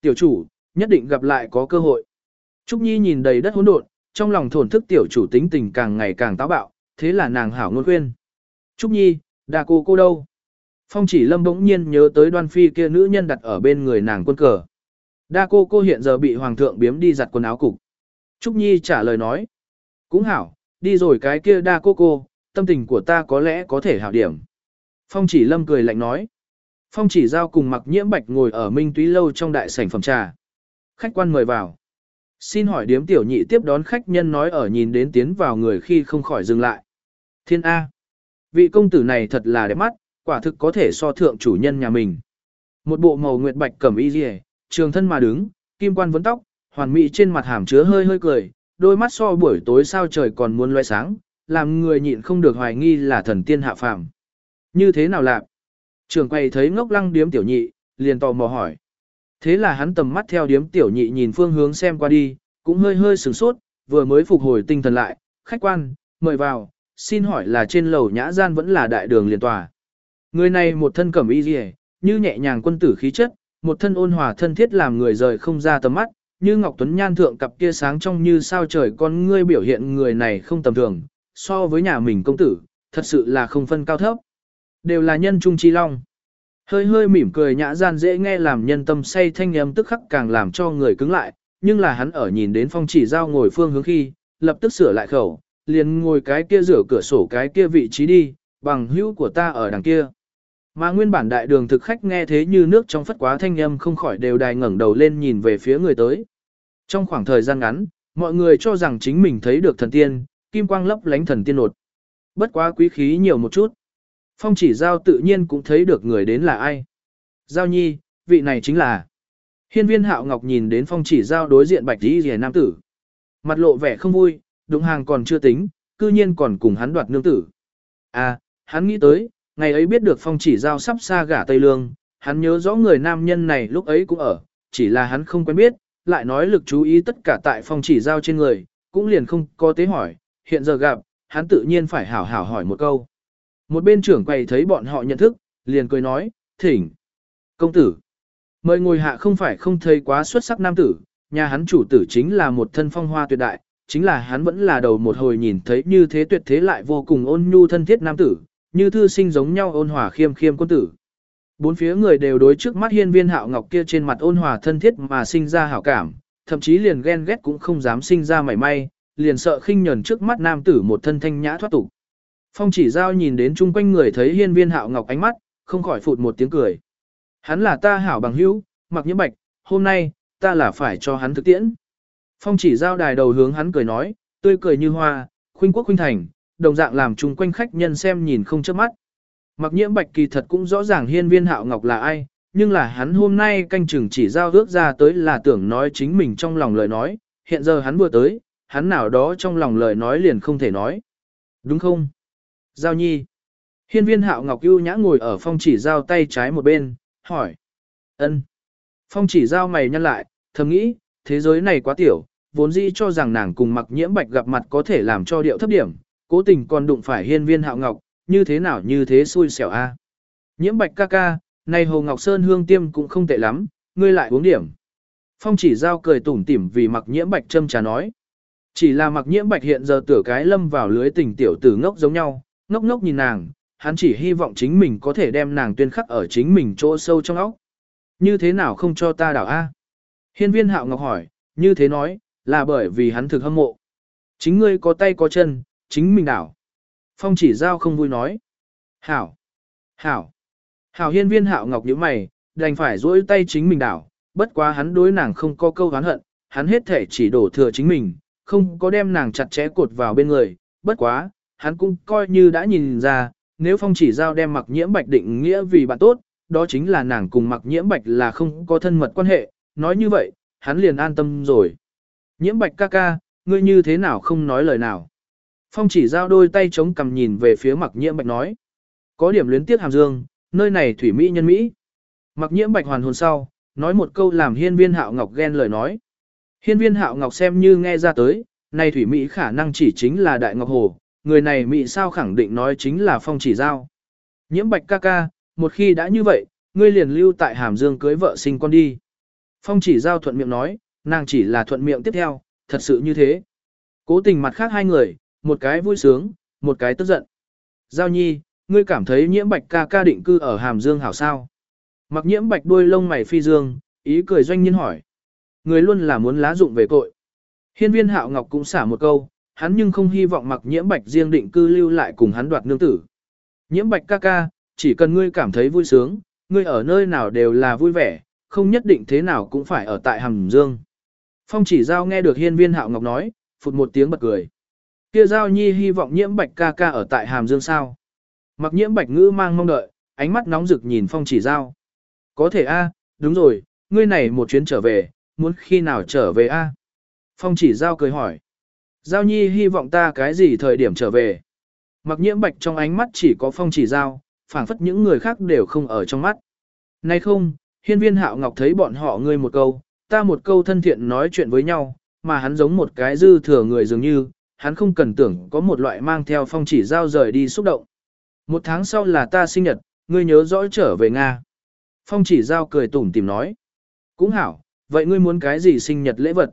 Tiểu chủ, nhất định gặp lại có cơ hội. Trúc Nhi nhìn đầy đất hỗn độn, trong lòng thổn thức tiểu chủ tính tình càng ngày càng táo bạo, thế là nàng hảo ngôn khuyên. Trúc Nhi, đà cô cô đâu? Phong chỉ lâm bỗng nhiên nhớ tới đoan phi kia nữ nhân đặt ở bên người nàng quân cờ. Đa cô cô hiện giờ bị hoàng thượng biếm đi giặt quần áo cục. Trúc Nhi trả lời nói. Cũng hảo, đi rồi cái kia đa cô cô, tâm tình của ta có lẽ có thể hảo điểm. Phong chỉ lâm cười lạnh nói. Phong chỉ giao cùng mặc nhiễm bạch ngồi ở minh túy lâu trong đại sảnh phẩm trà. Khách quan mời vào. Xin hỏi điếm tiểu nhị tiếp đón khách nhân nói ở nhìn đến tiến vào người khi không khỏi dừng lại. Thiên A. Vị công tử này thật là đẹp mắt, quả thực có thể so thượng chủ nhân nhà mình. Một bộ màu nguyệt bạch cẩm y rìa, trường thân mà đứng, kim quan vấn tóc, hoàn mỹ trên mặt hàm chứa hơi hơi cười, đôi mắt so buổi tối sao trời còn muốn loe sáng, làm người nhịn không được hoài nghi là thần tiên hạ phàm. Như thế nào lạc? Trường quay thấy ngốc lăng điếm tiểu nhị, liền tò mò hỏi. Thế là hắn tầm mắt theo điếm tiểu nhị nhìn phương hướng xem qua đi, cũng hơi hơi sửng sốt, vừa mới phục hồi tinh thần lại, khách quan, mời vào, xin hỏi là trên lầu nhã gian vẫn là đại đường liền tòa. Người này một thân cẩm y rìa, như nhẹ nhàng quân tử khí chất, một thân ôn hòa thân thiết làm người rời không ra tầm mắt, như Ngọc Tuấn Nhan thượng cặp kia sáng trong như sao trời con ngươi biểu hiện người này không tầm thường, so với nhà mình công tử, thật sự là không phân cao thấp. Đều là nhân trung chi long. Hơi hơi mỉm cười nhã gian dễ nghe làm nhân tâm say thanh âm tức khắc càng làm cho người cứng lại, nhưng là hắn ở nhìn đến phong chỉ giao ngồi phương hướng khi, lập tức sửa lại khẩu, liền ngồi cái kia rửa cửa sổ cái kia vị trí đi, bằng hữu của ta ở đằng kia. Mà nguyên bản đại đường thực khách nghe thế như nước trong phất quá thanh âm không khỏi đều đài ngẩng đầu lên nhìn về phía người tới. Trong khoảng thời gian ngắn, mọi người cho rằng chính mình thấy được thần tiên, kim quang lấp lánh thần tiên nột. Bất quá quý khí nhiều một chút. Phong chỉ giao tự nhiên cũng thấy được người đến là ai. Giao nhi, vị này chính là. Hiên viên hạo ngọc nhìn đến phong chỉ giao đối diện bạch đi rìa nam tử. Mặt lộ vẻ không vui, đúng hàng còn chưa tính, cư nhiên còn cùng hắn đoạt nương tử. À, hắn nghĩ tới, ngày ấy biết được phong chỉ giao sắp xa gả Tây Lương, hắn nhớ rõ người nam nhân này lúc ấy cũng ở, chỉ là hắn không quen biết, lại nói lực chú ý tất cả tại phong chỉ giao trên người, cũng liền không có tế hỏi, hiện giờ gặp, hắn tự nhiên phải hảo hảo hỏi một câu. Một bên trưởng quầy thấy bọn họ nhận thức, liền cười nói, thỉnh. Công tử, mời ngồi hạ không phải không thấy quá xuất sắc nam tử, nhà hắn chủ tử chính là một thân phong hoa tuyệt đại, chính là hắn vẫn là đầu một hồi nhìn thấy như thế tuyệt thế lại vô cùng ôn nhu thân thiết nam tử, như thư sinh giống nhau ôn hòa khiêm khiêm quân tử. Bốn phía người đều đối trước mắt hiên viên hạo ngọc kia trên mặt ôn hòa thân thiết mà sinh ra hảo cảm, thậm chí liền ghen ghét cũng không dám sinh ra mảy may, liền sợ khinh nhẫn trước mắt nam tử một thân thanh nhã thoát tục. Phong chỉ giao nhìn đến chung quanh người thấy hiên viên hạo ngọc ánh mắt, không khỏi phụt một tiếng cười. Hắn là ta hảo bằng hữu, mặc nhiễm bạch, hôm nay, ta là phải cho hắn thực tiễn. Phong chỉ giao đài đầu hướng hắn cười nói, tươi cười như hoa, khuynh quốc khuynh thành, đồng dạng làm chung quanh khách nhân xem nhìn không chớp mắt. Mặc nhiễm bạch kỳ thật cũng rõ ràng hiên viên hạo ngọc là ai, nhưng là hắn hôm nay canh chừng chỉ giao ước ra tới là tưởng nói chính mình trong lòng lời nói, hiện giờ hắn vừa tới, hắn nào đó trong lòng lời nói liền không thể nói. Đúng không? Giao nhi. Hiên viên hạo ngọc ưu nhã ngồi ở phong chỉ giao tay trái một bên, hỏi. ân. Phong chỉ giao mày nhăn lại, thầm nghĩ, thế giới này quá tiểu, vốn dĩ cho rằng nàng cùng mặc nhiễm bạch gặp mặt có thể làm cho điệu thấp điểm, cố tình còn đụng phải hiên viên hạo ngọc, như thế nào như thế xui xẻo a. Nhiễm bạch ca ca, này Hồ Ngọc Sơn hương tiêm cũng không tệ lắm, ngươi lại uống điểm. Phong chỉ giao cười tủm tỉm vì mặc nhiễm bạch châm trà nói. Chỉ là mặc nhiễm bạch hiện giờ tử cái lâm vào lưới tình tiểu tử ngốc giống nhau, ngốc ngốc nhìn nàng, hắn chỉ hy vọng chính mình có thể đem nàng tuyên khắc ở chính mình chỗ sâu trong óc. Như thế nào không cho ta đảo A? Hiên viên hạo ngọc hỏi, như thế nói, là bởi vì hắn thực hâm mộ. Chính ngươi có tay có chân, chính mình đảo. Phong chỉ giao không vui nói. Hảo! Hảo! Hảo hiên viên hạo ngọc nhíu mày, đành phải duỗi tay chính mình đảo, bất quá hắn đối nàng không có câu hán hận, hắn hết thể chỉ đổ thừa chính mình, không có đem nàng chặt chẽ cột vào bên người, bất quá, hắn cũng coi như đã nhìn ra, nếu phong chỉ giao đem mặc nhiễm bạch định nghĩa vì bạn tốt, đó chính là nàng cùng mặc nhiễm bạch là không có thân mật quan hệ, nói như vậy, hắn liền an tâm rồi. Nhiễm bạch ca ca, ngươi như thế nào không nói lời nào. Phong chỉ giao đôi tay chống cầm nhìn về phía mặc nhiễm bạch nói. Có điểm luyến tiếc hàm dương, nơi này thủy mỹ nhân Mỹ. Mặc nhiễm bạch hoàn hồn sau, nói một câu làm hiên viên hạo ngọc ghen lời nói. Hiên viên hạo ngọc xem như nghe ra tới, này thủy mỹ khả năng chỉ chính là đại ngọc hồ, người này mỹ sao khẳng định nói chính là phong chỉ giao. Nhiễm bạch ca ca, một khi đã như vậy, ngươi liền lưu tại hàm dương cưới vợ sinh con đi. Phong chỉ giao thuận miệng nói, nàng chỉ là thuận miệng tiếp theo, thật sự như thế. Cố tình mặt khác hai người, một cái vui sướng, một cái tức giận. Giao nhi, ngươi cảm thấy nhiễm bạch ca ca định cư ở Hàm Dương hảo sao? Mặc nhiễm bạch đuôi lông mày phi dương, ý cười doanh nhân hỏi. Người luôn là muốn lá dụng về cội Hiên viên hạo ngọc cũng xả một câu, hắn nhưng không hy vọng mặc nhiễm bạch riêng định cư lưu lại cùng hắn đoạt nương tử. Nhiễm bạch ca ca, chỉ cần ngươi cảm thấy vui sướng, ngươi ở nơi nào đều là vui vẻ, không nhất định thế nào cũng phải ở tại Hàm Dương. Phong chỉ giao nghe được hiên viên hạo ngọc nói, phụt một tiếng bật cười. Kia giao nhi hy vọng nhiễm bạch ca ca ở tại Hàm Dương sao. Mặc nhiễm bạch ngữ mang mong đợi, ánh mắt nóng rực nhìn phong chỉ giao. Có thể a, đúng rồi, ngươi này một chuyến trở về, muốn khi nào trở về a? Phong chỉ giao cười hỏi. Giao nhi hy vọng ta cái gì thời điểm trở về. Mặc nhiễm bạch trong ánh mắt chỉ có phong chỉ giao, phảng phất những người khác đều không ở trong mắt. Nay không, hiên viên hạo ngọc thấy bọn họ ngươi một câu, ta một câu thân thiện nói chuyện với nhau, mà hắn giống một cái dư thừa người dường như, hắn không cần tưởng có một loại mang theo phong chỉ giao rời đi xúc động. Một tháng sau là ta sinh nhật, ngươi nhớ rõ trở về Nga. Phong chỉ giao cười tủm tìm nói. Cũng hảo, vậy ngươi muốn cái gì sinh nhật lễ vật?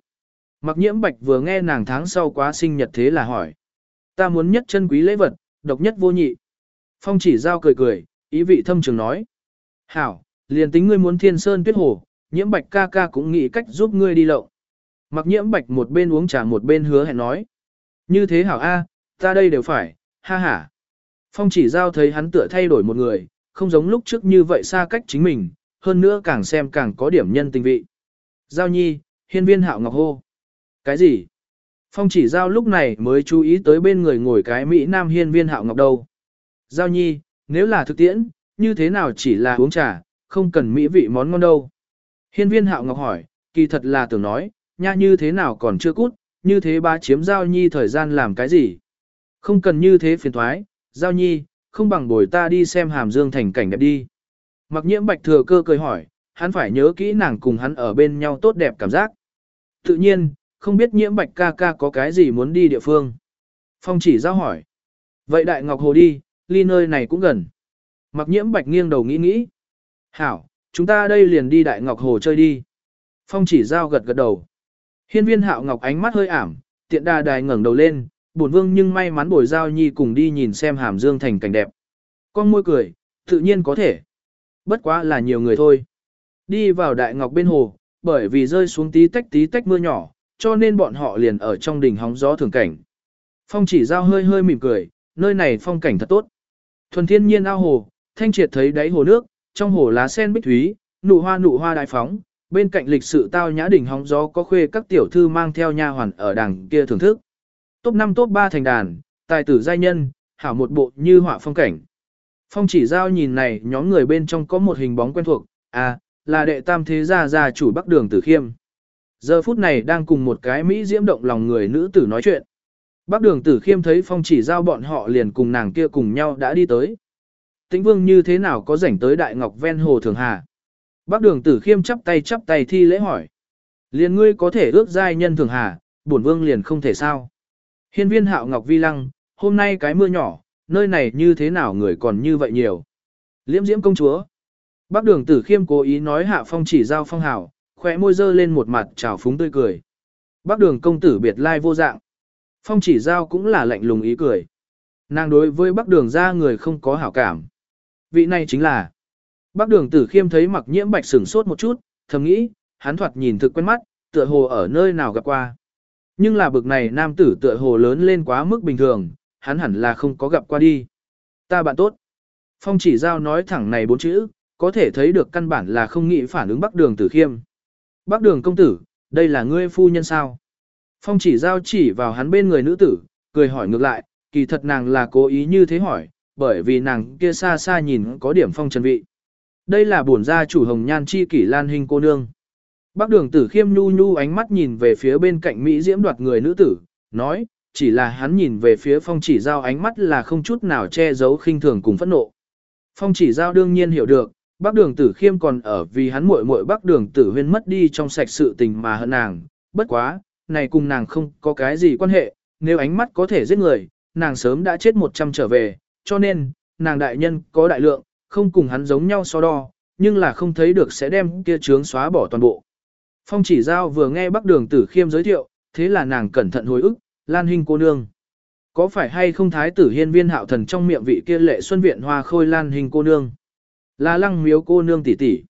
Mặc nhiễm bạch vừa nghe nàng tháng sau quá sinh nhật thế là hỏi. Ta muốn nhất chân quý lễ vật, độc nhất vô nhị. Phong chỉ giao cười cười, ý vị thâm trường nói. Hảo, liền tính ngươi muốn thiên sơn tuyết hồ, nhiễm bạch ca ca cũng nghĩ cách giúp ngươi đi lậu. Mặc nhiễm bạch một bên uống trà một bên hứa hẹn nói. Như thế hảo A, ta đây đều phải, ha ha. Phong chỉ giao thấy hắn tựa thay đổi một người, không giống lúc trước như vậy xa cách chính mình, hơn nữa càng xem càng có điểm nhân tình vị. Giao nhi, hiên viên hạo ngọc hô. Cái gì? Phong chỉ giao lúc này mới chú ý tới bên người ngồi cái Mỹ Nam hiên viên hạo ngọc đâu. Giao nhi, nếu là thực tiễn, như thế nào chỉ là uống trà, không cần mỹ vị món ngon đâu. Hiên viên hạo ngọc hỏi, kỳ thật là tưởng nói, nha như thế nào còn chưa cút, như thế ba chiếm giao nhi thời gian làm cái gì. Không cần như thế phiền thoái, giao nhi, không bằng bồi ta đi xem hàm dương thành cảnh đẹp đi. Mặc nhiễm bạch thừa cơ cười hỏi, hắn phải nhớ kỹ nàng cùng hắn ở bên nhau tốt đẹp cảm giác. Tự nhiên, không biết nhiễm bạch ca ca có cái gì muốn đi địa phương. Phong chỉ giao hỏi. Vậy đại ngọc hồ đi, ly nơi này cũng gần. Mặc nhiễm bạch nghiêng đầu nghĩ nghĩ. Hảo, chúng ta đây liền đi đại ngọc hồ chơi đi. Phong chỉ giao gật gật đầu. Hiên viên hạo ngọc ánh mắt hơi ảm, tiện đà đài ngẩng đầu lên, buồn vương nhưng may mắn bồi giao nhi cùng đi nhìn xem hàm dương thành cảnh đẹp. Con môi cười, tự nhiên có thể. Bất quá là nhiều người thôi. Đi vào đại ngọc bên hồ, bởi vì rơi xuống tí tách tí tách mưa nhỏ, cho nên bọn họ liền ở trong đỉnh hóng gió thường cảnh. Phong chỉ giao hơi hơi mỉm cười, nơi này phong cảnh thật tốt. Thuần thiên nhiên ao hồ, thanh triệt thấy đáy hồ nước, trong hồ lá sen bích thúy, nụ hoa nụ hoa đại phóng, bên cạnh lịch sự tao nhã đỉnh hóng gió có khuê các tiểu thư mang theo nha hoàn ở đằng kia thưởng thức. Top 5 top 3 thành đàn, tài tử giai nhân, hảo một bộ như họa phong cảnh. Phong chỉ giao nhìn này nhóm người bên trong có một hình bóng quen thuộc, à, là đệ tam thế gia gia chủ bắc đường tử khiêm. Giờ phút này đang cùng một cái Mỹ diễm động lòng người nữ tử nói chuyện. Bắc đường tử khiêm thấy phong chỉ giao bọn họ liền cùng nàng kia cùng nhau đã đi tới. Tĩnh vương như thế nào có rảnh tới đại ngọc ven hồ thường hà. Bắc đường tử khiêm chắp tay chắp tay thi lễ hỏi. Liền ngươi có thể ước giai nhân thường hà, bổn vương liền không thể sao. Hiên viên hạo ngọc vi lăng, hôm nay cái mưa nhỏ, nơi này như thế nào người còn như vậy nhiều. Liễm diễm công chúa. Bác đường tử khiêm cố ý nói hạ phong chỉ giao phong hảo, khóe môi dơ lên một mặt trào phúng tươi cười. Bác đường công tử biệt lai vô dạng. Phong chỉ giao cũng là lạnh lùng ý cười. Nàng đối với bác đường ra người không có hảo cảm. Vị này chính là. Bác đường tử khiêm thấy mặc nhiễm bạch sửng sốt một chút, thầm nghĩ, hắn thoạt nhìn thực quen mắt, tựa hồ ở nơi nào gặp qua. Nhưng là bực này nam tử tựa hồ lớn lên quá mức bình thường, hắn hẳn là không có gặp qua đi. Ta bạn tốt. Phong chỉ giao nói thẳng này bốn chữ, có thể thấy được căn bản là không nghĩ phản ứng bắc đường tử khiêm. Bắc đường công tử, đây là ngươi phu nhân sao? Phong chỉ giao chỉ vào hắn bên người nữ tử, cười hỏi ngược lại, kỳ thật nàng là cố ý như thế hỏi, bởi vì nàng kia xa xa nhìn có điểm phong trần vị. Đây là bổn gia chủ hồng nhan chi kỷ lan hình cô nương. Bác đường tử khiêm nhu nhu ánh mắt nhìn về phía bên cạnh Mỹ diễm đoạt người nữ tử, nói, chỉ là hắn nhìn về phía phong chỉ giao ánh mắt là không chút nào che giấu khinh thường cùng phẫn nộ. Phong chỉ giao đương nhiên hiểu được, bác đường tử khiêm còn ở vì hắn muội muội bác đường tử huyên mất đi trong sạch sự tình mà hận nàng, bất quá, này cùng nàng không có cái gì quan hệ, nếu ánh mắt có thể giết người, nàng sớm đã chết một trăm trở về, cho nên, nàng đại nhân có đại lượng, không cùng hắn giống nhau so đo, nhưng là không thấy được sẽ đem kia trướng xóa bỏ toàn bộ. Phong chỉ giao vừa nghe bác đường tử khiêm giới thiệu, thế là nàng cẩn thận hồi ức, Lan huynh cô nương. Có phải hay không thái tử hiên viên hạo thần trong miệng vị kia lệ xuân viện hoa khôi Lan Hình cô nương? Là lăng miếu cô nương tỷ tỷ.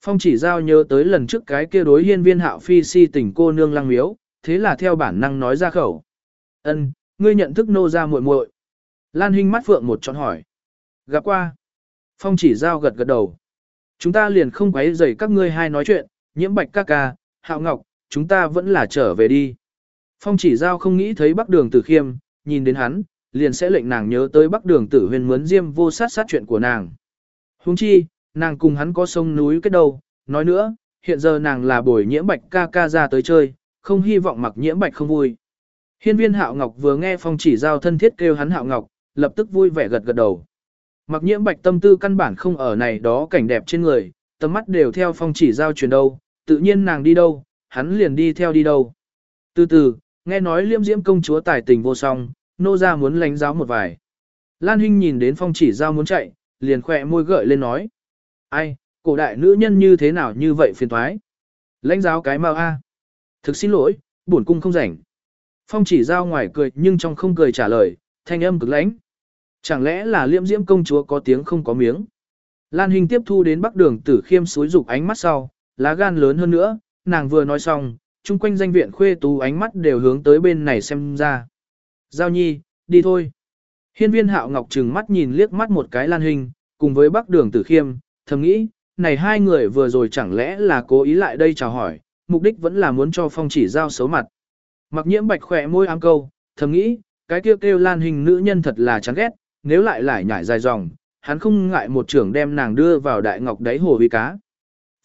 Phong chỉ giao nhớ tới lần trước cái kia đối hiên viên hạo phi si tình cô nương lăng miếu, thế là theo bản năng nói ra khẩu. Ân, ngươi nhận thức nô ra muội muội. Lan Hinh mắt phượng một trọn hỏi. Gặp qua. Phong chỉ giao gật gật đầu. Chúng ta liền không quấy rầy các ngươi hai nói chuyện, nhiễm bạch ca ca, hạo ngọc, chúng ta vẫn là trở về đi. Phong chỉ giao không nghĩ thấy bắc đường tử khiêm, nhìn đến hắn, liền sẽ lệnh nàng nhớ tới bắc đường tử huyền mướn diêm vô sát sát chuyện của nàng. Huống chi, nàng cùng hắn có sông núi kết đầu, nói nữa, hiện giờ nàng là bồi nhiễm bạch ca ca ra tới chơi, không hy vọng mặc nhiễm bạch không vui. Hiên viên hạo ngọc vừa nghe phong chỉ giao thân thiết kêu hắn hạo ngọc, lập tức vui vẻ gật gật đầu. Mặc nhiễm bạch tâm tư căn bản không ở này đó cảnh đẹp trên người, tầm mắt đều theo phong chỉ giao truyền đâu, tự nhiên nàng đi đâu, hắn liền đi theo đi đâu. Từ từ, nghe nói liêm diễm công chúa tài tình vô song, nô ra muốn lánh giáo một vài. Lan Hinh nhìn đến phong chỉ giao muốn chạy, liền khỏe môi gợi lên nói. Ai, cổ đại nữ nhân như thế nào như vậy phiền thoái. Lãnh giáo cái mau a. Thực xin lỗi, bổn cung không rảnh. Phong chỉ giao ngoài cười nhưng trong không cười trả lời, thanh âm cực lãnh. Chẳng lẽ là liễm diễm công chúa có tiếng không có miếng? Lan hình tiếp thu đến bắc đường tử khiêm suối rục ánh mắt sau, lá gan lớn hơn nữa, nàng vừa nói xong, chung quanh danh viện khuê tú ánh mắt đều hướng tới bên này xem ra. Giao nhi, đi thôi. Hiên viên hạo ngọc trừng mắt nhìn liếc mắt một cái Lan Hinh, cùng với bắc đường tử khiêm, thầm nghĩ, này hai người vừa rồi chẳng lẽ là cố ý lại đây chào hỏi, mục đích vẫn là muốn cho phong chỉ giao xấu mặt. Mặc nhiễm bạch khỏe môi ám câu, thầm nghĩ, cái kêu kêu Lan Hinh nữ nhân thật là chán ghét, nếu lại lại nhảy dài dòng, hắn không ngại một trưởng đem nàng đưa vào đại ngọc đáy hồ vi cá.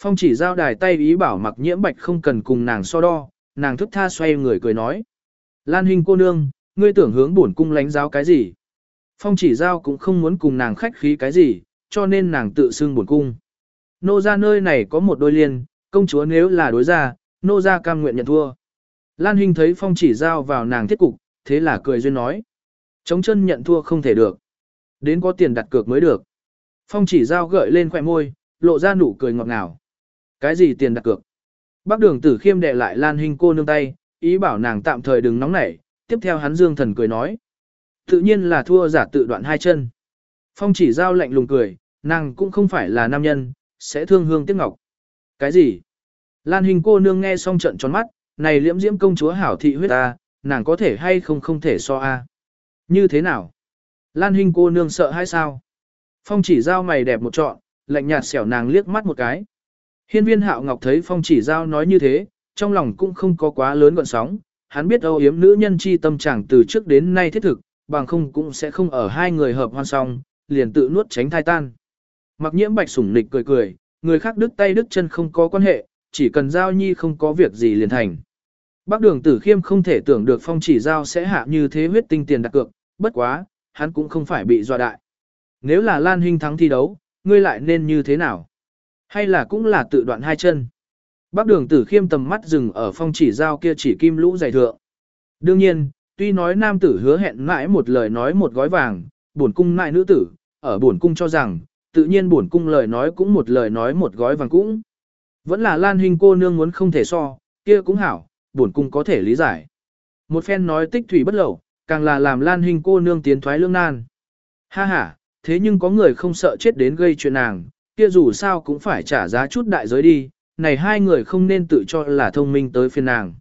Phong chỉ giao đài tay ý bảo mặc nhiễm bạch không cần cùng nàng so đo, nàng thức tha xoay người cười nói. Lan hình cô nương, ngươi tưởng hướng bổn cung lánh giáo cái gì? Phong chỉ giao cũng không muốn cùng nàng khách khí cái gì, cho nên nàng tự xưng buồn cung. Nô ra nơi này có một đôi liên, công chúa nếu là đối ra, nô ra cam nguyện nhận thua. Lan Hinh thấy phong chỉ giao vào nàng thiết cục, thế là cười duyên nói. Chống chân nhận thua không thể được. Đến có tiền đặt cược mới được. Phong chỉ giao gợi lên khỏe môi, lộ ra nụ cười ngọt ngào. Cái gì tiền đặt cược? Bác đường tử khiêm đệ lại Lan Hinh cô nương tay, ý bảo nàng tạm thời đừng nóng nảy, tiếp theo hắn dương thần cười nói. Tự nhiên là thua giả tự đoạn hai chân. Phong chỉ giao lạnh lùng cười, nàng cũng không phải là nam nhân, sẽ thương hương tiếc ngọc. Cái gì? Lan Hinh cô nương nghe xong trận tròn mắt, này liễm diễm công chúa hảo thị huyết ta, nàng có thể hay không không thể so a? Như thế nào? Lan Hinh cô nương sợ hay sao? Phong chỉ giao mày đẹp một trọn, lạnh nhạt xẻo nàng liếc mắt một cái. Hiên viên hạo ngọc thấy phong chỉ giao nói như thế, trong lòng cũng không có quá lớn gọn sóng, hắn biết âu yếm nữ nhân chi tâm chẳng từ trước đến nay thiết thực, bằng không cũng sẽ không ở hai người hợp hoan song, liền tự nuốt tránh thai tan. Mặc nhiễm bạch sủng nịch cười cười, người khác đứt tay đứt chân không có quan hệ, chỉ cần giao nhi không có việc gì liền thành. Bác đường tử khiêm không thể tưởng được phong chỉ giao sẽ hạ như thế huyết tinh tiền đặt cược, bất quá, hắn cũng không phải bị dọa đại. Nếu là Lan Hinh thắng thi đấu, ngươi lại nên như thế nào? Hay là cũng là tự đoạn hai chân? Bác đường tử khiêm tầm mắt dừng ở phong chỉ giao kia chỉ kim lũ dày thượng. Đương nhiên, tuy nói nam tử hứa hẹn mãi một lời nói một gói vàng, bổn cung mãi nữ tử, ở bổn cung cho rằng, tự nhiên bổn cung lời nói cũng một lời nói một gói vàng cũng. Vẫn là Lan Hinh cô nương muốn không thể so, kia cũng hảo, bổn cung có thể lý giải. Một phen nói tích thủy bất lậu, càng là làm Lan Hinh cô nương tiến thoái lương nan. Ha ha, thế nhưng có người không sợ chết đến gây chuyện nàng, kia dù sao cũng phải trả giá chút đại giới đi, này hai người không nên tự cho là thông minh tới phiên nàng.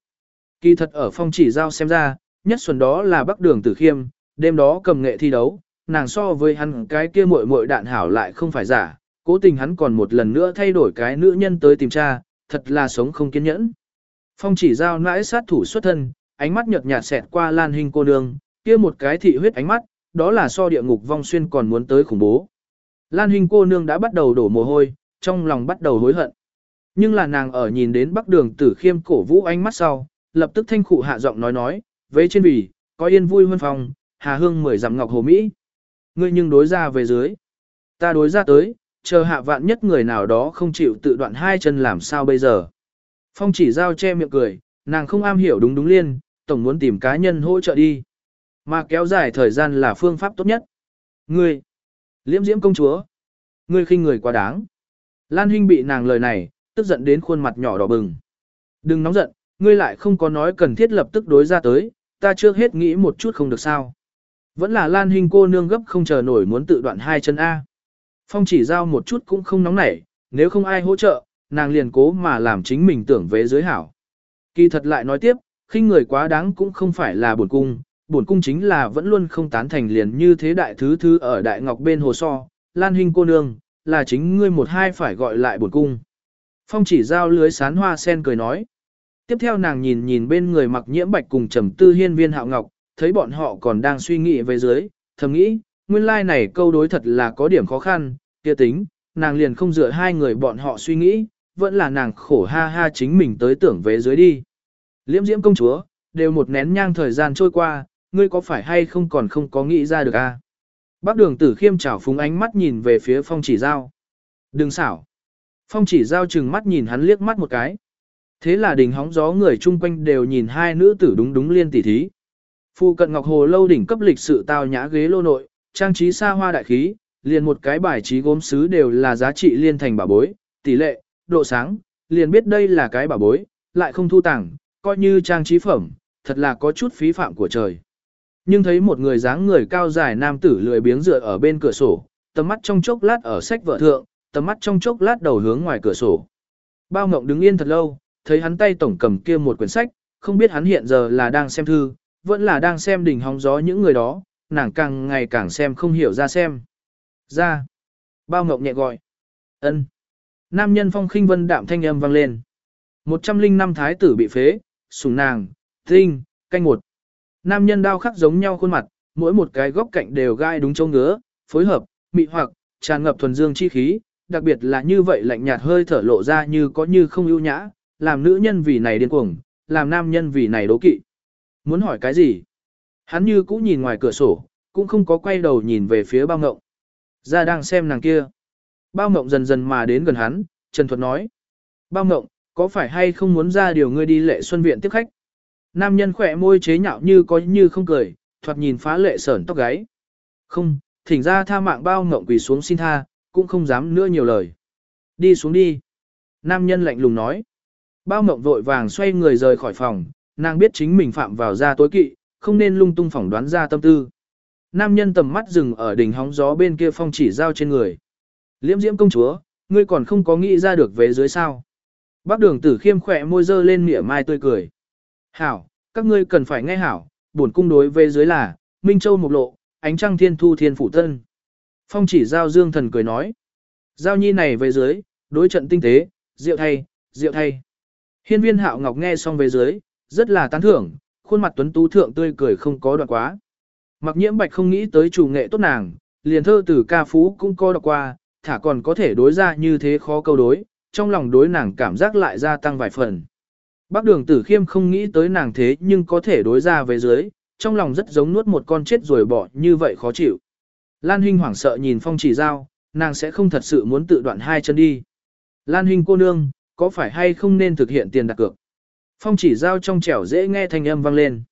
Kỳ thật ở phong chỉ giao xem ra, nhất xuân đó là bắc đường tử khiêm, đêm đó cầm nghệ thi đấu, nàng so với hắn cái kia muội muội đạn hảo lại không phải giả, cố tình hắn còn một lần nữa thay đổi cái nữ nhân tới tìm cha, thật là sống không kiên nhẫn. Phong chỉ giao nãi sát thủ xuất thân, ánh mắt nhợt nhạt xẹt qua lan hình cô nương, kia một cái thị huyết ánh mắt, đó là so địa ngục vong xuyên còn muốn tới khủng bố. Lan hình cô nương đã bắt đầu đổ mồ hôi, trong lòng bắt đầu hối hận. Nhưng là nàng ở nhìn đến bắc đường tử khiêm cổ vũ ánh mắt sau, lập tức thanh khụ hạ giọng nói nói, vế trên vì, có yên vui hơn phòng, hà hương mười dặm ngọc hồ Mỹ. Ngươi nhưng đối ra về dưới. Ta đối ra tới, chờ hạ vạn nhất người nào đó không chịu tự đoạn hai chân làm sao bây giờ. Phong chỉ giao che miệng cười, nàng không am hiểu đúng đúng liên, tổng muốn tìm cá nhân hỗ trợ đi. Mà kéo dài thời gian là phương pháp tốt nhất. Ngươi, liễm diễm công chúa, ngươi khinh người quá đáng. Lan Hinh bị nàng lời này, tức giận đến khuôn mặt nhỏ đỏ bừng. Đừng nóng giận, ngươi lại không có nói cần thiết lập tức đối ra tới, ta trước hết nghĩ một chút không được sao. Vẫn là Lan Hinh cô nương gấp không chờ nổi muốn tự đoạn hai chân A. Phong chỉ giao một chút cũng không nóng nảy, nếu không ai hỗ trợ, nàng liền cố mà làm chính mình tưởng về giới hảo. Kỳ thật lại nói tiếp, khinh người quá đáng cũng không phải là buồn cung, buồn cung chính là vẫn luôn không tán thành liền như thế đại thứ thứ ở đại ngọc bên hồ so, Lan Hinh cô nương, là chính ngươi một hai phải gọi lại buồn cung. Phong chỉ giao lưới sán hoa sen cười nói. Tiếp theo nàng nhìn nhìn bên người mặc nhiễm bạch cùng trầm tư hiên viên hạo ngọc, thấy bọn họ còn đang suy nghĩ về dưới, thầm nghĩ, nguyên lai like này câu đối thật là có điểm khó khăn, kia tính, nàng liền không dựa hai người bọn họ suy nghĩ, vẫn là nàng khổ ha ha chính mình tới tưởng về dưới đi. Liễm diễm công chúa, đều một nén nhang thời gian trôi qua, ngươi có phải hay không còn không có nghĩ ra được a? À? Bác đường tử khiêm chảo phúng ánh mắt nhìn về phía phong chỉ giao. Đừng xảo. Phong chỉ giao chừng mắt nhìn hắn liếc mắt một cái. Thế là đỉnh hóng gió người chung quanh đều nhìn hai nữ tử đúng đúng liên tỷ thí. Phu cận ngọc hồ lâu đỉnh cấp lịch sự tao nhã ghế lô nội, trang trí xa hoa đại khí, liền một cái bài trí gốm sứ đều là giá trị liên thành bảo bối, tỷ lệ, độ sáng, liền biết đây là cái bảo bối, lại không thu tàng, coi như trang trí phẩm, thật là có chút phí phạm của trời. Nhưng thấy một người dáng người cao dài nam tử lười biếng dựa ở bên cửa sổ, tầm mắt trong chốc lát ở sách vợ thượng, tầm mắt trong chốc lát đầu hướng ngoài cửa sổ. Bao Ngộng đứng yên thật lâu, thấy hắn tay tổng cầm kia một quyển sách, không biết hắn hiện giờ là đang xem thư, vẫn là đang xem đỉnh hóng gió những người đó, nàng càng ngày càng xem không hiểu ra xem. Ra. Bao ngọc nhẹ gọi. ân. Nam nhân phong khinh vân đạm thanh âm vang lên. 105 thái tử bị phế, sùng nàng, tinh, canh một. Nam nhân đao khắc giống nhau khuôn mặt, mỗi một cái góc cạnh đều gai đúng chỗ ngứa, phối hợp, mị hoặc, tràn ngập thuần dương chi khí, đặc biệt là như vậy lạnh nhạt hơi thở lộ ra như có như không ưu nhã, làm nữ nhân vì này điên cuồng, làm nam nhân vì này đố kỵ. Muốn hỏi cái gì? Hắn như cũ nhìn ngoài cửa sổ, cũng không có quay đầu nhìn về phía bao ngộng. Ra đang xem nàng kia. Bao ngộng dần dần mà đến gần hắn, Trần Thuật nói. Bao ngộng, có phải hay không muốn ra điều ngươi đi lệ xuân viện tiếp khách? Nam nhân khỏe môi chế nhạo như có như không cười, thoạt nhìn phá lệ sởn tóc gáy. Không, thỉnh ra tha mạng bao ngộng quỳ xuống xin tha, cũng không dám nữa nhiều lời. Đi xuống đi. Nam nhân lạnh lùng nói. Bao mộng vội vàng xoay người rời khỏi phòng, nàng biết chính mình phạm vào ra tối kỵ, không nên lung tung phỏng đoán ra tâm tư. Nam nhân tầm mắt dừng ở đỉnh hóng gió bên kia phong chỉ giao trên người. Liễm diễm công chúa, ngươi còn không có nghĩ ra được về dưới sao. Bác đường tử khiêm khỏe môi dơ lên mỉa mai tươi cười. Hảo, các ngươi cần phải nghe hảo, buồn cung đối về dưới là, Minh Châu Mộc Lộ, ánh trăng thiên thu thiên phủ tân. Phong chỉ giao dương thần cười nói. Giao nhi này về dưới, đối trận tinh tế, rượu thay, rượu thay. Hiên viên hạo ngọc nghe xong về dưới, rất là tán thưởng, khuôn mặt tuấn tú thượng tươi cười không có đoạn quá. Mặc nhiễm bạch không nghĩ tới chủ nghệ tốt nàng, liền thơ từ ca phú cũng có đọc qua, thả còn có thể đối ra như thế khó câu đối, trong lòng đối nàng cảm giác lại gia tăng vài phần. Bác đường tử khiêm không nghĩ tới nàng thế nhưng có thể đối ra về dưới, trong lòng rất giống nuốt một con chết rồi bỏ như vậy khó chịu. Lan Hinh hoảng sợ nhìn phong chỉ giao, nàng sẽ không thật sự muốn tự đoạn hai chân đi. Lan Hinh cô nương, có phải hay không nên thực hiện tiền đặt cược? Phong chỉ giao trong trẻo dễ nghe thanh âm vang lên.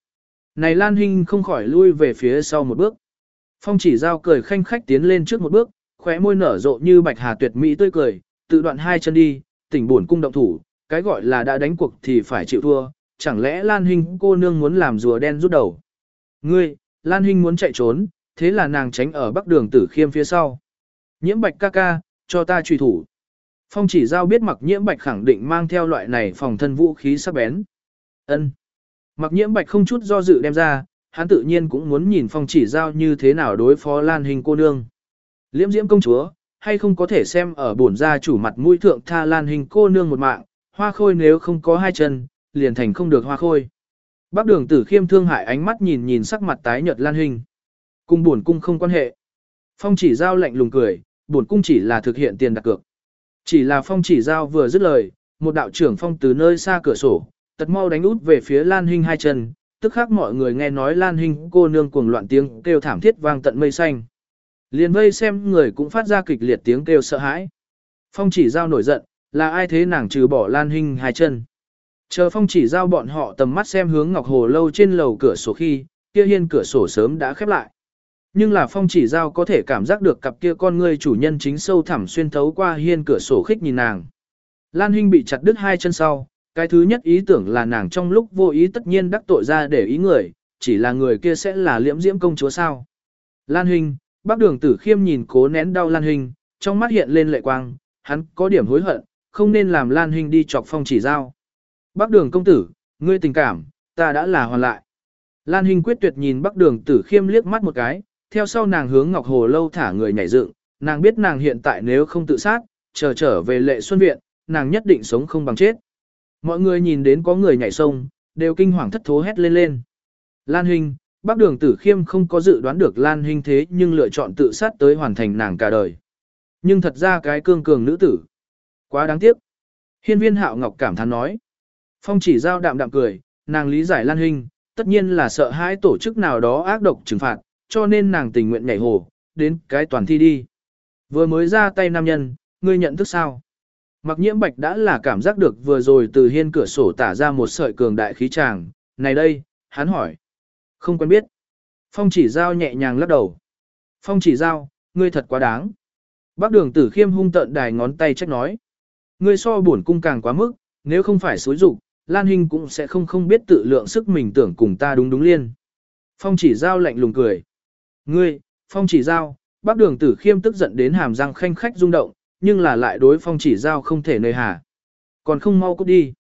Này Lan Hinh không khỏi lui về phía sau một bước. Phong chỉ giao cười khanh khách tiến lên trước một bước, khóe môi nở rộ như bạch hà tuyệt mỹ tươi cười, tự đoạn hai chân đi, tỉnh buồn cung động thủ, cái gọi là đã đánh cuộc thì phải chịu thua, chẳng lẽ Lan Hinh cô nương muốn làm rùa đen rút đầu. Ngươi, Lan Hinh muốn chạy trốn, thế là nàng tránh ở bắc đường tử khiêm phía sau. Nhiễm bạch ca ca, cho ta truy thủ. Phong chỉ giao biết mặc nhiễm bạch khẳng định mang theo loại này phòng thân vũ khí sắc bén. ân Mặc nhiễm bạch không chút do dự đem ra, hắn tự nhiên cũng muốn nhìn phong chỉ giao như thế nào đối phó Lan Hình cô nương. Liễm diễm công chúa, hay không có thể xem ở bổn gia chủ mặt mũi thượng tha Lan Hình cô nương một mạng, hoa khôi nếu không có hai chân, liền thành không được hoa khôi. Bác đường tử khiêm thương hại ánh mắt nhìn nhìn sắc mặt tái nhợt Lan Hình. Cung buồn cung không quan hệ. Phong chỉ giao lạnh lùng cười, buồn cung chỉ là thực hiện tiền đặt cược. Chỉ là phong chỉ giao vừa dứt lời, một đạo trưởng phong từ nơi xa cửa sổ, tật mau đánh út về phía Lan Hinh hai chân, tức khắc mọi người nghe nói Lan Hinh cô nương cuồng loạn tiếng kêu thảm thiết vang tận mây xanh. Liền vây xem người cũng phát ra kịch liệt tiếng kêu sợ hãi. Phong chỉ giao nổi giận, là ai thế nàng trừ bỏ Lan Hinh hai chân. Chờ phong chỉ giao bọn họ tầm mắt xem hướng Ngọc Hồ lâu trên lầu cửa sổ khi, kia hiên cửa sổ sớm đã khép lại. Nhưng là phong chỉ giao có thể cảm giác được cặp kia con ngươi chủ nhân chính sâu thẳm xuyên thấu qua hiên cửa sổ khích nhìn nàng. Lan Hinh bị chặt đứt hai chân sau, cái thứ nhất ý tưởng là nàng trong lúc vô ý tất nhiên đắc tội ra để ý người, chỉ là người kia sẽ là liễm diễm công chúa sao. Lan huynh bác đường tử khiêm nhìn cố nén đau Lan huynh trong mắt hiện lên lệ quang, hắn có điểm hối hận, không nên làm Lan huynh đi chọc phong chỉ giao. Bác đường công tử, ngươi tình cảm, ta đã là hoàn lại. Lan huynh quyết tuyệt nhìn bác đường tử khiêm liếc mắt một cái, theo sau nàng hướng Ngọc Hồ Lâu thả người nhảy dựng, nàng biết nàng hiện tại nếu không tự sát, chờ trở về lệ xuân viện, nàng nhất định sống không bằng chết. Mọi người nhìn đến có người nhảy sông, đều kinh hoàng thất thố hét lên lên. Lan Hinh, bác đường tử khiêm không có dự đoán được Lan Hinh thế nhưng lựa chọn tự sát tới hoàn thành nàng cả đời. Nhưng thật ra cái cương cường nữ tử. Quá đáng tiếc. Hiên viên hạo ngọc cảm thán nói. Phong chỉ giao đạm đạm cười, nàng lý giải Lan Hinh, tất nhiên là sợ hãi tổ chức nào đó ác độc trừng phạt, cho nên nàng tình nguyện nhảy hồ, đến cái toàn thi đi. Vừa mới ra tay nam nhân, ngươi nhận thức sao? Mặc nhiễm bạch đã là cảm giác được vừa rồi từ hiên cửa sổ tả ra một sợi cường đại khí tràng. Này đây, hắn hỏi. Không quen biết. Phong chỉ giao nhẹ nhàng lắc đầu. Phong chỉ giao, ngươi thật quá đáng. Bác đường tử khiêm hung tận đài ngón tay trách nói. Ngươi so buồn cung càng quá mức, nếu không phải xối dục Lan Hinh cũng sẽ không không biết tự lượng sức mình tưởng cùng ta đúng đúng liên. Phong chỉ giao lạnh lùng cười. Ngươi, phong chỉ giao, bác đường tử khiêm tức giận đến hàm răng khanh khách rung động, nhưng là lại đối phong chỉ giao không thể nơi hà. Còn không mau cút đi.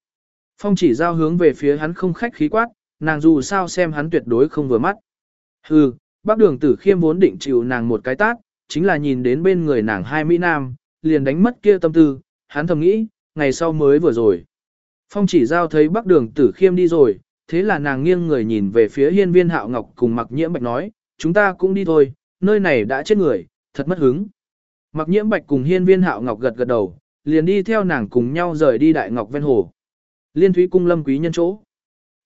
Phong chỉ giao hướng về phía hắn không khách khí quát, nàng dù sao xem hắn tuyệt đối không vừa mắt. Hừ, bác đường tử khiêm vốn định chịu nàng một cái tát, chính là nhìn đến bên người nàng hai Mỹ Nam, liền đánh mất kia tâm tư, hắn thầm nghĩ, ngày sau mới vừa rồi. Phong chỉ giao thấy bác đường tử khiêm đi rồi, thế là nàng nghiêng người nhìn về phía hiên viên hạo ngọc cùng mặc nhiễm bạch nói, chúng ta cũng đi thôi, nơi này đã chết người, thật mất hứng. Mặc nhiễm bạch cùng hiên viên hạo ngọc gật gật đầu, liền đi theo nàng cùng nhau rời đi đại ngọc ven hồ. Liên thúy cung lâm quý nhân chỗ.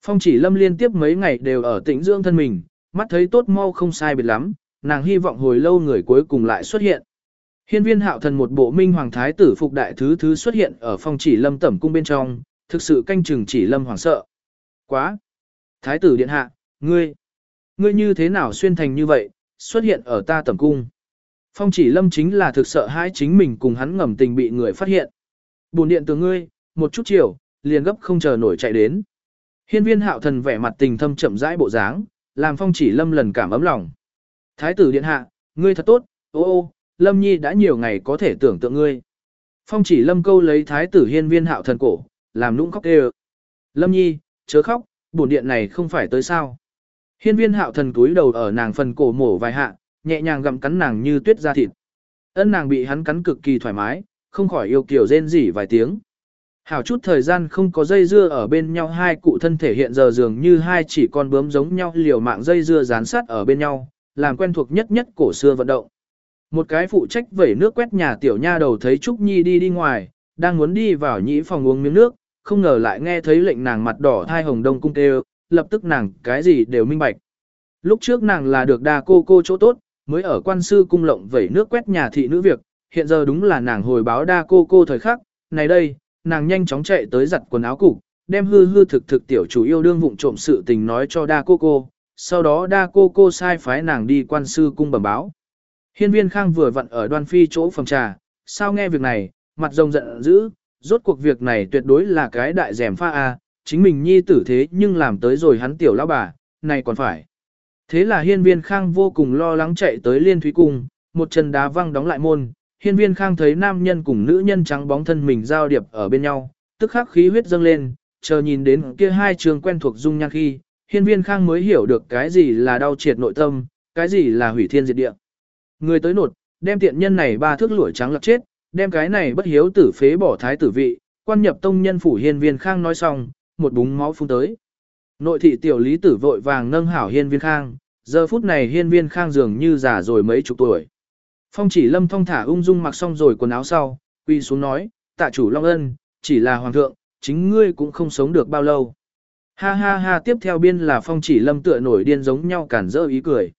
Phong chỉ lâm liên tiếp mấy ngày đều ở tĩnh dưỡng thân mình, mắt thấy tốt mau không sai biệt lắm, nàng hy vọng hồi lâu người cuối cùng lại xuất hiện. Hiên viên hạo thần một bộ minh hoàng thái tử phục đại thứ thứ xuất hiện ở phong chỉ lâm tẩm cung bên trong, thực sự canh chừng chỉ lâm hoàng sợ. Quá! Thái tử điện hạ, ngươi! Ngươi như thế nào xuyên thành như vậy, xuất hiện ở ta tẩm cung? Phong chỉ lâm chính là thực sợ hãi chính mình cùng hắn ngầm tình bị người phát hiện. Bồn điện từ ngươi, một chút chiều, liền gấp không chờ nổi chạy đến. Hiên viên hạo thần vẻ mặt tình thâm chậm rãi bộ dáng, làm phong chỉ lâm lần cảm ấm lòng. Thái tử điện hạ, ngươi thật tốt, ô ô, lâm nhi đã nhiều ngày có thể tưởng tượng ngươi. Phong chỉ lâm câu lấy thái tử hiên viên hạo thần cổ, làm nũng khóc đê Lâm nhi, chớ khóc, bổn điện này không phải tới sao. Hiên viên hạo thần túi đầu ở nàng phần cổ mổ vài hạ, nhẹ nhàng gặm cắn nàng như tuyết da thịt. Ân nàng bị hắn cắn cực kỳ thoải mái, không khỏi yêu kiểu rên rỉ vài tiếng. Hảo chút thời gian không có dây dưa ở bên nhau hai cụ thân thể hiện giờ dường như hai chỉ con bướm giống nhau liều mạng dây dưa dán sát ở bên nhau, làm quen thuộc nhất nhất cổ xưa vận động. Một cái phụ trách vẩy nước quét nhà tiểu nha đầu thấy Trúc Nhi đi đi ngoài, đang muốn đi vào nhĩ phòng uống miếng nước, không ngờ lại nghe thấy lệnh nàng mặt đỏ thai hồng đông cung tê lập tức nàng cái gì đều minh bạch. Lúc trước nàng là được đa cô cô chỗ tốt, mới ở quan sư cung lộng vẩy nước quét nhà thị nữ việc, hiện giờ đúng là nàng hồi báo đa cô cô thời khắc, này đây, nàng nhanh chóng chạy tới giặt quần áo cục, đem hư hư thực thực tiểu chủ yêu đương vụng trộm sự tình nói cho đa cô cô, sau đó đa cô cô sai phái nàng đi quan sư cung bẩm báo. Hiên viên khang vừa vặn ở đoan phi chỗ phòng trà, sao nghe việc này, mặt rồng giận dữ, rốt cuộc việc này tuyệt đối là cái đại rèm pha a, chính mình nhi tử thế nhưng làm tới rồi hắn tiểu lão bà, này còn phải. Thế là hiên viên khang vô cùng lo lắng chạy tới liên thúy cung, một chân đá văng đóng lại môn, hiên viên khang thấy nam nhân cùng nữ nhân trắng bóng thân mình giao điệp ở bên nhau, tức khắc khí huyết dâng lên, chờ nhìn đến kia hai trường quen thuộc dung nhan khi, hiên viên khang mới hiểu được cái gì là đau triệt nội tâm, cái gì là hủy thiên diệt địa. Người tới nột, đem tiện nhân này ba thước lũi trắng lật chết, đem cái này bất hiếu tử phế bỏ thái tử vị, quan nhập tông nhân phủ hiên viên khang nói xong, một búng máu phun tới. Nội thị tiểu lý tử vội vàng nâng hảo hiên viên khang, giờ phút này hiên viên khang dường như già rồi mấy chục tuổi. Phong chỉ lâm thong thả ung dung mặc xong rồi quần áo sau, quy xuống nói, tạ chủ Long Ân, chỉ là hoàng thượng, chính ngươi cũng không sống được bao lâu. Ha ha ha tiếp theo biên là phong chỉ lâm tựa nổi điên giống nhau cản rỡ ý cười.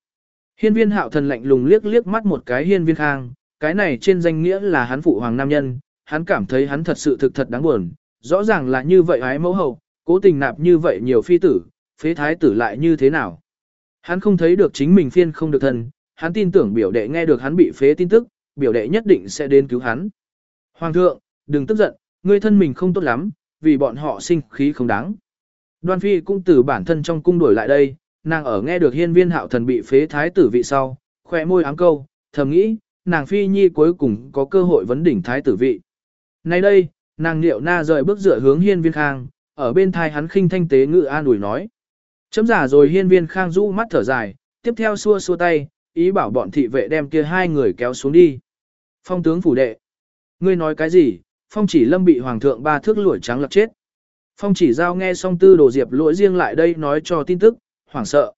Hiên viên hạo thần lạnh lùng liếc liếc mắt một cái hiên viên khang, cái này trên danh nghĩa là hắn phụ hoàng nam nhân, hắn cảm thấy hắn thật sự thực thật đáng buồn, rõ ràng là như vậy ái mẫu hậu, cố tình nạp như vậy nhiều phi tử, phế thái tử lại như thế nào. Hắn không thấy được chính mình phiên không được thân, hắn tin tưởng biểu đệ nghe được hắn bị phế tin tức, biểu đệ nhất định sẽ đến cứu hắn. Hoàng thượng, đừng tức giận, ngươi thân mình không tốt lắm, vì bọn họ sinh khí không đáng. Đoan Phi cũng từ bản thân trong cung đổi lại đây, nàng ở nghe được hiên viên hạo thần bị phế thái tử vị sau, khỏe môi ám câu, thầm nghĩ, nàng Phi Nhi cuối cùng có cơ hội vấn đỉnh thái tử vị. Nay đây, nàng niệu na rời bước dựa hướng hiên viên khang, ở bên thai hắn khinh thanh tế ngự an ủi nói. Chấm giả rồi hiên viên khang rũ mắt thở dài, tiếp theo xua xua tay, ý bảo bọn thị vệ đem kia hai người kéo xuống đi. Phong tướng phủ đệ. Ngươi nói cái gì, phong chỉ lâm bị hoàng thượng ba thước lũi trắng lật chết. Phong chỉ giao nghe xong tư đồ diệp lỗi riêng lại đây nói cho tin tức, hoảng sợ.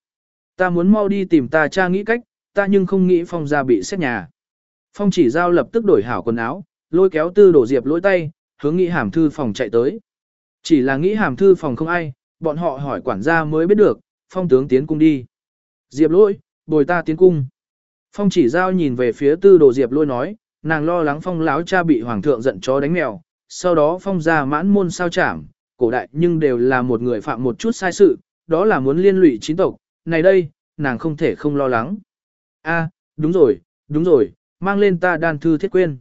Ta muốn mau đi tìm ta cha nghĩ cách, ta nhưng không nghĩ phong gia bị xét nhà. Phong chỉ giao lập tức đổi hảo quần áo, lôi kéo tư đồ diệp lỗi tay, hướng nghĩ hàm thư phòng chạy tới. Chỉ là nghĩ hàm thư phòng không ai, bọn họ hỏi quản gia mới biết được, phong tướng tiến cung đi. Diệp lỗi, bồi ta tiến cung. Phong chỉ giao nhìn về phía tư đồ diệp lôi nói, nàng lo lắng phong láo cha bị hoàng thượng giận chó đánh mèo, sau đó phong ra mãn môn sao chảm, cổ đại nhưng đều là một người phạm một chút sai sự, đó là muốn liên lụy chính tộc, này đây, nàng không thể không lo lắng. A, đúng rồi, đúng rồi, mang lên ta đan thư thiết quên.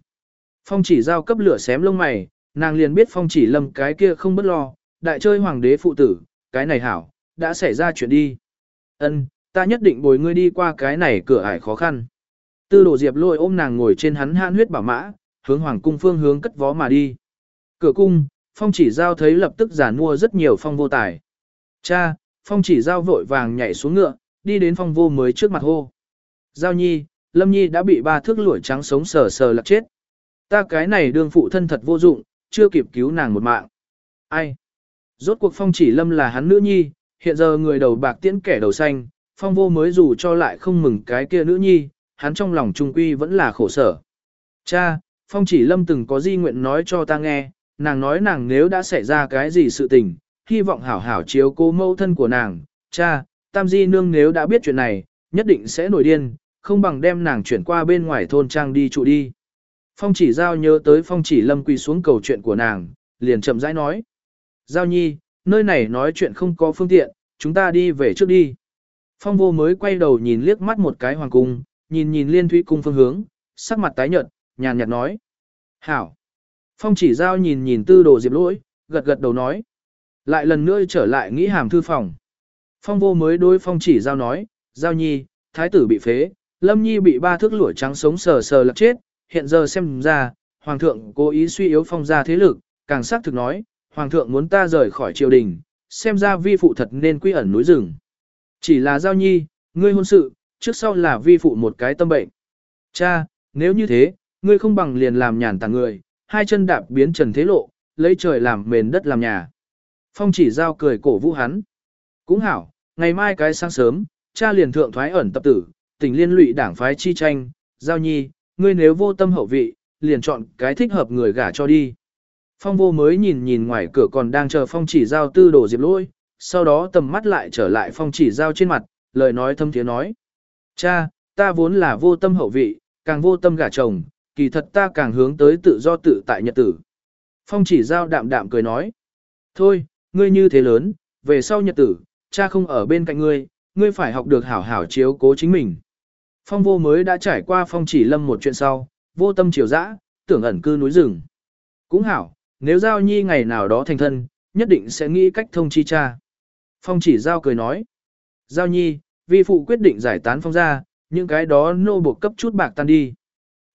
Phong chỉ giao cấp lửa xém lông mày, nàng liền biết phong chỉ lâm cái kia không bất lo, đại chơi hoàng đế phụ tử, cái này hảo, đã xảy ra chuyện đi. Ân, ta nhất định bồi ngươi đi qua cái này cửa ải khó khăn. Tư đồ diệp lôi ôm nàng ngồi trên hắn hãn huyết bảo mã, hướng hoàng cung phương hướng cất vó mà đi. Cửa cung, phong chỉ giao thấy lập tức giản mua rất nhiều phong vô tài. Cha, phong chỉ giao vội vàng nhảy xuống ngựa, đi đến phong vô mới trước mặt hô. Giao nhi, lâm nhi đã bị ba thước lũi trắng sống sờ sờ lạc chết. Ta cái này đương phụ thân thật vô dụng, chưa kịp cứu nàng một mạng. Ai? Rốt cuộc phong chỉ lâm là hắn nữ nhi, hiện giờ người đầu bạc tiễn kẻ đầu xanh, phong vô mới dù cho lại không mừng cái kia nữ nhi, hắn trong lòng trung quy vẫn là khổ sở. Cha, phong chỉ lâm từng có di nguyện nói cho ta nghe, nàng nói nàng nếu đã xảy ra cái gì sự tình, hy vọng hảo hảo chiếu cố mẫu thân của nàng, cha, tam di nương nếu đã biết chuyện này, nhất định sẽ nổi điên, không bằng đem nàng chuyển qua bên ngoài thôn trang đi trụ đi. Phong chỉ giao nhớ tới phong chỉ lâm quỳ xuống cầu chuyện của nàng, liền chậm rãi nói. Giao nhi, nơi này nói chuyện không có phương tiện, chúng ta đi về trước đi. Phong vô mới quay đầu nhìn liếc mắt một cái hoàng cung, nhìn nhìn liên thủy cung phương hướng, sắc mặt tái nhợt, nhàn nhạt nói. Hảo. Phong chỉ giao nhìn nhìn tư đồ diệp lỗi, gật gật đầu nói. Lại lần nữa trở lại nghĩ hàm thư phòng. Phong vô mới đối phong chỉ giao nói, giao nhi, thái tử bị phế, lâm nhi bị ba thước lũa trắng sống sờ sờ lật chết, hiện giờ xem ra, hoàng thượng cố ý suy yếu phong gia thế lực, càng xác thực nói, hoàng thượng muốn ta rời khỏi triều đình, xem ra vi phụ thật nên quy ẩn núi rừng. Chỉ là giao nhi, ngươi hôn sự, trước sau là vi phụ một cái tâm bệnh. Cha, nếu như thế, ngươi không bằng liền làm nhàn tàng người, hai chân đạp biến trần thế lộ, lấy trời làm mền đất làm nhà. Phong chỉ giao cười cổ vũ hắn. Cũng hảo, ngày mai cái sáng sớm, cha liền thượng thoái ẩn tập tử, tình liên lụy đảng phái chi tranh, giao nhi, ngươi nếu vô tâm hậu vị, liền chọn cái thích hợp người gả cho đi. Phong vô mới nhìn nhìn ngoài cửa còn đang chờ phong chỉ giao tư đổ diệp lôi, sau đó tầm mắt lại trở lại phong chỉ giao trên mặt, lời nói thâm tiếng nói. Cha, ta vốn là vô tâm hậu vị, càng vô tâm gả chồng, kỳ thật ta càng hướng tới tự do tự tại nhật tử. Phong chỉ giao đạm đạm cười nói. Thôi, ngươi như thế lớn, về sau nhật tử, cha không ở bên cạnh ngươi, ngươi phải học được hảo hảo chiếu cố chính mình. Phong vô mới đã trải qua phong chỉ lâm một chuyện sau, vô tâm chiều dã, tưởng ẩn cư núi rừng. Cũng hảo, nếu giao nhi ngày nào đó thành thân, nhất định sẽ nghĩ cách thông chi cha. Phong chỉ giao cười nói. Giao nhi, vi phụ quyết định giải tán phong ra, những cái đó nô buộc cấp chút bạc tan đi.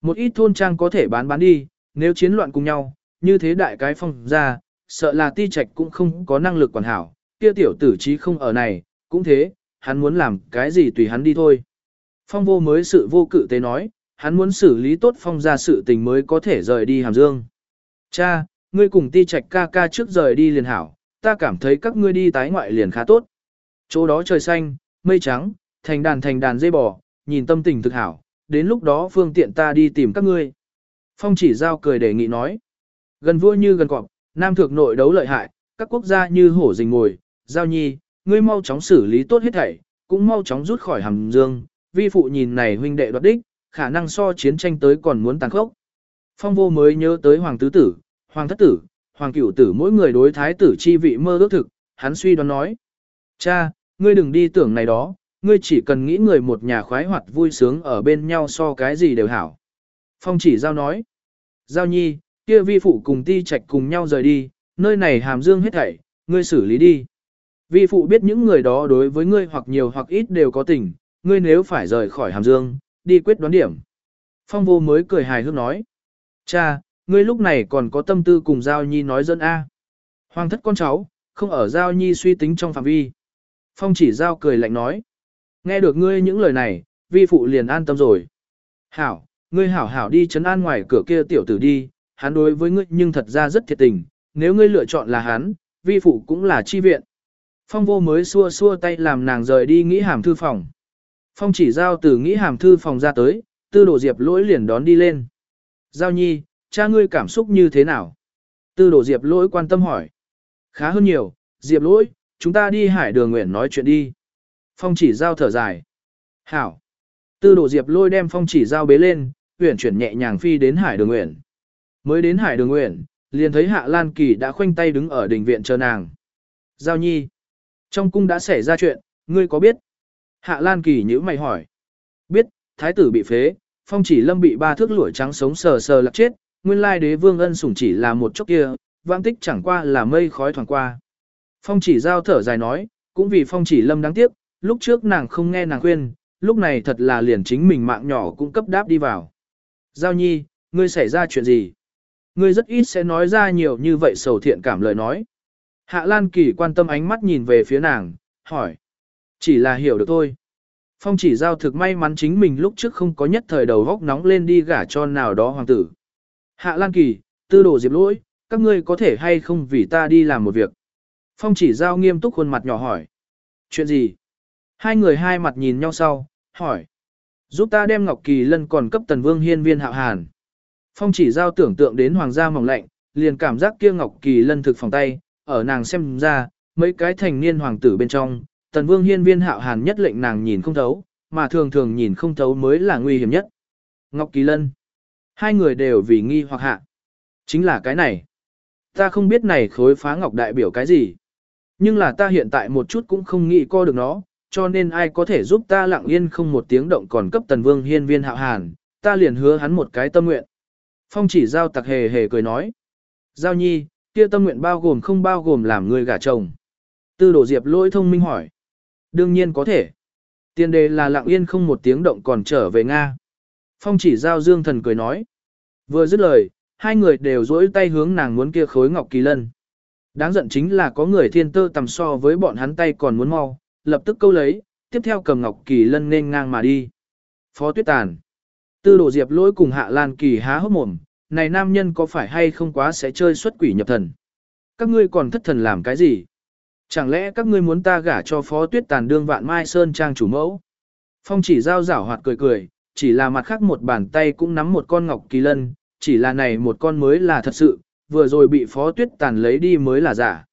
Một ít thôn trang có thể bán bán đi, nếu chiến loạn cùng nhau, như thế đại cái phong ra, sợ là ti trạch cũng không có năng lực quản hảo, kia tiểu tử trí không ở này, cũng thế, hắn muốn làm cái gì tùy hắn đi thôi. Phong vô mới sự vô cự tế nói, hắn muốn xử lý tốt phong ra sự tình mới có thể rời đi hàm dương. Cha, ngươi cùng ti trạch ca ca trước rời đi liền hảo, ta cảm thấy các ngươi đi tái ngoại liền khá tốt. Chỗ đó trời xanh, mây trắng, thành đàn thành đàn dây bò, nhìn tâm tình thực hảo, đến lúc đó phương tiện ta đi tìm các ngươi. Phong chỉ giao cười đề nghị nói. Gần vua như gần cọp, nam thượng nội đấu lợi hại, các quốc gia như hổ rình ngồi, giao nhi, ngươi mau chóng xử lý tốt hết thảy, cũng mau chóng rút khỏi hàm dương, vi phụ nhìn này huynh đệ đoạt đích, khả năng so chiến tranh tới còn muốn tàn khốc. Phong vô mới nhớ tới hoàng tứ tử, hoàng thất tử, hoàng cửu tử mỗi người đối thái tử chi vị mơ ước thực, hắn suy đoán nói. Cha, ngươi đừng đi tưởng này đó, ngươi chỉ cần nghĩ người một nhà khoái hoạt vui sướng ở bên nhau so cái gì đều hảo. Phong chỉ giao nói. Giao nhi, kia vi phụ cùng ti trạch cùng nhau rời đi, nơi này hàm dương hết thảy, ngươi xử lý đi. Vi phụ biết những người đó đối với ngươi hoặc nhiều hoặc ít đều có tình, ngươi nếu phải rời khỏi hàm dương, đi quyết đoán điểm. Phong vô mới cười hài hước nói. Cha, ngươi lúc này còn có tâm tư cùng Giao Nhi nói dân A. Hoàng thất con cháu, không ở Giao Nhi suy tính trong phạm vi. Phong chỉ Giao cười lạnh nói. Nghe được ngươi những lời này, vi phụ liền an tâm rồi. Hảo, ngươi hảo hảo đi chấn an ngoài cửa kia tiểu tử đi, hắn đối với ngươi nhưng thật ra rất thiệt tình, nếu ngươi lựa chọn là hắn, vi phụ cũng là chi viện. Phong vô mới xua xua tay làm nàng rời đi nghĩ hàm thư phòng. Phong chỉ giao từ nghĩ hàm thư phòng ra tới, tư đồ diệp lỗi liền đón đi lên. Giao nhi, cha ngươi cảm xúc như thế nào? Tư đồ diệp lỗi quan tâm hỏi. Khá hơn nhiều, diệp lỗi, chúng ta đi hải đường nguyện nói chuyện đi. Phong chỉ giao thở dài. Hảo. Tư đồ diệp lôi đem phong chỉ giao bế lên, uyển chuyển nhẹ nhàng phi đến hải đường nguyện. Mới đến hải đường nguyện, liền thấy hạ lan kỳ đã khoanh tay đứng ở đình viện chờ nàng. Giao nhi. Trong cung đã xảy ra chuyện, ngươi có biết? Hạ lan kỳ nhữ mày hỏi. Biết, thái tử bị phế, phong chỉ lâm bị ba thước lũa trắng sống sờ sờ lạc chết, nguyên lai đế vương ân sủng chỉ là một chốc kia, vãng tích chẳng qua là mây khói thoảng qua. Phong chỉ giao thở dài nói, cũng vì phong chỉ lâm đáng tiếc, lúc trước nàng không nghe nàng khuyên, lúc này thật là liền chính mình mạng nhỏ cũng cấp đáp đi vào. Giao nhi, ngươi xảy ra chuyện gì? Ngươi rất ít sẽ nói ra nhiều như vậy sầu thiện cảm lời nói. Hạ Lan Kỳ quan tâm ánh mắt nhìn về phía nàng, hỏi. Chỉ là hiểu được thôi. Phong chỉ giao thực may mắn chính mình lúc trước không có nhất thời đầu góc nóng lên đi gả cho nào đó hoàng tử. Hạ Lan Kỳ, tư đồ diệp lỗi, các ngươi có thể hay không vì ta đi làm một việc. Phong chỉ giao nghiêm túc khuôn mặt nhỏ hỏi. Chuyện gì? Hai người hai mặt nhìn nhau sau, hỏi. Giúp ta đem Ngọc Kỳ Lân còn cấp tần vương hiên viên hạo hàn. Phong chỉ giao tưởng tượng đến hoàng gia mỏng lạnh, liền cảm giác kia Ngọc Kỳ Lân thực phòng tay, ở nàng xem ra, mấy cái thành niên hoàng tử bên trong, tần vương hiên viên hạo hàn nhất lệnh nàng nhìn không thấu, mà thường thường nhìn không thấu mới là nguy hiểm nhất. Ngọc Kỳ Lân. Hai người đều vì nghi hoặc hạ. Chính là cái này. Ta không biết này khối phá ngọc đại biểu cái gì. Nhưng là ta hiện tại một chút cũng không nghĩ co được nó, cho nên ai có thể giúp ta lặng yên không một tiếng động còn cấp tần vương hiên viên hạo hàn, ta liền hứa hắn một cái tâm nguyện. Phong chỉ giao tặc hề hề cười nói. Giao nhi, kia tâm nguyện bao gồm không bao gồm làm người gả chồng. Tư đổ diệp lỗi thông minh hỏi. Đương nhiên có thể. Tiên đề là lặng yên không một tiếng động còn trở về Nga. Phong chỉ giao dương thần cười nói. Vừa dứt lời, hai người đều dỗi tay hướng nàng muốn kia khối ngọc kỳ lân. Đáng giận chính là có người thiên tơ tầm so với bọn hắn tay còn muốn mau, lập tức câu lấy, tiếp theo cầm ngọc kỳ lân nên ngang mà đi. Phó tuyết tàn. Tư đồ diệp lỗi cùng hạ lan kỳ há hốc mồm, này nam nhân có phải hay không quá sẽ chơi xuất quỷ nhập thần. Các ngươi còn thất thần làm cái gì? Chẳng lẽ các ngươi muốn ta gả cho phó tuyết tàn đương vạn mai sơn trang chủ mẫu? Phong chỉ giao giảo hoạt cười cười, chỉ là mặt khác một bàn tay cũng nắm một con ngọc kỳ lân, chỉ là này một con mới là thật sự, vừa rồi bị phó tuyết tàn lấy đi mới là giả.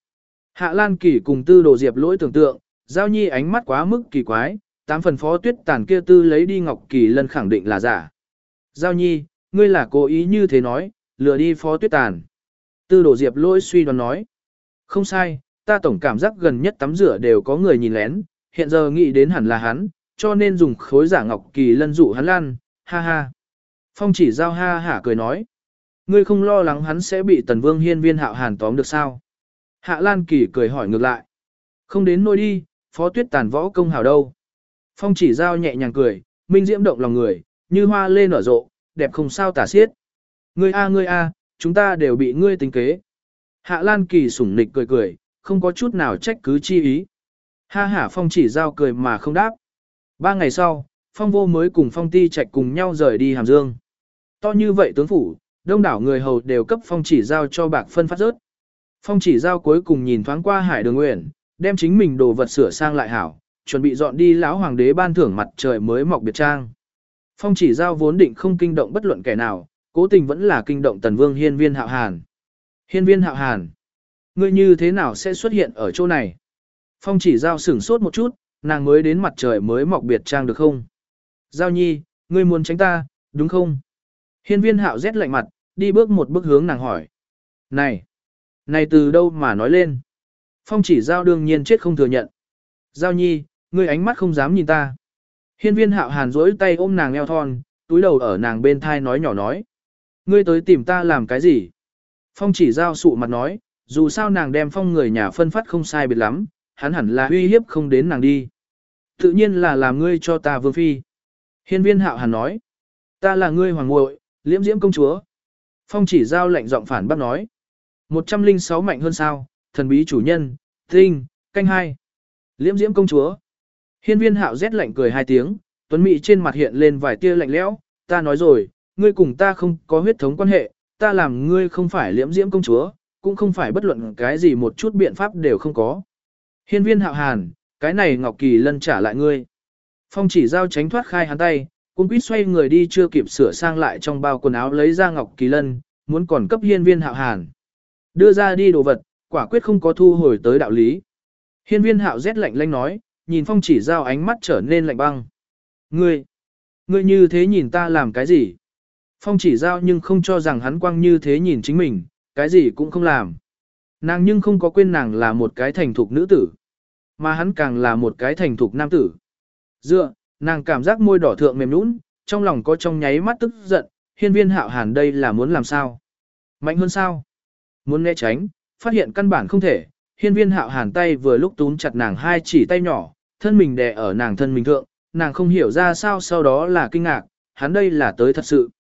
Hạ Lan Kỳ cùng tư đồ diệp lỗi tưởng tượng, giao nhi ánh mắt quá mức kỳ quái, tám phần phó tuyết tàn kia tư lấy đi ngọc kỳ lân khẳng định là giả. Giao nhi, ngươi là cố ý như thế nói, lừa đi phó tuyết tàn. Tư đồ diệp lỗi suy đoán nói. Không sai, ta tổng cảm giác gần nhất tắm rửa đều có người nhìn lén, hiện giờ nghĩ đến hẳn là hắn, cho nên dùng khối giả ngọc kỳ lân dụ hắn lan, ha ha. Phong chỉ giao ha hả cười nói. Ngươi không lo lắng hắn sẽ bị tần vương hiên viên hạo hàn tóm được sao? Hạ Lan Kỳ cười hỏi ngược lại. Không đến nôi đi, phó tuyết tàn võ công hào đâu. Phong chỉ giao nhẹ nhàng cười, minh diễm động lòng người, như hoa lê nở rộ, đẹp không sao tả xiết. Ngươi a ngươi a, chúng ta đều bị ngươi tính kế. Hạ Lan Kỳ sủng nịch cười cười, không có chút nào trách cứ chi ý. Ha ha Phong chỉ giao cười mà không đáp. Ba ngày sau, Phong vô mới cùng Phong ti Trạch cùng nhau rời đi Hàm Dương. To như vậy tướng phủ, đông đảo người hầu đều cấp Phong chỉ giao cho bạc phân phát rớt. Phong chỉ giao cuối cùng nhìn thoáng qua hải đường nguyện, đem chính mình đồ vật sửa sang lại hảo, chuẩn bị dọn đi lão hoàng đế ban thưởng mặt trời mới mọc biệt trang. Phong chỉ giao vốn định không kinh động bất luận kẻ nào, cố tình vẫn là kinh động tần vương hiên viên hạo hàn. Hiên viên hạo hàn, ngươi như thế nào sẽ xuất hiện ở chỗ này? Phong chỉ giao sửng sốt một chút, nàng mới đến mặt trời mới mọc biệt trang được không? Giao nhi, ngươi muốn tránh ta, đúng không? Hiên viên hạo rét lạnh mặt, đi bước một bước hướng nàng hỏi. Này, này từ đâu mà nói lên? Phong chỉ giao đương nhiên chết không thừa nhận. Giao nhi, ngươi ánh mắt không dám nhìn ta. Hiên viên hạo hàn rỗi tay ôm nàng eo thon, túi đầu ở nàng bên thai nói nhỏ nói. Ngươi tới tìm ta làm cái gì? Phong chỉ giao sụ mặt nói, dù sao nàng đem phong người nhà phân phát không sai biệt lắm, hắn hẳn là uy hiếp không đến nàng đi. Tự nhiên là làm ngươi cho ta vương phi. Hiên viên hạo hàn nói, ta là ngươi hoàng Ngội, liễm diễm công chúa. Phong chỉ giao lệnh giọng phản bác nói, 106 mạnh hơn sao, thần bí chủ nhân, tinh, canh hai. Liễm diễm công chúa. Hiên viên hạo rét lạnh cười hai tiếng, tuấn mỹ trên mặt hiện lên vài tia lạnh lẽo, ta nói rồi, ngươi cùng ta không có huyết thống quan hệ, ta làm ngươi không phải liễm diễm công chúa, cũng không phải bất luận cái gì một chút biện pháp đều không có. Hiên viên hạo hàn, cái này Ngọc Kỳ Lân trả lại ngươi. Phong chỉ giao tránh thoát khai hắn tay, cũng quýt xoay người đi chưa kịp sửa sang lại trong bao quần áo lấy ra Ngọc Kỳ Lân, muốn còn cấp hiên viên hạo hàn. Đưa ra đi đồ vật, quả quyết không có thu hồi tới đạo lý. Hiên viên hạo rét lạnh lanh nói, nhìn phong chỉ giao ánh mắt trở nên lạnh băng. Ngươi, ngươi như thế nhìn ta làm cái gì? Phong chỉ giao nhưng không cho rằng hắn quăng như thế nhìn chính mình, cái gì cũng không làm. Nàng nhưng không có quên nàng là một cái thành thục nữ tử, mà hắn càng là một cái thành thục nam tử. Dựa, nàng cảm giác môi đỏ thượng mềm nũng, trong lòng có trong nháy mắt tức giận, hiên viên hạo hàn đây là muốn làm sao? Mạnh hơn sao? Muốn né tránh, phát hiện căn bản không thể, hiên viên hạo hàn tay vừa lúc túm chặt nàng hai chỉ tay nhỏ, thân mình đè ở nàng thân mình thượng, nàng không hiểu ra sao sau đó là kinh ngạc, hắn đây là tới thật sự.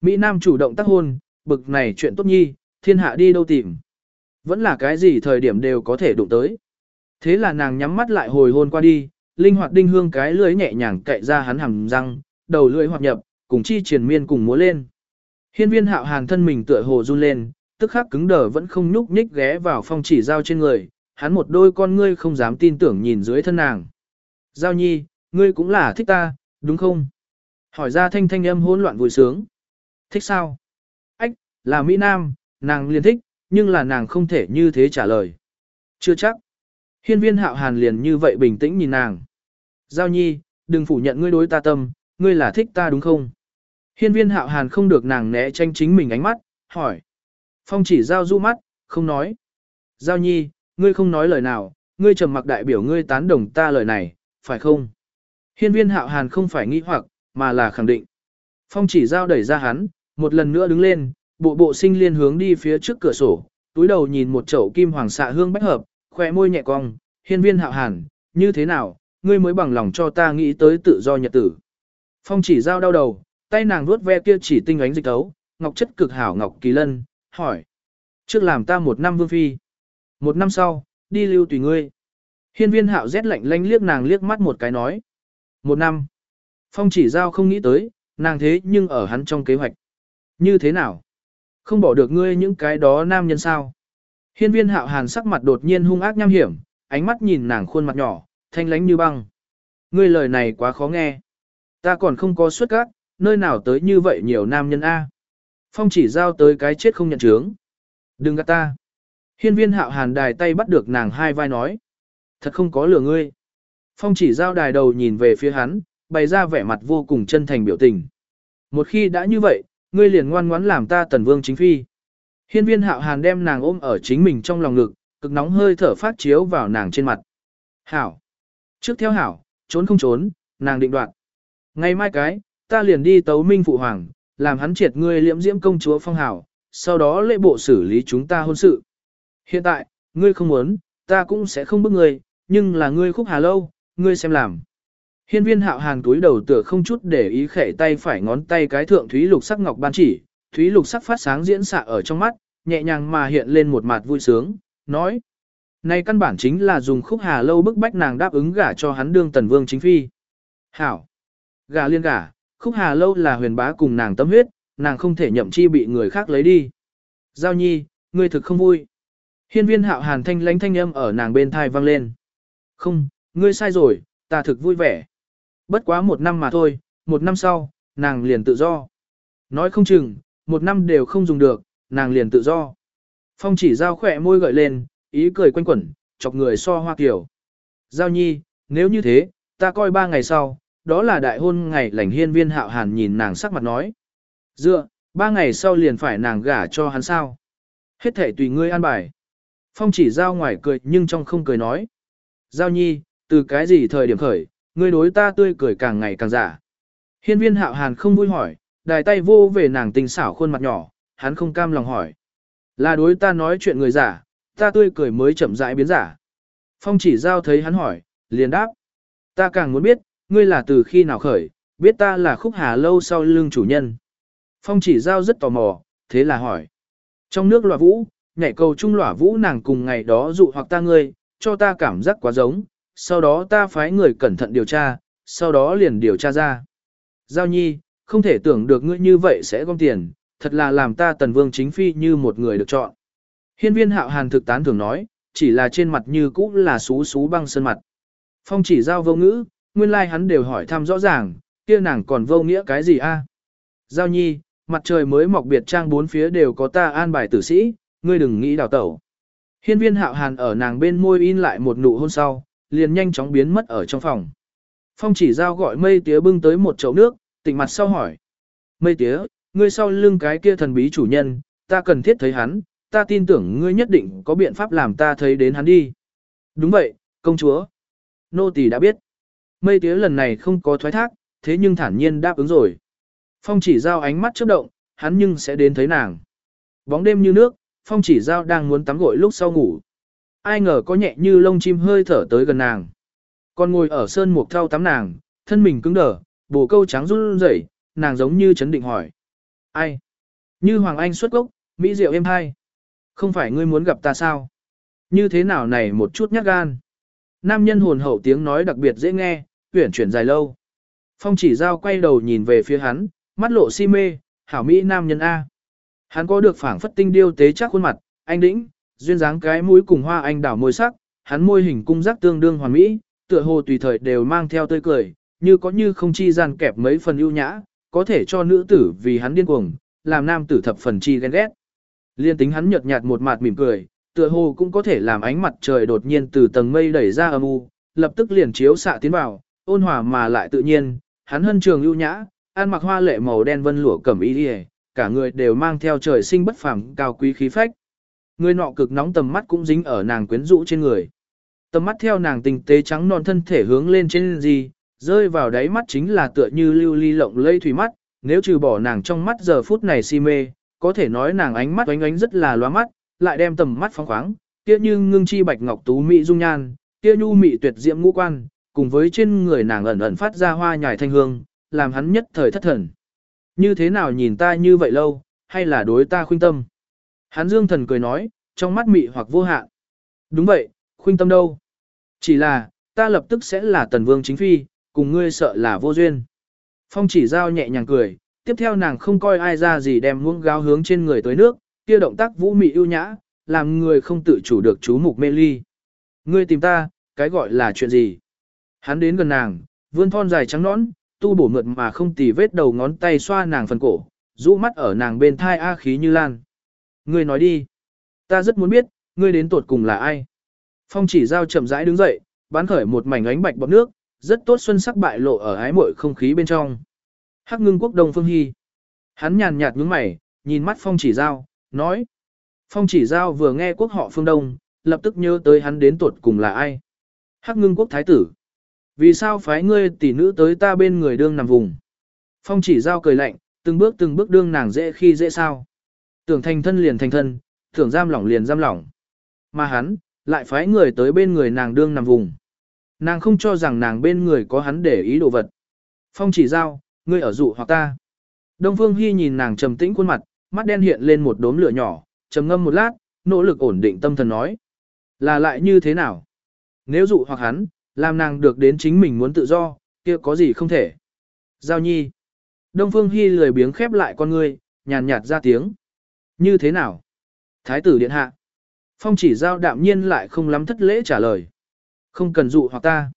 Mỹ Nam chủ động tác hôn, bực này chuyện tốt nhi, thiên hạ đi đâu tìm. Vẫn là cái gì thời điểm đều có thể đụng tới. Thế là nàng nhắm mắt lại hồi hôn qua đi, linh hoạt đinh hương cái lưới nhẹ nhàng cậy ra hắn hầm răng, đầu lưỡi hoạt nhập, cùng chi triển miên cùng múa lên. Hiên viên hạo hàn thân mình tựa hồ run lên, tức khắc cứng đờ vẫn không nhúc nhích ghé vào phong chỉ giao trên người, hắn một đôi con ngươi không dám tin tưởng nhìn dưới thân nàng. Giao nhi, ngươi cũng là thích ta, đúng không? Hỏi ra thanh thanh âm hỗn loạn vui sướng. Thích sao? Ách, là Mỹ Nam, nàng liền thích, nhưng là nàng không thể như thế trả lời. Chưa chắc. Hiên viên hạo hàn liền như vậy bình tĩnh nhìn nàng. Giao nhi, đừng phủ nhận ngươi đối ta tâm, ngươi là thích ta đúng không? Hiên viên hạo hàn không được nàng né tranh chính mình ánh mắt, hỏi. Phong chỉ giao du mắt, không nói. Giao nhi, ngươi không nói lời nào, ngươi trầm mặc đại biểu ngươi tán đồng ta lời này, phải không? Hiên viên hạo hàn không phải nghĩ hoặc, mà là khẳng định. Phong chỉ giao đẩy ra hắn, một lần nữa đứng lên, bộ bộ sinh liên hướng đi phía trước cửa sổ, túi đầu nhìn một chậu kim hoàng xạ hương bách hợp, khỏe môi nhẹ cong, hiên viên hạo hàn, như thế nào, ngươi mới bằng lòng cho ta nghĩ tới tự do nhật tử. Phong chỉ giao đau đầu, tay nàng vuốt ve kia chỉ tinh ánh dịch tấu, ngọc chất cực hảo ngọc kỳ lân, hỏi. Trước làm ta một năm vương phi. Một năm sau, đi lưu tùy ngươi. Hiên viên hạo rét lạnh lanh liếc nàng liếc mắt một cái nói. Một năm. Phong chỉ giao không nghĩ tới, nàng thế nhưng ở hắn trong kế hoạch. Như thế nào? Không bỏ được ngươi những cái đó nam nhân sao? Hiên viên hạo hàn sắc mặt đột nhiên hung ác nham hiểm, ánh mắt nhìn nàng khuôn mặt nhỏ, thanh lánh như băng. Ngươi lời này quá khó nghe. Ta còn không có xuất các, nơi nào tới như vậy nhiều nam nhân A. Phong chỉ giao tới cái chết không nhận chướng. Đừng gạt ta. Hiên viên hạo hàn đài tay bắt được nàng hai vai nói. Thật không có lừa ngươi. Phong chỉ giao đài đầu nhìn về phía hắn, bày ra vẻ mặt vô cùng chân thành biểu tình. Một khi đã như vậy, ngươi liền ngoan ngoãn làm ta tần vương chính phi. Hiên viên hạo hàn đem nàng ôm ở chính mình trong lòng ngực, cực nóng hơi thở phát chiếu vào nàng trên mặt. Hảo. Trước theo hảo, trốn không trốn, nàng định đoạt. Ngày mai cái, ta liền đi tấu minh phụ hoàng, làm hắn triệt ngươi liễm diễm công chúa phong hảo, sau đó lễ bộ xử lý chúng ta hôn sự. Hiện tại, ngươi không muốn, ta cũng sẽ không bức ngươi, nhưng là ngươi khúc hà lâu, ngươi xem làm. Hiên viên hạo hàn túi đầu tựa không chút để ý khẽ tay phải ngón tay cái thượng thúy lục sắc ngọc ban chỉ, thúy lục sắc phát sáng diễn xạ ở trong mắt, nhẹ nhàng mà hiện lên một mặt vui sướng, nói. Này căn bản chính là dùng khúc hà lâu bức bách nàng đáp ứng gả cho hắn đương tần vương chính phi. Hảo! Gả liên gả, khúc hà lâu là huyền bá cùng nàng tâm huyết, nàng không thể nhậm chi bị người khác lấy đi. Giao nhi, ngươi thực không vui. Hiên viên hạo hàn thanh lánh thanh âm ở nàng bên thai vang lên. Không, ngươi sai rồi, ta thực vui vẻ. Bất quá một năm mà thôi, một năm sau, nàng liền tự do. Nói không chừng, một năm đều không dùng được, nàng liền tự do. Phong chỉ giao khỏe môi gợi lên, ý cười quanh quẩn, chọc người so hoa kiểu. Giao nhi, nếu như thế, ta coi ba ngày sau, đó là đại hôn ngày lành hiên viên hạo hàn nhìn nàng sắc mặt nói. Dựa, ba ngày sau liền phải nàng gả cho hắn sao. Hết thể tùy ngươi an bài. Phong chỉ giao ngoài cười nhưng trong không cười nói. Giao nhi, từ cái gì thời điểm khởi, ngươi đối ta tươi cười càng ngày càng giả. Hiên viên hạo hàn không vui hỏi, đài tay vô về nàng tình xảo khuôn mặt nhỏ, hắn không cam lòng hỏi. Là đối ta nói chuyện người giả, Ta tươi cười mới chậm rãi biến giả. Phong chỉ giao thấy hắn hỏi, liền đáp. Ta càng muốn biết, ngươi là từ khi nào khởi, biết ta là khúc hà lâu sau lưng chủ nhân. Phong chỉ giao rất tò mò, thế là hỏi. Trong nước lòa vũ, nhảy cầu trung lỏa vũ nàng cùng ngày đó dụ hoặc ta ngươi, cho ta cảm giác quá giống, sau đó ta phái người cẩn thận điều tra, sau đó liền điều tra ra. Giao nhi, không thể tưởng được ngươi như vậy sẽ gom tiền, thật là làm ta tần vương chính phi như một người được chọn. Hiên viên hạo hàn thực tán thường nói, chỉ là trên mặt như cũ là xú xú băng sơn mặt. Phong chỉ giao vô ngữ, nguyên lai like hắn đều hỏi thăm rõ ràng, kia nàng còn vô nghĩa cái gì a? Giao nhi, mặt trời mới mọc biệt trang bốn phía đều có ta an bài tử sĩ, ngươi đừng nghĩ đào tẩu. Hiên viên hạo hàn ở nàng bên môi in lại một nụ hôn sau, liền nhanh chóng biến mất ở trong phòng. Phong chỉ giao gọi mây tía bưng tới một chậu nước, tỉnh mặt sau hỏi. Mây tía, ngươi sau lưng cái kia thần bí chủ nhân, ta cần thiết thấy hắn, ta tin tưởng ngươi nhất định có biện pháp làm ta thấy đến hắn đi. Đúng vậy, công chúa. Nô tỳ đã biết. Mây tía lần này không có thoái thác, thế nhưng thản nhiên đáp ứng rồi. Phong chỉ giao ánh mắt chớp động, hắn nhưng sẽ đến thấy nàng. Bóng đêm như nước, phong chỉ giao đang muốn tắm gội lúc sau ngủ. Ai ngờ có nhẹ như lông chim hơi thở tới gần nàng. Còn ngồi ở sơn mục thao tắm nàng, thân mình cứng đờ, bồ câu trắng run rẩy, nàng giống như chấn định hỏi. Ai? Như Hoàng Anh xuất gốc, Mỹ Diệu êm hai. Không phải ngươi muốn gặp ta sao? Như thế nào này một chút nhát gan? Nam nhân hồn hậu tiếng nói đặc biệt dễ nghe, tuyển chuyển dài lâu. Phong chỉ giao quay đầu nhìn về phía hắn, mắt lộ si mê, hảo Mỹ nam nhân A. Hắn có được phảng phất tinh điêu tế chắc khuôn mặt, anh đĩnh, duyên dáng cái mũi cùng hoa anh đảo môi sắc, hắn môi hình cung giác tương đương hoàn mỹ, tựa hồ tùy thời đều mang theo tươi cười, như có như không chi gian kẹp mấy phần ưu nhã, có thể cho nữ tử vì hắn điên cuồng, làm nam tử thập phần chi ghen ghét. Liên tính hắn nhợt nhạt một mặt mỉm cười, tựa hồ cũng có thể làm ánh mặt trời đột nhiên từ tầng mây đẩy ra âm u, lập tức liền chiếu xạ tiến vào, ôn hòa mà lại tự nhiên, hắn hân trường ưu nhã, ăn mặc hoa lệ màu đen vân lụa cẩm y liề, cả người đều mang theo trời sinh bất phàm cao quý khí phách. Người nọ cực nóng tầm mắt cũng dính ở nàng quyến rũ trên người. Tầm mắt theo nàng tinh tế trắng non thân thể hướng lên trên gì, rơi vào đáy mắt chính là tựa như lưu ly lộng lây thủy mắt, nếu trừ bỏ nàng trong mắt giờ phút này si mê, có thể nói nàng ánh mắt oánh oánh rất là loa mắt, lại đem tầm mắt phóng khoáng, kia như ngưng chi bạch ngọc tú mỹ dung nhan, kia nhu mỹ tuyệt diễm ngũ quan, cùng với trên người nàng ẩn ẩn phát ra hoa nhài thanh hương, làm hắn nhất thời thất thần. Như thế nào nhìn ta như vậy lâu, hay là đối ta khuyên tâm? Hán dương thần cười nói, trong mắt mị hoặc vô hạn. Đúng vậy, khuynh tâm đâu? Chỉ là, ta lập tức sẽ là tần vương chính phi, cùng ngươi sợ là vô duyên. Phong chỉ giao nhẹ nhàng cười, tiếp theo nàng không coi ai ra gì đem muỗng gáo hướng trên người tới nước, kia động tác vũ mị ưu nhã, làm người không tự chủ được chú mục mê ly. Ngươi tìm ta, cái gọi là chuyện gì? Hắn đến gần nàng, vươn thon dài trắng nõn, tu bổ mượt mà không tì vết đầu ngón tay xoa nàng phần cổ, rũ mắt ở nàng bên thai a khí như lan. Ngươi nói đi. Ta rất muốn biết, ngươi đến tuột cùng là ai? Phong chỉ giao chậm rãi đứng dậy, bán khởi một mảnh ánh bạch bọt nước, rất tốt xuân sắc bại lộ ở ái muội không khí bên trong. Hắc ngưng quốc đông phương hy. Hắn nhàn nhạt nhướng mày, nhìn mắt phong chỉ giao, nói. Phong chỉ giao vừa nghe quốc họ phương đông, lập tức nhớ tới hắn đến tuột cùng là ai. Hắc ngưng quốc thái tử. Vì sao phái ngươi tỷ nữ tới ta bên người đương nằm vùng? Phong chỉ giao cười lạnh, từng bước từng bước đương nàng dễ khi dễ sao. Tưởng thành thân liền thành thân, tưởng giam lỏng liền giam lỏng. Mà hắn, lại phái người tới bên người nàng đương nằm vùng. Nàng không cho rằng nàng bên người có hắn để ý đồ vật. Phong chỉ giao, ngươi ở dụ hoặc ta. Đông Phương Hy nhìn nàng trầm tĩnh khuôn mặt, mắt đen hiện lên một đốm lửa nhỏ, trầm ngâm một lát, nỗ lực ổn định tâm thần nói. Là lại như thế nào? Nếu dụ hoặc hắn, làm nàng được đến chính mình muốn tự do, kia có gì không thể. Giao nhi. Đông Phương Hy lười biếng khép lại con ngươi, nhàn nhạt ra tiếng. Như thế nào? Thái tử điện hạ. Phong chỉ giao đạm nhiên lại không lắm thất lễ trả lời. Không cần dụ hoặc ta.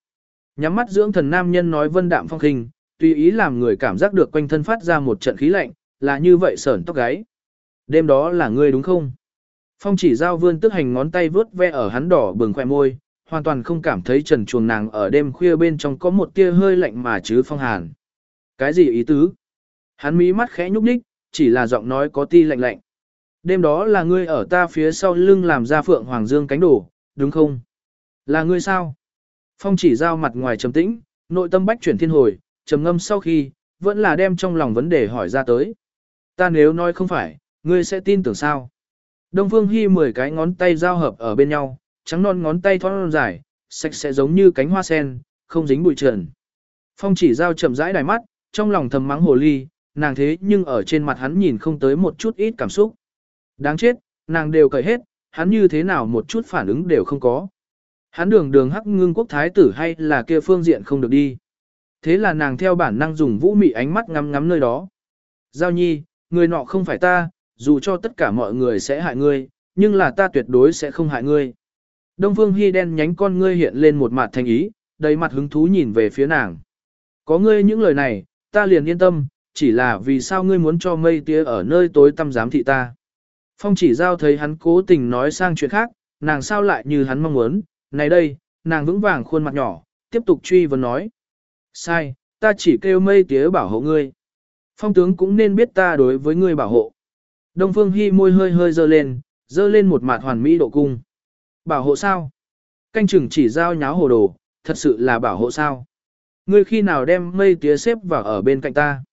Nhắm mắt dưỡng thần nam nhân nói vân đạm phong khinh, tùy ý làm người cảm giác được quanh thân phát ra một trận khí lạnh, là như vậy sởn tóc gáy. Đêm đó là ngươi đúng không? Phong chỉ giao vươn tức hành ngón tay vướt ve ở hắn đỏ bừng khỏe môi, hoàn toàn không cảm thấy trần chuồng nàng ở đêm khuya bên trong có một tia hơi lạnh mà chứ phong hàn. Cái gì ý tứ? Hắn mí mắt khẽ nhúc nhích, chỉ là giọng nói có ti lạnh lạnh. Đêm đó là ngươi ở ta phía sau lưng làm ra phượng hoàng dương cánh đổ, đúng không? Là ngươi sao? Phong chỉ giao mặt ngoài trầm tĩnh, nội tâm bách chuyển thiên hồi, trầm ngâm sau khi, vẫn là đem trong lòng vấn đề hỏi ra tới. Ta nếu nói không phải, ngươi sẽ tin tưởng sao? Đông Phương Hy 10 cái ngón tay giao hợp ở bên nhau, trắng non ngón tay thon dài, sạch sẽ giống như cánh hoa sen, không dính bụi trần. Phong chỉ giao chậm rãi đài mắt, trong lòng thầm mắng hồ ly, nàng thế nhưng ở trên mặt hắn nhìn không tới một chút ít cảm xúc. Đáng chết, nàng đều cởi hết, hắn như thế nào một chút phản ứng đều không có. Hắn đường đường hắc ngưng quốc thái tử hay là kia phương diện không được đi. Thế là nàng theo bản năng dùng vũ mị ánh mắt ngắm ngắm nơi đó. Giao nhi, người nọ không phải ta, dù cho tất cả mọi người sẽ hại ngươi, nhưng là ta tuyệt đối sẽ không hại ngươi. Đông Phương Hi đen nhánh con ngươi hiện lên một mặt thành ý, đầy mặt hứng thú nhìn về phía nàng. Có ngươi những lời này, ta liền yên tâm, chỉ là vì sao ngươi muốn cho mây tía ở nơi tối tăm giám thị ta. Phong chỉ giao thấy hắn cố tình nói sang chuyện khác, nàng sao lại như hắn mong muốn, này đây, nàng vững vàng khuôn mặt nhỏ, tiếp tục truy vấn nói. Sai, ta chỉ kêu mây tía bảo hộ ngươi. Phong tướng cũng nên biết ta đối với ngươi bảo hộ. Đông Phương Hi môi hơi hơi dơ lên, dơ lên một mặt hoàn mỹ độ cung. Bảo hộ sao? Canh chừng chỉ giao nháo hồ đồ, thật sự là bảo hộ sao? Ngươi khi nào đem mây tía xếp vào ở bên cạnh ta?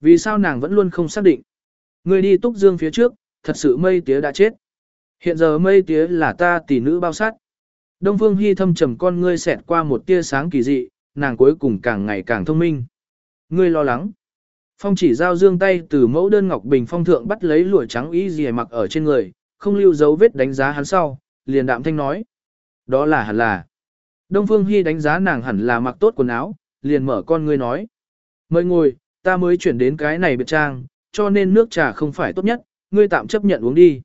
Vì sao nàng vẫn luôn không xác định? Ngươi đi túc dương phía trước, thật sự mây tía đã chết. Hiện giờ mây tía là ta tỷ nữ bao sát. Đông Phương Hi thâm trầm con ngươi xẹt qua một tia sáng kỳ dị, nàng cuối cùng càng ngày càng thông minh. Ngươi lo lắng. Phong chỉ giao dương tay từ mẫu đơn ngọc bình phong thượng bắt lấy lụa trắng y gì mặc ở trên người, không lưu dấu vết đánh giá hắn sau, liền đạm thanh nói. Đó là hẳn là. Đông Phương Hy đánh giá nàng hẳn là mặc tốt quần áo, liền mở con ngươi nói. Mời ngồi, ta mới chuyển đến cái này biệt trang, cho nên nước trà không phải tốt nhất, ngươi tạm chấp nhận uống đi.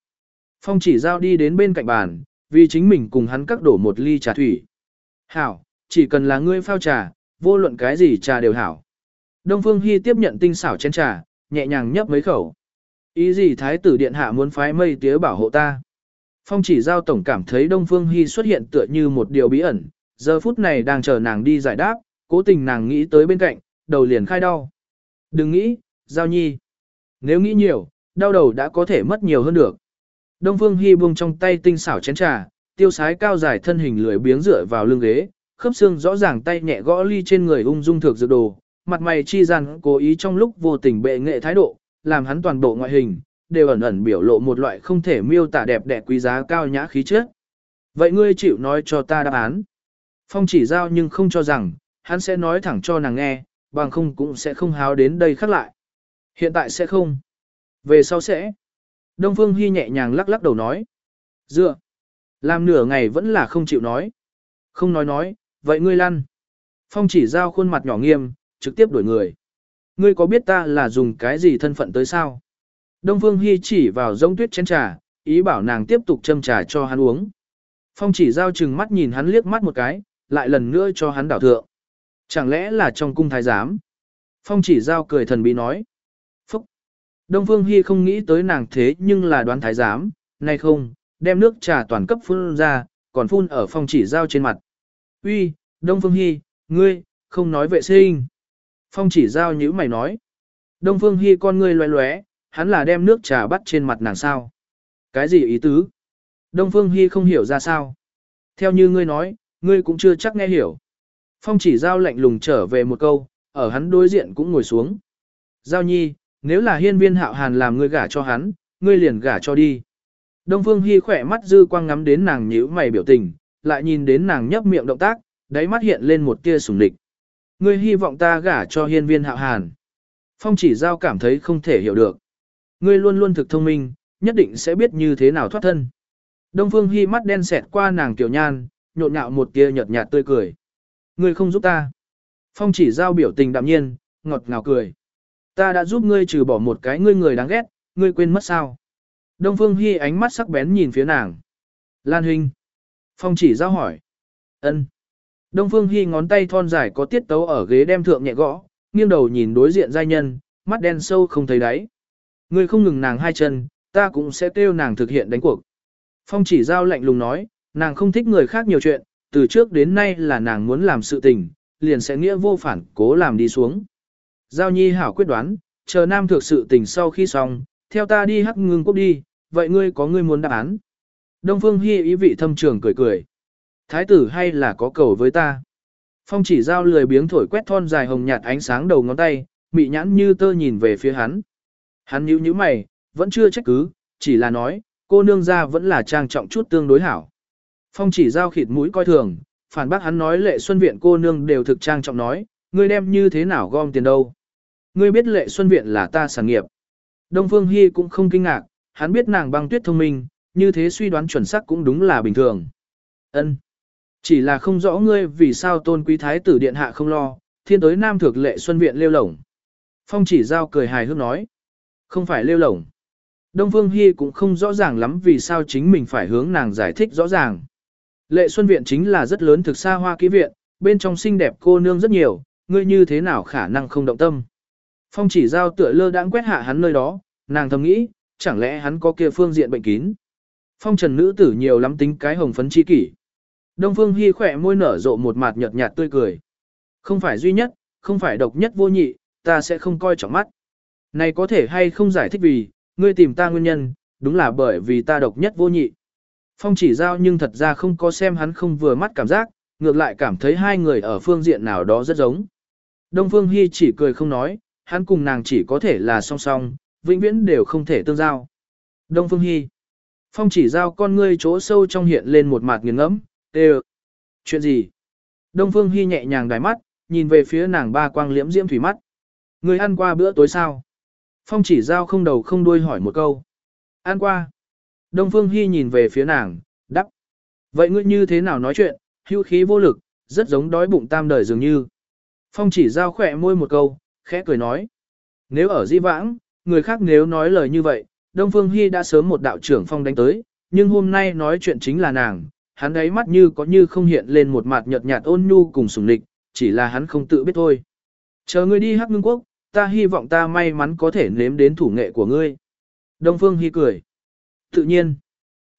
Phong chỉ giao đi đến bên cạnh bàn, vì chính mình cùng hắn cắt đổ một ly trà thủy. Hảo, chỉ cần là ngươi phao trà, vô luận cái gì trà đều hảo. Đông Phương Hy tiếp nhận tinh xảo chén trà, nhẹ nhàng nhấp mấy khẩu. Ý gì thái tử điện hạ muốn phái mây tía bảo hộ ta? Phong chỉ giao tổng cảm thấy Đông Phương Hy xuất hiện tựa như một điều bí ẩn, giờ phút này đang chờ nàng đi giải đáp, cố tình nàng nghĩ tới bên cạnh, đầu liền khai đau. Đừng nghĩ, giao nhi. Nếu nghĩ nhiều, đau đầu đã có thể mất nhiều hơn được. Đông Phương Hy buông trong tay tinh xảo chén trà, tiêu sái cao dài thân hình lười biếng dựa vào lưng ghế, khớp xương rõ ràng tay nhẹ gõ ly trên người ung dung thực dược đồ, mặt mày chi gian cố ý trong lúc vô tình bệ nghệ thái độ, làm hắn toàn bộ ngoại hình, đều ẩn ẩn biểu lộ một loại không thể miêu tả đẹp đẽ quý giá cao nhã khí chất. Vậy ngươi chịu nói cho ta đáp án. Phong chỉ giao nhưng không cho rằng, hắn sẽ nói thẳng cho nàng nghe, bằng không cũng sẽ không háo đến đây khắc lại. Hiện tại sẽ không. Về sau sẽ. Đông Phương Hy nhẹ nhàng lắc lắc đầu nói. Dựa. Làm nửa ngày vẫn là không chịu nói. Không nói nói, vậy ngươi lăn. Phong chỉ giao khuôn mặt nhỏ nghiêm, trực tiếp đuổi người. Ngươi có biết ta là dùng cái gì thân phận tới sao? Đông Phương Hy chỉ vào rông tuyết chén trà, ý bảo nàng tiếp tục châm trà cho hắn uống. Phong chỉ giao chừng mắt nhìn hắn liếc mắt một cái, lại lần nữa cho hắn đảo thượng. Chẳng lẽ là trong cung thái giám? Phong chỉ giao cười thần bí nói. Đông Phương Hy không nghĩ tới nàng thế nhưng là đoán thái giám, nay không, đem nước trà toàn cấp phun ra, còn phun ở phong chỉ giao trên mặt. Uy, Đông Phương Hy, ngươi, không nói vệ sinh. Phong chỉ giao như mày nói. Đông Phương Hy con ngươi loé loé, hắn là đem nước trà bắt trên mặt nàng sao. Cái gì ý tứ? Đông Phương Hy không hiểu ra sao. Theo như ngươi nói, ngươi cũng chưa chắc nghe hiểu. Phong chỉ giao lạnh lùng trở về một câu, ở hắn đối diện cũng ngồi xuống. Giao nhi, nếu là hiên viên hạo hàn làm ngươi gả cho hắn, ngươi liền gả cho đi. Đông Phương hi khỏe mắt dư quang ngắm đến nàng nhíu mày biểu tình, lại nhìn đến nàng nhấp miệng động tác, đáy mắt hiện lên một tia sủng địch. Ngươi hy vọng ta gả cho hiên viên hạo hàn. Phong chỉ giao cảm thấy không thể hiểu được. Ngươi luôn luôn thực thông minh, nhất định sẽ biết như thế nào thoát thân. Đông Phương Hi mắt đen xẹt qua nàng tiểu nhan, nhộn nhạo một tia nhợt nhạt tươi cười. Ngươi không giúp ta. Phong chỉ giao biểu tình đạm nhiên, ngọt ngào cười. Ta đã giúp ngươi trừ bỏ một cái ngươi người đáng ghét, ngươi quên mất sao. Đông Phương Hi ánh mắt sắc bén nhìn phía nàng. Lan Hinh. Phong chỉ giao hỏi. Ân. Đông Phương Hi ngón tay thon dài có tiết tấu ở ghế đem thượng nhẹ gõ, nghiêng đầu nhìn đối diện giai nhân, mắt đen sâu không thấy đáy. Ngươi không ngừng nàng hai chân, ta cũng sẽ kêu nàng thực hiện đánh cuộc. Phong chỉ giao lạnh lùng nói, nàng không thích người khác nhiều chuyện, từ trước đến nay là nàng muốn làm sự tình, liền sẽ nghĩa vô phản cố làm đi xuống. Giao nhi hảo quyết đoán, chờ nam thực sự tình sau khi xong, theo ta đi hắc ngưng quốc đi, vậy ngươi có ngươi muốn đáp án. Đông Phương Hi ý vị thâm trường cười cười. Thái tử hay là có cầu với ta? Phong chỉ giao lười biếng thổi quét thon dài hồng nhạt ánh sáng đầu ngón tay, mị nhãn như tơ nhìn về phía hắn. Hắn nhíu nhíu mày, vẫn chưa trách cứ, chỉ là nói, cô nương ra vẫn là trang trọng chút tương đối hảo. Phong chỉ giao khịt mũi coi thường, phản bác hắn nói lệ xuân viện cô nương đều thực trang trọng nói, ngươi đem như thế nào gom tiền đâu. Ngươi biết lệ xuân viện là ta sản nghiệp. Đông Phương Hy cũng không kinh ngạc, hắn biết nàng băng tuyết thông minh, như thế suy đoán chuẩn xác cũng đúng là bình thường. Ân, Chỉ là không rõ ngươi vì sao tôn quý thái tử điện hạ không lo, thiên tới nam thược lệ xuân viện lêu lổng. Phong chỉ giao cười hài hước nói. Không phải lêu lổng. Đông Phương Hy cũng không rõ ràng lắm vì sao chính mình phải hướng nàng giải thích rõ ràng. Lệ Xuân Viện chính là rất lớn thực xa hoa ký viện, bên trong xinh đẹp cô nương rất nhiều, ngươi như thế nào khả năng không động tâm. Phong chỉ giao tựa lơ đãng quét hạ hắn nơi đó, nàng thầm nghĩ, chẳng lẽ hắn có kia phương diện bệnh kín. Phong trần nữ tử nhiều lắm tính cái hồng phấn chi kỷ. Đông Phương Hy khỏe môi nở rộ một mặt nhợt nhạt tươi cười. Không phải duy nhất, không phải độc nhất vô nhị, ta sẽ không coi trọng mắt. Này có thể hay không giải thích vì, ngươi tìm ta nguyên nhân, đúng là bởi vì ta độc nhất vô nhị. Phong chỉ giao nhưng thật ra không có xem hắn không vừa mắt cảm giác, ngược lại cảm thấy hai người ở phương diện nào đó rất giống. Đông Phương Hy chỉ cười không nói, hắn cùng nàng chỉ có thể là song song, vĩnh viễn đều không thể tương giao. Đông Phương Hy Phong chỉ giao con ngươi chỗ sâu trong hiện lên một mặt nghiền ngẫm, tê Chuyện gì? Đông Phương Hy nhẹ nhàng đài mắt, nhìn về phía nàng ba quang liễm diễm thủy mắt. Người ăn qua bữa tối sao? Phong chỉ giao không đầu không đuôi hỏi một câu. Ăn qua. Đông Phương Hy nhìn về phía nàng, đắp. Vậy ngươi như thế nào nói chuyện, hữu khí vô lực, rất giống đói bụng tam đời dường như. Phong chỉ giao khỏe môi một câu, khẽ cười nói. Nếu ở di vãng, người khác nếu nói lời như vậy, Đông Phương Hy đã sớm một đạo trưởng phong đánh tới, nhưng hôm nay nói chuyện chính là nàng, hắn ấy mắt như có như không hiện lên một mặt nhợt nhạt ôn nhu cùng sùng lịch, chỉ là hắn không tự biết thôi. Chờ ngươi đi hắc ngưng quốc, ta hy vọng ta may mắn có thể nếm đến thủ nghệ của ngươi. Đông Phương Hy cười. Tự nhiên,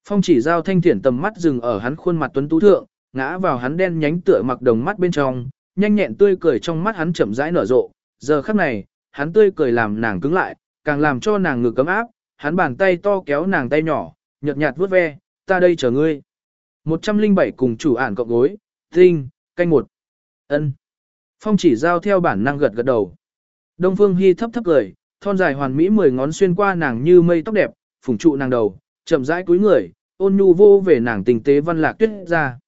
phong chỉ giao thanh thiển tầm mắt dừng ở hắn khuôn mặt tuấn tú thượng, ngã vào hắn đen nhánh tựa mặc đồng mắt bên trong, nhanh nhẹn tươi cười trong mắt hắn chậm rãi nở rộ. Giờ khắc này, hắn tươi cười làm nàng cứng lại, càng làm cho nàng ngực cấm áp, hắn bàn tay to kéo nàng tay nhỏ, nhợt nhạt vuốt ve, ta đây chờ ngươi. 107 cùng chủ ản cộng gối, tinh, canh một. ân Phong chỉ giao theo bản năng gật gật đầu. Đông Phương Hi thấp thấp cười, thon dài hoàn mỹ mười ngón xuyên qua nàng như mây tóc đẹp, phủng trụ nàng đầu, chậm rãi cúi người, ôn nhu vô về nàng tình tế văn lạc tuyết ra.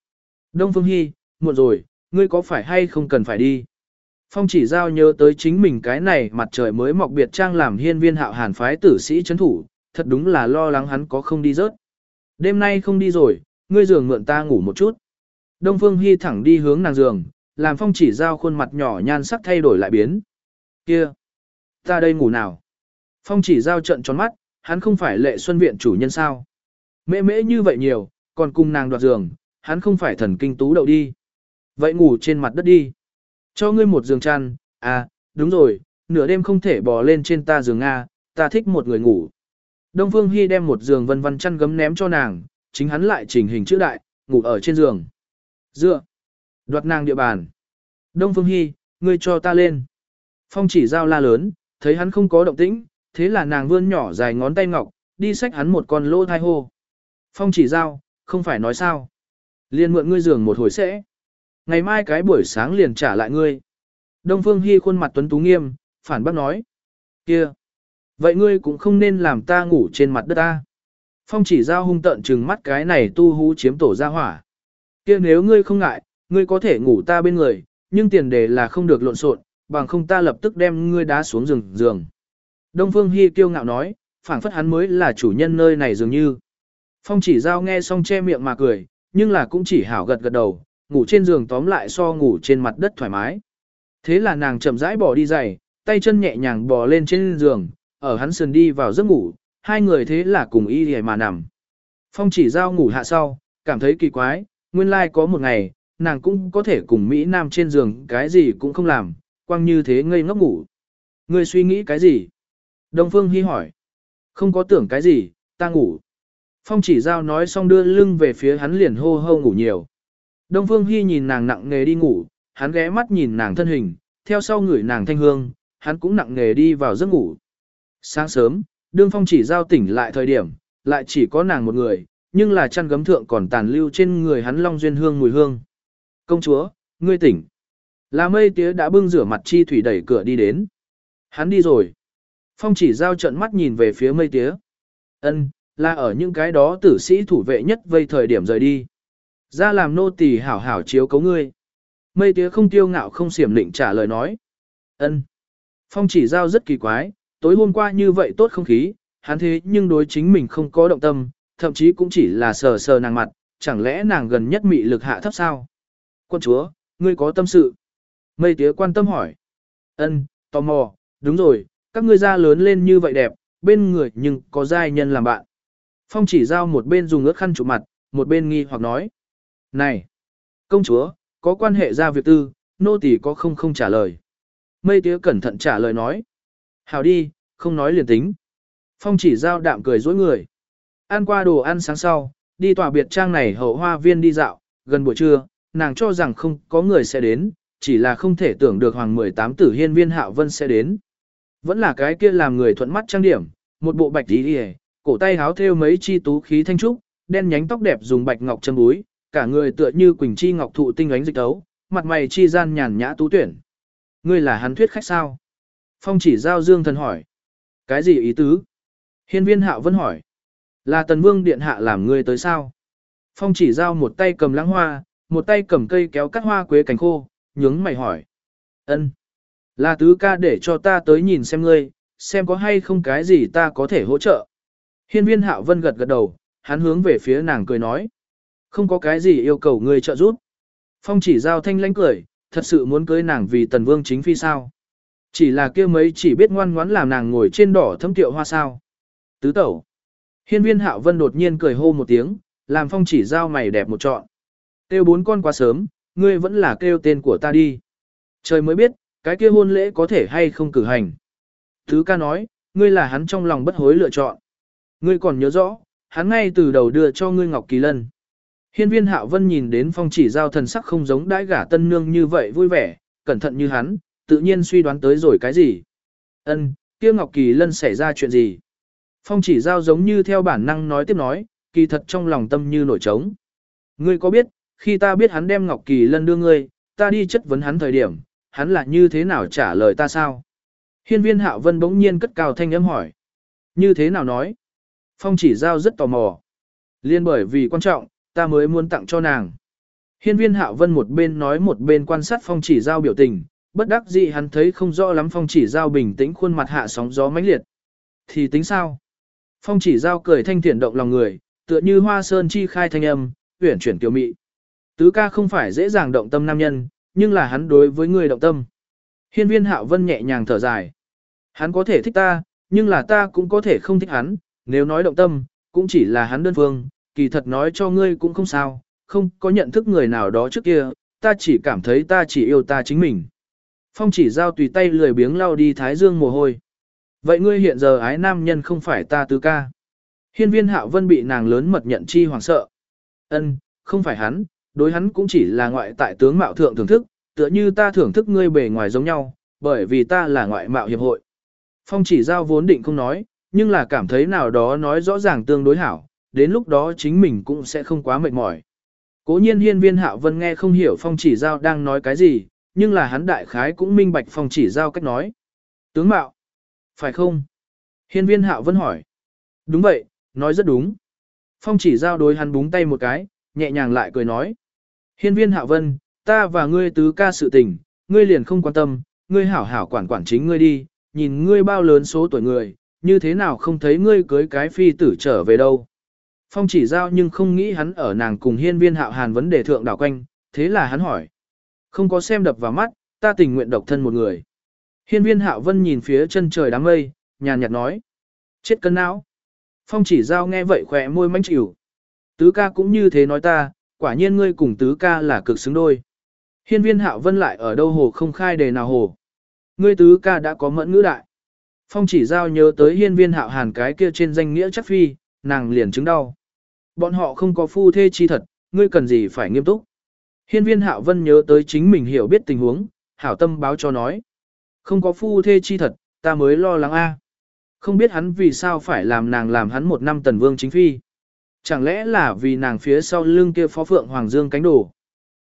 Đông Phương Hi, muộn rồi, ngươi có phải hay không cần phải đi? Phong chỉ giao nhớ tới chính mình cái này mặt trời mới mọc biệt trang làm hiên viên hạo hàn phái tử sĩ chấn thủ, thật đúng là lo lắng hắn có không đi rớt. Đêm nay không đi rồi, ngươi giường mượn ta ngủ một chút. Đông Phương Hi thẳng đi hướng nàng giường, làm phong chỉ giao khuôn mặt nhỏ nhan sắc thay đổi lại biến. Kia, ta đây ngủ nào? Phong chỉ giao trận tròn mắt, hắn không phải lệ xuân viện chủ nhân sao? Mễ mễ như vậy nhiều, còn cùng nàng đoạt giường, hắn không phải thần kinh tú đậu đi. Vậy ngủ trên mặt đất đi. Cho ngươi một giường chăn, à, đúng rồi, nửa đêm không thể bò lên trên ta giường Nga, ta thích một người ngủ. Đông Phương Hy đem một giường vân vân chăn gấm ném cho nàng, chính hắn lại chỉnh hình chữ đại, ngủ ở trên giường. Dựa, đoạt nàng địa bàn. Đông Phương Hy, ngươi cho ta lên. Phong chỉ giao la lớn, thấy hắn không có động tĩnh, thế là nàng vươn nhỏ dài ngón tay ngọc, đi xách hắn một con lô thai hô. Phong chỉ giao, không phải nói sao. Liên mượn ngươi giường một hồi sẽ. Ngày mai cái buổi sáng liền trả lại ngươi. Đông Phương Hy khuôn mặt tuấn tú nghiêm, phản bác nói. kia, Vậy ngươi cũng không nên làm ta ngủ trên mặt đất ta. Phong chỉ giao hung tận trừng mắt cái này tu hú chiếm tổ ra hỏa. kia nếu ngươi không ngại, ngươi có thể ngủ ta bên người, nhưng tiền đề là không được lộn xộn, bằng không ta lập tức đem ngươi đá xuống giường giường. Đông Phương Hi kiêu ngạo nói, phảng phất hắn mới là chủ nhân nơi này dường như. Phong chỉ giao nghe xong che miệng mà cười, nhưng là cũng chỉ hảo gật gật đầu, ngủ trên giường tóm lại so ngủ trên mặt đất thoải mái. Thế là nàng chậm rãi bỏ đi giày, tay chân nhẹ nhàng bò lên trên giường, ở hắn sườn đi vào giấc ngủ, hai người thế là cùng y hề mà nằm. Phong chỉ giao ngủ hạ sau, cảm thấy kỳ quái, nguyên lai like có một ngày, nàng cũng có thể cùng Mỹ Nam trên giường cái gì cũng không làm, quăng như thế ngây ngốc ngủ. Ngươi suy nghĩ cái gì? Đông Phương Hy hỏi. Không có tưởng cái gì, ta ngủ. Phong chỉ giao nói xong đưa lưng về phía hắn liền hô hô ngủ nhiều. Đông Phương Hi nhìn nàng nặng nề đi ngủ, hắn ghé mắt nhìn nàng thân hình, theo sau người nàng thanh hương, hắn cũng nặng nề đi vào giấc ngủ. Sáng sớm, đương phong chỉ giao tỉnh lại thời điểm, lại chỉ có nàng một người, nhưng là chăn gấm thượng còn tàn lưu trên người hắn long duyên hương mùi hương. Công chúa, ngươi tỉnh. Là mây tía đã bưng rửa mặt chi thủy đẩy cửa đi đến. Hắn đi rồi. Phong chỉ giao trận mắt nhìn về phía mây tía. Ân, là ở những cái đó tử sĩ thủ vệ nhất vây thời điểm rời đi. Ra làm nô tỳ hảo hảo chiếu cấu ngươi. Mây tía không tiêu ngạo không xiểm định trả lời nói. ân. Phong chỉ giao rất kỳ quái, tối hôm qua như vậy tốt không khí, hắn thế nhưng đối chính mình không có động tâm, thậm chí cũng chỉ là sờ sờ nàng mặt, chẳng lẽ nàng gần nhất mị lực hạ thấp sao? Quân chúa, ngươi có tâm sự. Mây tía quan tâm hỏi. ân, tò mò, đúng rồi, các ngươi da lớn lên như vậy đẹp, bên người nhưng có giai nhân làm bạn. Phong chỉ giao một bên dùng ước khăn chụp mặt, một bên nghi hoặc nói. Này, công chúa, có quan hệ ra việc tư, nô tỳ có không không trả lời. Mây tía cẩn thận trả lời nói. Hào đi, không nói liền tính. Phong chỉ giao đạm cười dối người. Ăn qua đồ ăn sáng sau, đi tòa biệt trang này hậu hoa viên đi dạo, gần buổi trưa, nàng cho rằng không có người sẽ đến, chỉ là không thể tưởng được hoàng 18 tử hiên viên hạo vân sẽ đến. Vẫn là cái kia làm người thuận mắt trang điểm, một bộ bạch tí hề, cổ tay háo thêu mấy chi tú khí thanh trúc, đen nhánh tóc đẹp dùng bạch ngọc châm búi, cả người tựa như quỳnh chi ngọc thụ tinh ánh dịch tấu, mặt mày chi gian nhàn nhã tú tuyển. Ngươi là hắn thuyết khách sao? Phong chỉ giao dương thần hỏi. Cái gì ý tứ? Hiên viên hạo vân hỏi. Là tần vương điện hạ làm ngươi tới sao? Phong chỉ giao một tay cầm lãng hoa, một tay cầm cây kéo cắt hoa quế cành khô, nhướng mày hỏi. ân Là tứ ca để cho ta tới nhìn xem ngươi, xem có hay không cái gì ta có thể hỗ trợ. Hiên viên hạo vân gật gật đầu, hắn hướng về phía nàng cười nói. Không có cái gì yêu cầu ngươi trợ giúp. Phong chỉ giao thanh lãnh cười, thật sự muốn cưới nàng vì tần vương chính phi sao. Chỉ là kia mấy chỉ biết ngoan ngoãn làm nàng ngồi trên đỏ thâm tiệu hoa sao. Tứ tẩu. Hiên viên hạo vân đột nhiên cười hô một tiếng, làm phong chỉ giao mày đẹp một trọn. Kêu bốn con quá sớm, ngươi vẫn là kêu tên của ta đi. Trời mới biết, cái kia hôn lễ có thể hay không cử hành. Thứ ca nói, ngươi là hắn trong lòng bất hối lựa chọn. Ngươi còn nhớ rõ, hắn ngay từ đầu đưa cho ngươi Ngọc Kỳ Lân. Hiên viên hạo vân nhìn đến phong chỉ giao thần sắc không giống đãi gả tân nương như vậy vui vẻ, cẩn thận như hắn, tự nhiên suy đoán tới rồi cái gì. Ân, kia Ngọc Kỳ Lân xảy ra chuyện gì? Phong chỉ giao giống như theo bản năng nói tiếp nói, kỳ thật trong lòng tâm như nổi trống. Ngươi có biết, khi ta biết hắn đem Ngọc Kỳ Lân đưa ngươi, ta đi chất vấn hắn thời điểm, hắn là như thế nào trả lời ta sao? Hiên viên hạo vân bỗng nhiên cất cao thanh âm hỏi. Như thế nào nói? Phong chỉ giao rất tò mò. Liên bởi vì quan trọng, ta mới muốn tặng cho nàng. Hiên viên hạo vân một bên nói một bên quan sát phong chỉ giao biểu tình, bất đắc dĩ hắn thấy không rõ lắm phong chỉ giao bình tĩnh khuôn mặt hạ sóng gió mãnh liệt. Thì tính sao? Phong chỉ giao cười thanh thiện động lòng người, tựa như hoa sơn chi khai thanh âm, uyển chuyển tiểu mị. Tứ ca không phải dễ dàng động tâm nam nhân, nhưng là hắn đối với người động tâm. Hiên viên hạo vân nhẹ nhàng thở dài. Hắn có thể thích ta, nhưng là ta cũng có thể không thích hắn, nếu nói động tâm, cũng chỉ là hắn đơn phương, kỳ thật nói cho ngươi cũng không sao, không có nhận thức người nào đó trước kia, ta chỉ cảm thấy ta chỉ yêu ta chính mình. Phong chỉ giao tùy tay lười biếng lau đi thái dương mồ hôi. Vậy ngươi hiện giờ ái nam nhân không phải ta tứ ca. Hiên viên hạo vân bị nàng lớn mật nhận chi hoàng sợ. Ân, không phải hắn, đối hắn cũng chỉ là ngoại tại tướng mạo thượng thưởng thức, tựa như ta thưởng thức ngươi bề ngoài giống nhau, bởi vì ta là ngoại mạo hiệp hội. Phong chỉ giao vốn định không nói, nhưng là cảm thấy nào đó nói rõ ràng tương đối hảo, đến lúc đó chính mình cũng sẽ không quá mệt mỏi. Cố nhiên hiên viên hạo vân nghe không hiểu phong chỉ giao đang nói cái gì, nhưng là hắn đại khái cũng minh bạch phong chỉ giao cách nói. Tướng mạo, phải không? Hiên viên hạo vân hỏi. Đúng vậy, nói rất đúng. Phong chỉ giao đối hắn búng tay một cái, nhẹ nhàng lại cười nói. Hiên viên hạo vân, ta và ngươi tứ ca sự tình, ngươi liền không quan tâm, ngươi hảo hảo quản quản chính ngươi đi, nhìn ngươi bao lớn số tuổi người, như thế nào không thấy ngươi cưới cái phi tử trở về đâu. Phong chỉ giao nhưng không nghĩ hắn ở nàng cùng hiên viên hạo hàn vấn đề thượng đảo quanh, thế là hắn hỏi. Không có xem đập vào mắt, ta tình nguyện độc thân một người. Hiên viên hạo vân nhìn phía chân trời đám mây, nhàn nhạt nói. Chết cân não. Phong chỉ giao nghe vậy khỏe môi manh chịu. Tứ ca cũng như thế nói ta, quả nhiên ngươi cùng tứ ca là cực xứng đôi. Hiên viên hạo vân lại ở đâu hồ không khai đề nào hồ. Ngươi tứ ca đã có mẫn ngữ đại. Phong chỉ giao nhớ tới hiên viên hạo hàn cái kia trên danh nghĩa chắc phi, nàng liền chứng đau. Bọn họ không có phu thê chi thật, ngươi cần gì phải nghiêm túc. Hiên viên hạo vân nhớ tới chính mình hiểu biết tình huống, hảo tâm báo cho nói. Không có phu thê chi thật, ta mới lo lắng a. Không biết hắn vì sao phải làm nàng làm hắn một năm tần vương chính phi. Chẳng lẽ là vì nàng phía sau lưng kia phó phượng hoàng dương cánh đổ.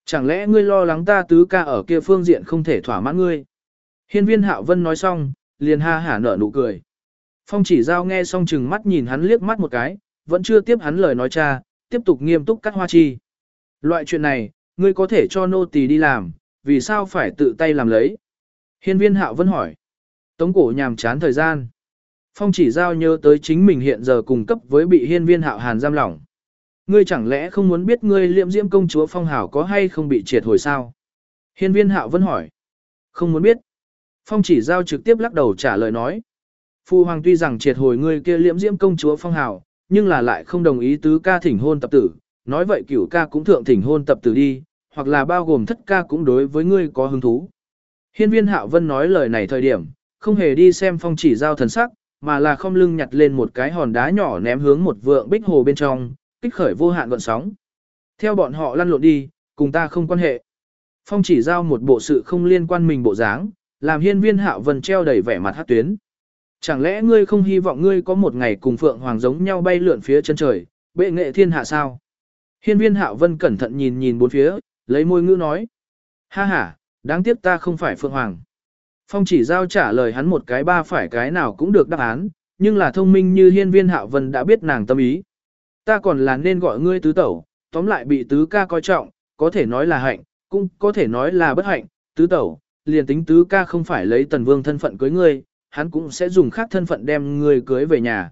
Chẳng lẽ ngươi lo lắng ta tứ ca ở kia phương diện không thể thỏa mãn ngươi. Hiên viên hạo vân nói xong, liền ha hả nở nụ cười. Phong chỉ giao nghe xong chừng mắt nhìn hắn liếc mắt một cái, vẫn chưa tiếp hắn lời nói cha, tiếp tục nghiêm túc cắt hoa chi. Loại chuyện này, ngươi có thể cho nô tỳ đi làm, vì sao phải tự tay làm lấy? Hiên viên hạo vẫn hỏi. Tống cổ nhàm chán thời gian. Phong chỉ giao nhớ tới chính mình hiện giờ cùng cấp với bị hiên viên hạo hàn giam lỏng. Ngươi chẳng lẽ không muốn biết ngươi liệm diễm công chúa phong hảo có hay không bị triệt hồi sao? Hiên viên hạo vẫn hỏi. Không muốn biết. Phong chỉ giao trực tiếp lắc đầu trả lời nói. Phu hoàng tuy rằng triệt hồi ngươi kia liễm diễm công chúa phong hảo, nhưng là lại không đồng ý tứ ca thỉnh hôn tập tử. Nói vậy cửu ca cũng thượng thỉnh hôn tập tử đi, hoặc là bao gồm thất ca cũng đối với ngươi có hứng thú. Hiên viên hạo vân nói lời này thời điểm, không hề đi xem phong chỉ giao thần sắc, mà là không lưng nhặt lên một cái hòn đá nhỏ ném hướng một vượng bích hồ bên trong, kích khởi vô hạn gọn sóng. Theo bọn họ lăn lộn đi, cùng ta không quan hệ. Phong chỉ giao một bộ sự không liên quan mình bộ dáng, làm hiên viên hạo vân treo đầy vẻ mặt hát tuyến. Chẳng lẽ ngươi không hy vọng ngươi có một ngày cùng Phượng Hoàng giống nhau bay lượn phía chân trời, bệ nghệ thiên hạ sao? Hiên viên hạo vân cẩn thận nhìn nhìn bốn phía, lấy môi ngữ nói. Ha ha, đáng tiếc ta không phải Phượng Hoàng. Phong chỉ giao trả lời hắn một cái ba phải cái nào cũng được đáp án, nhưng là thông minh như hiên viên hạo vân đã biết nàng tâm ý. Ta còn là nên gọi ngươi tứ tẩu, tóm lại bị tứ ca coi trọng, có thể nói là hạnh, cũng có thể nói là bất hạnh, tứ tẩu, liền tính tứ ca không phải lấy tần vương thân phận cưới ngươi, hắn cũng sẽ dùng khác thân phận đem ngươi cưới về nhà.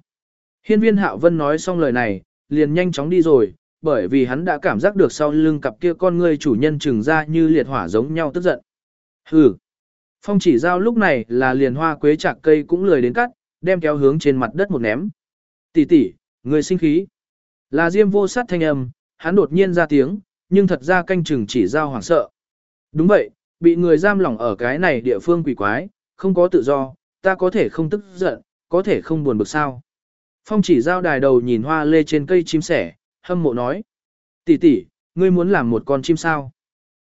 Hiên viên hạo vân nói xong lời này, liền nhanh chóng đi rồi, bởi vì hắn đã cảm giác được sau lưng cặp kia con ngươi chủ nhân trừng ra như liệt hỏa giống nhau tức giận. Hừ. Phong chỉ giao lúc này là liền hoa quế chạc cây cũng lười đến cắt, đem kéo hướng trên mặt đất một ném. Tỷ tỷ, người sinh khí. Là diêm vô sát thanh âm, hắn đột nhiên ra tiếng, nhưng thật ra canh chừng chỉ giao hoảng sợ. Đúng vậy, bị người giam lỏng ở cái này địa phương quỷ quái, không có tự do, ta có thể không tức giận, có thể không buồn bực sao. Phong chỉ giao đài đầu nhìn hoa lê trên cây chim sẻ, hâm mộ nói. Tỷ tỷ, ngươi muốn làm một con chim sao?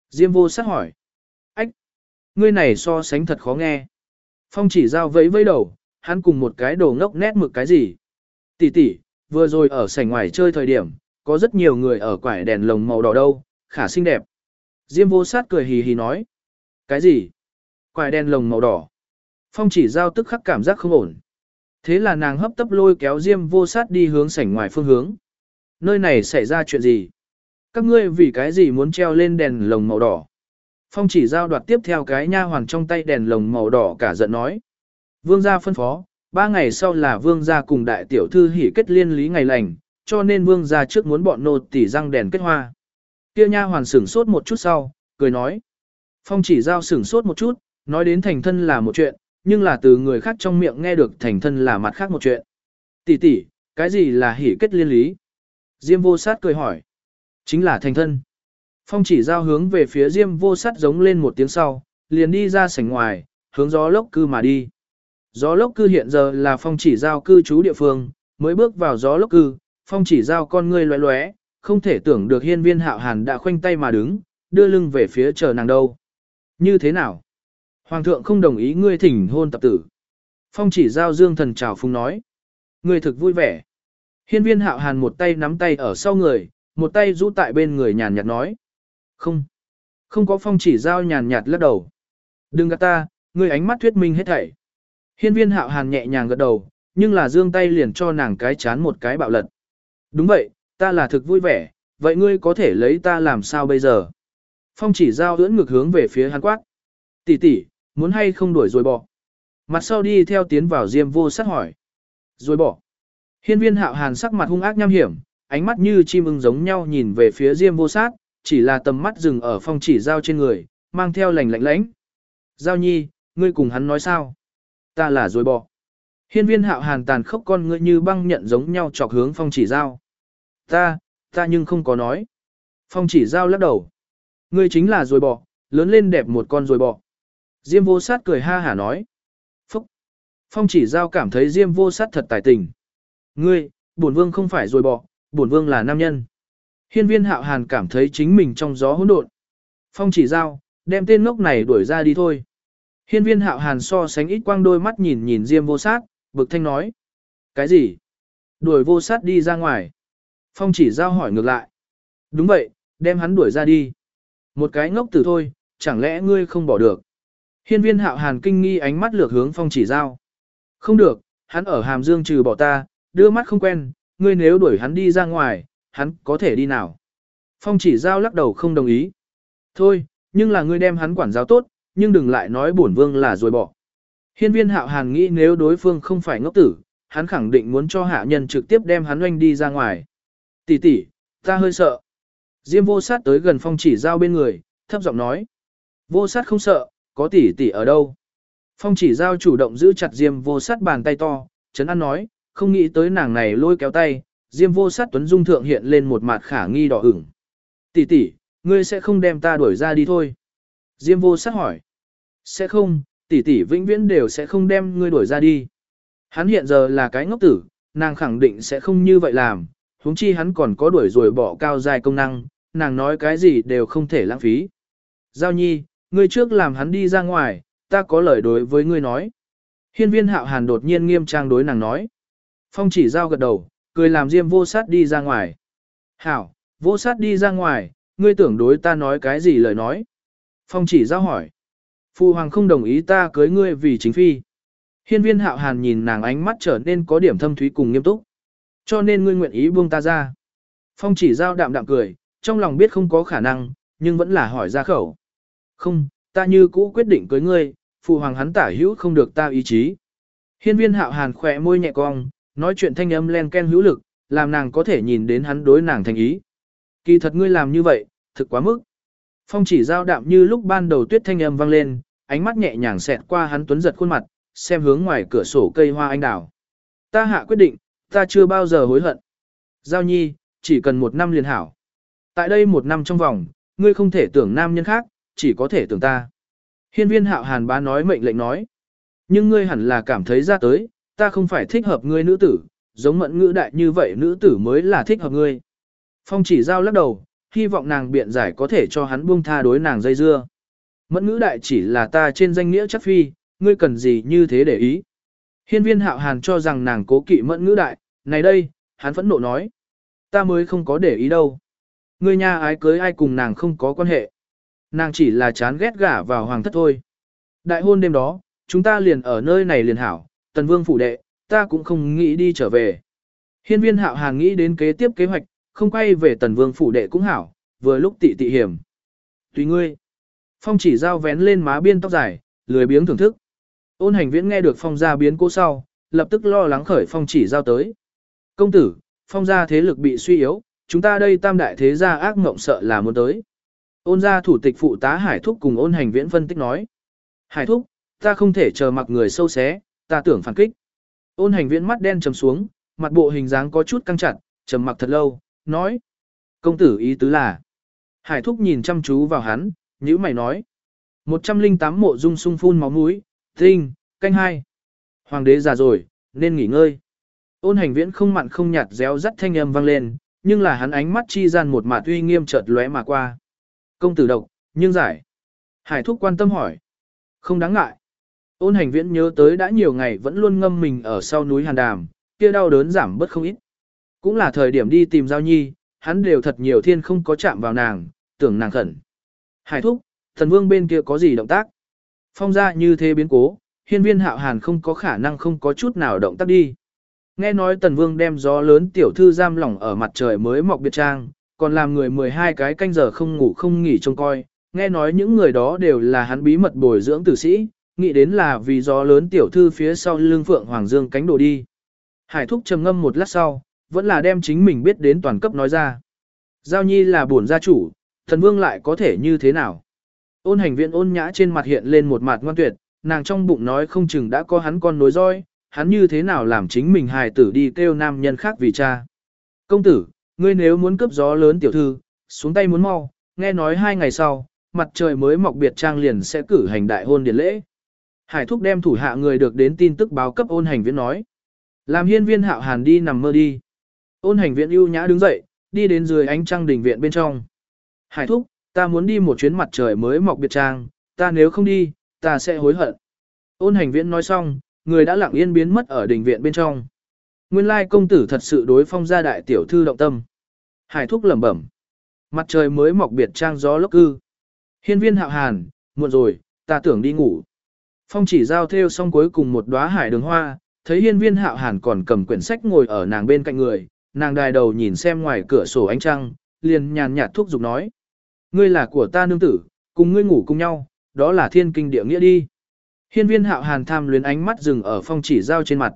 Diêm vô sát hỏi. Ách! Ngươi này so sánh thật khó nghe. Phong chỉ giao vẫy vẫy đầu, hắn cùng một cái đồ ngốc nét mực cái gì. Tỷ tỷ, vừa rồi ở sảnh ngoài chơi thời điểm, có rất nhiều người ở quải đèn lồng màu đỏ đâu, khả xinh đẹp. Diêm vô sát cười hì hì nói. Cái gì? Quải đèn lồng màu đỏ. Phong chỉ giao tức khắc cảm giác không ổn. Thế là nàng hấp tấp lôi kéo Diêm vô sát đi hướng sảnh ngoài phương hướng. Nơi này xảy ra chuyện gì? Các ngươi vì cái gì muốn treo lên đèn lồng màu đỏ? Phong chỉ giao đoạt tiếp theo cái nha hoàng trong tay đèn lồng màu đỏ cả giận nói. Vương gia phân phó, ba ngày sau là vương gia cùng đại tiểu thư hỉ kết liên lý ngày lành, cho nên vương gia trước muốn bọn nô tỉ răng đèn kết hoa. Kia nha hoàn sửng sốt một chút sau, cười nói. Phong chỉ giao sửng sốt một chút, nói đến thành thân là một chuyện, nhưng là từ người khác trong miệng nghe được thành thân là mặt khác một chuyện. Tỷ tỷ, cái gì là hỉ kết liên lý? Diêm vô sát cười hỏi. Chính là thành thân. Phong chỉ giao hướng về phía diêm vô sát giống lên một tiếng sau, liền đi ra sảnh ngoài, hướng gió lốc cư mà đi. Gió lốc cư hiện giờ là phong chỉ giao cư trú địa phương, mới bước vào gió lốc cư, phong chỉ giao con ngươi loé loé, không thể tưởng được hiên viên hạo hàn đã khoanh tay mà đứng, đưa lưng về phía chờ nàng đâu. Như thế nào? Hoàng thượng không đồng ý ngươi thỉnh hôn tập tử. Phong chỉ giao dương thần chào phung nói. Ngươi thực vui vẻ. Hiên viên hạo hàn một tay nắm tay ở sau người, một tay rũ tại bên người nhàn nhạt nói. Không. Không có phong chỉ giao nhàn nhạt lắc đầu. Đừng gạt ta, ngươi ánh mắt thuyết minh hết thảy. Hiên viên hạo hàn nhẹ nhàng gật đầu, nhưng là dương tay liền cho nàng cái chán một cái bạo lật. Đúng vậy, ta là thực vui vẻ, vậy ngươi có thể lấy ta làm sao bây giờ? Phong chỉ giao ưỡn ngực hướng về phía hắn quát. Tỷ tỷ, muốn hay không đuổi rồi bỏ. Mặt sau đi theo tiến vào diêm vô sát hỏi. Rồi bỏ. Hiên viên hạo hàn sắc mặt hung ác nham hiểm, ánh mắt như chim ưng giống nhau nhìn về phía diêm vô sát, chỉ là tầm mắt dừng ở phong chỉ giao trên người, mang theo lành lạnh lãnh. Giao nhi, ngươi cùng hắn nói sao? Ta là rồi bỏ. Hiên viên hạo hàn tàn khốc con ngươi như băng nhận giống nhau chọc hướng phong chỉ giao. Ta, ta nhưng không có nói. Phong chỉ giao lắc đầu. Ngươi chính là rồi bỏ, lớn lên đẹp một con rồi bỏ. Diêm vô sát cười ha hả nói. Phúc. Phong chỉ giao cảm thấy Diêm vô sát thật tài tình. Ngươi, bổn vương không phải rồi bỏ, bổn vương là nam nhân. Hiên viên hạo hàn cảm thấy chính mình trong gió hỗn độn. Phong chỉ giao, đem tên ngốc này đuổi ra đi thôi. Hiên viên hạo hàn so sánh ít quang đôi mắt nhìn nhìn Diêm vô sát, bực thanh nói. Cái gì? Đuổi vô sát đi ra ngoài. Phong chỉ giao hỏi ngược lại. Đúng vậy, đem hắn đuổi ra đi. Một cái ngốc tử thôi, chẳng lẽ ngươi không bỏ được. Hiên viên hạo hàn kinh nghi ánh mắt lược hướng phong chỉ giao. Không được, hắn ở hàm dương trừ bỏ ta, đưa mắt không quen, ngươi nếu đuổi hắn đi ra ngoài, hắn có thể đi nào. Phong chỉ giao lắc đầu không đồng ý. Thôi, nhưng là ngươi đem hắn quản giáo tốt, nhưng đừng lại nói bổn vương là rồi bỏ. Hiên viên hạo hàn nghĩ nếu đối phương không phải ngốc tử, hắn khẳng định muốn cho hạ nhân trực tiếp đem hắn oanh đi ra ngoài. Tỷ tỷ, ta hơi sợ. Diêm vô sát tới gần phong chỉ giao bên người, thấp giọng nói. Vô sát không sợ, có tỷ tỷ ở đâu. Phong chỉ giao chủ động giữ chặt diêm vô sát bàn tay to, Trấn an nói, không nghĩ tới nàng này lôi kéo tay, diêm vô sát tuấn dung thượng hiện lên một mặt khả nghi đỏ ửng. Tỷ tỷ, ngươi sẽ không đem ta đuổi ra đi thôi. Diêm vô sát hỏi. Sẽ không, tỷ tỷ vĩnh viễn đều sẽ không đem ngươi đuổi ra đi. Hắn hiện giờ là cái ngốc tử, nàng khẳng định sẽ không như vậy làm, huống chi hắn còn có đuổi rồi bỏ cao dài công năng, nàng nói cái gì đều không thể lãng phí. Giao nhi, ngươi trước làm hắn đi ra ngoài, ta có lời đối với ngươi nói. Hiên viên hạo hàn đột nhiên nghiêm trang đối nàng nói. Phong chỉ giao gật đầu, cười làm diêm vô sát đi ra ngoài. Hảo, vô sát đi ra ngoài, ngươi tưởng đối ta nói cái gì lời nói. Phong chỉ giao hỏi. Phu hoàng không đồng ý ta cưới ngươi vì chính phi. Hiên viên hạo hàn nhìn nàng ánh mắt trở nên có điểm thâm thúy cùng nghiêm túc. Cho nên ngươi nguyện ý buông ta ra. Phong chỉ giao đạm đạm cười, trong lòng biết không có khả năng, nhưng vẫn là hỏi ra khẩu. Không, ta như cũ quyết định cưới ngươi, phụ hoàng hắn tả hữu không được ta ý chí. Hiên viên hạo hàn khỏe môi nhẹ cong, nói chuyện thanh âm len ken hữu lực, làm nàng có thể nhìn đến hắn đối nàng thành ý. Kỳ thật ngươi làm như vậy, thực quá mức. Phong chỉ giao đạm như lúc ban đầu tuyết thanh âm vang lên, ánh mắt nhẹ nhàng xẹt qua hắn tuấn giật khuôn mặt, xem hướng ngoài cửa sổ cây hoa anh đào. Ta hạ quyết định, ta chưa bao giờ hối hận. Giao nhi, chỉ cần một năm liền hảo. Tại đây một năm trong vòng, ngươi không thể tưởng nam nhân khác, chỉ có thể tưởng ta. Hiên viên hạo hàn bá nói mệnh lệnh nói. Nhưng ngươi hẳn là cảm thấy ra tới, ta không phải thích hợp ngươi nữ tử, giống mận ngữ đại như vậy nữ tử mới là thích hợp ngươi. Phong chỉ giao lắc đầu, hy vọng nàng biện giải có thể cho hắn buông tha đối nàng dây dưa. Mẫn ngữ đại chỉ là ta trên danh nghĩa chắc phi, ngươi cần gì như thế để ý. Hiên viên hạo hàn cho rằng nàng cố kỵ mẫn ngữ đại, này đây, hắn phẫn nộ nói. Ta mới không có để ý đâu. Ngươi nha ái cưới ai cùng nàng không có quan hệ. Nàng chỉ là chán ghét gả vào hoàng thất thôi. Đại hôn đêm đó, chúng ta liền ở nơi này liền hảo, tần vương phủ đệ, ta cũng không nghĩ đi trở về. Hiên viên hạo hàng nghĩ đến kế tiếp kế hoạch, không quay về tần vương phủ đệ cũng hảo, vừa lúc tị tị hiểm. Tùy ngươi. Phong chỉ giao vén lên má biên tóc dài, lười biếng thưởng thức. Ôn hành viễn nghe được phong gia biến cố sau, lập tức lo lắng khởi phong chỉ giao tới. Công tử, phong gia thế lực bị suy yếu, chúng ta đây tam đại thế gia ác mộng sợ là muốn tới. Ôn gia thủ tịch phụ tá Hải Thúc cùng ôn hành viễn phân tích nói. Hải Thúc, ta không thể chờ mặc người sâu xé, ta tưởng phản kích. Ôn hành viễn mắt đen trầm xuống, mặt bộ hình dáng có chút căng chặt, trầm mặc thật lâu, nói. Công tử ý tứ là. Hải Thúc nhìn chăm chú vào hắn, nhữ mày nói. 108 mộ dung sung phun máu mũi, tinh, canh hai. Hoàng đế già rồi, nên nghỉ ngơi. Ôn hành viễn không mặn không nhạt réo rắt thanh âm vang lên, nhưng là hắn ánh mắt chi gian một mạt uy nghiêm chợt lóe mà qua. Công tử độc, nhưng giải. Hải thúc quan tâm hỏi. Không đáng ngại. Ôn hành viễn nhớ tới đã nhiều ngày vẫn luôn ngâm mình ở sau núi hàn đàm, kia đau đớn giảm bớt không ít. Cũng là thời điểm đi tìm giao nhi, hắn đều thật nhiều thiên không có chạm vào nàng, tưởng nàng khẩn. Hải thúc, thần vương bên kia có gì động tác? Phong ra như thế biến cố, hiên viên hạo hàn không có khả năng không có chút nào động tác đi. Nghe nói tần vương đem gió lớn tiểu thư giam lỏng ở mặt trời mới mọc biệt trang, còn làm người 12 cái canh giờ không ngủ không nghỉ trông coi, nghe nói những người đó đều là hắn bí mật bồi dưỡng tử sĩ, nghĩ đến là vì gió lớn tiểu thư phía sau lưng phượng hoàng dương cánh đồ đi. Hải thúc trầm ngâm một lát sau, vẫn là đem chính mình biết đến toàn cấp nói ra. Giao nhi là bổn gia chủ, thần vương lại có thể như thế nào? Ôn hành viện ôn nhã trên mặt hiện lên một mặt ngoan tuyệt, nàng trong bụng nói không chừng đã có hắn con nối roi, hắn như thế nào làm chính mình hài tử đi kêu nam nhân khác vì cha. Công tử, ngươi nếu muốn cướp gió lớn tiểu thư, xuống tay muốn mau, nghe nói hai ngày sau, mặt trời mới mọc biệt trang liền sẽ cử hành đại hôn điển lễ. Hải thúc đem thủ hạ người được đến tin tức báo cấp ôn hành viễn nói. Làm hiên viên hạo hàn đi nằm mơ đi. Ôn hành viện ưu nhã đứng dậy, đi đến dưới ánh trăng đỉnh viện bên trong. Hải thúc, ta muốn đi một chuyến mặt trời mới mọc biệt trang, ta nếu không đi, ta sẽ hối hận. Ôn hành viễn nói xong, người đã lặng yên biến mất ở đỉnh viện bên trong. Nguyên lai công tử thật sự đối phong gia đại tiểu thư động tâm. Hải thúc lẩm bẩm. Mặt trời mới mọc biệt trang gió lốc cư. Hiên viên hạo hàn, muộn rồi, ta tưởng đi ngủ. Phong chỉ giao theo xong cuối cùng một đóa hải đường hoa, thấy hiên viên hạo hàn còn cầm quyển sách ngồi ở nàng bên cạnh người, nàng đài đầu nhìn xem ngoài cửa sổ ánh trăng, liền nhàn nhạt thuốc giục nói. Ngươi là của ta nương tử, cùng ngươi ngủ cùng nhau, đó là thiên kinh địa nghĩa đi. Hiên viên hạo hàn tham luyến ánh mắt dừng ở phong chỉ giao trên mặt.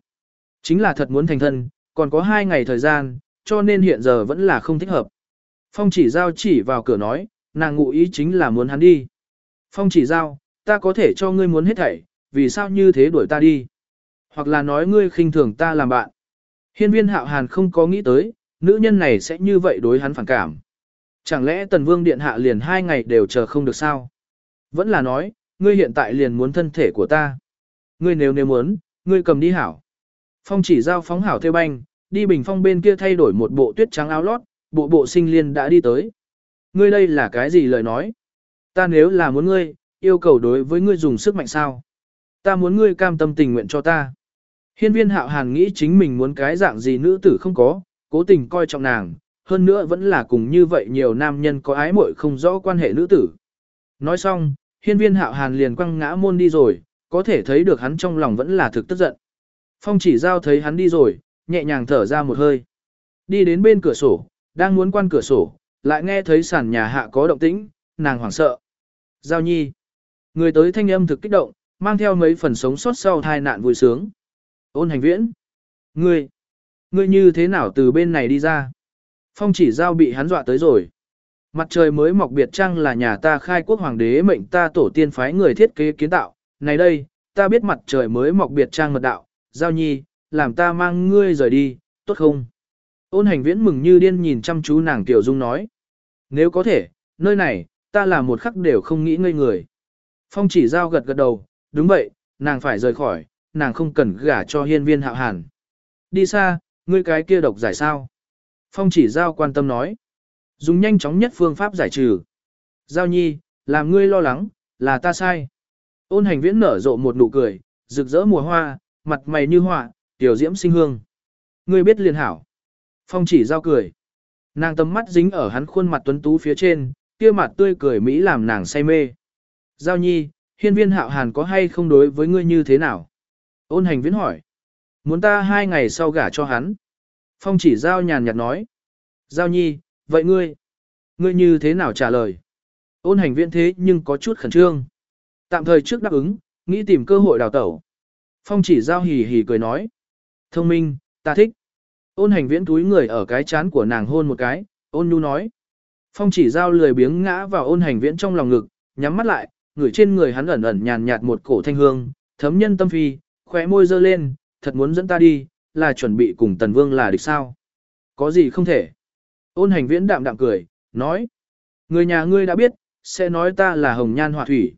Chính là thật muốn thành thân, còn có hai ngày thời gian, cho nên hiện giờ vẫn là không thích hợp. Phong chỉ giao chỉ vào cửa nói, nàng ngụ ý chính là muốn hắn đi. Phong chỉ giao, ta có thể cho ngươi muốn hết thảy, vì sao như thế đuổi ta đi? Hoặc là nói ngươi khinh thường ta làm bạn. Hiên viên hạo hàn không có nghĩ tới, nữ nhân này sẽ như vậy đối hắn phản cảm. Chẳng lẽ tần vương điện hạ liền hai ngày đều chờ không được sao? Vẫn là nói, ngươi hiện tại liền muốn thân thể của ta. Ngươi nếu nếu muốn, ngươi cầm đi hảo. Phong chỉ giao phóng hảo theo banh, đi bình phong bên kia thay đổi một bộ tuyết trắng áo lót, bộ bộ sinh liên đã đi tới. Ngươi đây là cái gì lời nói? Ta nếu là muốn ngươi, yêu cầu đối với ngươi dùng sức mạnh sao? Ta muốn ngươi cam tâm tình nguyện cho ta. Hiên viên hạo hàn nghĩ chính mình muốn cái dạng gì nữ tử không có, cố tình coi trọng nàng, hơn nữa vẫn là cùng như vậy nhiều nam nhân có ái muội không rõ quan hệ nữ tử. Nói xong, hiên viên hạo hàn liền quăng ngã môn đi rồi, có thể thấy được hắn trong lòng vẫn là thực tức giận. Phong chỉ giao thấy hắn đi rồi, nhẹ nhàng thở ra một hơi. Đi đến bên cửa sổ, đang muốn quan cửa sổ, lại nghe thấy sàn nhà hạ có động tĩnh, nàng hoảng sợ. Giao nhi. Người tới thanh âm thực kích động, mang theo mấy phần sống sót sau thai nạn vui sướng. Ôn hành viễn. Ngươi. Ngươi như thế nào từ bên này đi ra? Phong chỉ giao bị hắn dọa tới rồi. Mặt trời mới mọc biệt trăng là nhà ta khai quốc hoàng đế mệnh ta tổ tiên phái người thiết kế kiến tạo. Này đây, ta biết mặt trời mới mọc biệt trang mật đạo, giao nhi, làm ta mang ngươi rời đi, tốt không? Ôn hành viễn mừng như điên nhìn chăm chú nàng Tiểu Dung nói. Nếu có thể, nơi này, ta là một khắc đều không nghĩ ngây người. Phong chỉ giao gật gật đầu, đúng vậy, nàng phải rời khỏi, nàng không cần gả cho hiên viên hạo hàn. Đi xa, ngươi cái kia độc giải sao? Phong chỉ giao quan tâm nói. Dùng nhanh chóng nhất phương pháp giải trừ. Giao nhi, làm ngươi lo lắng, là ta sai. Ôn hành viễn nở rộ một nụ cười, rực rỡ mùa hoa, mặt mày như họa, tiểu diễm sinh hương. Ngươi biết liền hảo. Phong chỉ giao cười. Nàng tầm mắt dính ở hắn khuôn mặt tuấn tú phía trên, kia mặt tươi cười Mỹ làm nàng say mê. Giao nhi, hiên viên hạo hàn có hay không đối với ngươi như thế nào? Ôn hành viễn hỏi. Muốn ta hai ngày sau gả cho hắn. Phong chỉ giao nhàn nhạt nói. Giao nhi, vậy ngươi? Ngươi như thế nào trả lời? Ôn hành viễn thế nhưng có chút khẩn trương. Tạm thời trước đáp ứng, nghĩ tìm cơ hội đào tẩu. Phong chỉ giao hì hì cười nói. Thông minh, ta thích. Ôn hành viễn túi người ở cái chán của nàng hôn một cái, ôn nhu nói. Phong chỉ giao lười biếng ngã vào ôn hành viễn trong lòng ngực, nhắm mắt lại, ngửi trên người hắn ẩn ẩn nhàn nhạt một cổ thanh hương, thấm nhân tâm phi, khóe môi dơ lên, thật muốn dẫn ta đi, là chuẩn bị cùng tần vương là địch sao. Có gì không thể. Ôn hành viễn đạm đạm cười, nói. Người nhà ngươi đã biết, sẽ nói ta là hồng nhan họa thủy.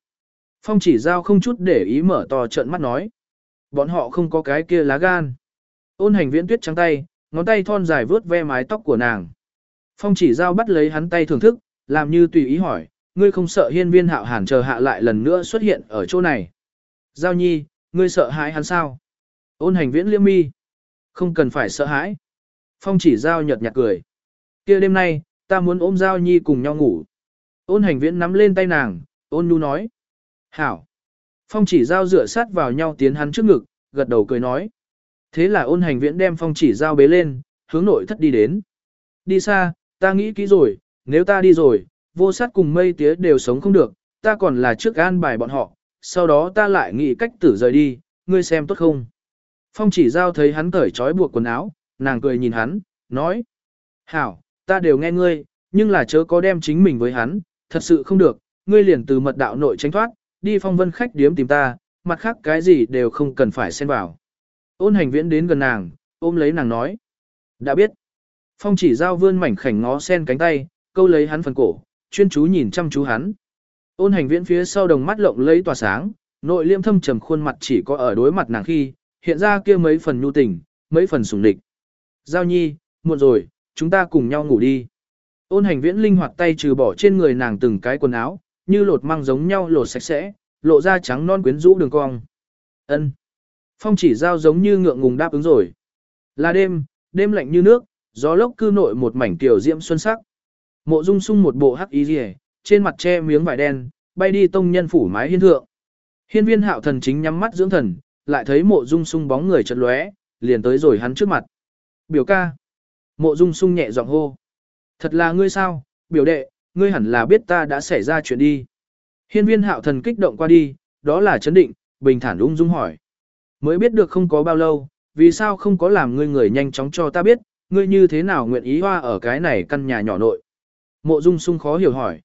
Phong chỉ giao không chút để ý mở to trận mắt nói. Bọn họ không có cái kia lá gan. Ôn hành viễn tuyết trắng tay, ngón tay thon dài vướt ve mái tóc của nàng. Phong chỉ giao bắt lấy hắn tay thưởng thức, làm như tùy ý hỏi, ngươi không sợ hiên viên hạo hàn chờ hạ lại lần nữa xuất hiện ở chỗ này. Giao nhi, ngươi sợ hãi hắn sao? Ôn hành viễn liêm mi. Không cần phải sợ hãi. Phong chỉ giao nhợt nhạt cười. kia đêm nay, ta muốn ôm giao nhi cùng nhau ngủ. Ôn hành viễn nắm lên tay nàng, ôn nhu nói. Hảo. Phong chỉ giao dựa sát vào nhau tiến hắn trước ngực, gật đầu cười nói. Thế là ôn hành viễn đem phong chỉ giao bế lên, hướng nội thất đi đến. Đi xa, ta nghĩ kỹ rồi, nếu ta đi rồi, vô sát cùng mây tía đều sống không được, ta còn là trước an bài bọn họ, sau đó ta lại nghĩ cách tử rời đi, ngươi xem tốt không. Phong chỉ giao thấy hắn cởi trói buộc quần áo, nàng cười nhìn hắn, nói. Hảo, ta đều nghe ngươi, nhưng là chớ có đem chính mình với hắn, thật sự không được, ngươi liền từ mật đạo nội tránh thoát, đi phong vân khách điếm tìm ta, mặt khác cái gì đều không cần phải xen vào. Ôn hành viễn đến gần nàng, ôm lấy nàng nói. Đã biết. Phong chỉ giao vươn mảnh khảnh ngó sen cánh tay, câu lấy hắn phần cổ, chuyên chú nhìn chăm chú hắn. Ôn hành viễn phía sau đồng mắt lộng lấy tỏa sáng, nội liêm thâm trầm khuôn mặt chỉ có ở đối mặt nàng khi, hiện ra kia mấy phần nhu tình, mấy phần sủng địch. Giao nhi, muộn rồi, chúng ta cùng nhau ngủ đi. Ôn hành viễn linh hoạt tay trừ bỏ trên người nàng từng cái quần áo, như lột măng giống nhau lột sạch sẽ, lộ ra trắng non quyến rũ đường cong. Ân. Phong chỉ giao giống như ngượng ngùng đáp ứng rồi. Là đêm, đêm lạnh như nước, gió lốc cư nội một mảnh tiểu diễm xuân sắc. Mộ Dung Sung một bộ hắc y liễu, trên mặt che miếng vải đen, bay đi tông nhân phủ mái hiên thượng. Hiên Viên Hạo thần chính nhắm mắt dưỡng thần, lại thấy Mộ Dung Sung bóng người chợt lóe, liền tới rồi hắn trước mặt. "Biểu ca." Mộ Dung sung nhẹ giọng hô. Thật là ngươi sao, biểu đệ, ngươi hẳn là biết ta đã xảy ra chuyện đi. Hiên viên hạo thần kích động qua đi, đó là chấn định, bình thản ung dung hỏi. Mới biết được không có bao lâu, vì sao không có làm ngươi người nhanh chóng cho ta biết, ngươi như thế nào nguyện ý hoa ở cái này căn nhà nhỏ nội. Mộ dung sung khó hiểu hỏi.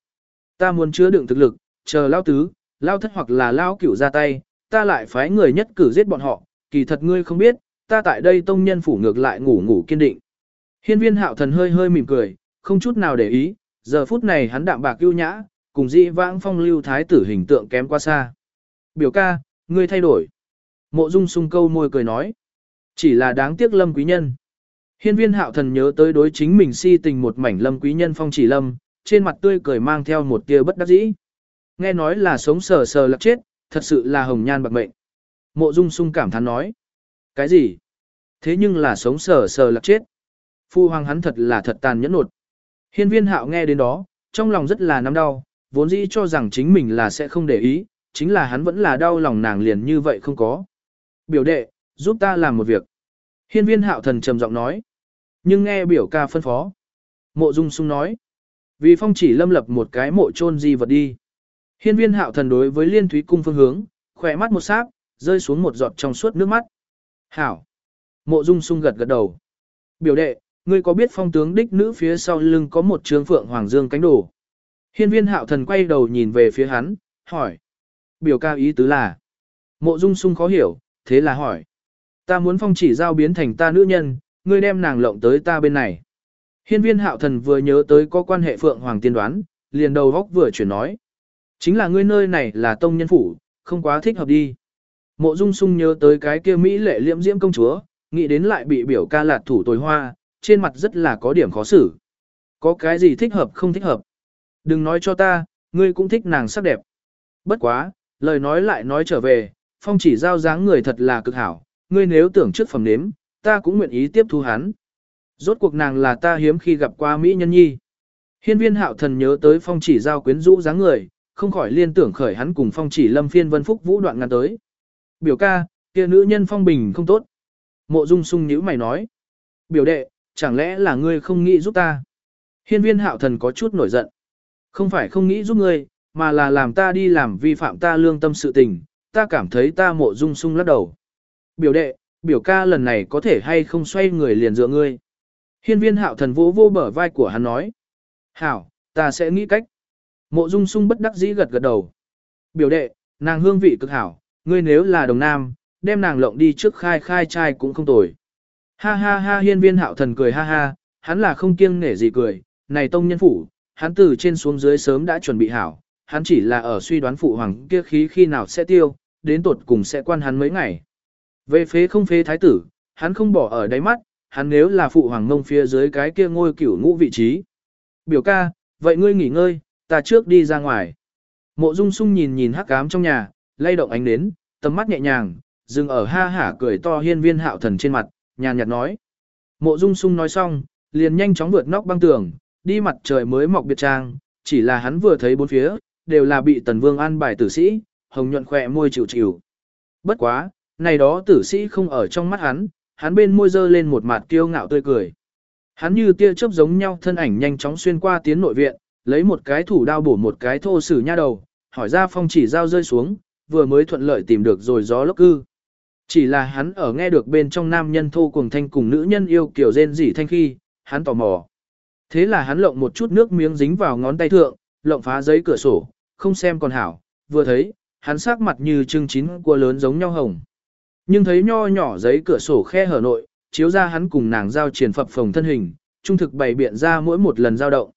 Ta muốn chứa đựng thực lực, chờ lao tứ, lao thất hoặc là lao cửu ra tay, ta lại phái người nhất cử giết bọn họ, kỳ thật ngươi không biết, ta tại đây tông nhân phủ ngược lại ngủ ngủ kiên định. Hiên viên hạo thần hơi hơi mỉm cười, không chút nào để ý, giờ phút này hắn đạm bạc ưu nhã, cùng dị vãng phong lưu thái tử hình tượng kém quá xa. Biểu ca, ngươi thay đổi. Mộ dung sung câu môi cười nói. Chỉ là đáng tiếc lâm quý nhân. Hiên viên hạo thần nhớ tới đối chính mình si tình một mảnh lâm quý nhân phong chỉ lâm, trên mặt tươi cười mang theo một tia bất đắc dĩ. Nghe nói là sống sờ sờ lạc chết, thật sự là hồng nhan bạc mệnh. Mộ dung sung cảm thán nói. Cái gì? Thế nhưng là sống sờ sờ lạc chết. Phu hoàng hắn thật là thật tàn nhẫn nột. Hiên viên hạo nghe đến đó, trong lòng rất là nắm đau, vốn dĩ cho rằng chính mình là sẽ không để ý, chính là hắn vẫn là đau lòng nàng liền như vậy không có. Biểu đệ, giúp ta làm một việc. Hiên viên hạo thần trầm giọng nói. Nhưng nghe biểu ca phân phó. Mộ dung sung nói. Vì phong chỉ lâm lập một cái mộ chôn di vật đi. Hiên viên hạo thần đối với liên thúy cung phương hướng, khỏe mắt một sát, rơi xuống một giọt trong suốt nước mắt. Hảo. Mộ dung sung gật gật đầu. Biểu đệ, ngươi có biết phong tướng đích nữ phía sau lưng có một trường phượng hoàng dương cánh đồ. Hiên viên hạo thần quay đầu nhìn về phía hắn, hỏi. Biểu ca ý tứ là. Mộ dung sung khó hiểu, thế là hỏi. Ta muốn phong chỉ giao biến thành ta nữ nhân, ngươi đem nàng lộng tới ta bên này. Hiên viên hạo thần vừa nhớ tới có quan hệ phượng hoàng tiên đoán, liền đầu góc vừa chuyển nói. Chính là ngươi nơi này là tông nhân phủ, không quá thích hợp đi. Mộ dung sung nhớ tới cái kia Mỹ lệ liễm diễm công chúa, nghĩ đến lại bị biểu ca lạt thủ tồi hoa, trên mặt rất là có điểm khó xử. Có cái gì thích hợp không thích hợp? Đừng nói cho ta, ngươi cũng thích nàng sắc đẹp. Bất quá, lời nói lại nói trở về, phong chỉ giao dáng người thật là cực hảo, ngươi nếu tưởng trước phẩm nếm, ta cũng nguyện ý tiếp thu hắn. Rốt cuộc nàng là ta hiếm khi gặp qua Mỹ nhân nhi. Hiên viên hạo thần nhớ tới phong chỉ giao quyến rũ dáng người, không khỏi liên tưởng khởi hắn cùng phong chỉ lâm phiên vân phúc vũ đoạn ngắn tới. Biểu ca, kia nữ nhân phong bình không tốt. Mộ dung sung nhữ mày nói. Biểu đệ, chẳng lẽ là ngươi không nghĩ giúp ta? Hiên viên hạo thần có chút nổi giận. Không phải không nghĩ giúp ngươi, mà là làm ta đi làm vi phạm ta lương tâm sự tình, ta cảm thấy ta mộ dung sung lắc đầu. Biểu đệ, biểu ca lần này có thể hay không xoay người liền dựa ngươi. Hiên viên hạo thần vỗ vô bở vai của hắn nói. Hảo, ta sẽ nghĩ cách. Mộ dung sung bất đắc dĩ gật gật đầu. Biểu đệ, nàng hương vị cực hảo, ngươi nếu là đồng nam, đem nàng lộng đi trước khai khai trai cũng không tồi. Ha ha ha hiên viên hạo thần cười ha ha, hắn là không kiêng nể gì cười, này tông nhân phủ, hắn từ trên xuống dưới sớm đã chuẩn bị hảo, hắn chỉ là ở suy đoán phụ hoàng kia khí khi nào sẽ tiêu, đến tột cùng sẽ quan hắn mấy ngày. Về phế không phế thái tử, hắn không bỏ ở đáy mắt, hắn nếu là phụ hoàng mông phía dưới cái kia ngôi cửu ngũ vị trí. Biểu ca, vậy ngươi nghỉ ngơi, ta trước đi ra ngoài. Mộ dung sung nhìn nhìn hắc ám trong nhà, lay động ánh nến, tầm mắt nhẹ nhàng, dừng ở ha hả cười to hiên viên hạo thần trên mặt, nhàn nhạt nói. Mộ dung sung nói xong, liền nhanh chóng vượt nóc băng tường, đi mặt trời mới mọc biệt trang, chỉ là hắn vừa thấy bốn phía, đều là bị tần vương an bài tử sĩ, hồng nhuận khỏe môi chịu chịu. Bất quá, này đó tử sĩ không ở trong mắt hắn, hắn bên môi dơ lên một mặt kiêu ngạo tươi cười. Hắn như tia chớp giống nhau thân ảnh nhanh chóng xuyên qua tiến nội viện, lấy một cái thủ đao bổ một cái thô sử nha đầu, hỏi ra phong chỉ dao rơi xuống, vừa mới thuận lợi tìm được rồi gió lốc cư. Chỉ là hắn ở nghe được bên trong nam nhân thô cuồng thanh cùng nữ nhân yêu kiểu rên rỉ thanh khi, hắn tò mò. Thế là hắn lộng một chút nước miếng dính vào ngón tay thượng, lộng phá giấy cửa sổ, không xem còn hảo, vừa thấy, hắn sắc mặt như trưng chín cua lớn giống nhau hồng. Nhưng thấy nho nhỏ giấy cửa sổ khe hở nội, chiếu ra hắn cùng nàng giao triển phập phồng thân hình, trung thực bày biện ra mỗi một lần giao động.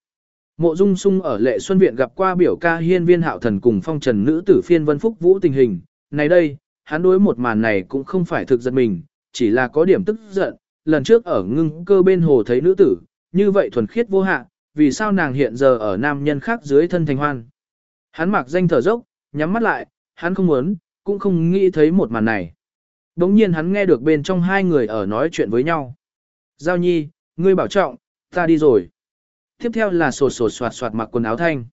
Mộ Dung Sung ở Lệ Xuân Viện gặp qua biểu ca hiên viên hạo thần cùng phong trần nữ tử phiên vân phúc vũ tình hình. Này đây, hắn đối một màn này cũng không phải thực giật mình, chỉ là có điểm tức giận. Lần trước ở ngưng cơ bên hồ thấy nữ tử, như vậy thuần khiết vô hạ, vì sao nàng hiện giờ ở nam nhân khác dưới thân thành hoan. Hắn mặc danh thở dốc, nhắm mắt lại, hắn không muốn, cũng không nghĩ thấy một màn này. Đống nhiên hắn nghe được bên trong hai người ở nói chuyện với nhau. Giao nhi, ngươi bảo trọng, ta đi rồi. Tiếp theo là sột sột soạt soạt mặc quần áo thanh.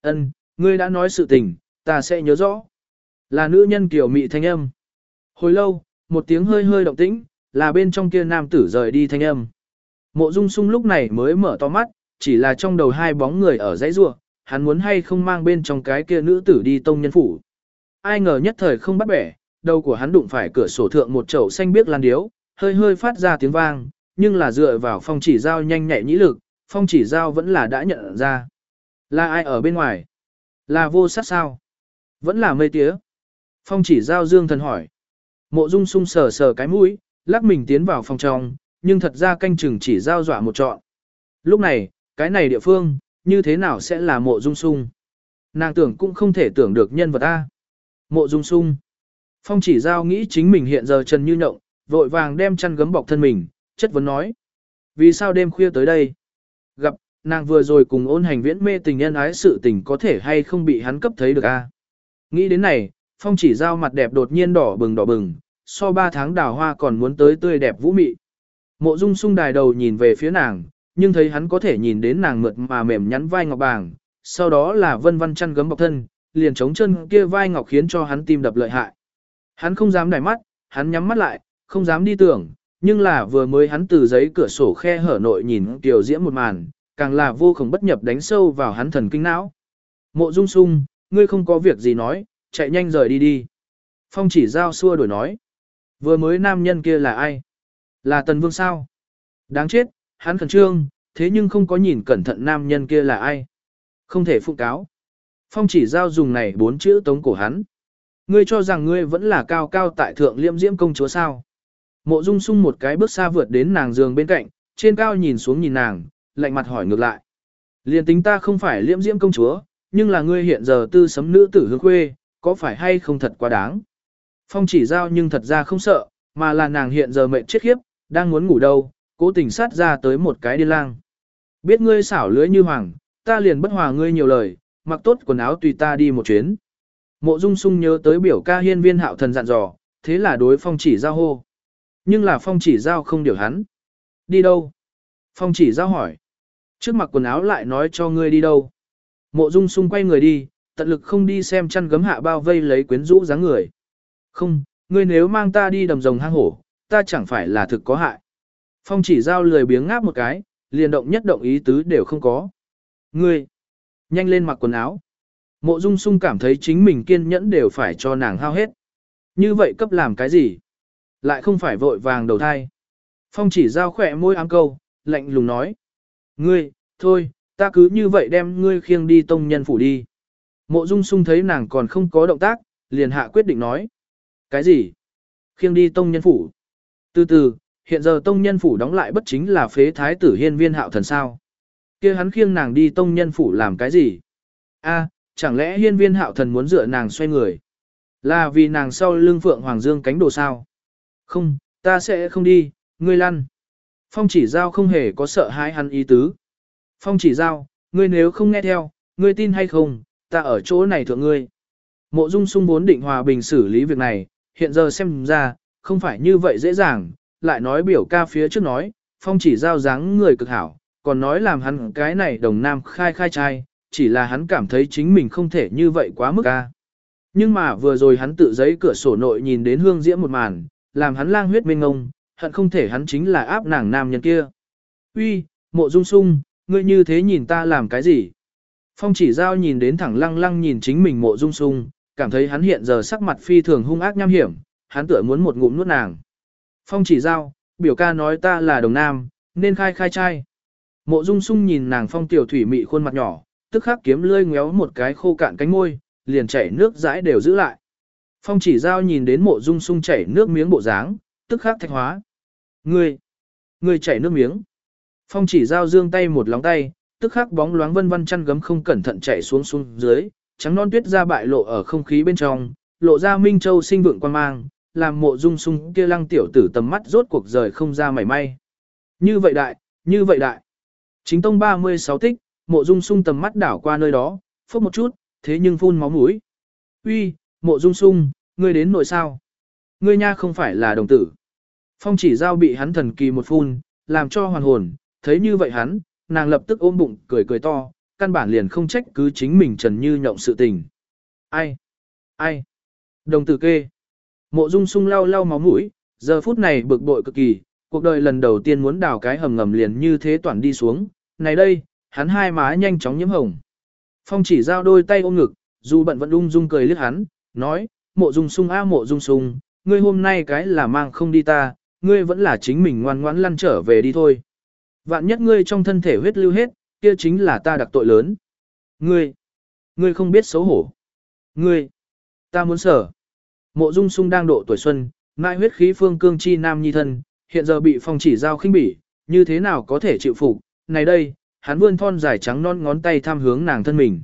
Ân, ngươi đã nói sự tình, ta sẽ nhớ rõ. Là nữ nhân kiểu mị thanh âm. Hồi lâu, một tiếng hơi hơi động tĩnh, là bên trong kia nam tử rời đi thanh âm. Mộ Dung Sung lúc này mới mở to mắt, chỉ là trong đầu hai bóng người ở dãy rua, hắn muốn hay không mang bên trong cái kia nữ tử đi tông nhân phủ. Ai ngờ nhất thời không bắt bẻ, đầu của hắn đụng phải cửa sổ thượng một chậu xanh biếc lan điếu, hơi hơi phát ra tiếng vang, nhưng là dựa vào phong chỉ giao nhanh nhạy nhĩ lực, phong chỉ giao vẫn là đã nhận ra. Là ai ở bên ngoài? Là vô sát sao? Vẫn là mây tía. Phong chỉ giao dương thần hỏi. Mộ dung sung sờ sờ cái mũi, lắc mình tiến vào phòng trong, nhưng thật ra canh chừng chỉ giao dọa một trọn. Lúc này, cái này địa phương, như thế nào sẽ là mộ dung sung? Nàng tưởng cũng không thể tưởng được nhân vật A. Mộ dung sung. Phong chỉ giao nghĩ chính mình hiện giờ trần như nhộng, vội vàng đem chăn gấm bọc thân mình, chất vấn nói. Vì sao đêm khuya tới đây? Gặp, nàng vừa rồi cùng ôn hành viễn mê tình nhân ái sự tình có thể hay không bị hắn cấp thấy được a? Nghĩ đến này, phong chỉ giao mặt đẹp đột nhiên đỏ bừng đỏ bừng, so ba tháng đào hoa còn muốn tới tươi đẹp vũ mị. Mộ dung sung đài đầu nhìn về phía nàng, nhưng thấy hắn có thể nhìn đến nàng mượt mà mềm nhắn vai ngọc bàng, sau đó là vân vân chăn gấm bọc thân, liền chống chân kia vai ngọc khiến cho hắn tim đập lợi hại. Hắn không dám đài mắt, hắn nhắm mắt lại, không dám đi tưởng, nhưng là vừa mới hắn từ giấy cửa sổ khe hở nội nhìn tiểu diễm một màn, càng là vô cùng bất nhập đánh sâu vào hắn thần kinh não. Mộ Dung Sung, ngươi không có việc gì nói, chạy nhanh rời đi đi. Phong chỉ giao xua đổi nói. Vừa mới nam nhân kia là ai? Là Tần Vương sao? Đáng chết, hắn khẩn trương, thế nhưng không có nhìn cẩn thận nam nhân kia là ai. Không thể phụ cáo. Phong chỉ giao dùng này bốn chữ tống cổ hắn. Ngươi cho rằng ngươi vẫn là cao cao tại thượng liêm diễm công chúa sao? Mộ Dung Sung một cái bước xa vượt đến nàng giường bên cạnh, trên cao nhìn xuống nhìn nàng, lạnh mặt hỏi ngược lại. Liên tính ta không phải liễm diễm công chúa, nhưng là ngươi hiện giờ tư sấm nữ tử hương khuê, có phải hay không thật quá đáng? Phong chỉ giao nhưng thật ra không sợ, mà là nàng hiện giờ mệnh chết khiếp, đang muốn ngủ đâu, cố tình sát ra tới một cái điên lang. Biết ngươi xảo lưới như hoàng, ta liền bất hòa ngươi nhiều lời, mặc tốt quần áo tùy ta đi một chuyến. Mộ Dung Sung nhớ tới biểu ca hiên viên hạo thần dặn dò, thế là đối phong chỉ giao hô. Nhưng là phong chỉ giao không điều hắn. Đi đâu? Phong chỉ giao hỏi. Trước mặc quần áo lại nói cho ngươi đi đâu. Mộ dung Sung quay người đi, tận lực không đi xem chăn gấm hạ bao vây lấy quyến rũ dáng người. Không, ngươi nếu mang ta đi đầm rồng hang hổ, ta chẳng phải là thực có hại. Phong chỉ giao lười biếng ngáp một cái, liền động nhất động ý tứ đều không có. Ngươi, nhanh lên mặc quần áo. Mộ dung sung cảm thấy chính mình kiên nhẫn đều phải cho nàng hao hết. Như vậy cấp làm cái gì? Lại không phải vội vàng đầu thai. Phong chỉ giao khỏe môi ám câu, lạnh lùng nói. Ngươi, thôi, ta cứ như vậy đem ngươi khiêng đi tông nhân phủ đi. Mộ dung sung thấy nàng còn không có động tác, liền hạ quyết định nói. Cái gì? Khiêng đi tông nhân phủ. Từ từ, hiện giờ tông nhân phủ đóng lại bất chính là phế thái tử hiên viên hạo thần sao. kia hắn khiêng nàng đi tông nhân phủ làm cái gì? a chẳng lẽ hiên viên hạo thần muốn dựa nàng xoay người? Là vì nàng sau lưng phượng hoàng dương cánh đồ sao? Không, ta sẽ không đi, ngươi lăn. Phong chỉ giao không hề có sợ hãi hắn ý tứ. Phong chỉ giao, ngươi nếu không nghe theo, ngươi tin hay không, ta ở chỗ này thượng ngươi. Mộ dung sung vốn định hòa bình xử lý việc này, hiện giờ xem ra, không phải như vậy dễ dàng, lại nói biểu ca phía trước nói, phong chỉ giao dáng người cực hảo, còn nói làm hắn cái này đồng nam khai khai trai, chỉ là hắn cảm thấy chính mình không thể như vậy quá mức ca. Nhưng mà vừa rồi hắn tự giấy cửa sổ nội nhìn đến hương diễm một màn, làm hắn lang huyết mênh ngông, hận không thể hắn chính là áp nàng nam nhân kia. Uy, mộ dung sung, ngươi như thế nhìn ta làm cái gì? Phong chỉ giao nhìn đến thẳng lăng lăng nhìn chính mình mộ dung sung, cảm thấy hắn hiện giờ sắc mặt phi thường hung ác nham hiểm, hắn tựa muốn một ngụm nuốt nàng. Phong chỉ giao, biểu ca nói ta là đồng nam, nên khai khai trai. Mộ dung sung nhìn nàng phong tiểu thủy mị khuôn mặt nhỏ, tức khắc kiếm lươi ngéo một cái khô cạn cánh môi, liền chảy nước dãi đều giữ lại. Phong chỉ giao nhìn đến mộ dung sung chảy nước miếng bộ dáng, tức khắc thạch hóa. Ngươi, ngươi chảy nước miếng. Phong chỉ giao dương tay một lóng tay, tức khắc bóng loáng vân vân chăn gấm không cẩn thận chảy xuống xuống dưới, trắng non tuyết ra bại lộ ở không khí bên trong, lộ ra Minh Châu sinh vượng quan mang, làm mộ dung sung kia lăng tiểu tử tầm mắt rốt cuộc rời không ra mảy may. Như vậy đại, như vậy đại. Chính tông 36 tích, mộ dung sung tầm mắt đảo qua nơi đó, phốc một chút, thế nhưng phun máu mũi. Uy, mộ dung sung, ngươi đến nội sao? Ngươi nha không phải là đồng tử. Phong chỉ giao bị hắn thần kỳ một phun, làm cho hoàn hồn, thấy như vậy hắn, nàng lập tức ôm bụng, cười cười to, căn bản liền không trách cứ chính mình trần như nhộng sự tình. Ai? Ai? Đồng tử kê. Mộ dung sung lau lau máu mũi, giờ phút này bực bội cực kỳ, cuộc đời lần đầu tiên muốn đào cái hầm ngầm liền như thế toàn đi xuống, này đây, hắn hai má nhanh chóng nhiễm hồng. Phong chỉ giao đôi tay ôm ngực, dù bận vẫn ung dung cười liếc hắn, nói, mộ dung sung a mộ dung sung, ngươi hôm nay cái là mang không đi ta, ngươi vẫn là chính mình ngoan ngoãn lăn trở về đi thôi. Vạn nhất ngươi trong thân thể huyết lưu hết, kia chính là ta đặc tội lớn. Ngươi, ngươi không biết xấu hổ. Ngươi, ta muốn sở. Mộ dung sung đang độ tuổi xuân, mai huyết khí phương cương chi nam nhi thân, hiện giờ bị phong chỉ giao khinh bỉ, như thế nào có thể chịu phục? Này đây, hắn vươn thon dài trắng non ngón tay tham hướng nàng thân mình.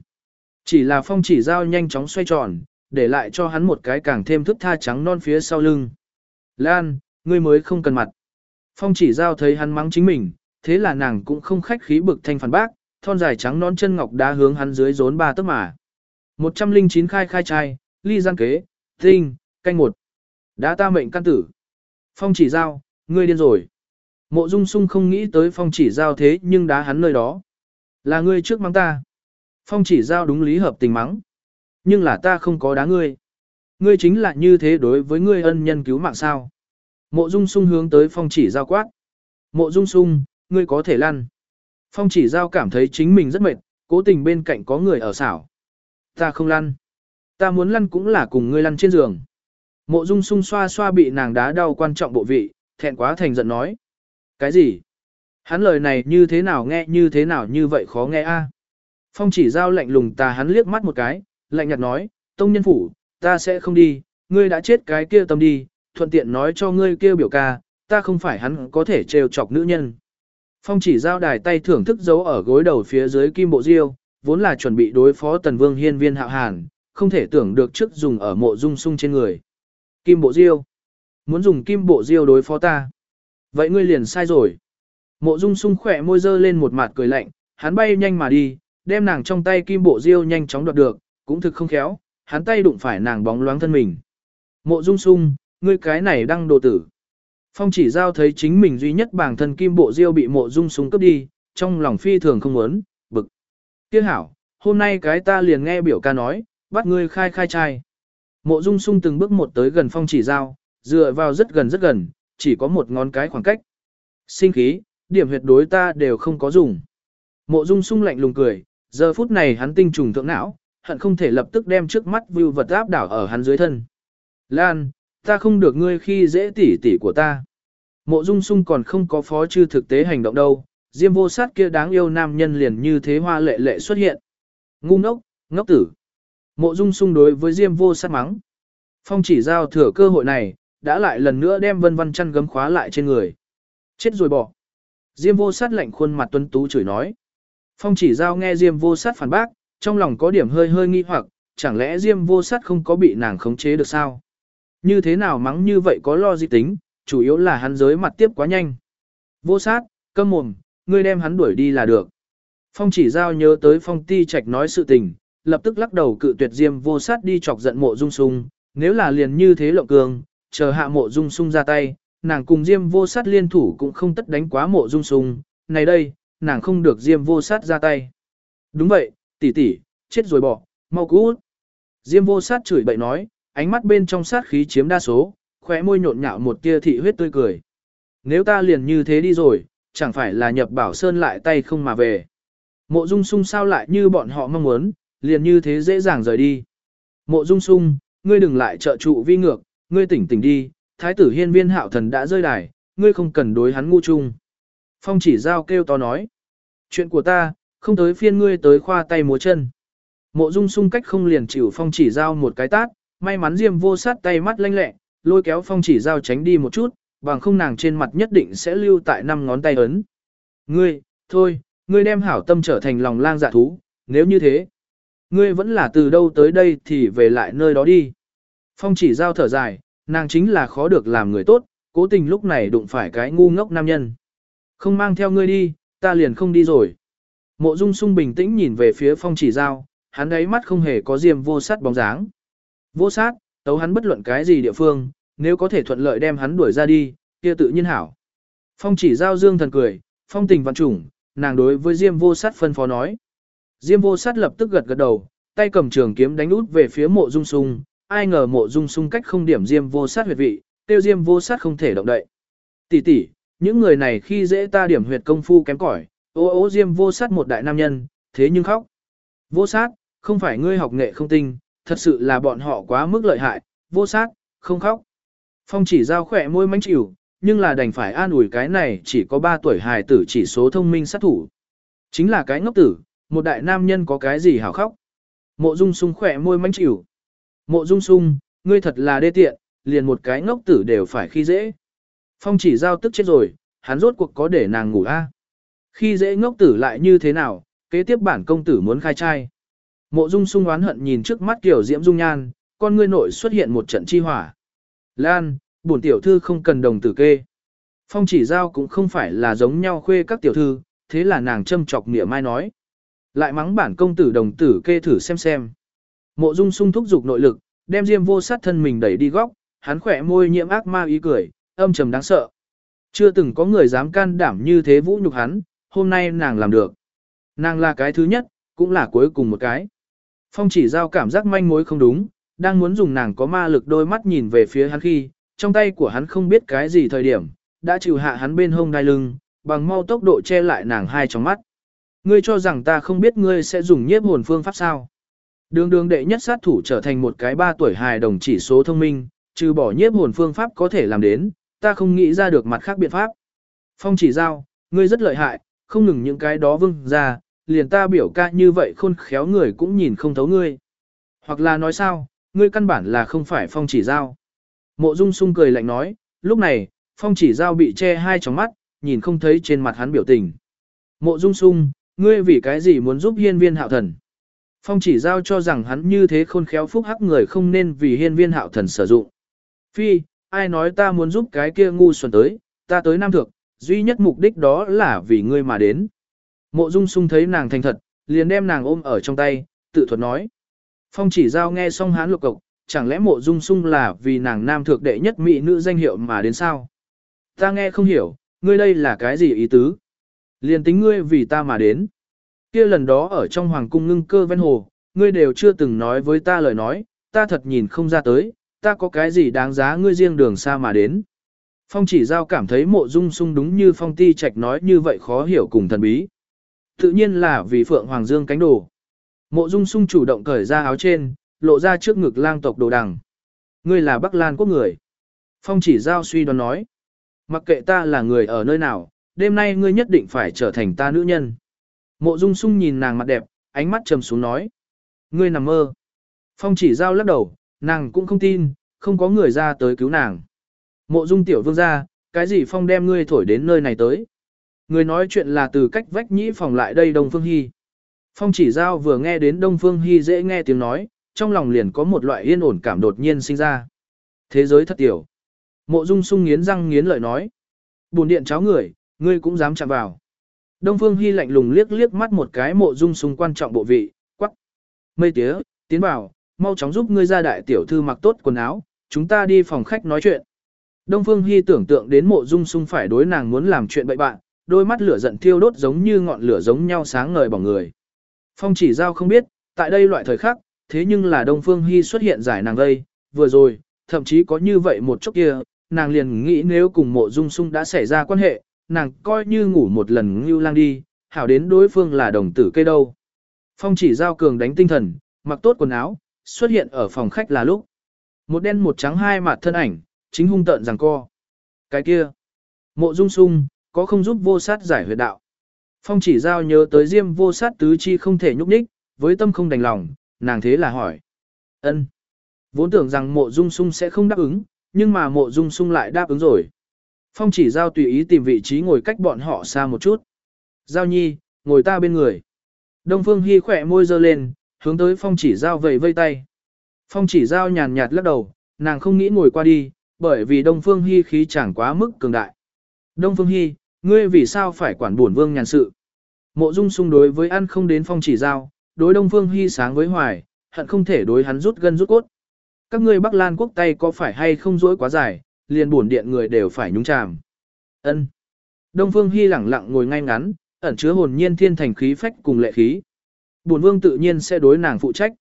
Chỉ là phong chỉ giao nhanh chóng xoay tròn, để lại cho hắn một cái càng thêm thức tha trắng non phía sau lưng. Lan, ngươi mới không cần mặt. Phong chỉ giao thấy hắn mắng chính mình, thế là nàng cũng không khách khí bực thanh phản bác, thon dài trắng non chân ngọc đá hướng hắn dưới rốn ba tấc mà. 109 khai khai trai, ly gian kế, tinh, canh một. Đã ta mệnh căn tử. Phong chỉ giao, ngươi điên rồi. Mộ dung sung không nghĩ tới phong chỉ giao thế nhưng đá hắn nơi đó. Là ngươi trước mắng ta. Phong chỉ giao đúng lý hợp tình mắng. Nhưng là ta không có đá ngươi. Ngươi chính là như thế đối với ngươi ân nhân cứu mạng sao. Mộ dung sung hướng tới phong chỉ giao quát. Mộ dung sung, ngươi có thể lăn. Phong chỉ giao cảm thấy chính mình rất mệt, cố tình bên cạnh có người ở xảo. Ta không lăn. Ta muốn lăn cũng là cùng ngươi lăn trên giường. Mộ dung sung xoa xoa bị nàng đá đau quan trọng bộ vị, thẹn quá thành giận nói. Cái gì? Hắn lời này như thế nào nghe như thế nào như vậy khó nghe a? Phong chỉ giao lạnh lùng ta hắn liếc mắt một cái, lạnh nhạt nói, tông nhân phủ, ta sẽ không đi, ngươi đã chết cái kia tâm đi, thuận tiện nói cho ngươi kêu biểu ca, ta không phải hắn có thể trêu chọc nữ nhân. Phong chỉ giao đài tay thưởng thức giấu ở gối đầu phía dưới kim bộ diêu, vốn là chuẩn bị đối phó tần vương hiên viên hạo hàn, không thể tưởng được trước dùng ở mộ dung sung trên người. Kim bộ diêu. Muốn dùng kim bộ diêu đối phó ta. Vậy ngươi liền sai rồi. Mộ dung sung khỏe môi dơ lên một mặt cười lạnh, hắn bay nhanh mà đi, đem nàng trong tay kim bộ diêu nhanh chóng đoạt được, cũng thực không khéo, hắn tay đụng phải nàng bóng loáng thân mình. Mộ dung sung, ngươi cái này đang đồ tử. Phong chỉ giao thấy chính mình duy nhất bản thân kim bộ diêu bị mộ dung súng cướp đi, trong lòng phi thường không muốn, bực. Tiếc hảo, hôm nay cái ta liền nghe biểu ca nói, bắt ngươi khai khai trai. Mộ dung sung từng bước một tới gần phong chỉ giao, dựa vào rất gần rất gần, chỉ có một ngón cái khoảng cách. Sinh khí, điểm huyệt đối ta đều không có dùng. Mộ dung sung lạnh lùng cười, giờ phút này hắn tinh trùng thượng não, hận không thể lập tức đem trước mắt view vật áp đảo ở hắn dưới thân. Lan, ta không được ngươi khi dễ tỉ tỉ của ta. Mộ dung sung còn không có phó chư thực tế hành động đâu, diêm vô sát kia đáng yêu nam nhân liền như thế hoa lệ lệ xuất hiện. Ngu ngốc, ngốc tử. Mộ dung sung đối với diêm vô sát mắng. Phong chỉ giao thừa cơ hội này, đã lại lần nữa đem vân văn chăn gấm khóa lại trên người. Chết rồi bỏ. Diêm vô sát lạnh khuôn mặt tuấn tú chửi nói. Phong chỉ giao nghe Diêm vô sát phản bác, trong lòng có điểm hơi hơi nghi hoặc, chẳng lẽ Diêm vô sát không có bị nàng khống chế được sao? Như thế nào mắng như vậy có lo gì tính, chủ yếu là hắn giới mặt tiếp quá nhanh. Vô sát, câm mồm, ngươi đem hắn đuổi đi là được. Phong chỉ giao nhớ tới phong ti trạch nói sự tình, lập tức lắc đầu cự tuyệt Diêm vô sát đi chọc giận mộ dung sung, nếu là liền như thế lộng cường, chờ hạ mộ dung sung ra tay, nàng cùng Diêm vô sát liên thủ cũng không tất đánh quá mộ dung sung, này đây, nàng không được Diêm vô sát ra tay. Đúng vậy, tỷ tỷ, chết rồi bỏ, mau cút. Diêm vô sát chửi bậy nói, ánh mắt bên trong sát khí chiếm đa số, khóe môi nhộn nhạo một tia thị huyết tươi cười. Nếu ta liền như thế đi rồi, chẳng phải là nhập bảo sơn lại tay không mà về. Mộ dung sung sao lại như bọn họ mong muốn, liền như thế dễ dàng rời đi. Mộ dung sung, ngươi đừng lại trợ trụ vi ngược, ngươi tỉnh tỉnh đi, thái tử hiên viên hạo thần đã rơi đài, ngươi không cần đối hắn ngu chung. Phong chỉ giao kêu to nói. Chuyện của ta, không tới phiên ngươi tới khoa tay múa chân. Mộ dung sung cách không liền chịu phong chỉ giao một cái tát, may mắn diêm vô sát tay mắt lanh lẹ, lôi kéo phong chỉ giao tránh đi một chút, bằng không nàng trên mặt nhất định sẽ lưu tại năm ngón tay ấn. Ngươi, thôi, ngươi đem hảo tâm trở thành lòng lang dạ thú, nếu như thế. Ngươi vẫn là từ đâu tới đây thì về lại nơi đó đi. Phong chỉ giao thở dài, nàng chính là khó được làm người tốt, cố tình lúc này đụng phải cái ngu ngốc nam nhân. Không mang theo ngươi đi, ta liền không đi rồi. Mộ Dung Sung bình tĩnh nhìn về phía phong chỉ giao, hắn ấy mắt không hề có diêm vô sát bóng dáng. Vô sát, tấu hắn bất luận cái gì địa phương, nếu có thể thuận lợi đem hắn đuổi ra đi, kia tự nhiên hảo. Phong chỉ giao dương thần cười, phong tình văn trùng, nàng đối với diêm vô sát phân phó nói. Diêm vô sát lập tức gật gật đầu, tay cầm trường kiếm đánh út về phía mộ dung sung, ai ngờ mộ dung sung cách không điểm diêm vô sát huyệt vị, tiêu diêm vô sát không thể động đậy. Tỷ tỷ, những người này khi dễ ta điểm huyệt công phu kém cỏi, ô ô diêm vô sát một đại nam nhân, thế nhưng khóc. Vô sát, không phải ngươi học nghệ không tinh, thật sự là bọn họ quá mức lợi hại, vô sát, không khóc. Phong chỉ giao khỏe môi mánh chịu, nhưng là đành phải an ủi cái này chỉ có 3 tuổi hài tử chỉ số thông minh sát thủ. Chính là cái ngốc tử, một đại nam nhân có cái gì hảo khóc. Mộ dung sung khỏe môi mánh chịu. Mộ dung sung, ngươi thật là đê tiện, liền một cái ngốc tử đều phải khi dễ. Phong chỉ giao tức chết rồi, hắn rốt cuộc có để nàng ngủ a Khi dễ ngốc tử lại như thế nào, kế tiếp bản công tử muốn khai trai. Mộ dung sung oán hận nhìn trước mắt kiểu diễm dung nhan, con ngươi nội xuất hiện một trận chi hỏa. Lan, bổn tiểu thư không cần đồng tử kê. Phong chỉ giao cũng không phải là giống nhau khuê các tiểu thư, thế là nàng châm chọc nghĩa mai nói. Lại mắng bản công tử đồng tử kê thử xem xem. Mộ dung sung thúc giục nội lực, đem diêm vô sát thân mình đẩy đi góc, hắn khỏe môi nhiễm ác ma ý cười, âm trầm đáng sợ. Chưa từng có người dám can đảm như thế vũ nhục hắn, hôm nay nàng làm được. Nàng là cái thứ nhất, cũng là cuối cùng một cái. Phong chỉ giao cảm giác manh mối không đúng, đang muốn dùng nàng có ma lực đôi mắt nhìn về phía hắn khi, trong tay của hắn không biết cái gì thời điểm, đã chịu hạ hắn bên hông đai lưng, bằng mau tốc độ che lại nàng hai trong mắt. Ngươi cho rằng ta không biết ngươi sẽ dùng nhiếp hồn phương pháp sao. Đường đường đệ nhất sát thủ trở thành một cái ba tuổi hài đồng chỉ số thông minh, trừ bỏ nhiếp hồn phương pháp có thể làm đến, ta không nghĩ ra được mặt khác biện pháp. Phong chỉ giao, ngươi rất lợi hại, không ngừng những cái đó vưng ra, liền ta biểu ca như vậy khôn khéo người cũng nhìn không thấu ngươi. Hoặc là nói sao, ngươi căn bản là không phải phong chỉ giao. Mộ dung sung cười lạnh nói, lúc này, phong chỉ giao bị che hai tròng mắt, nhìn không thấy trên mặt hắn biểu tình. Mộ dung sung, ngươi vì cái gì muốn giúp hiên viên hạo thần? Phong chỉ giao cho rằng hắn như thế khôn khéo phúc hắc người không nên vì hiên viên hạo thần sử dụng. Phi, ai nói ta muốn giúp cái kia ngu xuẩn tới, ta tới Nam Thượng, duy nhất mục đích đó là vì ngươi mà đến. Mộ Dung Sung thấy nàng thành thật, liền đem nàng ôm ở trong tay, tự thuật nói. Phong chỉ giao nghe xong hán lục cộc, chẳng lẽ mộ Dung Sung là vì nàng nam thượng đệ nhất mỹ nữ danh hiệu mà đến sao? Ta nghe không hiểu, ngươi đây là cái gì ý tứ? Liền tính ngươi vì ta mà đến. kia lần đó ở trong hoàng cung ngưng cơ ven hồ, ngươi đều chưa từng nói với ta lời nói, ta thật nhìn không ra tới, ta có cái gì đáng giá ngươi riêng đường xa mà đến. Phong chỉ giao cảm thấy mộ dung sung đúng như phong ti trạch nói như vậy khó hiểu cùng thần bí. Tự nhiên là vì Phượng Hoàng Dương cánh đồ. Mộ Dung Sung chủ động cởi ra áo trên, lộ ra trước ngực lang tộc đồ đằng. Ngươi là Bắc Lan quốc người. Phong chỉ giao suy đoán nói. Mặc kệ ta là người ở nơi nào, đêm nay ngươi nhất định phải trở thành ta nữ nhân. Mộ Dung Sung nhìn nàng mặt đẹp, ánh mắt trầm xuống nói. Ngươi nằm mơ. Phong chỉ giao lắc đầu, nàng cũng không tin, không có người ra tới cứu nàng. Mộ Dung tiểu vương ra, cái gì Phong đem ngươi thổi đến nơi này tới. Người nói chuyện là từ cách vách nhĩ phòng lại đây Đông Phương Hy. Phong chỉ giao vừa nghe đến Đông Phương Hy dễ nghe tiếng nói, trong lòng liền có một loại yên ổn cảm đột nhiên sinh ra. Thế giới thật tiểu. Mộ Dung sung nghiến răng nghiến lợi nói. Bùn điện cháo người, ngươi cũng dám chạm vào. Đông Phương Hy lạnh lùng liếc liếc mắt một cái mộ Dung sung quan trọng bộ vị, quắc. Mây tía, tiến vào, mau chóng giúp ngươi ra đại tiểu thư mặc tốt quần áo, chúng ta đi phòng khách nói chuyện. Đông Phương Hy tưởng tượng đến mộ Dung sung phải đối nàng muốn làm chuyện bậy bạn, đôi mắt lửa giận thiêu đốt giống như ngọn lửa giống nhau sáng ngời bỏng người. Phong chỉ giao không biết, tại đây loại thời khắc, thế nhưng là Đông Phương Hy xuất hiện giải nàng đây, vừa rồi, thậm chí có như vậy một chút kia, nàng liền nghĩ nếu cùng mộ dung sung đã xảy ra quan hệ, nàng coi như ngủ một lần như lang đi, hảo đến đối phương là đồng tử cây đâu. Phong chỉ giao cường đánh tinh thần, mặc tốt quần áo, xuất hiện ở phòng khách là lúc. Một đen một trắng hai mặt thân ảnh, chính hung tợn rằng co. Cái kia, mộ dung sung, có không giúp vô sát giải huyệt đạo. Phong chỉ giao nhớ tới diêm vô sát tứ chi không thể nhúc nhích, với tâm không đành lòng, nàng thế là hỏi. ân Vốn tưởng rằng mộ dung sung sẽ không đáp ứng, nhưng mà mộ dung sung lại đáp ứng rồi. Phong chỉ giao tùy ý tìm vị trí ngồi cách bọn họ xa một chút. Giao nhi, ngồi ta bên người. Đông Phương Hy khỏe môi dơ lên, hướng tới phong chỉ giao vầy vây tay. Phong chỉ giao nhàn nhạt lắc đầu, nàng không nghĩ ngồi qua đi, bởi vì Đông Phương Hy khí chẳng quá mức cường đại. Đông Phương Hy, ngươi vì sao phải quản buồn vương nhàn sự? Mộ Dung xung đối với ăn không đến phong chỉ giao, đối Đông Phương Hy sáng với hoài, hận không thể đối hắn rút gân rút cốt. Các ngươi Bắc Lan quốc tay có phải hay không dối quá dài, liền buồn điện người đều phải nhúng chàm. Ân. Đông Phương Hy lẳng lặng ngồi ngay ngắn, ẩn chứa hồn nhiên thiên thành khí phách cùng lệ khí. Bổn vương tự nhiên sẽ đối nàng phụ trách.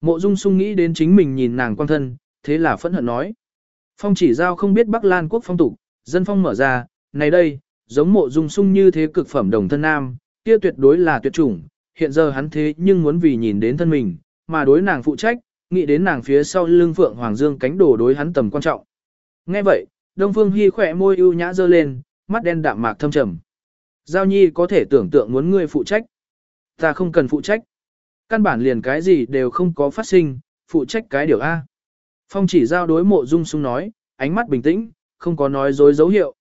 Mộ Dung Sung nghĩ đến chính mình nhìn nàng quan thân, thế là phẫn hận nói. Phong chỉ giao không biết Bắc Lan quốc phong tục, dân phong mở ra, này đây, giống mộ dung sung như thế cực phẩm đồng thân nam, kia tuyệt đối là tuyệt chủng, hiện giờ hắn thế nhưng muốn vì nhìn đến thân mình, mà đối nàng phụ trách, nghĩ đến nàng phía sau lưng phượng hoàng dương cánh đổ đối hắn tầm quan trọng. Nghe vậy, Đông Phương Hi khỏe môi ưu nhã dơ lên, mắt đen đạm mạc thâm trầm. Giao Nhi có thể tưởng tượng muốn ngươi phụ trách. Ta không cần phụ trách. Căn bản liền cái gì đều không có phát sinh, phụ trách cái điều A. Phong chỉ giao đối mộ dung sung nói, ánh mắt bình tĩnh, không có nói dối dấu hiệu.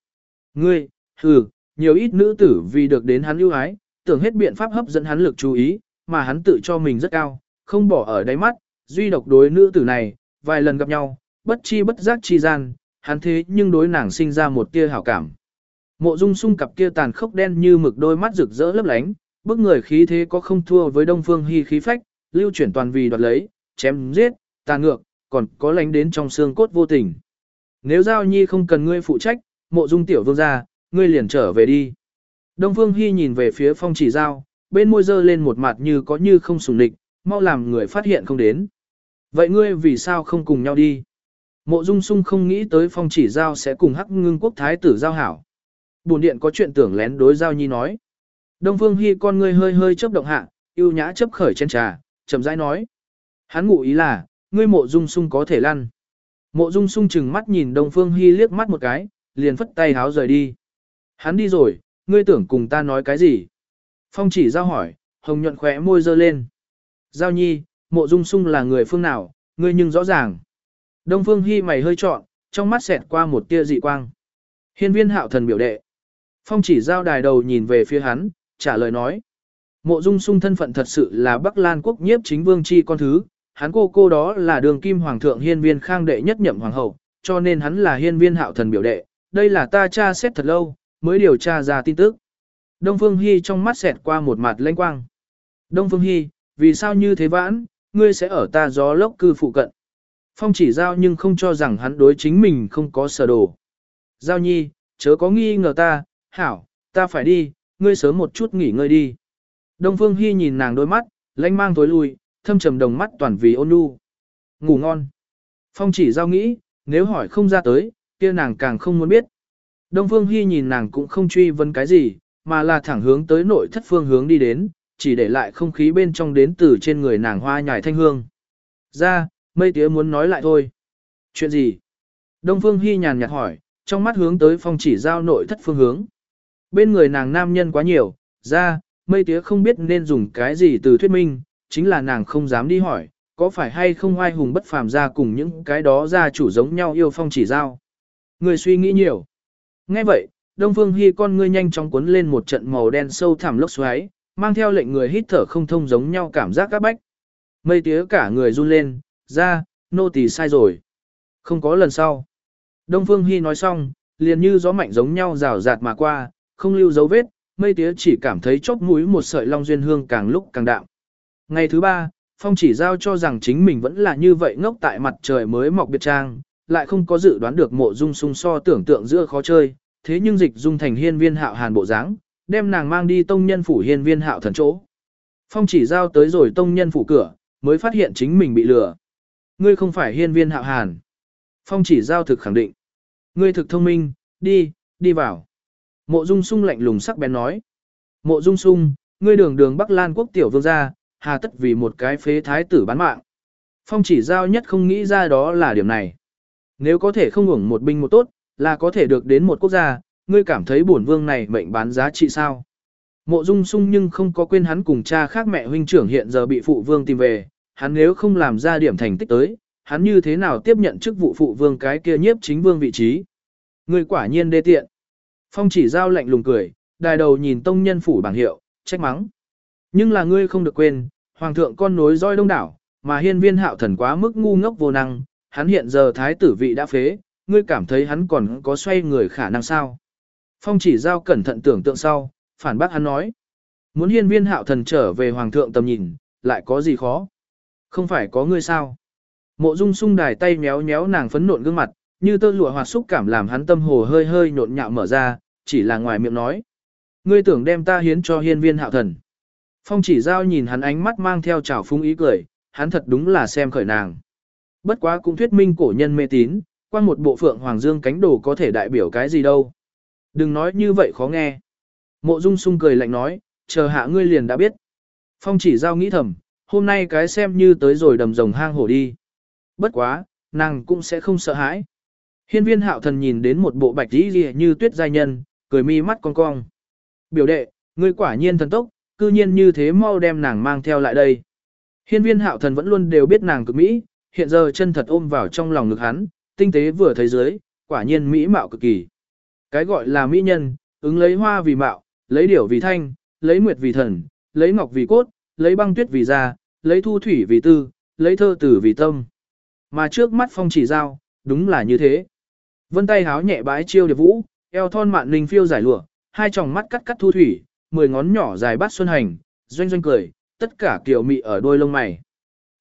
Ngươi, hừ, nhiều ít nữ tử vì được đến hắn ưu ái, tưởng hết biện pháp hấp dẫn hắn lực chú ý, mà hắn tự cho mình rất cao, không bỏ ở đáy mắt, duy độc đối nữ tử này, vài lần gặp nhau, bất chi bất giác chi gian, hắn thế nhưng đối nàng sinh ra một tia hảo cảm. Mộ Dung Sung cặp kia tàn khốc đen như mực đôi mắt rực rỡ lấp lánh, bức người khí thế có không thua với Đông Phương Hi khí phách, lưu chuyển toàn vì đoạt lấy, chém giết, tàn ngược, còn có lánh đến trong xương cốt vô tình. Nếu Giao Nhi không cần ngươi phụ trách, Mộ Dung tiểu vương ra, ngươi liền trở về đi. Đông Phương Hi nhìn về phía Phong Chỉ Giao, bên môi dơ lên một mặt như có như không sùng địch, mau làm người phát hiện không đến. Vậy ngươi vì sao không cùng nhau đi? Mộ Dung Sung không nghĩ tới Phong Chỉ Giao sẽ cùng Hắc Ngưng Quốc Thái tử giao hảo. Bùn điện có chuyện tưởng lén đối Giao Nhi nói. Đông Phương Hi con ngươi hơi hơi chớp động hạ, yêu nhã chấp khởi chén trà, chậm rãi nói. Hắn ngụ ý là, ngươi Mộ Dung Sung có thể lăn. Mộ Dung Sung chừng mắt nhìn Đông Phương Hi liếc mắt một cái, liền phất tay háo rời đi. Hắn đi rồi, ngươi tưởng cùng ta nói cái gì? Phong chỉ giao hỏi, hồng nhuận khỏe môi dơ lên. Giao nhi, mộ dung sung là người phương nào, ngươi nhưng rõ ràng. Đông phương hy mày hơi trọn, trong mắt xẹt qua một tia dị quang. Hiên viên hạo thần biểu đệ. Phong chỉ giao đài đầu nhìn về phía hắn, trả lời nói. Mộ dung sung thân phận thật sự là Bắc Lan quốc nhiếp chính vương chi con thứ, hắn cô cô đó là đường kim hoàng thượng hiên viên khang đệ nhất nhậm hoàng hậu, cho nên hắn là hiên viên hạo thần biểu đệ. Đây là ta tra xét thật lâu, mới điều tra ra tin tức. Đông Phương Hy trong mắt xẹt qua một mặt lanh quang. Đông Phương Hy, vì sao như thế vãn, ngươi sẽ ở ta gió lốc cư phụ cận. Phong chỉ giao nhưng không cho rằng hắn đối chính mình không có sở đồ. Giao nhi, chớ có nghi ngờ ta, hảo, ta phải đi, ngươi sớm một chút nghỉ ngơi đi. Đông Phương Hy nhìn nàng đôi mắt, lanh mang tối lui, thâm trầm đồng mắt toàn vì ôn nhu. Ngủ ngon. Phong chỉ giao nghĩ, nếu hỏi không ra tới, kia nàng càng không muốn biết. Đông Phương Hy nhìn nàng cũng không truy vấn cái gì, mà là thẳng hướng tới nội thất phương hướng đi đến, chỉ để lại không khí bên trong đến từ trên người nàng hoa nhài thanh hương. Ra, mây tía muốn nói lại thôi. Chuyện gì? Đông Phương Hy nhàn nhạt hỏi, trong mắt hướng tới phong chỉ giao nội thất phương hướng. Bên người nàng nam nhân quá nhiều, ra, mây tía không biết nên dùng cái gì từ thuyết minh, chính là nàng không dám đi hỏi, có phải hay không ai hùng bất phàm ra cùng những cái đó ra chủ giống nhau yêu phong chỉ giao. Người suy nghĩ nhiều. Nghe vậy, Đông Phương Hi con ngươi nhanh chóng cuốn lên một trận màu đen sâu thẳm lốc xoáy, mang theo lệnh người hít thở không thông giống nhau cảm giác các bách. Mây tía cả người run lên, ra, nô tỳ sai rồi. Không có lần sau. Đông Phương Hi nói xong, liền như gió mạnh giống nhau rào rạt mà qua, không lưu dấu vết, mây tía chỉ cảm thấy chóp mũi một sợi long duyên hương càng lúc càng đạm. Ngày thứ ba, Phong chỉ giao cho rằng chính mình vẫn là như vậy ngốc tại mặt trời mới mọc biệt trang, lại không có dự đoán được mộ dung sung so tưởng tượng giữa khó chơi, thế nhưng dịch dung thành hiên viên hạo hàn bộ dáng, đem nàng mang đi tông nhân phủ hiên viên hạo thần chỗ. Phong chỉ giao tới rồi tông nhân phủ cửa, mới phát hiện chính mình bị lừa. Ngươi không phải hiên viên hạo hàn. Phong chỉ giao thực khẳng định. Ngươi thực thông minh, đi, đi vào. Mộ dung sung lạnh lùng sắc bén nói. Mộ dung sung, ngươi đường đường Bắc Lan quốc tiểu vương gia, hà tất vì một cái phế thái tử bán mạng. Phong chỉ giao nhất không nghĩ ra đó là điểm này. Nếu có thể không hưởng một binh một tốt, là có thể được đến một quốc gia, ngươi cảm thấy bổn vương này mệnh bán giá trị sao? Mộ Dung Sung nhưng không có quên hắn cùng cha khác mẹ huynh trưởng hiện giờ bị phụ vương tìm về, hắn nếu không làm ra điểm thành tích tới, hắn như thế nào tiếp nhận chức vụ phụ vương cái kia nhiếp chính vương vị trí? Ngươi quả nhiên đê tiện. Phong chỉ giao lạnh lùng cười, đài đầu nhìn tông nhân phủ bảng hiệu, trách mắng. Nhưng là ngươi không được quên, hoàng thượng con nối roi đông đảo, mà hiên viên hạo thần quá mức ngu ngốc vô năng, hắn hiện giờ thái tử vị đã phế, ngươi cảm thấy hắn còn có xoay người khả năng sao? Phong chỉ giao cẩn thận tưởng tượng sau, phản bác hắn nói. Muốn hiên viên hạo thần trở về hoàng thượng tầm nhìn, lại có gì khó? Không phải có ngươi sao? Mộ dung sung đài tay méo méo nàng phấn nộn gương mặt, như tơ lụa hoạt xúc cảm làm hắn tâm hồ hơi hơi nhộn nhạo mở ra, chỉ là ngoài miệng nói. Ngươi tưởng đem ta hiến cho hiên viên hạo thần. Phong chỉ giao nhìn hắn ánh mắt mang theo trào phúng ý cười, hắn thật đúng là xem khởi nàng. Bất quá cũng thuyết minh cổ nhân mê tín, quan một bộ phượng hoàng dương cánh đồ có thể đại biểu cái gì đâu. Đừng nói như vậy khó nghe. Mộ Dung Sung cười lạnh nói, chờ hạ ngươi liền đã biết. Phong chỉ giao nghĩ thầm, hôm nay cái xem như tới rồi đầm rồng hang hổ đi. Bất quá, nàng cũng sẽ không sợ hãi. Hiên viên hạo thần nhìn đến một bộ bạch dĩ gì như tuyết giai nhân, cười mi mắt cong cong. Biểu đệ, ngươi quả nhiên thần tốc, cư nhiên như thế mau đem nàng mang theo lại đây. Hiên viên hạo thần vẫn luôn đều biết nàng cực mỹ, hiện giờ chân thật ôm vào trong lòng ngực hắn, tinh tế vừa thấy dưới, quả nhiên mỹ mạo cực kỳ. Cái gọi là mỹ nhân, ứng lấy hoa vì mạo, lấy điểu vì thanh, lấy nguyệt vì thần, lấy ngọc vì cốt, lấy băng tuyết vì da, lấy thu thủy vì tư, lấy thơ tử vì tâm. Mà trước mắt phong chỉ giao, đúng là như thế. Vân tay háo nhẹ bái chiêu điệp vũ, eo thon mạn linh phiêu giải lụa, hai tròng mắt cắt cắt thu thủy, mười ngón nhỏ dài bát xuân hành, doanh doanh cười, tất cả kiểu mị ở đôi lông mày.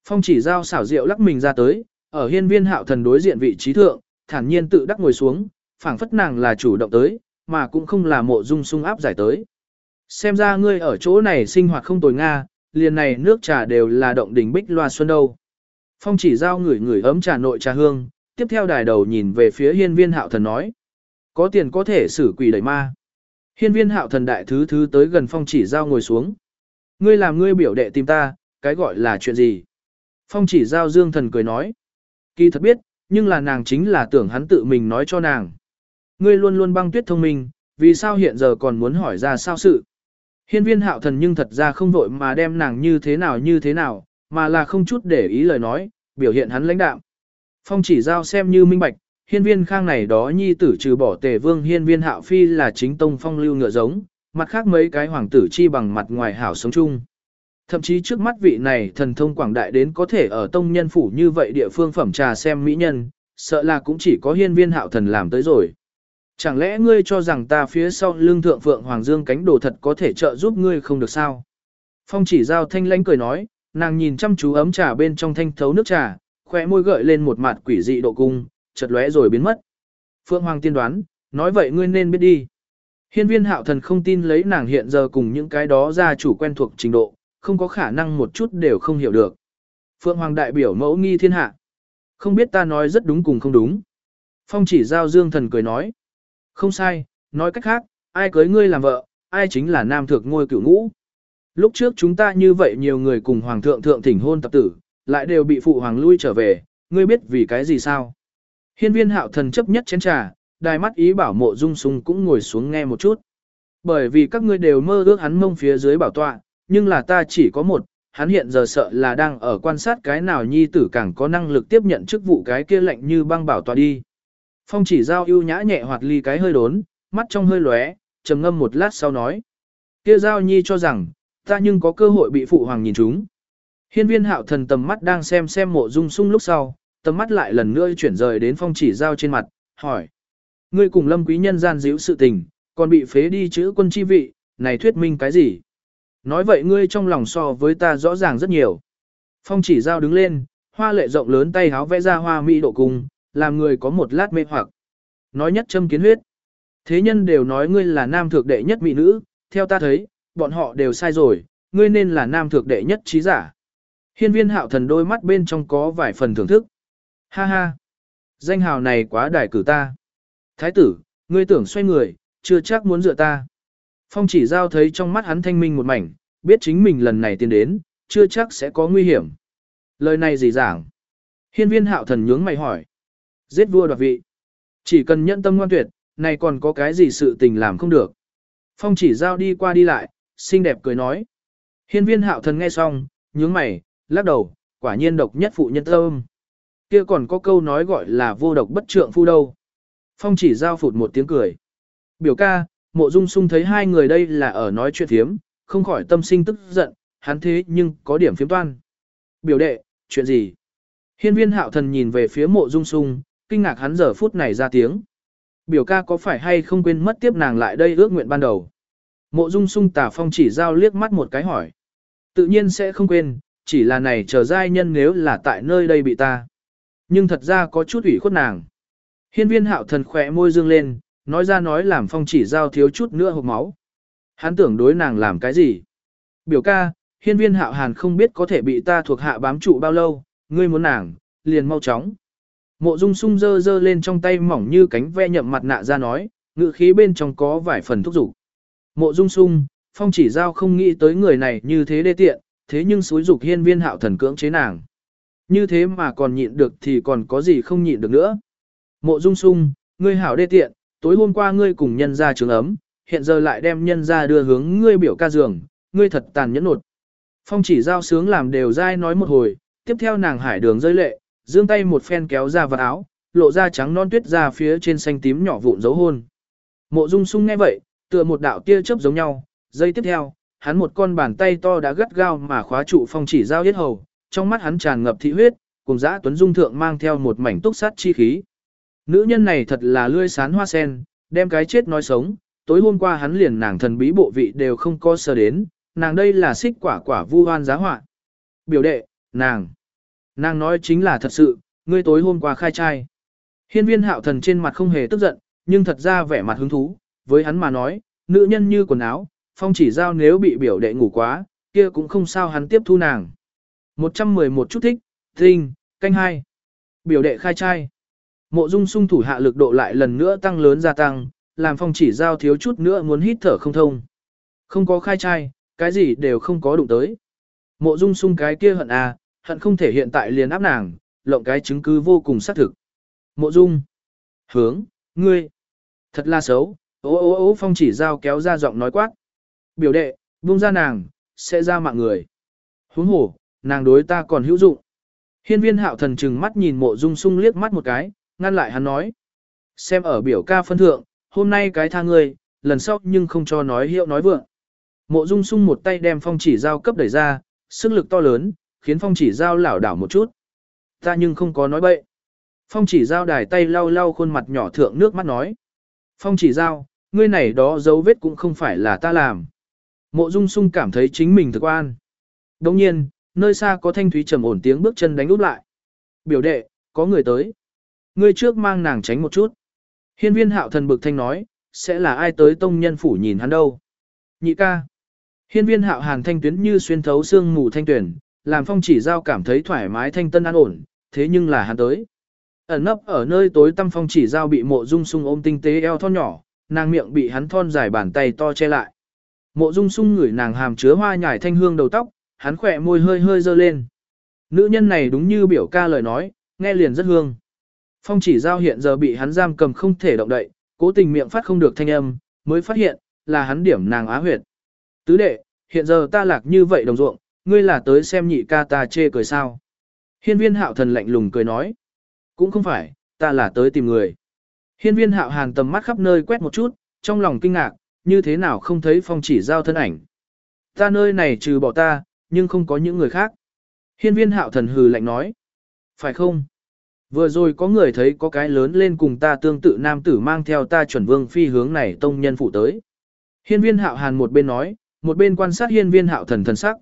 Phong chỉ giao xảo diệu lắc mình ra tới, ở hiên viên hạo thần đối diện vị trí thượng, thản nhiên tự đắc ngồi xuống, phảng phất nàng là chủ động tới, mà cũng không là mộ dung sung áp giải tới. Xem ra ngươi ở chỗ này sinh hoạt không tồi Nga, liền này nước trà đều là động đỉnh bích loa xuân đâu. Phong chỉ giao ngửi ngửi ấm trà nội trà hương, tiếp theo đài đầu nhìn về phía hiên viên hạo thần nói. Có tiền có thể xử quỷ đẩy ma. Hiên viên hạo thần đại thứ thứ tới gần phong chỉ giao ngồi xuống. Ngươi làm ngươi biểu đệ tìm ta, cái gọi là chuyện gì? Phong chỉ giao dương thần cười nói. Kỳ thật biết, nhưng là nàng chính là tưởng hắn tự mình nói cho nàng. Ngươi luôn luôn băng tuyết thông minh, vì sao hiện giờ còn muốn hỏi ra sao sự? Hiên viên hạo thần nhưng thật ra không vội mà đem nàng như thế nào như thế nào, mà là không chút để ý lời nói, biểu hiện hắn lãnh đạm. Phong chỉ giao xem như minh bạch, hiên viên khang này đó nhi tử trừ bỏ tề vương hiên viên hạo phi là chính tông phong lưu ngựa giống, mặt khác mấy cái hoàng tử chi bằng mặt ngoài hảo sống chung. Thậm chí trước mắt vị này thần thông quảng đại đến có thể ở tông nhân phủ như vậy địa phương phẩm trà xem mỹ nhân, sợ là cũng chỉ có hiên viên hạo thần làm tới rồi. Chẳng lẽ ngươi cho rằng ta phía sau lưng thượng phượng hoàng dương cánh đồ thật có thể trợ giúp ngươi không được sao? Phong chỉ giao thanh lãnh cười nói, nàng nhìn chăm chú ấm trà bên trong thanh thấu nước trà, khỏe môi gợi lên một mặt quỷ dị độ cung, chợt lóe rồi biến mất. Phượng hoàng tiên đoán, nói vậy ngươi nên biết đi. Hiên viên hạo thần không tin lấy nàng hiện giờ cùng những cái đó ra chủ quen thuộc trình độ, không có khả năng một chút đều không hiểu được. Phượng hoàng đại biểu mẫu nghi thiên hạ. Không biết ta nói rất đúng cùng không đúng. Phong chỉ giao dương thần cười nói. Không sai, nói cách khác, ai cưới ngươi làm vợ, ai chính là nam thượng ngôi cựu ngũ. Lúc trước chúng ta như vậy nhiều người cùng hoàng thượng thượng thỉnh hôn tập tử, lại đều bị phụ hoàng lui trở về, ngươi biết vì cái gì sao? Hiên viên hạo thần chấp nhất chén trà, đài mắt ý bảo mộ dung sung cũng ngồi xuống nghe một chút. Bởi vì các ngươi đều mơ ước hắn mông phía dưới bảo tọa, nhưng là ta chỉ có một, hắn hiện giờ sợ là đang ở quan sát cái nào nhi tử càng có năng lực tiếp nhận chức vụ cái kia lệnh như băng bảo tòa đi. Phong chỉ giao ưu nhã nhẹ hoạt ly cái hơi đốn, mắt trong hơi lóe, trầm ngâm một lát sau nói. Kia giao nhi cho rằng, ta nhưng có cơ hội bị phụ hoàng nhìn chúng. Hiên viên hạo thần tầm mắt đang xem xem mộ dung sung lúc sau, tầm mắt lại lần nữa chuyển rời đến phong chỉ giao trên mặt, hỏi. Ngươi cùng lâm quý nhân gian díu sự tình, còn bị phế đi chữ quân chi vị, này thuyết minh cái gì? Nói vậy ngươi trong lòng so với ta rõ ràng rất nhiều. Phong chỉ giao đứng lên, hoa lệ rộng lớn tay háo vẽ ra hoa mỹ độ cung, làm người có một lát mê hoặc. Nói nhất châm kiến huyết. Thế nhân đều nói ngươi là nam thượng đệ nhất mỹ nữ, theo ta thấy, bọn họ đều sai rồi, ngươi nên là nam thượng đệ nhất trí giả. Hiên viên hạo thần đôi mắt bên trong có vài phần thưởng thức. Ha ha! Danh hào này quá đài cử ta. Thái tử, ngươi tưởng xoay người, chưa chắc muốn dựa ta. Phong chỉ giao thấy trong mắt hắn thanh minh một mảnh, biết chính mình lần này tiến đến, chưa chắc sẽ có nguy hiểm. Lời này gì giảng? Hiên viên hạo thần nhướng mày hỏi. Giết vua đoạt vị. Chỉ cần nhận tâm ngoan tuyệt, này còn có cái gì sự tình làm không được. Phong chỉ giao đi qua đi lại, xinh đẹp cười nói. Hiên viên hạo thần nghe xong, nhướng mày, lắc đầu, quả nhiên độc nhất phụ nhân tâm. Kia còn có câu nói gọi là vô độc bất trượng phu đâu. Phong chỉ giao phụt một tiếng cười. Biểu ca, mộ dung sung thấy hai người đây là ở nói chuyện thiếm, không khỏi tâm sinh tức giận, hắn thế nhưng có điểm phiếm toan. Biểu đệ, chuyện gì? Hiên viên hạo thần nhìn về phía mộ dung sung, kinh ngạc hắn giờ phút này ra tiếng. Biểu ca có phải hay không quên mất tiếp nàng lại đây ước nguyện ban đầu? Mộ dung sung tả phong chỉ giao liếc mắt một cái hỏi. Tự nhiên sẽ không quên, chỉ là này chờ giai nhân nếu là tại nơi đây bị ta. Nhưng thật ra có chút ủy khuất nàng. Hiên viên hạo thần khỏe môi dương lên, nói ra nói làm phong chỉ giao thiếu chút nữa hộp máu. Hắn tưởng đối nàng làm cái gì? Biểu ca, hiên viên hạo hàn không biết có thể bị ta thuộc hạ bám trụ bao lâu, ngươi muốn nàng, liền mau chóng. Mộ dung sung dơ dơ lên trong tay mỏng như cánh ve nhậm mặt nạ ra nói, ngự khí bên trong có vài phần thúc giục. Mộ dung sung, phong chỉ giao không nghĩ tới người này như thế đê tiện, thế nhưng suối dục hiên viên hạo thần cưỡng chế nàng. Như thế mà còn nhịn được thì còn có gì không nhịn được nữa. Mộ dung sung, ngươi hảo đê tiện, tối hôm qua ngươi cùng nhân ra trường ấm, hiện giờ lại đem nhân ra đưa hướng ngươi biểu ca giường, ngươi thật tàn nhẫn nột. Phong chỉ giao sướng làm đều dai nói một hồi, tiếp theo nàng hải đường rơi lệ, dương tay một phen kéo ra vật áo, lộ ra trắng non tuyết ra phía trên xanh tím nhỏ vụn dấu hôn. Mộ dung sung nghe vậy, tựa một đạo tia chớp giống nhau, giây tiếp theo, hắn một con bàn tay to đã gắt gao mà khóa trụ phong chỉ giao yết hầu, trong mắt hắn tràn ngập thị huyết, cùng dã tuấn dung thượng mang theo một mảnh túc sát chi khí. Nữ nhân này thật là lươi sán hoa sen, đem cái chết nói sống, tối hôm qua hắn liền nàng thần bí bộ vị đều không có sờ đến, nàng đây là xích quả quả vu hoan giá họa. Biểu đệ, nàng, nàng nói chính là thật sự, ngươi tối hôm qua khai trai. Hiên viên hạo thần trên mặt không hề tức giận, nhưng thật ra vẻ mặt hứng thú, với hắn mà nói, nữ nhân như quần áo, phong chỉ giao nếu bị biểu đệ ngủ quá, kia cũng không sao hắn tiếp thu nàng. 111 chút thích, tinh, canh hai. Biểu đệ khai trai. Mộ dung sung thủ hạ lực độ lại lần nữa tăng lớn gia tăng, làm phong chỉ giao thiếu chút nữa muốn hít thở không thông. Không có khai trai, cái gì đều không có đụng tới. Mộ dung sung cái kia hận à, hận không thể hiện tại liền áp nàng, lộng cái chứng cứ vô cùng xác thực. Mộ dung. Hướng, ngươi. Thật là xấu, Ô ô ô, phong chỉ giao kéo ra giọng nói quát. Biểu đệ, buông ra nàng, sẽ ra mạng người. Huống hổ, nàng đối ta còn hữu dụng. Hiên viên hạo thần trừng mắt nhìn mộ dung sung liếc mắt một cái, ngăn lại hắn nói. Xem ở biểu ca phân thượng, hôm nay cái tha ngươi, lần sau nhưng không cho nói hiệu nói vượng. Mộ dung sung một tay đem phong chỉ giao cấp đẩy ra, sức lực to lớn, khiến phong chỉ giao lảo đảo một chút. Ta nhưng không có nói bậy. Phong chỉ giao đài tay lau lau khuôn mặt nhỏ thượng nước mắt nói. Phong chỉ giao, ngươi này đó dấu vết cũng không phải là ta làm. Mộ dung sung cảm thấy chính mình thực an. Đồng nhiên, nơi xa có thanh thúy trầm ổn tiếng bước chân đánh úp lại. Biểu đệ, có người tới. Ngươi trước mang nàng tránh một chút. Hiên viên hạo thần bực thanh nói, sẽ là ai tới tông nhân phủ nhìn hắn đâu. Nhị ca. Hiên viên hạo hàn thanh tuyến như xuyên thấu xương mù thanh tuyển, làm phong chỉ giao cảm thấy thoải mái thanh tân an ổn, thế nhưng là hắn tới. Ẩn nấp ở nơi tối tăm phong chỉ giao bị mộ dung sung ôm tinh tế eo thon nhỏ, nàng miệng bị hắn thon dài bàn tay to che lại. Mộ dung sung ngửi nàng hàm chứa hoa nhải thanh hương đầu tóc, hắn khỏe môi hơi hơi dơ lên. Nữ nhân này đúng như biểu ca lời nói, nghe liền rất hương. Phong chỉ giao hiện giờ bị hắn giam cầm không thể động đậy, cố tình miệng phát không được thanh âm, mới phát hiện, là hắn điểm nàng á huyệt. Tứ đệ, hiện giờ ta lạc như vậy đồng ruộng, ngươi là tới xem nhị ca ta chê cười sao. Hiên viên hạo thần lạnh lùng cười nói. Cũng không phải, ta là tới tìm người. Hiên viên hạo hàn tầm mắt khắp nơi quét một chút, trong lòng kinh ngạc, như thế nào không thấy phong chỉ giao thân ảnh. Ta nơi này trừ bỏ ta, nhưng không có những người khác. Hiên viên hạo thần hừ lạnh nói. Phải không? Vừa rồi có người thấy có cái lớn lên cùng ta tương tự nam tử mang theo ta chuẩn vương phi hướng này tông nhân phụ tới. Hiên viên hạo hàn một bên nói, một bên quan sát hiên viên hạo thần thần sắc.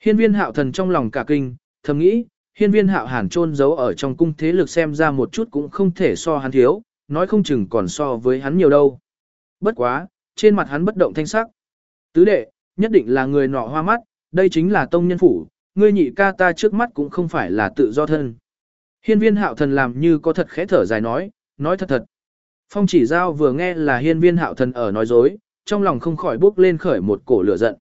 Hiên viên hạo thần trong lòng cả kinh, thầm nghĩ, hiên viên hạo hàn trôn giấu ở trong cung thế lực xem ra một chút cũng không thể so hắn thiếu, nói không chừng còn so với hắn nhiều đâu. Bất quá, trên mặt hắn bất động thanh sắc. Tứ đệ, nhất định là người nọ hoa mắt, đây chính là tông nhân phủ, ngươi nhị ca ta trước mắt cũng không phải là tự do thân. Hiên viên hạo thần làm như có thật khẽ thở dài nói, nói thật thật. Phong chỉ giao vừa nghe là hiên viên hạo thần ở nói dối, trong lòng không khỏi bốc lên khởi một cổ lửa giận.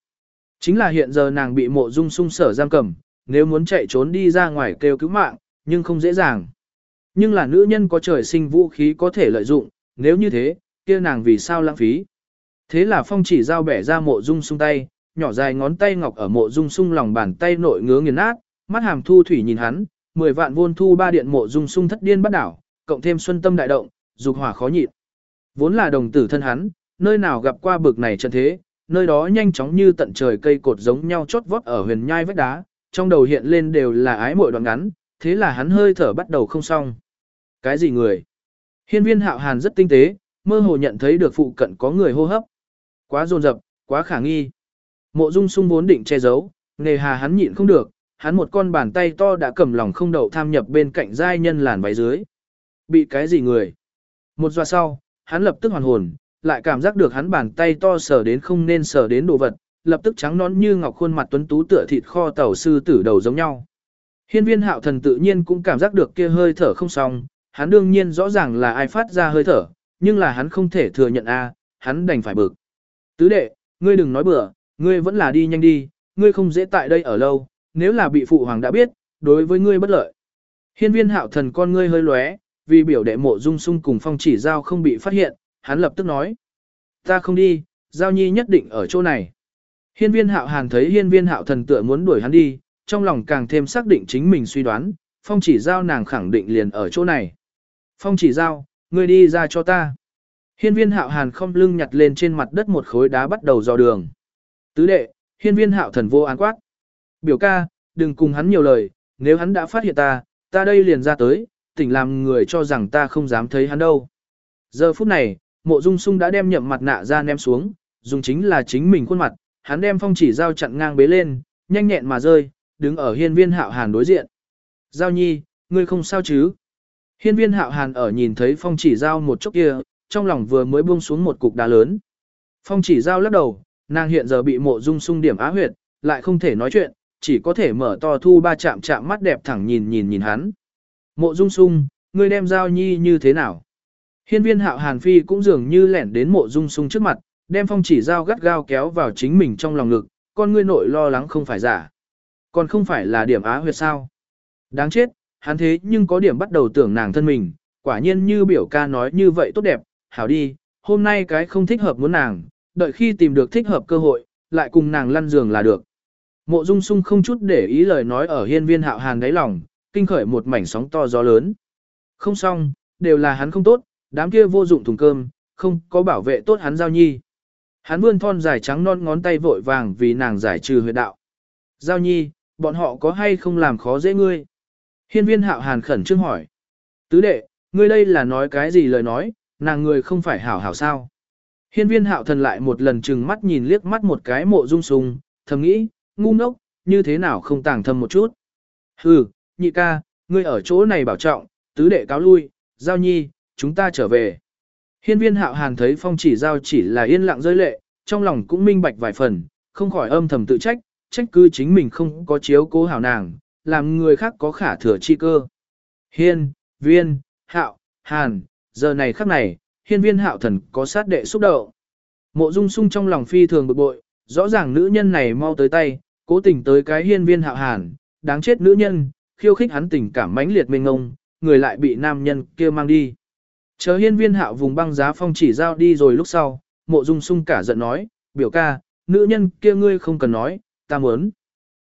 Chính là hiện giờ nàng bị mộ dung sung sở giam cầm, nếu muốn chạy trốn đi ra ngoài kêu cứu mạng, nhưng không dễ dàng. Nhưng là nữ nhân có trời sinh vũ khí có thể lợi dụng, nếu như thế, kia nàng vì sao lãng phí. Thế là phong chỉ giao bẻ ra mộ dung sung tay, nhỏ dài ngón tay ngọc ở mộ dung sung lòng bàn tay nội ngứa nghiền nát, mắt hàm thu thủy nhìn hắn, 10 vạn vôn thu ba điện mộ dung sung thất điên bắt đảo, cộng thêm xuân tâm đại động, dục hỏa khó nhịn. Vốn là đồng tử thân hắn, nơi nào gặp qua bực này trận thế, nơi đó nhanh chóng như tận trời cây cột giống nhau chót vót ở huyền nhai vách đá, trong đầu hiện lên đều là ái muội đoạn ngắn, thế là hắn hơi thở bắt đầu không xong. Cái gì người? Hiên viên hạo hàn rất tinh tế, mơ hồ nhận thấy được phụ cận có người hô hấp. Quá rồn rập, quá khả nghi. Mộ dung sung vốn định che giấu, nề hà hắn nhịn không được, hắn một con bàn tay to đã cầm lòng không đậu tham nhập bên cạnh giai nhân làn váy dưới. Bị cái gì người? Một doa sau, hắn lập tức hoàn hồn, lại cảm giác được hắn bàn tay to sờ đến không nên sờ đến đồ vật, lập tức trắng nón như ngọc khuôn mặt tuấn tú tựa thịt kho tàu sư tử đầu giống nhau. Hiên viên hạo thần tự nhiên cũng cảm giác được kia hơi thở không xong, hắn đương nhiên rõ ràng là ai phát ra hơi thở, nhưng là hắn không thể thừa nhận a, hắn đành phải bực. Tứ đệ, ngươi đừng nói bừa, ngươi vẫn là đi nhanh đi, ngươi không dễ tại đây ở lâu, nếu là bị phụ hoàng đã biết, đối với ngươi bất lợi. Hiên viên hạo thần con ngươi hơi lóe, vì biểu đệ mộ dung sung cùng phong chỉ giao không bị phát hiện, hắn lập tức nói. Ta không đi, giao nhi nhất định ở chỗ này. Hiên viên hạo hàn thấy hiên viên hạo thần tựa muốn đuổi hắn đi, trong lòng càng thêm xác định chính mình suy đoán, phong chỉ giao nàng khẳng định liền ở chỗ này. Phong chỉ giao, ngươi đi ra cho ta. Hiên viên hạo hàn không lưng nhặt lên trên mặt đất một khối đá bắt đầu dò đường. Tứ đệ, hiên viên hạo thần vô án quát. Biểu ca, đừng cùng hắn nhiều lời, nếu hắn đã phát hiện ta, ta đây liền ra tới, tỉnh làm người cho rằng ta không dám thấy hắn đâu. Giờ phút này, mộ dung sung đã đem nhậm mặt nạ ra ném xuống, dùng chính là chính mình khuôn mặt, hắn đem phong chỉ giao chặn ngang bế lên, nhanh nhẹn mà rơi, đứng ở hiên viên hạo hàn đối diện. Giao nhi, ngươi không sao chứ? Hiên viên hạo hàn ở nhìn thấy phong chỉ giao một chút kia, trong lòng vừa mới buông xuống một cục đá lớn. Phong chỉ giao lắc đầu, nàng hiện giờ bị mộ dung sung điểm á huyệt, lại không thể nói chuyện, chỉ có thể mở to thu ba chạm chạm mắt đẹp thẳng nhìn nhìn nhìn hắn. Mộ dung sung, ngươi đem giao nhi như thế nào? Hiên viên hạo hàn phi cũng dường như lẻn đến mộ dung sung trước mặt, đem phong chỉ giao gắt gao kéo vào chính mình trong lòng ngực, con ngươi nội lo lắng không phải giả. Còn không phải là điểm á huyệt sao? Đáng chết, hắn thế nhưng có điểm bắt đầu tưởng nàng thân mình, quả nhiên như biểu ca nói như vậy tốt đẹp, hảo đi, hôm nay cái không thích hợp muốn nàng, đợi khi tìm được thích hợp cơ hội, lại cùng nàng lăn giường là được. Mộ Dung Sung không chút để ý lời nói ở hiên viên hạo hàn đáy lòng, kinh khởi một mảnh sóng to gió lớn. Không xong, đều là hắn không tốt, đám kia vô dụng thùng cơm, không có bảo vệ tốt hắn giao nhi. Hắn vươn thon dài trắng non ngón tay vội vàng vì nàng giải trừ huyệt đạo. Giao nhi, bọn họ có hay không làm khó dễ ngươi? Hiên viên hạo hàn khẩn trương hỏi. Tứ đệ, ngươi đây là nói cái gì lời nói, nàng người không phải hảo hảo sao? Hiên viên hạo thần lại một lần chừng mắt nhìn liếc mắt một cái mộ dung sùng, thầm nghĩ, ngu ngốc, như thế nào không tàng thâm một chút. Hừ, nhị ca, ngươi ở chỗ này bảo trọng, tứ đệ cáo lui, giao nhi, chúng ta trở về. Hiên viên hạo hàn thấy phong chỉ giao chỉ là yên lặng rơi lệ, trong lòng cũng minh bạch vài phần, không khỏi âm thầm tự trách, trách cứ chính mình không có chiếu cố hảo nàng, làm người khác có khả thừa chi cơ. Hiên, viên, hạo, hàn, giờ này khắc này, hiên viên hạo thần có sát đệ xúc động. Mộ dung sung trong lòng phi thường bực bội, rõ ràng nữ nhân này mau tới tay, cố tình tới cái hiên viên hạo hàn, đáng chết nữ nhân, khiêu khích hắn tình cảm mãnh liệt mênh ngông, người lại bị nam nhân kia mang đi. Chờ hiên viên hạo vùng băng giá phong chỉ giao đi rồi lúc sau, mộ dung sung cả giận nói, biểu ca, nữ nhân kia ngươi không cần nói, ta muốn.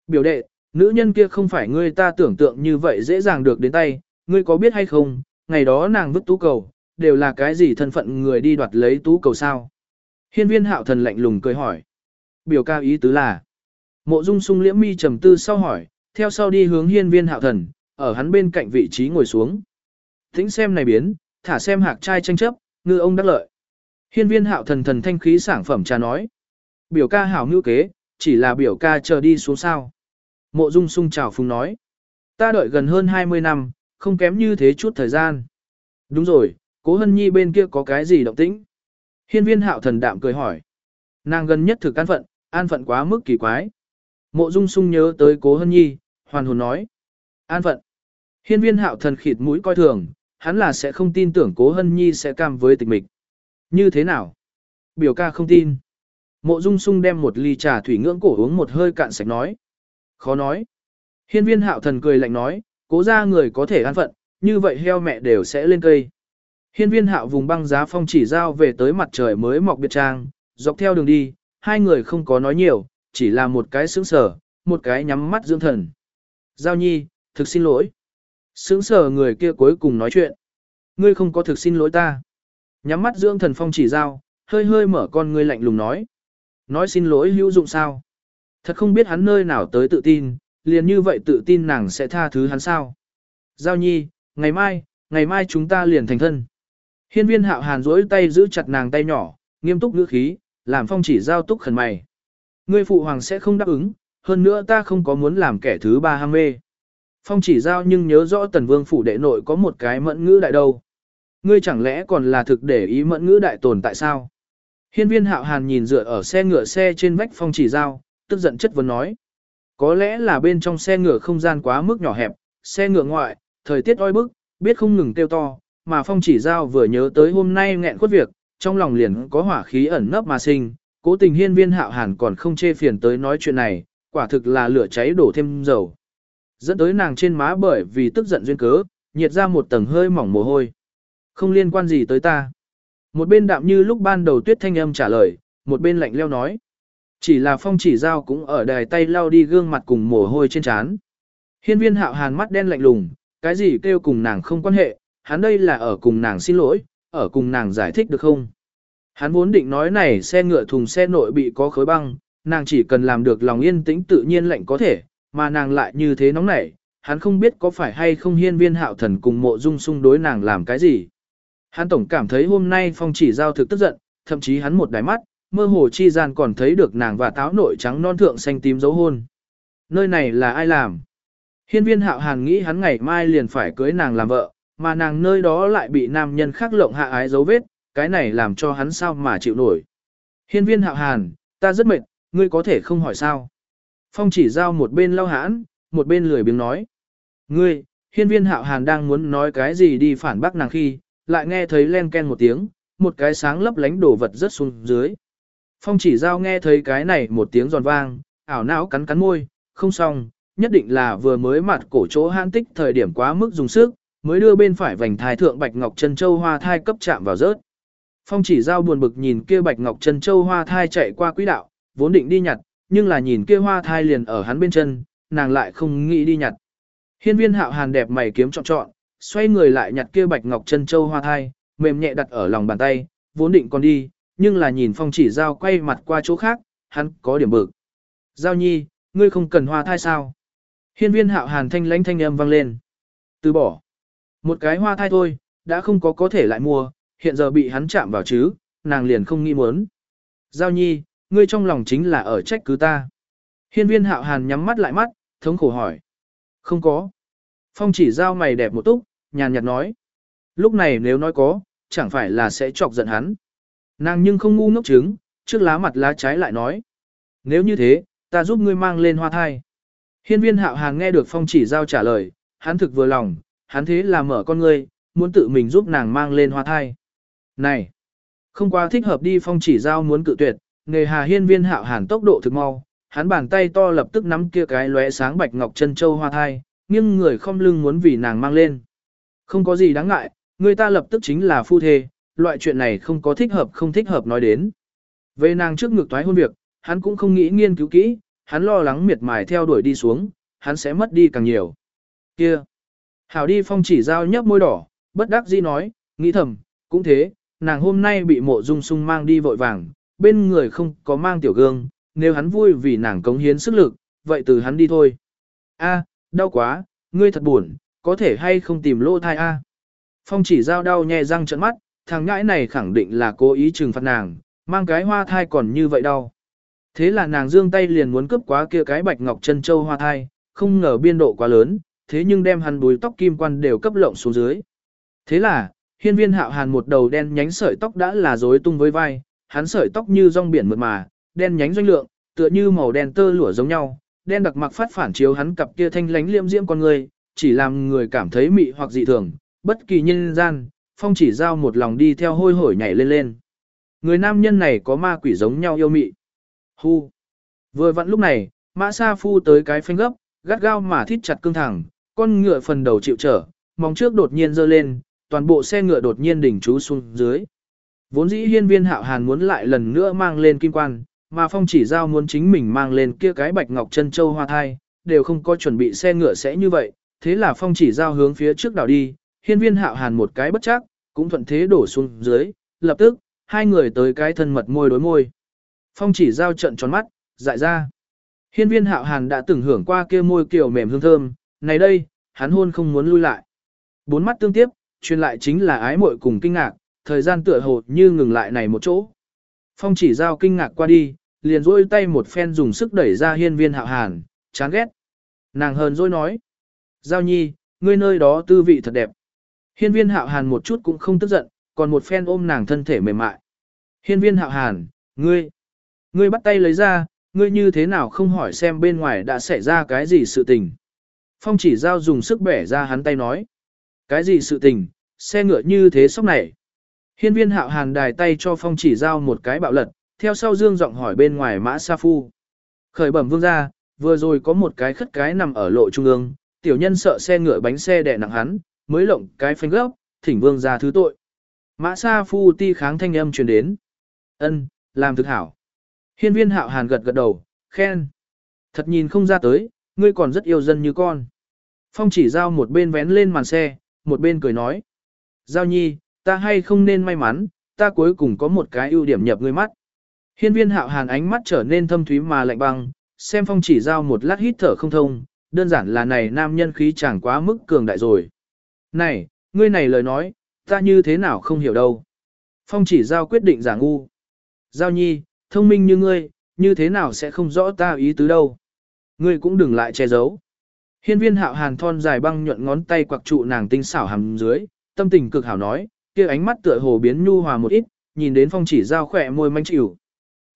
Biểu đệ, nữ nhân kia không phải ngươi ta tưởng tượng như vậy dễ dàng được đến tay, ngươi có biết hay không, ngày đó nàng vứt tú cầu, đều là cái gì thân phận người đi đoạt lấy tú cầu sao. Hiên viên hạo thần lạnh lùng cười hỏi. Biểu ca ý tứ là, mộ dung sung liễm mi trầm tư sau hỏi, theo sau đi hướng hiên viên hạo thần, ở hắn bên cạnh vị trí ngồi xuống. Tính xem này biến, thả xem hạc trai tranh chấp, ngư ông đắc lợi. Hiên viên hạo thần thần thanh khí sản phẩm trà nói. Biểu ca hảo ngữ kế, chỉ là biểu ca chờ đi xuống sao. Mộ dung sung chào phùng nói. Ta đợi gần hơn 20 năm, không kém như thế chút thời gian. Đúng rồi, cố hân nhi bên kia có cái gì động tĩnh? Hiên viên hạo thần đạm cười hỏi. Nàng gần nhất thực an phận, an phận quá mức kỳ quái. Mộ dung sung nhớ tới cố hân nhi, hoàn hồn nói. An phận. Hiên viên hạo thần khịt mũi coi thường, hắn là sẽ không tin tưởng cố hân nhi sẽ cam với tịch mịch. Như thế nào? Biểu ca không tin. Mộ dung sung đem một ly trà thủy ngưỡng cổ uống một hơi cạn sạch nói. Khó nói. Hiên viên hạo thần cười lạnh nói, cố ra người có thể an phận, như vậy heo mẹ đều sẽ lên cây. Hiên viên hạo vùng băng giá phong chỉ giao về tới mặt trời mới mọc biệt trang, dọc theo đường đi, hai người không có nói nhiều, chỉ là một cái sững sở, một cái nhắm mắt dưỡng thần. Giao nhi, thực xin lỗi. Sững sở người kia cuối cùng nói chuyện. Ngươi không có thực xin lỗi ta. Nhắm mắt dưỡng thần phong chỉ giao, hơi hơi mở con ngươi lạnh lùng nói. Nói xin lỗi hữu dụng sao? Thật không biết hắn nơi nào tới tự tin, liền như vậy tự tin nàng sẽ tha thứ hắn sao? Giao nhi, ngày mai, ngày mai chúng ta liền thành thân. Hiên viên hạo hàn rỗi tay giữ chặt nàng tay nhỏ, nghiêm túc ngữ khí, làm phong chỉ giao túc khẩn mày. Ngươi phụ hoàng sẽ không đáp ứng, hơn nữa ta không có muốn làm kẻ thứ ba ham mê. Phong chỉ giao nhưng nhớ rõ tần vương phủ đệ nội có một cái mẫn ngữ đại đâu. Ngươi chẳng lẽ còn là thực để ý mẫn ngữ đại tồn tại sao? Hiên viên hạo hàn nhìn dựa ở xe ngựa xe trên vách phong chỉ giao, tức giận chất vấn nói. Có lẽ là bên trong xe ngựa không gian quá mức nhỏ hẹp, xe ngựa ngoại, thời tiết oi bức, biết không ngừng tiêu to, mà phong chỉ giao vừa nhớ tới hôm nay nghẹn khuất việc, trong lòng liền có hỏa khí ẩn nấp mà sinh, cố tình hiên viên hạo hàn còn không chê phiền tới nói chuyện này, quả thực là lửa cháy đổ thêm dầu. Dẫn tới nàng trên má bởi vì tức giận duyên cớ, nhiệt ra một tầng hơi mỏng mồ hôi. Không liên quan gì tới ta. Một bên đạm như lúc ban đầu tuyết thanh âm trả lời, một bên lạnh leo nói. Chỉ là phong chỉ giao cũng ở đài tay lao đi gương mặt cùng mồ hôi trên trán. Hiên viên hạo hàn mắt đen lạnh lùng, cái gì kêu cùng nàng không quan hệ, hắn đây là ở cùng nàng xin lỗi, ở cùng nàng giải thích được không? Hắn vốn định nói này xe ngựa thùng xe nội bị có khối băng, nàng chỉ cần làm được lòng yên tĩnh tự nhiên lạnh có thể, mà nàng lại như thế nóng nảy, hắn không biết có phải hay không hiên viên hạo thần cùng mộ dung xung đối nàng làm cái gì. Hắn tổng cảm thấy hôm nay phong chỉ giao thực tức giận, thậm chí hắn một đáy mắt, mơ hồ chi gian còn thấy được nàng và táo nội trắng non thượng xanh tím dấu hôn. Nơi này là ai làm? Hiên viên hạo hàn nghĩ hắn ngày mai liền phải cưới nàng làm vợ, mà nàng nơi đó lại bị nam nhân khác lộng hạ ái dấu vết, cái này làm cho hắn sao mà chịu nổi. Hiên viên hạo hàn, ta rất mệt, ngươi có thể không hỏi sao. Phong chỉ giao một bên lau hãn, một bên lười biếng nói. Ngươi, hiên viên hạo hàn đang muốn nói cái gì đi phản bác nàng khi, lại nghe thấy len ken một tiếng, một cái sáng lấp lánh đổ vật rất xuống dưới. Phong chỉ giao nghe thấy cái này một tiếng giòn vang, ảo não cắn cắn môi, không xong, nhất định là vừa mới mặt cổ chỗ hãn tích thời điểm quá mức dùng sức, mới đưa bên phải vành thai thượng bạch ngọc chân châu hoa thai cấp chạm vào rớt. Phong chỉ giao buồn bực nhìn kia bạch ngọc chân châu hoa thai chạy qua quỹ đạo, vốn định đi nhặt, nhưng là nhìn kia hoa thai liền ở hắn bên chân, nàng lại không nghĩ đi nhặt. Hiên viên hạo hàn đẹp mày kiếm chọn chọn, xoay người lại nhặt kia bạch ngọc chân châu hoa thai, mềm nhẹ đặt ở lòng bàn tay, vốn định còn đi, nhưng là nhìn phong chỉ giao quay mặt qua chỗ khác, hắn có điểm bực. Giao nhi, ngươi không cần hoa thai sao? Hiên viên hạo hàn thanh lãnh thanh âm vang lên. Từ bỏ. Một cái hoa thai thôi, đã không có có thể lại mua, hiện giờ bị hắn chạm vào chứ, nàng liền không nghĩ muốn. Giao nhi, ngươi trong lòng chính là ở trách cứ ta. Hiên viên hạo hàn nhắm mắt lại mắt, thống khổ hỏi. Không có. Phong chỉ giao mày đẹp một túc, nhàn nhạt nói. Lúc này nếu nói có, chẳng phải là sẽ chọc giận hắn. Nàng nhưng không ngu ngốc trứng, trước lá mặt lá trái lại nói. Nếu như thế, ta giúp ngươi mang lên hoa thai. Hiên viên hạo hàn nghe được phong chỉ giao trả lời, hắn thực vừa lòng, hắn thế là mở con ngươi, muốn tự mình giúp nàng mang lên hoa thai. Này, không quá thích hợp đi phong chỉ giao muốn cự tuyệt, nghề hà hiên viên hạo hàn tốc độ thực mau, hắn bàn tay to lập tức nắm kia cái lóe sáng bạch ngọc chân châu hoa thai, nhưng người không lưng muốn vì nàng mang lên. Không có gì đáng ngại, người ta lập tức chính là phu thê, loại chuyện này không có thích hợp không thích hợp nói đến. Về nàng trước ngược thoái hôn việc, hắn cũng không nghĩ nghiên cứu kỹ, hắn lo lắng miệt mài theo đuổi đi xuống, hắn sẽ mất đi càng nhiều. Kia! Hảo đi phong chỉ giao nhấp môi đỏ, bất đắc dĩ nói, nghĩ thầm, cũng thế, nàng hôm nay bị mộ dung sung mang đi vội vàng, bên người không có mang tiểu gương, nếu hắn vui vì nàng cống hiến sức lực, vậy từ hắn đi thôi. A, đau quá, ngươi thật buồn, có thể hay không tìm lô thai a? Phong chỉ giao đau nhè răng trợn mắt, thằng ngãi này khẳng định là cố ý trừng phạt nàng, mang cái hoa thai còn như vậy đau. Thế là nàng dương tay liền muốn cướp quá kia cái bạch ngọc chân châu hoa thai, không ngờ biên độ quá lớn, thế nhưng đem hắn bùi tóc kim quan đều cấp lộng xuống dưới. Thế là, hiên viên hạo hàn một đầu đen nhánh sợi tóc đã là rối tung với vai, hắn sợi tóc như rong biển mượt mà, đen nhánh doanh lượng, tựa như màu đen tơ lụa giống nhau, đen đặc mặc phát phản chiếu hắn cặp kia thanh lánh liêm diễm con người, chỉ làm người cảm thấy mị hoặc dị thường, bất kỳ nhân gian, phong chỉ giao một lòng đi theo hôi hổi nhảy lên lên. Người nam nhân này có ma quỷ giống nhau yêu mị. Hu. Vừa vặn lúc này, mã sa phu tới cái phanh gấp, gắt gao mà thít chặt cương thẳng, con ngựa phần đầu chịu trở, móng trước đột nhiên dơ lên, toàn bộ xe ngựa đột nhiên đỉnh chú xuống dưới. Vốn dĩ hiên viên hạo hàn muốn lại lần nữa mang lên kim quan, mà phong chỉ giao muốn chính mình mang lên kia cái bạch ngọc chân châu hoa thai, đều không có chuẩn bị xe ngựa sẽ như vậy, thế là phong chỉ giao hướng phía trước đảo đi, hiên viên hạo hàn một cái bất chắc, cũng thuận thế đổ xuống dưới, lập tức, hai người tới cái thân mật môi đối môi. Phong chỉ giao trận tròn mắt, dại ra. Hiên viên hạo hàn đã từng hưởng qua kia môi kiểu mềm hương thơm, này đây, hắn hôn không muốn lui lại. Bốn mắt tương tiếp, truyền lại chính là ái muội cùng kinh ngạc, thời gian tựa hồ như ngừng lại này một chỗ. Phong chỉ giao kinh ngạc qua đi, liền rôi tay một phen dùng sức đẩy ra hiên viên hạo hàn, chán ghét. Nàng hờn dỗi nói. Giao nhi, ngươi nơi đó tư vị thật đẹp. Hiên viên hạo hàn một chút cũng không tức giận, còn một phen ôm nàng thân thể mềm mại. Hiên viên hạo hàn, ngươi, ngươi bắt tay lấy ra, ngươi như thế nào không hỏi xem bên ngoài đã xảy ra cái gì sự tình. Phong chỉ giao dùng sức bẻ ra hắn tay nói. Cái gì sự tình, xe ngựa như thế sóc này. Hiên viên hạo hàn đài tay cho phong chỉ giao một cái bạo lật, theo sau dương giọng hỏi bên ngoài mã sa phu. Khởi bẩm vương ra, vừa rồi có một cái khất cái nằm ở lộ trung ương, tiểu nhân sợ xe ngựa bánh xe đè nặng hắn, mới lộng cái phanh gốc, thỉnh vương ra thứ tội. Mã sa phu ti kháng thanh âm truyền đến. ân làm thực hảo. Hiên viên hạo hàn gật gật đầu, khen. Thật nhìn không ra tới, ngươi còn rất yêu dân như con. Phong chỉ giao một bên vén lên màn xe, một bên cười nói. Giao nhi, ta hay không nên may mắn, ta cuối cùng có một cái ưu điểm nhập ngươi mắt. Hiên viên hạo hàn ánh mắt trở nên thâm thúy mà lạnh băng, xem phong chỉ giao một lát hít thở không thông, đơn giản là này nam nhân khí chẳng quá mức cường đại rồi. Này, ngươi này lời nói, ta như thế nào không hiểu đâu. Phong chỉ giao quyết định giả ngu. Giao nhi, thông minh như ngươi, như thế nào sẽ không rõ ta ý tứ đâu. Ngươi cũng đừng lại che giấu. Hiên viên hạo hàn thon dài băng nhuận ngón tay quặc trụ nàng tinh xảo hầm dưới, tâm tình cực hảo nói, kia ánh mắt tựa hồ biến nhu hòa một ít, nhìn đến phong chỉ giao khỏe môi manh chịu.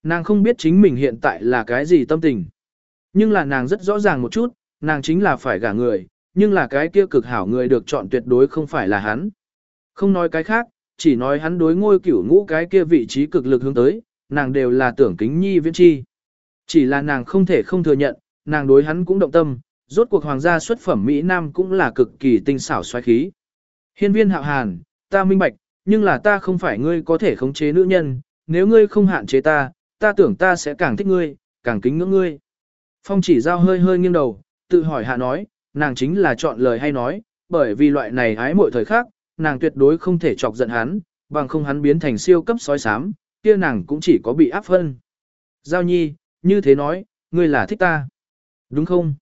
Nàng không biết chính mình hiện tại là cái gì tâm tình. Nhưng là nàng rất rõ ràng một chút, nàng chính là phải gả người, nhưng là cái kia cực hảo người được chọn tuyệt đối không phải là hắn. Không nói cái khác, chỉ nói hắn đối ngôi cửu ngũ cái kia vị trí cực lực hướng tới, nàng đều là tưởng kính nhi viễn chi. Chỉ là nàng không thể không thừa nhận, nàng đối hắn cũng động tâm, rốt cuộc hoàng gia xuất phẩm Mỹ Nam cũng là cực kỳ tinh xảo xoáy khí. Hiên viên hạo hàn, ta minh bạch, nhưng là ta không phải ngươi có thể khống chế nữ nhân, nếu ngươi không hạn chế ta, ta tưởng ta sẽ càng thích ngươi, càng kính ngưỡng ngươi. Phong chỉ giao hơi hơi nghiêng đầu, tự hỏi hạ nói, nàng chính là chọn lời hay nói, bởi vì loại này ái mọi thời khác, nàng tuyệt đối không thể chọc giận hắn, bằng không hắn biến thành siêu cấp sói sám, kia nàng cũng chỉ có bị áp phân. Giao nhi, như thế nói, ngươi là thích ta. Đúng không?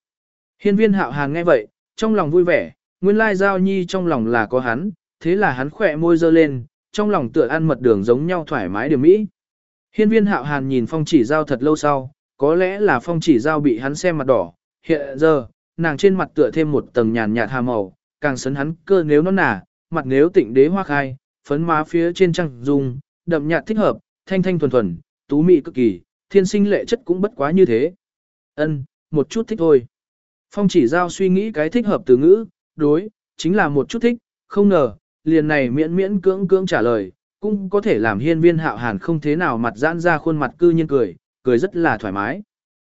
Hiên viên hạo hàn nghe vậy, trong lòng vui vẻ, nguyên lai giao nhi trong lòng là có hắn, thế là hắn khỏe môi dơ lên, trong lòng tựa ăn mật đường giống nhau thoải mái điểm mỹ. Hiên viên hạo hàn nhìn phong chỉ giao thật lâu sau, có lẽ là phong chỉ giao bị hắn xem mặt đỏ, hiện giờ, nàng trên mặt tựa thêm một tầng nhàn nhạt hà màu, càng sấn hắn cơ nếu nó nả, mặt nếu tịnh đế hoa khai, phấn má phía trên trăng dung, đậm nhạt thích hợp, thanh thanh thuần thuần, tú mị cực kỳ, thiên sinh lệ chất cũng bất quá như thế. Ân, một chút thích thôi. Phong chỉ giao suy nghĩ cái thích hợp từ ngữ, đối, chính là một chút thích, không ngờ, liền này miễn miễn cưỡng cưỡng trả lời, cũng có thể làm hiên viên hạo hàn không thế nào mặt giãn ra khuôn mặt cư nhiên cười, cười rất là thoải mái.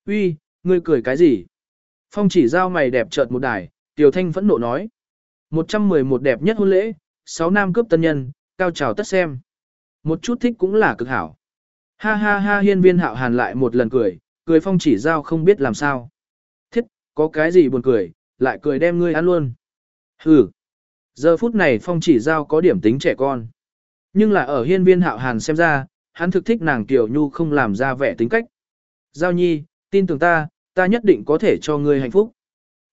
Uy, ngươi cười cái gì? Phong chỉ giao mày đẹp chợt một đài, Tiểu Thanh phẫn nộ nói. 111 đẹp nhất hôn lễ, 6 nam cướp tân nhân, cao trào tất xem. Một chút thích cũng là cực hảo. Ha ha ha hiên viên hạo hàn lại một lần cười, cười phong chỉ giao không biết làm sao. Thiết, có cái gì buồn cười, lại cười đem ngươi ăn luôn. Hừ. Giờ phút này phong chỉ giao có điểm tính trẻ con. Nhưng là ở hiên viên hạo hàn xem ra, hắn thực thích nàng tiểu nhu không làm ra vẻ tính cách. Giao nhi, tin tưởng ta, ta nhất định có thể cho ngươi hạnh phúc.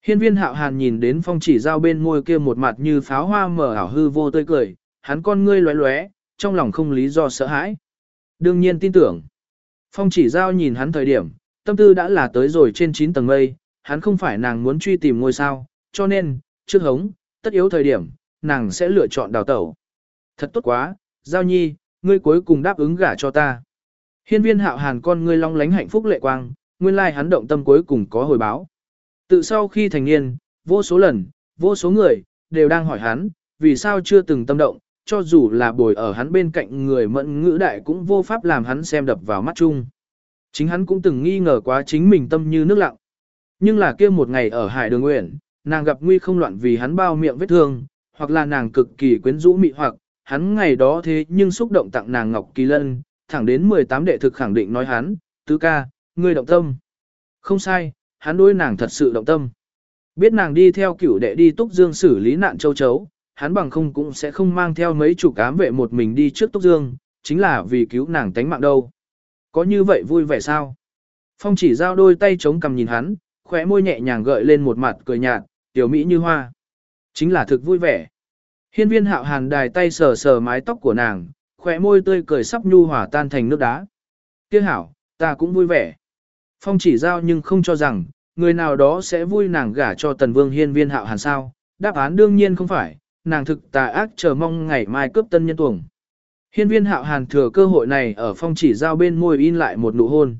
Hiên viên hạo hàn nhìn đến phong chỉ giao bên môi kia một mặt như pháo hoa mở ảo hư vô tươi cười, hắn con ngươi lóe lóe, trong lòng không lý do sợ hãi. Đương nhiên tin tưởng. Phong chỉ giao nhìn hắn thời điểm, tâm tư đã là tới rồi trên 9 tầng mây, hắn không phải nàng muốn truy tìm ngôi sao, cho nên, trước hống, tất yếu thời điểm, nàng sẽ lựa chọn đào tẩu. Thật tốt quá, giao nhi, ngươi cuối cùng đáp ứng gả cho ta. Hiên viên hạo hàn con ngươi long lánh hạnh phúc lệ quang, nguyên lai hắn động tâm cuối cùng có hồi báo. Tự sau khi thành niên, vô số lần, vô số người, đều đang hỏi hắn, vì sao chưa từng tâm động, cho dù là bồi ở hắn bên cạnh người mẫn ngữ đại cũng vô pháp làm hắn xem đập vào mắt chung. Chính hắn cũng từng nghi ngờ quá chính mình tâm như nước lặng. Nhưng là kia một ngày ở hải đường nguyện, nàng gặp nguy không loạn vì hắn bao miệng vết thương, hoặc là nàng cực kỳ quyến rũ mị hoặc, hắn ngày đó thế nhưng xúc động tặng nàng Ngọc Kỳ Lân, thẳng đến 18 đệ thực khẳng định nói hắn, tứ ca, ngươi động tâm. Không sai, hắn đối nàng thật sự động tâm. Biết nàng đi theo cửu đệ đi túc dương xử lý nạn châu chấu, hắn bằng không cũng sẽ không mang theo mấy chủ cám vệ một mình đi trước túc dương, chính là vì cứu nàng tánh mạng đâu. Có như vậy vui vẻ sao? Phong chỉ giao đôi tay chống cầm nhìn hắn, khóe môi nhẹ nhàng gợi lên một mặt cười nhạt, tiểu mỹ như hoa. Chính là thực vui vẻ. Hiên viên hạo hàn đài tay sờ sờ mái tóc của nàng, khỏe môi tươi cười sắp nhu hòa tan thành nước đá. Tiếc hảo, ta cũng vui vẻ. Phong chỉ giao nhưng không cho rằng, người nào đó sẽ vui nàng gả cho tần vương hiên viên hạo hàn sao. Đáp án đương nhiên không phải, nàng thực tà ác chờ mong ngày mai cướp tân nhân tuồng. Hiên viên hạo hàn thừa cơ hội này ở phong chỉ giao bên môi in lại một nụ hôn.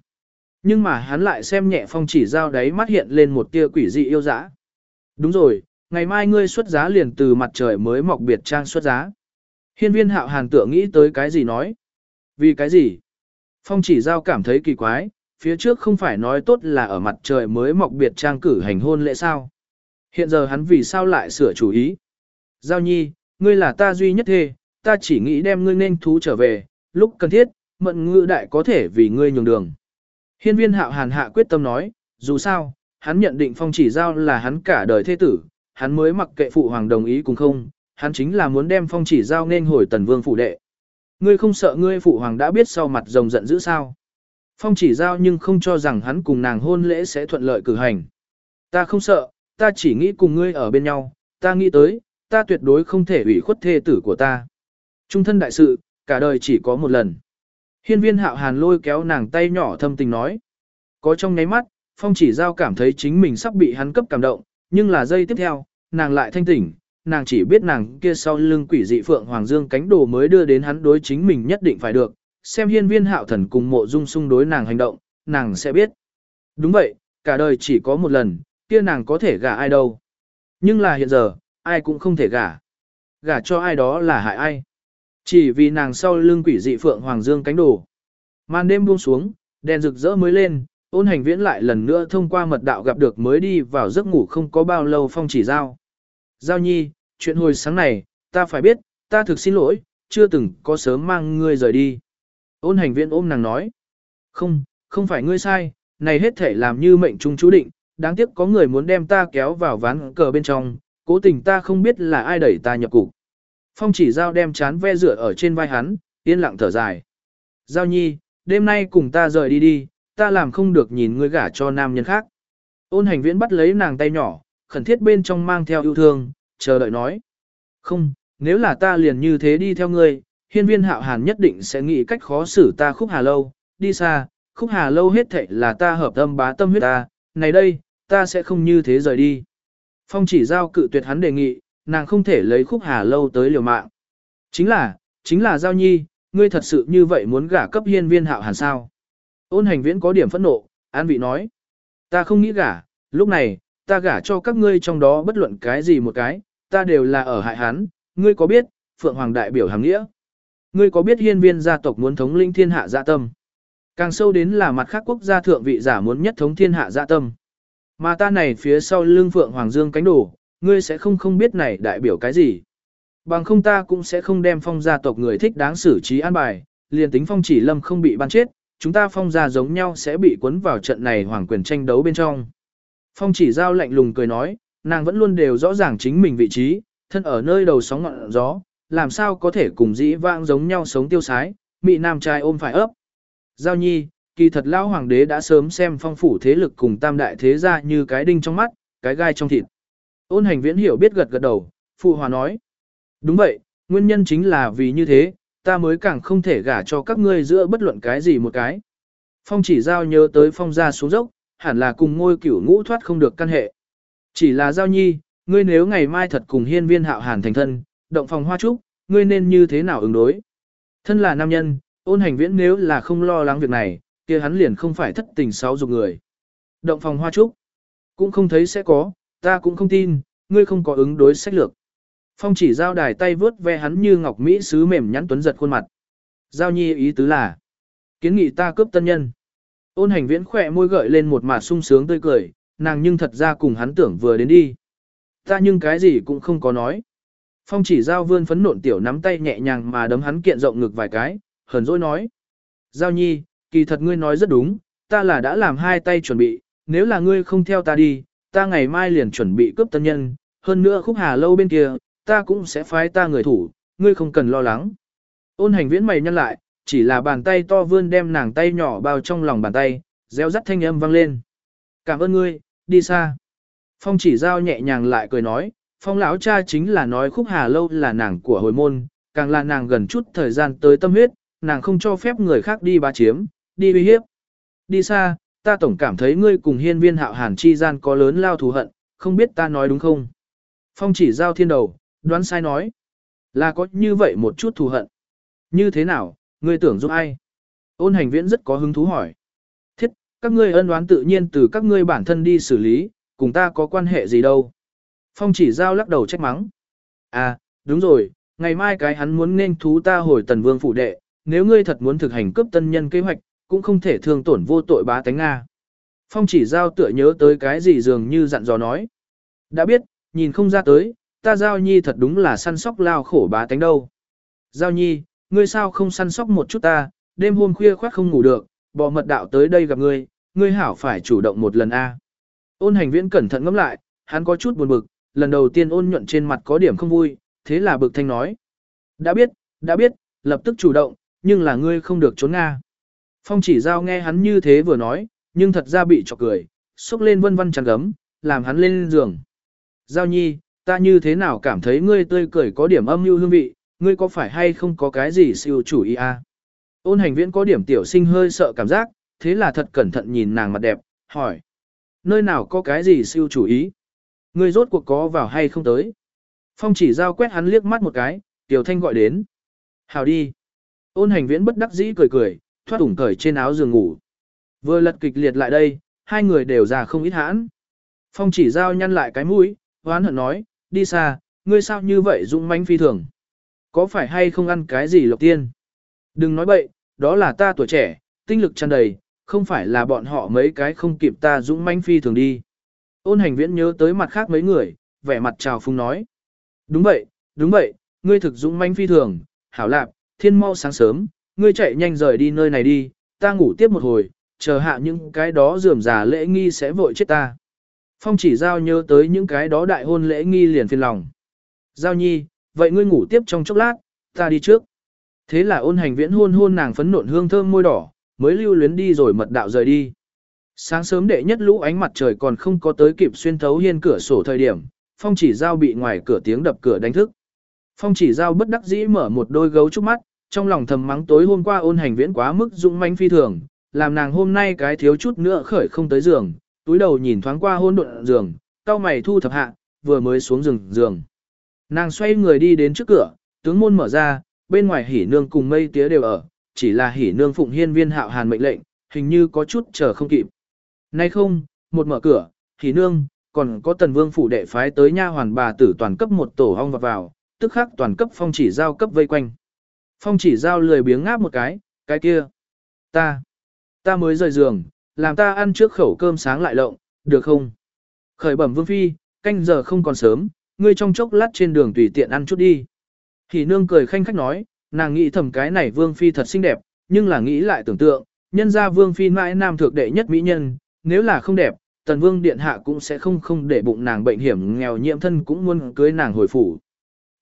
Nhưng mà hắn lại xem nhẹ phong chỉ giao đấy mắt hiện lên một tia quỷ dị yêu dã. Đúng rồi, ngày mai ngươi xuất giá liền từ mặt trời mới mọc biệt trang xuất giá. Hiên viên hạo hàn tựa nghĩ tới cái gì nói. Vì cái gì? Phong chỉ giao cảm thấy kỳ quái, phía trước không phải nói tốt là ở mặt trời mới mọc biệt trang cử hành hôn lễ sao. Hiện giờ hắn vì sao lại sửa chủ ý? Giao nhi, ngươi là ta duy nhất thê, ta chỉ nghĩ đem ngươi nên thú trở về, lúc cần thiết, mận ngự đại có thể vì ngươi nhường đường. Hiên viên hạo hàn hạ quyết tâm nói, dù sao, hắn nhận định phong chỉ giao là hắn cả đời thế tử, hắn mới mặc kệ phụ hoàng đồng ý cùng không, hắn chính là muốn đem phong chỉ giao nên hồi tần vương phủ đệ. Ngươi không sợ ngươi phụ hoàng đã biết sau mặt rồng giận dữ sao? Phong chỉ giao nhưng không cho rằng hắn cùng nàng hôn lễ sẽ thuận lợi cử hành. Ta không sợ, ta chỉ nghĩ cùng ngươi ở bên nhau, ta nghĩ tới, ta tuyệt đối không thể ủy khuất thê tử của ta. Trung thân đại sự, cả đời chỉ có một lần. Hiên viên hạo hàn lôi kéo nàng tay nhỏ thâm tình nói. Có trong nháy mắt, phong chỉ giao cảm thấy chính mình sắp bị hắn cấp cảm động, nhưng là giây tiếp theo, nàng lại thanh tỉnh, nàng chỉ biết nàng kia sau lưng quỷ dị phượng hoàng dương cánh đồ mới đưa đến hắn đối chính mình nhất định phải được, xem hiên viên hạo thần cùng mộ dung sung đối nàng hành động, nàng sẽ biết. Đúng vậy, cả đời chỉ có một lần, kia nàng có thể gả ai đâu. Nhưng là hiện giờ, ai cũng không thể gả. Gả cho ai đó là hại ai. Chỉ vì nàng sau lưng quỷ dị phượng hoàng dương cánh đồ. Màn đêm buông xuống, đèn rực rỡ mới lên, ôn hành viễn lại lần nữa thông qua mật đạo gặp được mới đi vào giấc ngủ không có bao lâu phong chỉ giao. Giao nhi, chuyện hồi sáng này, ta phải biết, ta thực xin lỗi, chưa từng có sớm mang ngươi rời đi. Ôn hành viễn ôm nàng nói. Không, không phải ngươi sai, này hết thể làm như mệnh trung chú định, đáng tiếc có người muốn đem ta kéo vào ván cờ bên trong, cố tình ta không biết là ai đẩy ta nhập cục. Phong chỉ giao đem chán ve rửa ở trên vai hắn, yên lặng thở dài. Giao nhi, đêm nay cùng ta rời đi đi, ta làm không được nhìn ngươi gả cho nam nhân khác. Ôn hành viễn bắt lấy nàng tay nhỏ, khẩn thiết bên trong mang theo yêu thương, chờ đợi nói. Không, nếu là ta liền như thế đi theo ngươi, hiên viên hạo hàn nhất định sẽ nghĩ cách khó xử ta khúc hà lâu, đi xa, khúc hà lâu hết thệ là ta hợp tâm bá tâm huyết ta, này đây, ta sẽ không như thế rời đi. Phong chỉ giao cự tuyệt hắn đề nghị, nàng không thể lấy khúc hà lâu tới liều mạng. Chính là, chính là giao nhi, ngươi thật sự như vậy muốn gả cấp hiên viên hạo hàn sao. Ôn hành viễn có điểm phẫn nộ, an vị nói. Ta không nghĩ gả, lúc này, ta gả cho các ngươi trong đó bất luận cái gì một cái, ta đều là ở hại hắn, ngươi có biết, Phượng Hoàng đại biểu hàng nghĩa. Ngươi có biết hiên viên gia tộc muốn thống linh thiên hạ dạ tâm. Càng sâu đến là mặt khác quốc gia thượng vị giả muốn nhất thống thiên hạ dạ tâm. Mà ta này phía sau lưng Phượng Hoàng Dương cánh đổ, ngươi sẽ không không biết này đại biểu cái gì. Bằng không ta cũng sẽ không đem phong gia tộc người thích đáng xử trí an bài, liền tính phong chỉ lâm không bị ban chết, chúng ta phong gia giống nhau sẽ bị cuốn vào trận này hoàng quyền tranh đấu bên trong. Phong chỉ giao lạnh lùng cười nói, nàng vẫn luôn đều rõ ràng chính mình vị trí, thân ở nơi đầu sóng ngọn gió, làm sao có thể cùng dĩ vãng giống nhau sống tiêu sái, mị nam trai ôm phải ấp. Giao nhi, kỳ thật lão hoàng đế đã sớm xem phong phủ thế lực cùng tam đại thế gia như cái đinh trong mắt, cái gai trong thịt. Ôn hành viễn hiểu biết gật gật đầu, phụ hòa nói. Đúng vậy, nguyên nhân chính là vì như thế, ta mới càng không thể gả cho các ngươi giữa bất luận cái gì một cái. Phong chỉ giao nhớ tới phong ra xuống dốc, hẳn là cùng ngôi cửu ngũ thoát không được căn hệ. Chỉ là giao nhi, ngươi nếu ngày mai thật cùng hiên viên hạo hàn thành thân, động phòng hoa trúc, ngươi nên như thế nào ứng đối? Thân là nam nhân, ôn hành viễn nếu là không lo lắng việc này, kia hắn liền không phải thất tình sáu dục người. Động phòng hoa trúc, cũng không thấy sẽ có, ta cũng không tin, ngươi không có ứng đối sách lược. Phong chỉ giao đài tay vướt ve hắn như ngọc mỹ sứ mềm nhắn tuấn giật khuôn mặt. Giao nhi ý tứ là, kiến nghị ta cướp tân nhân. Ôn hành viễn khỏe môi gợi lên một mặt sung sướng tươi cười, nàng nhưng thật ra cùng hắn tưởng vừa đến đi. Ta nhưng cái gì cũng không có nói. Phong chỉ giao vươn phấn nộn tiểu nắm tay nhẹ nhàng mà đấm hắn kiện rộng ngực vài cái, hờn dỗi nói. Giao nhi, kỳ thật ngươi nói rất đúng, ta là đã làm hai tay chuẩn bị, nếu là ngươi không theo ta đi, ta ngày mai liền chuẩn bị cướp tân nhân, hơn nữa khúc hà lâu bên kia, ta cũng sẽ phái ta người thủ, ngươi không cần lo lắng. Ôn hành viễn mày nhăn lại, chỉ là bàn tay to vươn đem nàng tay nhỏ bao trong lòng bàn tay, reo rắt thanh âm vang lên. Cảm ơn ngươi, đi xa. Phong chỉ giao nhẹ nhàng lại cười nói, phong lão cha chính là nói khúc hà lâu là nàng của hồi môn, càng là nàng gần chút thời gian tới tâm huyết, nàng không cho phép người khác đi bá chiếm, đi uy hiếp. Đi xa, ta tổng cảm thấy ngươi cùng hiên viên hạo hàn chi gian có lớn lao thù hận, không biết ta nói đúng không? Phong chỉ giao thiên đầu, đoán sai nói. Là có như vậy một chút thù hận. Như thế nào, ngươi tưởng giúp ai? Ôn hành viễn rất có hứng thú hỏi. Thiết, các ngươi ân đoán tự nhiên từ các ngươi bản thân đi xử lý, cùng ta có quan hệ gì đâu. Phong chỉ giao lắc đầu trách mắng. À, đúng rồi, ngày mai cái hắn muốn nên thú ta hồi tần vương phủ đệ, nếu ngươi thật muốn thực hành cướp tân nhân kế hoạch, cũng không thể thương tổn vô tội bá tánh Nga. Phong chỉ giao tựa nhớ tới cái gì dường như dặn dò nói. Đã biết, nhìn không ra tới, ta giao nhi thật đúng là săn sóc lao khổ bá tánh đâu. Giao nhi, ngươi sao không săn sóc một chút ta, đêm hôm khuya khoát không ngủ được, bỏ mật đạo tới đây gặp ngươi, ngươi hảo phải chủ động một lần a. Ôn hành viễn cẩn thận ngẫm lại, hắn có chút buồn bực, lần đầu tiên ôn nhuận trên mặt có điểm không vui, thế là bực thanh nói. Đã biết, đã biết, lập tức chủ động, nhưng là ngươi không được trốn Nga. Phong chỉ giao nghe hắn như thế vừa nói, nhưng thật ra bị chọc cười, xúc lên vân vân chăn gấm, làm hắn lên giường. Giao nhi, ta như thế nào cảm thấy ngươi tươi cười có điểm âm mưu hương vị, ngươi có phải hay không có cái gì siêu chủ ý a? À? Ôn hành viễn có điểm tiểu sinh hơi sợ cảm giác, thế là thật cẩn thận nhìn nàng mặt đẹp, hỏi. Nơi nào có cái gì siêu chủ ý? Ngươi rốt cuộc có vào hay không tới? Phong chỉ giao quét hắn liếc mắt một cái, tiểu thanh gọi đến. Hào đi. Ôn hành viễn bất đắc dĩ cười cười, thoát ủng cởi trên áo giường ngủ. Vừa lật kịch liệt lại đây, hai người đều già không ít hãn. Phong chỉ giao nhăn lại cái mũi, hoán hận nói, đi xa, ngươi sao như vậy dũng mãnh phi thường. Có phải hay không ăn cái gì lộc tiên? Đừng nói bậy, đó là ta tuổi trẻ, tinh lực tràn đầy, không phải là bọn họ mấy cái không kịp ta dũng mãnh phi thường đi. Ôn hành viễn nhớ tới mặt khác mấy người, vẻ mặt trào phung nói. Đúng vậy, đúng vậy, ngươi thực dũng mãnh phi thường, hảo lạp, thiên mau sáng sớm, ngươi chạy nhanh rời đi nơi này đi, ta ngủ tiếp một hồi, chờ hạ những cái đó dườm già lễ nghi sẽ vội chết ta. Phong chỉ giao nhớ tới những cái đó đại hôn lễ nghi liền phiền lòng. Giao nhi, vậy ngươi ngủ tiếp trong chốc lát, ta đi trước. Thế là ôn hành viễn hôn hôn nàng phấn nộn hương thơm môi đỏ, mới lưu luyến đi rồi mật đạo rời đi. Sáng sớm đệ nhất lũ ánh mặt trời còn không có tới kịp xuyên thấu hiên cửa sổ thời điểm, phong chỉ giao bị ngoài cửa tiếng đập cửa đánh thức. Phong chỉ giao bất đắc dĩ mở một đôi gấu trúc mắt, trong lòng thầm mắng tối hôm qua ôn hành viễn quá mức dũng manh phi thường, làm nàng hôm nay cái thiếu chút nữa khởi không tới giường, túi đầu nhìn thoáng qua hôn độn giường, cao mày thu thập hạ, vừa mới xuống giường giường. Nàng xoay người đi đến trước cửa, tướng môn mở ra, bên ngoài hỉ nương cùng mây tía đều ở, chỉ là hỉ nương phụng hiên viên hạo hàn mệnh lệnh, hình như có chút chờ không kịp. Nay không, một mở cửa, hỉ nương, còn có tần vương phủ đệ phái tới nha hoàn bà tử toàn cấp một tổ hong vào vào, tức khắc toàn cấp phong chỉ giao cấp vây quanh. Phong chỉ giao lười biếng ngáp một cái, cái kia. Ta, ta mới rời giường, làm ta ăn trước khẩu cơm sáng lại lộng, được không? Khởi bẩm vương phi, canh giờ không còn sớm, ngươi trong chốc lát trên đường tùy tiện ăn chút đi. Thì nương cười khanh khách nói, nàng nghĩ thầm cái này vương phi thật xinh đẹp, nhưng là nghĩ lại tưởng tượng, nhân ra vương phi mãi nam thượng đệ nhất mỹ nhân, nếu là không đẹp, tần vương điện hạ cũng sẽ không không để bụng nàng bệnh hiểm nghèo nhiễm thân cũng muốn cưới nàng hồi phủ.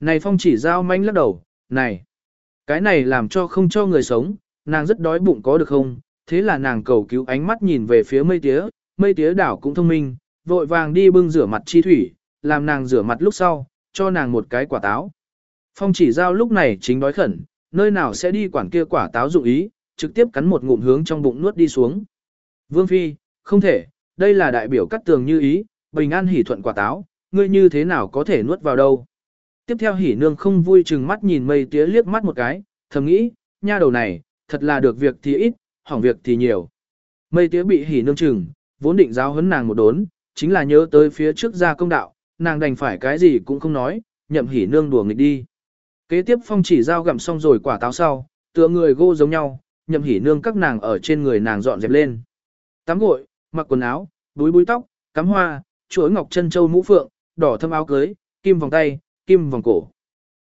Này phong chỉ giao manh lắc đầu, này, cái này làm cho không cho người sống, nàng rất đói bụng có được không, thế là nàng cầu cứu ánh mắt nhìn về phía mây tía, mây tía đảo cũng thông minh, vội vàng đi bưng rửa mặt chi thủy, làm nàng rửa mặt lúc sau, cho nàng một cái quả táo. Phong chỉ giao lúc này chính đói khẩn, nơi nào sẽ đi quản kia quả táo dụng ý, trực tiếp cắn một ngụm hướng trong bụng nuốt đi xuống. Vương Phi, không thể, đây là đại biểu cắt tường như ý, bình an hỉ thuận quả táo, ngươi như thế nào có thể nuốt vào đâu. Tiếp theo hỉ nương không vui chừng mắt nhìn mây tía liếc mắt một cái, thầm nghĩ, nha đầu này, thật là được việc thì ít, hỏng việc thì nhiều. Mây tía bị hỉ nương chừng, vốn định giáo huấn nàng một đốn, chính là nhớ tới phía trước ra công đạo, nàng đành phải cái gì cũng không nói, nhậm hỉ nương đùa nghịch đi. Kế tiếp phong chỉ giao gặm xong rồi quả táo sau, tựa người gô giống nhau, nhậm hỉ nương các nàng ở trên người nàng dọn dẹp lên. Tắm gội, mặc quần áo, búi búi tóc, cắm hoa, chuỗi ngọc chân châu mũ phượng, đỏ thâm áo cưới, kim vòng tay, kim vòng cổ.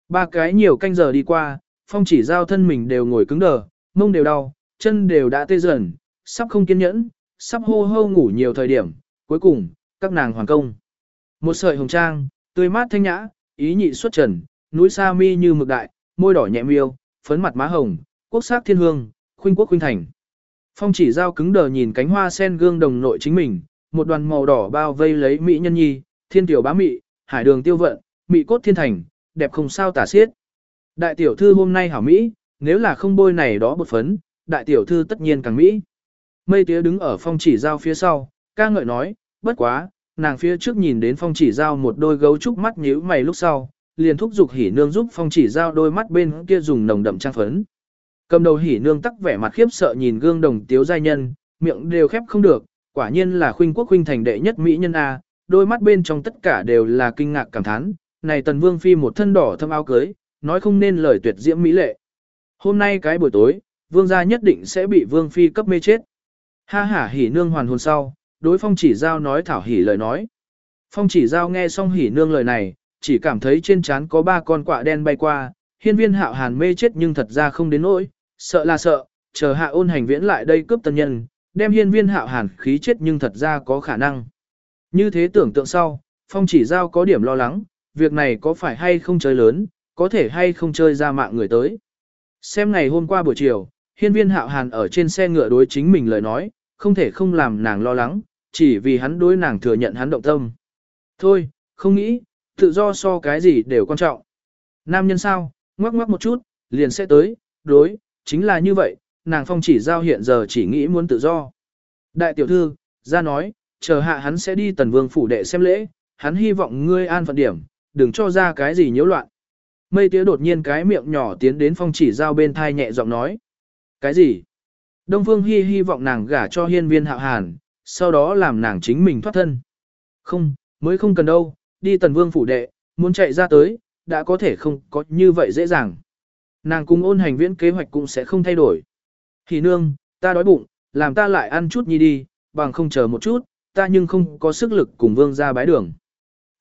Ba cái nhiều canh giờ đi qua, phong chỉ giao thân mình đều ngồi cứng đờ, mông đều đau, chân đều đã tê dần, sắp không kiên nhẫn, sắp hô hô ngủ nhiều thời điểm, cuối cùng, các nàng hoàn công. Một sợi hồng trang, tươi mát thanh nhã, ý nhị xuất trần, núi sa mi như mực đại, môi đỏ nhẹ miêu, phấn mặt má hồng, quốc sắc thiên hương, khuynh quốc khuynh thành. Phong chỉ giao cứng đờ nhìn cánh hoa sen gương đồng nội chính mình, một đoàn màu đỏ bao vây lấy mỹ nhân nhi, thiên tiểu bá mị, hải đường tiêu vận, mị cốt thiên thành, đẹp không sao tả xiết. Đại tiểu thư hôm nay hảo mỹ, nếu là không bôi này đó bột phấn, đại tiểu thư tất nhiên càng mỹ. Mây tía đứng ở phong chỉ giao phía sau, ca ngợi nói, bất quá, nàng phía trước nhìn đến phong chỉ giao một đôi gấu trúc mắt nhíu mày lúc sau, liền thúc giục hỉ nương giúp phong chỉ giao đôi mắt bên kia dùng nồng đậm trang phấn. Cầm đầu hỉ nương tắc vẻ mặt khiếp sợ nhìn gương đồng tiếu giai nhân, miệng đều khép không được, quả nhiên là khuynh quốc khuynh thành đệ nhất mỹ nhân A, đôi mắt bên trong tất cả đều là kinh ngạc cảm thán, này tần vương phi một thân đỏ thâm áo cưới, nói không nên lời tuyệt diễm mỹ lệ. Hôm nay cái buổi tối, vương gia nhất định sẽ bị vương phi cấp mê chết. Ha hả hỉ nương hoàn hồn sau, đối phong chỉ giao nói thảo hỉ lời nói. Phong chỉ giao nghe xong hỉ nương lời này, chỉ cảm thấy trên trán có ba con quạ đen bay qua, hiên viên hạo hàn mê chết nhưng thật ra không đến nỗi, sợ là sợ, chờ hạ ôn hành viễn lại đây cướp tân nhân, đem hiên viên hạo hàn khí chết nhưng thật ra có khả năng. Như thế tưởng tượng sau, phong chỉ giao có điểm lo lắng, việc này có phải hay không chơi lớn, có thể hay không chơi ra mạng người tới. Xem ngày hôm qua buổi chiều, hiên viên hạo hàn ở trên xe ngựa đối chính mình lời nói, không thể không làm nàng lo lắng, chỉ vì hắn đối nàng thừa nhận hắn động tâm. Thôi, không nghĩ, tự do so cái gì đều quan trọng. Nam nhân sao, ngoắc ngoắc một chút, liền sẽ tới, đối, chính là như vậy, nàng phong chỉ giao hiện giờ chỉ nghĩ muốn tự do. Đại tiểu thư, ra nói, chờ hạ hắn sẽ đi tần vương phủ đệ xem lễ, hắn hy vọng ngươi an phận điểm, đừng cho ra cái gì nhiễu loạn. Mây tía đột nhiên cái miệng nhỏ tiến đến phong chỉ giao bên thai nhẹ giọng nói. Cái gì? Đông Phương Hi hy vọng nàng gả cho hiên viên hạo hàn, sau đó làm nàng chính mình thoát thân. Không, mới không cần đâu, đi tần vương phủ đệ, muốn chạy ra tới, đã có thể không có như vậy dễ dàng. Nàng cùng ôn hành viễn kế hoạch cũng sẽ không thay đổi. Hỉ nương, ta đói bụng, làm ta lại ăn chút nhi đi, bằng không chờ một chút, ta nhưng không có sức lực cùng vương ra bái đường.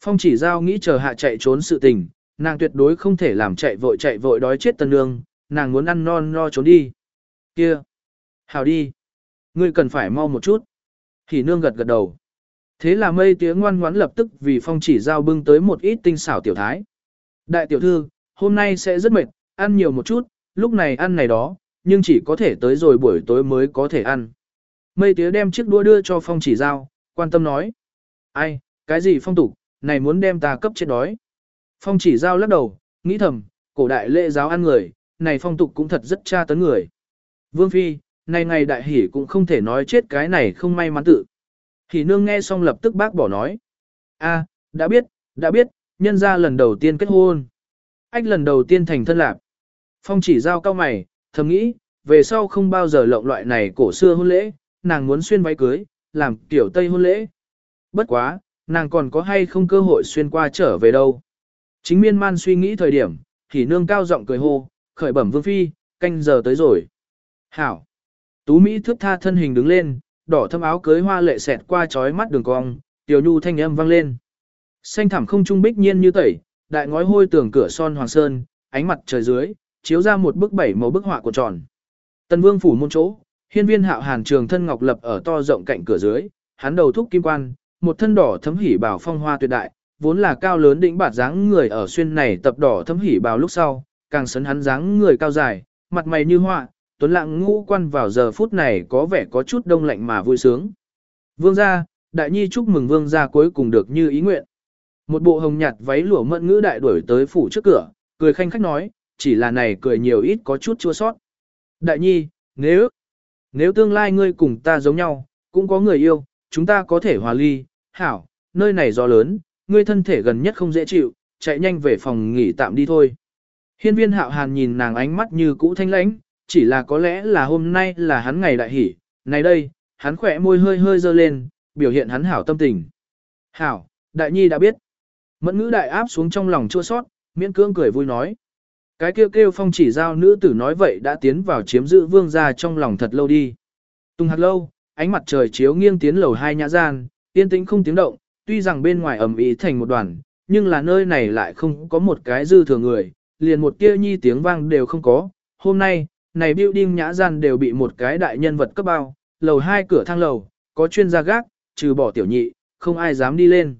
Phong chỉ giao nghĩ chờ hạ chạy trốn sự tình, nàng tuyệt đối không thể làm chạy vội chạy vội đói chết Tần nương, nàng muốn ăn non no trốn đi. Kia! Hào đi! Ngươi cần phải mau một chút. Hỉ nương gật gật đầu. Thế là mây tía ngoan ngoãn lập tức vì phong chỉ giao bưng tới một ít tinh xảo tiểu thái. Đại tiểu thư, hôm nay sẽ rất mệt, ăn nhiều một chút, lúc này ăn này đó, nhưng chỉ có thể tới rồi buổi tối mới có thể ăn. Mây tía đem chiếc đũa đưa cho phong chỉ giao, quan tâm nói. Ai, cái gì phong tục, này muốn đem ta cấp chết đói. Phong chỉ giao lắc đầu, nghĩ thầm, cổ đại lễ giáo ăn người, này phong tục cũng thật rất tra tấn người. Vương Phi, này ngày đại hỷ cũng không thể nói chết cái này không may mắn tự. Hỷ nương nghe xong lập tức bác bỏ nói. a đã biết, đã biết, nhân ra lần đầu tiên kết hôn. Ách lần đầu tiên thành thân lạc. Phong chỉ giao cao mày, thầm nghĩ, về sau không bao giờ lộng loại này cổ xưa hôn lễ, nàng muốn xuyên váy cưới, làm tiểu tây hôn lễ. Bất quá, nàng còn có hay không cơ hội xuyên qua trở về đâu. Chính miên man suy nghĩ thời điểm, thì nương cao giọng cười hô, khởi bẩm vương phi, canh giờ tới rồi. Hảo! Tú Mỹ thước tha thân hình đứng lên, đỏ thâm áo cưới hoa lệ xẹt qua trói mắt đường cong, tiểu nhu thanh âm vang lên. Xanh thẳm không trung bích nhiên như tẩy, đại ngói hôi tường cửa son hoàng sơn, ánh mặt trời dưới, chiếu ra một bức bảy màu bức họa của tròn. Tần Vương phủ môn chỗ, hiên viên hạo hàn trường thân ngọc lập ở to rộng cạnh cửa dưới, hắn đầu thúc kim quan, một thân đỏ thấm hỉ bảo phong hoa tuyệt đại, vốn là cao lớn đỉnh bạt dáng người ở xuyên này tập đỏ thấm hỉ bào lúc sau, càng sấn hắn dáng người cao dài, mặt mày như họa, tuấn Lạng ngũ quan vào giờ phút này có vẻ có chút đông lạnh mà vui sướng. Vương gia, đại nhi chúc mừng vương gia cuối cùng được như ý nguyện. Một bộ hồng nhạt váy lụa mận ngữ đại đuổi tới phủ trước cửa, cười khanh khách nói, chỉ là này cười nhiều ít có chút chua sót. Đại nhi, nếu, nếu tương lai ngươi cùng ta giống nhau, cũng có người yêu, chúng ta có thể hòa ly, hảo, nơi này gió lớn, ngươi thân thể gần nhất không dễ chịu, chạy nhanh về phòng nghỉ tạm đi thôi. Hiên viên hạo hàn nhìn nàng ánh mắt như cũ thanh lãnh, chỉ là có lẽ là hôm nay là hắn ngày đại hỉ này đây, hắn khỏe môi hơi hơi dơ lên, biểu hiện hắn hảo tâm tình. Hảo, đại nhi đã biết. Mẫn ngữ đại áp xuống trong lòng chua sót, miễn cưỡng cười vui nói. Cái kêu kêu phong chỉ giao nữ tử nói vậy đã tiến vào chiếm giữ vương gia trong lòng thật lâu đi. Tung hạt lâu, ánh mặt trời chiếu nghiêng tiến lầu hai nhã gian, yên tĩnh không tiếng động, tuy rằng bên ngoài ẩm ý thành một đoàn, nhưng là nơi này lại không có một cái dư thừa người, liền một tia nhi tiếng vang đều không có. Hôm nay, này building nhã gian đều bị một cái đại nhân vật cấp bao, lầu hai cửa thang lầu, có chuyên gia gác, trừ bỏ tiểu nhị, không ai dám đi lên.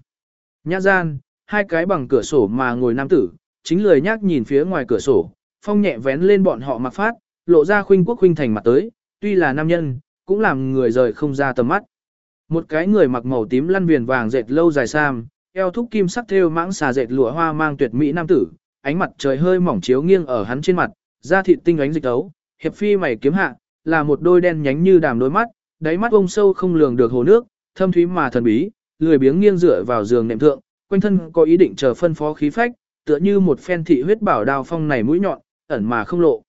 Nhã gian, hai cái bằng cửa sổ mà ngồi nam tử, chính lười nhác nhìn phía ngoài cửa sổ, phong nhẹ vén lên bọn họ mặc phát, lộ ra khuynh quốc khuynh thành mặt tới, tuy là nam nhân, cũng làm người rời không ra tầm mắt. Một cái người mặc màu tím lăn viền vàng dệt lâu dài sam, eo thúc kim sắc thêu mãng xà dệt lụa hoa mang tuyệt mỹ nam tử, ánh mặt trời hơi mỏng chiếu nghiêng ở hắn trên mặt, da thịt tinh ánh dịch tấu, hiệp phi mày kiếm hạ, là một đôi đen nhánh như đàm đôi mắt, đáy mắt ông sâu không lường được hồ nước, thâm thúy mà thần bí, lười biếng nghiêng dựa vào giường nệm thượng, quanh thân có ý định chờ phân phó khí phách, tựa như một phen thị huyết bảo đao phong này mũi nhọn, ẩn mà không lộ.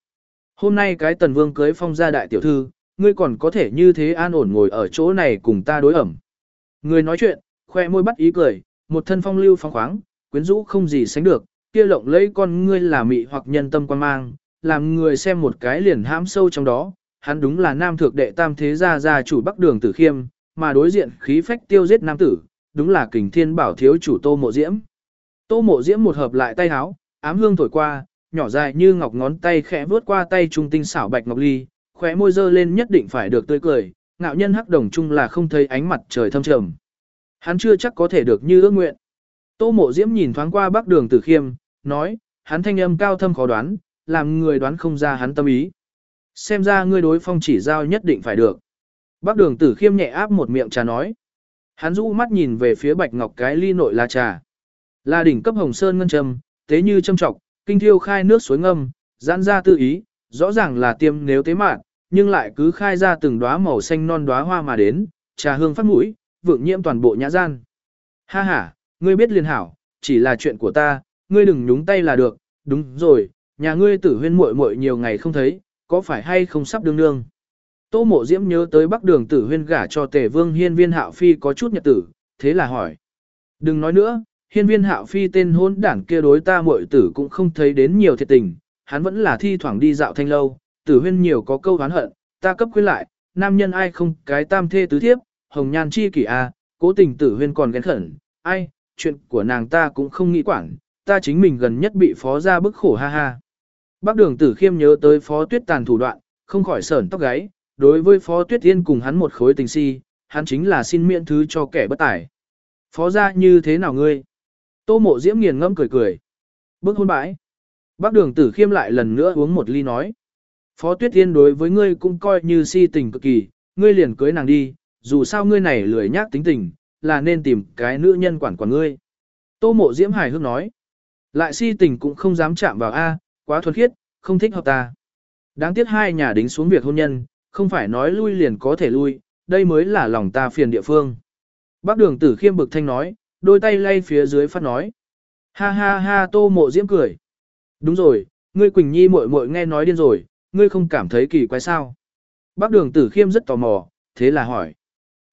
Hôm nay cái tần vương cưới phong gia đại tiểu thư, ngươi còn có thể như thế an ổn ngồi ở chỗ này cùng ta đối ẩm. Người nói chuyện, khoe môi bắt ý cười, một thân phong lưu phong khoáng, quyến rũ không gì sánh được, kia lộng lấy con ngươi là mị hoặc nhân tâm quan mang, làm người xem một cái liền hãm sâu trong đó, hắn đúng là nam thượng đệ tam thế gia gia chủ Bắc Đường Tử Khiêm, mà đối diện khí phách tiêu giết nam tử, đúng là Kình Thiên Bảo thiếu chủ Tô Mộ Diễm. Tô Mộ Diễm một hợp lại tay áo, ám hương thổi qua, nhỏ dài như ngọc ngón tay khẽ vướt qua tay trung tinh xảo bạch ngọc ly, khóe môi dơ lên nhất định phải được tươi cười, ngạo nhân hắc đồng chung là không thấy ánh mặt trời thâm trầm. Hắn chưa chắc có thể được như ước nguyện. Tô Mộ Diễm nhìn thoáng qua Bắc Đường Tử Khiêm, nói, hắn thanh âm cao thâm khó đoán, làm người đoán không ra hắn tâm ý. Xem ra ngươi đối phong chỉ giao nhất định phải được. Bác đường tử khiêm nhẹ áp một miệng trà nói. Hắn rũ mắt nhìn về phía bạch ngọc cái ly nội là trà. Là đỉnh cấp hồng sơn ngân trầm, tế như châm trọc, kinh thiêu khai nước suối ngâm, giãn ra tư ý, rõ ràng là tiêm nếu tế mạn, nhưng lại cứ khai ra từng đóa màu xanh non đóa hoa mà đến, trà hương phát mũi, vượng nhiễm toàn bộ nhã gian. Ha ha, ngươi biết liền hảo, chỉ là chuyện của ta, ngươi đừng nhúng tay là được, đúng rồi, nhà ngươi tử huyên muội muội nhiều ngày không thấy, có phải hay không sắp đương nương? Tô mộ diễm nhớ tới bắc đường tử huyên gả cho tề vương hiên viên hạo phi có chút nhật tử, thế là hỏi. Đừng nói nữa, hiên viên hạo phi tên hôn đảng kia đối ta muội tử cũng không thấy đến nhiều thiệt tình, hắn vẫn là thi thoảng đi dạo thanh lâu, tử huyên nhiều có câu hán hận, ta cấp khuyên lại, nam nhân ai không cái tam thê tứ thiếp, hồng nhan chi kỷ a, cố tình tử huyên còn ghen khẩn, ai, chuyện của nàng ta cũng không nghĩ quản, ta chính mình gần nhất bị phó ra bức khổ ha ha. Bác đường tử khiêm nhớ tới phó tuyết tàn thủ đoạn, không khỏi sởn tóc gáy, đối với phó tuyết yên cùng hắn một khối tình si, hắn chính là xin miễn thứ cho kẻ bất tài. Phó ra như thế nào ngươi? Tô mộ diễm nghiền ngẫm cười cười. Bước hôn bãi. Bác đường tử khiêm lại lần nữa uống một ly nói. Phó tuyết yên đối với ngươi cũng coi như si tình cực kỳ, ngươi liền cưới nàng đi, dù sao ngươi này lười nhác tính tình, là nên tìm cái nữ nhân quản quản ngươi. Tô mộ diễm hài hước nói. Lại si tình cũng không dám chạm vào A, quá thuần khiết, không thích hợp ta. Đáng tiếc hai nhà đính xuống việc hôn nhân, không phải nói lui liền có thể lui, đây mới là lòng ta phiền địa phương. Bác đường tử khiêm bực thanh nói, đôi tay lay phía dưới phát nói. Ha ha ha tô mộ diễm cười. Đúng rồi, ngươi Quỳnh Nhi muội muội nghe nói điên rồi, ngươi không cảm thấy kỳ quái sao. Bác đường tử khiêm rất tò mò, thế là hỏi.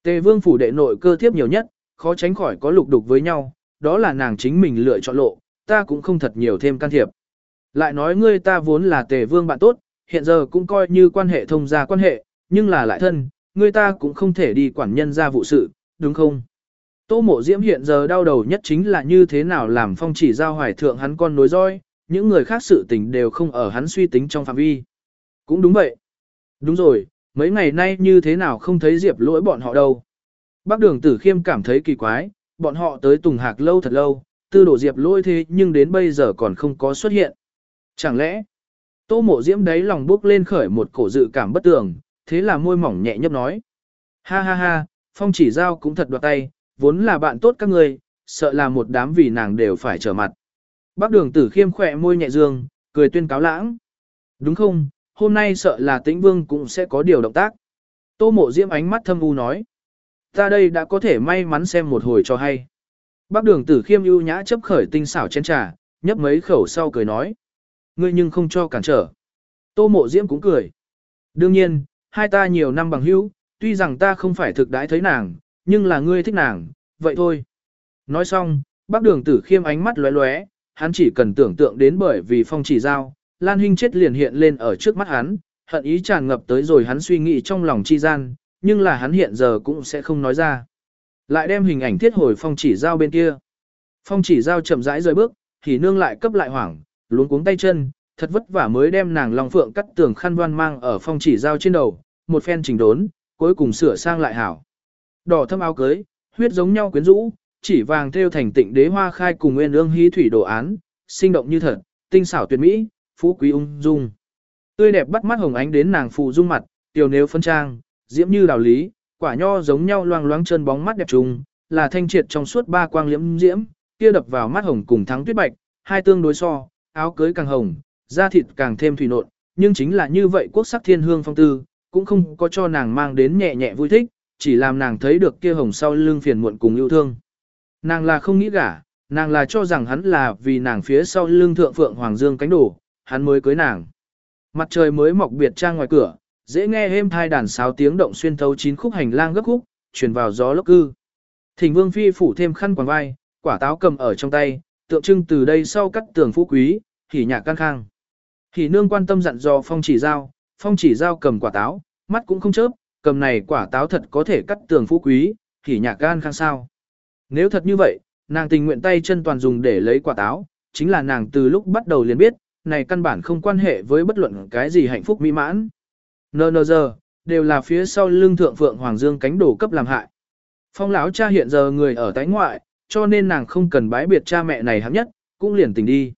Tề vương phủ đệ nội cơ thiếp nhiều nhất, khó tránh khỏi có lục đục với nhau, đó là nàng chính mình lựa chọn lộ, ta cũng không thật nhiều thêm can thiệp. Lại nói ngươi ta vốn là tề vương bạn tốt, hiện giờ cũng coi như quan hệ thông gia quan hệ, nhưng là lại thân, ngươi ta cũng không thể đi quản nhân ra vụ sự, đúng không? Tô mộ diễm hiện giờ đau đầu nhất chính là như thế nào làm phong chỉ giao hoài thượng hắn con nối roi, những người khác sự tình đều không ở hắn suy tính trong phạm vi. Cũng đúng vậy. Đúng rồi, mấy ngày nay như thế nào không thấy diệp lỗi bọn họ đâu. Bác đường tử khiêm cảm thấy kỳ quái, bọn họ tới Tùng Hạc lâu thật lâu, tư đổ diệp lỗi thế nhưng đến bây giờ còn không có xuất hiện. Chẳng lẽ, tô mộ diễm đấy lòng bước lên khởi một cổ dự cảm bất tường, thế là môi mỏng nhẹ nhấp nói. Ha ha ha, phong chỉ giao cũng thật đoạt tay, vốn là bạn tốt các người, sợ là một đám vì nàng đều phải trở mặt. Bác đường tử khiêm khỏe môi nhẹ dương, cười tuyên cáo lãng. Đúng không, hôm nay sợ là tĩnh vương cũng sẽ có điều động tác. Tô mộ diễm ánh mắt thâm u nói. Ta đây đã có thể may mắn xem một hồi cho hay. Bác đường tử khiêm ưu nhã chấp khởi tinh xảo chén trà, nhấp mấy khẩu sau cười nói. Ngươi nhưng không cho cản trở. Tô mộ diễm cũng cười. Đương nhiên, hai ta nhiều năm bằng hữu, tuy rằng ta không phải thực đãi thấy nàng, nhưng là ngươi thích nàng, vậy thôi. Nói xong, bác đường tử khiêm ánh mắt lóe lóe, hắn chỉ cần tưởng tượng đến bởi vì phong chỉ giao, Lan Hinh chết liền hiện lên ở trước mắt hắn, hận ý tràn ngập tới rồi hắn suy nghĩ trong lòng chi gian, nhưng là hắn hiện giờ cũng sẽ không nói ra. Lại đem hình ảnh thiết hồi phong chỉ giao bên kia. Phong chỉ giao chậm rãi rời bước, thì nương lại cấp lại hoảng, luống cuống tay chân, thật vất vả mới đem nàng long phượng cắt tường khăn voan mang ở phong chỉ giao trên đầu, một phen chỉnh đốn, cuối cùng sửa sang lại hảo. Đỏ thâm áo cưới, huyết giống nhau quyến rũ, chỉ vàng theo thành tịnh đế hoa khai cùng nguyên ương hí thủy đồ án, sinh động như thật, tinh xảo tuyệt mỹ, phú quý ung dung. Tươi đẹp bắt mắt hồng ánh đến nàng phụ dung mặt, tiểu nếu phân trang, diễm như đào lý, quả nho giống nhau loang loáng chân bóng mắt đẹp trùng, là thanh triệt trong suốt ba quang liễm diễm, kia đập vào mắt hồng cùng thắng tuyết bạch, hai tương đối so, áo cưới càng hồng, da thịt càng thêm thủy nộn, nhưng chính là như vậy quốc sắc thiên hương phong tư, cũng không có cho nàng mang đến nhẹ nhẹ vui thích, chỉ làm nàng thấy được kia hồng sau lưng phiền muộn cùng yêu thương. Nàng là không nghĩ gả, nàng là cho rằng hắn là vì nàng phía sau lưng thượng phượng hoàng dương cánh đổ, hắn mới cưới nàng. Mặt trời mới mọc biệt trang ngoài cửa, dễ nghe êm thai đàn sáo tiếng động xuyên thấu chín khúc hành lang gấp khúc, truyền vào gió lốc cư. Thỉnh vương phi phủ thêm khăn quàng vai, quả táo cầm ở trong tay, tượng trưng từ đây sau cắt tường phú quý, hỉ nhạc can khang. Hỉ nương quan tâm dặn dò phong chỉ giao, phong chỉ giao cầm quả táo, mắt cũng không chớp, cầm này quả táo thật có thể cắt tường phú quý, hỉ nhạc can khang sao. Nếu thật như vậy, nàng tình nguyện tay chân toàn dùng để lấy quả táo, chính là nàng từ lúc bắt đầu liền biết, này căn bản không quan hệ với bất luận cái gì hạnh phúc mỹ mãn. Nờ nờ giờ, đều là phía sau lưng thượng phượng Hoàng Dương cánh đổ cấp làm hại. Phong lão cha hiện giờ người ở tái ngoại, cho nên nàng không cần bái biệt cha mẹ này hấp nhất, cũng liền tình đi.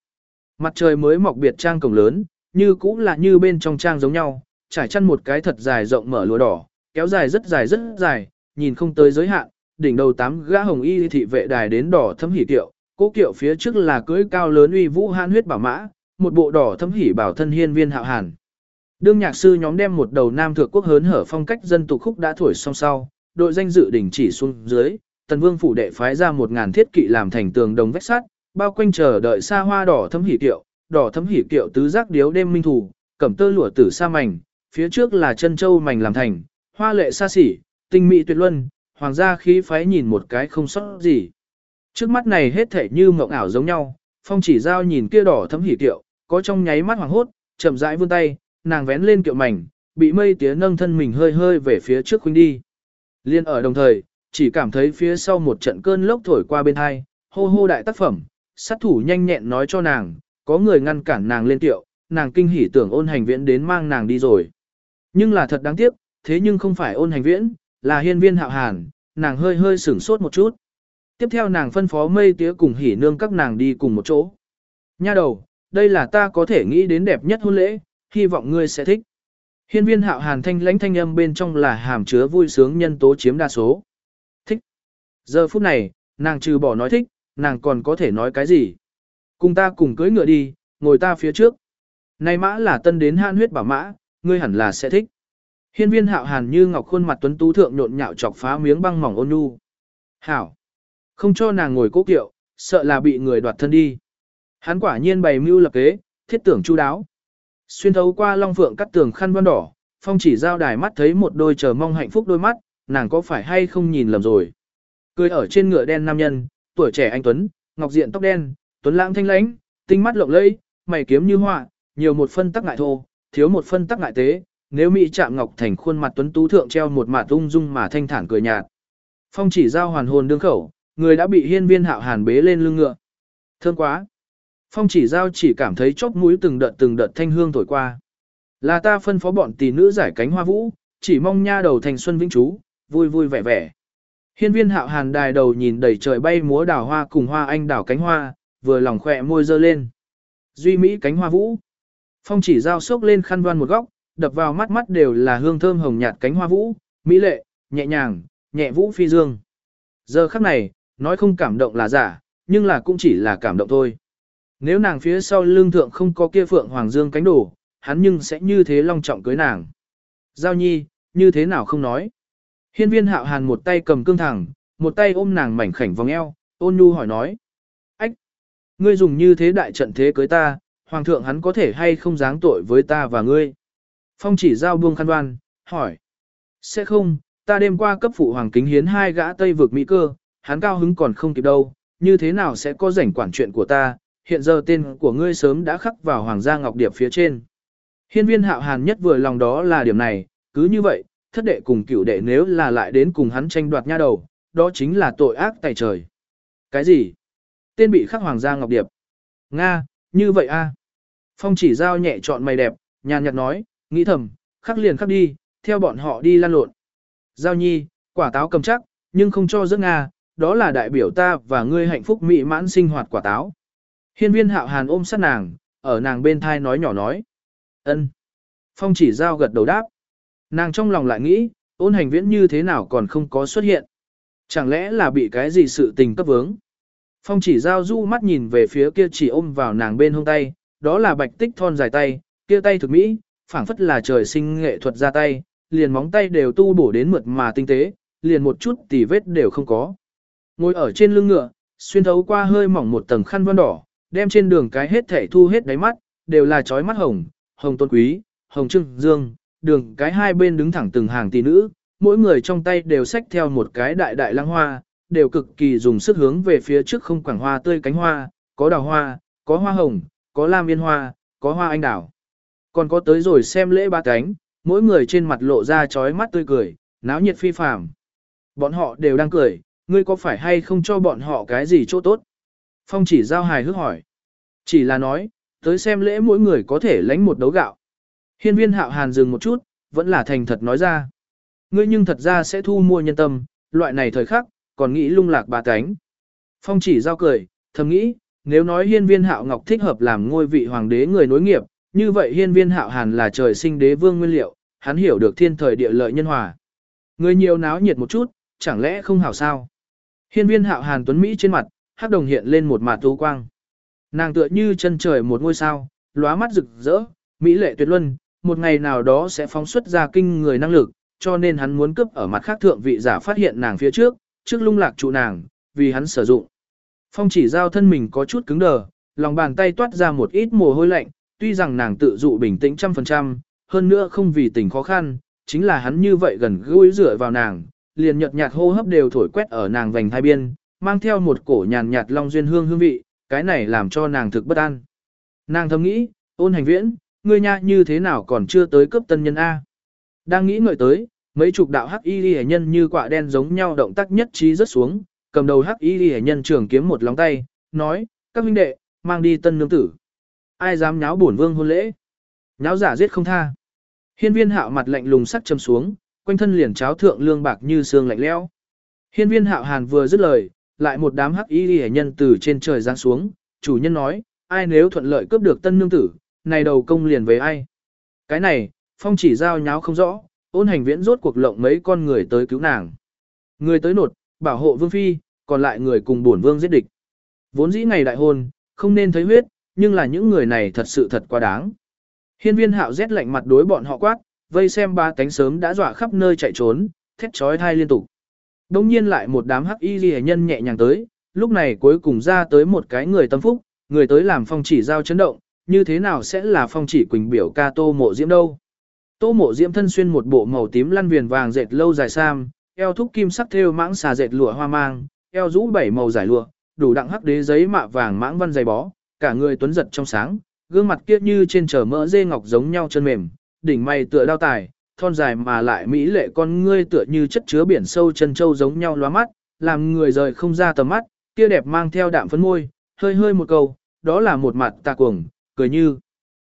Mặt trời mới mọc biệt trang cổng lớn, như cũng là như bên trong trang giống nhau, trải chăn một cái thật dài rộng mở lụa đỏ, kéo dài rất dài rất dài, nhìn không tới giới hạn, đỉnh đầu tám gã hồng y thị vệ đài đến đỏ thấm hỉ kiệu, cố kiệu phía trước là cưới cao lớn uy vũ han huyết bảo mã, một bộ đỏ thấm hỉ bảo thân hiên viên hạo hàn. Đương nhạc sư nhóm đem một đầu nam thượng quốc hớn hở phong cách dân tục khúc đã thổi xong sau, đội danh dự đỉnh chỉ xuống dưới, tần vương phủ đệ phái ra một ngàn thiết kỵ làm thành tường đồng vách sắt, bao quanh chờ đợi xa hoa đỏ thấm hỉ kiệu, đỏ thấm hỉ kiệu tứ giác điếu đêm minh thủ, cẩm tơ lụa tử sa mảnh, phía trước là chân châu mảnh làm thành, hoa lệ xa xỉ, tinh mỹ tuyệt luân, hoàng gia khí phái nhìn một cái không sót gì. Trước mắt này hết thể như mộng ảo giống nhau, phong chỉ giao nhìn kia đỏ thấm hỉ kiệu, có trong nháy mắt hoàng hốt, chậm rãi vươn tay, nàng vén lên kiệu mảnh, bị mây tía nâng thân mình hơi hơi về phía trước khuynh đi. Liên ở đồng thời, chỉ cảm thấy phía sau một trận cơn lốc thổi qua bên hai, hô hô đại tác phẩm, sát thủ nhanh nhẹn nói cho nàng, có người ngăn cản nàng lên tiệu, nàng kinh hỉ tưởng ôn hành viễn đến mang nàng đi rồi. Nhưng là thật đáng tiếc, thế nhưng không phải ôn hành viễn, là hiên viên hạo hàn, nàng hơi hơi sửng sốt một chút. Tiếp theo nàng phân phó mây tía cùng hỉ nương các nàng đi cùng một chỗ. Nha đầu, đây là ta có thể nghĩ đến đẹp nhất hôn lễ, hy vọng ngươi sẽ thích. Hiên viên hạo hàn thanh lãnh thanh âm bên trong là hàm chứa vui sướng nhân tố chiếm đa số. Giờ phút này, nàng trừ bỏ nói thích, nàng còn có thể nói cái gì? Cùng ta cùng cưới ngựa đi, ngồi ta phía trước. Này mã là tân đến han huyết bảo mã, ngươi hẳn là sẽ thích. Hiên viên hạo hàn như ngọc khuôn mặt tuấn tú thượng nhộn nhạo chọc phá miếng băng mỏng ôn nhu. Hảo. Không cho nàng ngồi cố kiệu, sợ là bị người đoạt thân đi. Hắn quả nhiên bày mưu lập kế, thiết tưởng chu đáo. Xuyên thấu qua long phượng cắt tường khăn văn đỏ, phong chỉ giao đài mắt thấy một đôi chờ mong hạnh phúc đôi mắt, nàng có phải hay không nhìn lầm rồi. Cười ở trên ngựa đen nam nhân, tuổi trẻ anh Tuấn, ngọc diện tóc đen, Tuấn lãng thanh lãnh, tinh mắt lộng lẫy, mày kiếm như họa, nhiều một phân tắc ngại thô, thiếu một phân tắc ngại tế, nếu mỹ chạm ngọc thành khuôn mặt Tuấn tú thượng treo một mặt ung dung mà thanh thản cười nhạt. Phong chỉ giao hoàn hồn đương khẩu, người đã bị hiên viên hạo hàn bế lên lưng ngựa. Thương quá. Phong chỉ giao chỉ cảm thấy chóp mũi từng đợt từng đợt thanh hương thổi qua. Là ta phân phó bọn tỷ nữ giải cánh hoa vũ, chỉ mong nha đầu thành xuân vĩnh chú, vui vui vẻ vẻ. Hiên viên hạo hàn đài đầu nhìn đầy trời bay múa đào hoa cùng hoa anh đào cánh hoa, vừa lòng khỏe môi dơ lên. Duy Mỹ cánh hoa vũ. Phong chỉ giao sốc lên khăn đoan một góc, đập vào mắt mắt đều là hương thơm hồng nhạt cánh hoa vũ, mỹ lệ, nhẹ nhàng, nhẹ vũ phi dương. Giờ khắc này, nói không cảm động là giả, nhưng là cũng chỉ là cảm động thôi. Nếu nàng phía sau lưng thượng không có kia phượng hoàng dương cánh đổ, hắn nhưng sẽ như thế long trọng cưới nàng. Giao nhi, như thế nào không nói. Hiên viên hạo hàn một tay cầm cương thẳng, một tay ôm nàng mảnh khảnh vòng eo, ôn nhu hỏi nói. Ách! Ngươi dùng như thế đại trận thế cưới ta, hoàng thượng hắn có thể hay không dáng tội với ta và ngươi? Phong chỉ giao buông khăn đoan, hỏi. Sẽ không, ta đêm qua cấp phụ hoàng kính hiến hai gã tây vực mỹ cơ, hắn cao hứng còn không kịp đâu, như thế nào sẽ có rảnh quản chuyện của ta, hiện giờ tên của ngươi sớm đã khắc vào hoàng gia ngọc điệp phía trên. Hiên viên hạo hàn nhất vừa lòng đó là điểm này, cứ như vậy, thất đệ cùng cửu đệ nếu là lại đến cùng hắn tranh đoạt nha đầu, đó chính là tội ác tại trời. Cái gì? Tên bị khắc hoàng gia ngọc điệp. Nga, như vậy a. Phong chỉ giao nhẹ chọn mày đẹp, nhàn nhạt nói, nghĩ thầm, khắc liền khắc đi, theo bọn họ đi lan lộn. Giao nhi, quả táo cầm chắc, nhưng không cho giấc Nga, đó là đại biểu ta và ngươi hạnh phúc mỹ mãn sinh hoạt quả táo. Hiên viên hạo hàn ôm sát nàng, ở nàng bên thai nói nhỏ nói. ân. Phong chỉ giao gật đầu đáp. Nàng trong lòng lại nghĩ, ôn hành viễn như thế nào còn không có xuất hiện. Chẳng lẽ là bị cái gì sự tình cấp vướng. Phong chỉ giao du mắt nhìn về phía kia chỉ ôm vào nàng bên hông tay, đó là bạch tích thon dài tay, kia tay thực mỹ, phảng phất là trời sinh nghệ thuật ra tay, liền móng tay đều tu bổ đến mượt mà tinh tế, liền một chút tỉ vết đều không có. Ngồi ở trên lưng ngựa, xuyên thấu qua hơi mỏng một tầng khăn vân đỏ, đem trên đường cái hết thể thu hết đáy mắt, đều là trói mắt hồng, hồng tôn quý, hồng trưng, dương, đường cái hai bên đứng thẳng từng hàng tỷ nữ, mỗi người trong tay đều xách theo một cái đại đại lăng hoa, đều cực kỳ dùng sức hướng về phía trước không quảng hoa tươi cánh hoa, có đào hoa, có hoa hồng, có lam yên hoa, có hoa anh đào. Còn có tới rồi xem lễ ba cánh, mỗi người trên mặt lộ ra chói mắt tươi cười, náo nhiệt phi phàm. Bọn họ đều đang cười, ngươi có phải hay không cho bọn họ cái gì chỗ tốt? Phong chỉ giao hài hước hỏi. Chỉ là nói, tới xem lễ mỗi người có thể lánh một đấu gạo. Hiên viên hạo hàn dừng một chút, vẫn là thành thật nói ra. Ngươi nhưng thật ra sẽ thu mua nhân tâm, loại này thời khắc, còn nghĩ lung lạc bà cánh. Phong chỉ giao cười, thầm nghĩ, nếu nói hiên viên hạo ngọc thích hợp làm ngôi vị hoàng đế người nối nghiệp, như vậy hiên viên hạo hàn là trời sinh đế vương nguyên liệu, hắn hiểu được thiên thời địa lợi nhân hòa. Người nhiều náo nhiệt một chút, chẳng lẽ không hảo sao? Hiên viên hạo hàn tuấn Mỹ trên mặt, hắc đồng hiện lên một mạt tú quang. Nàng tựa như chân trời một ngôi sao, lóa mắt rực rỡ, Mỹ lệ tuyệt luân, một ngày nào đó sẽ phóng xuất ra kinh người năng lực, cho nên hắn muốn cướp ở mặt khác thượng vị giả phát hiện nàng phía trước, trước lung lạc trụ nàng, vì hắn sử dụng. Phong chỉ giao thân mình có chút cứng đờ, lòng bàn tay toát ra một ít mồ hôi lạnh, tuy rằng nàng tự dụ bình tĩnh trăm phần trăm, hơn nữa không vì tình khó khăn, chính là hắn như vậy gần gũi dựa vào nàng, liền nhợt nhạt hô hấp đều thổi quét ở nàng vành hai biên, mang theo một cổ nhàn nhạt long duyên hương hương vị, cái này làm cho nàng thực bất an. Nàng thầm nghĩ, ôn hành viễn, ngươi nha như thế nào còn chưa tới cấp tân nhân A. Đang nghĩ ngợi tới, mấy chục đạo hắc y ghi nhân như quả đen giống nhau động tác nhất trí rất xuống, cầm đầu hắc y ghi nhân trường kiếm một lóng tay, nói, các huynh đệ, mang đi tân nương tử. Ai dám nháo bổn vương hôn lễ? Nháo giả giết không tha. Hiên viên hạo mặt lạnh lùng sắc châm xuống, quanh thân liền cháo thượng lương bạc như xương lạnh lẽo. Hiên viên hạo hàn vừa dứt lời, lại một đám hắc y ghi nhân từ trên trời giáng xuống, chủ nhân nói, ai nếu thuận lợi cướp được tân nương tử, này đầu công liền với ai. Cái này, phong chỉ giao nháo không rõ, ôn hành viễn rốt cuộc lộng mấy con người tới cứu nàng. Người tới nột, bảo hộ vương phi, còn lại người cùng bổn vương giết địch. Vốn dĩ ngày đại hôn, không nên thấy huyết, nhưng là những người này thật sự thật quá đáng. Hiên viên hạo rét lạnh mặt đối bọn họ quát, vây xem ba cánh sớm đã dọa khắp nơi chạy trốn, thét trói thai liên tục. Đông nhiên lại một đám hắc y ghi nhân nhẹ nhàng tới, lúc này cuối cùng ra tới một cái người tâm phúc, người tới làm phong chỉ giao chấn động, như thế nào sẽ là phong chỉ quỳnh biểu ca tô mộ diễm đâu. Tô mộ diễm thân xuyên một bộ màu tím lăn viền vàng dệt lâu dài sam, eo thúc kim sắc thêu mãng xà dệt lụa hoa mang, eo rũ bảy màu giải lụa, đủ đặng hắc đế giấy mạ vàng mãng văn dày bó, cả người tuấn giật trong sáng, gương mặt kia như trên trở mỡ dê ngọc giống nhau chân mềm, đỉnh mày tựa đao tài, thon dài mà lại mỹ lệ con ngươi tựa như chất chứa biển sâu chân châu giống nhau lóa mắt, làm người rời không ra tầm mắt, kia đẹp mang theo đạm phấn môi, hơi hơi một câu, đó là một mặt tà cuồng, cười như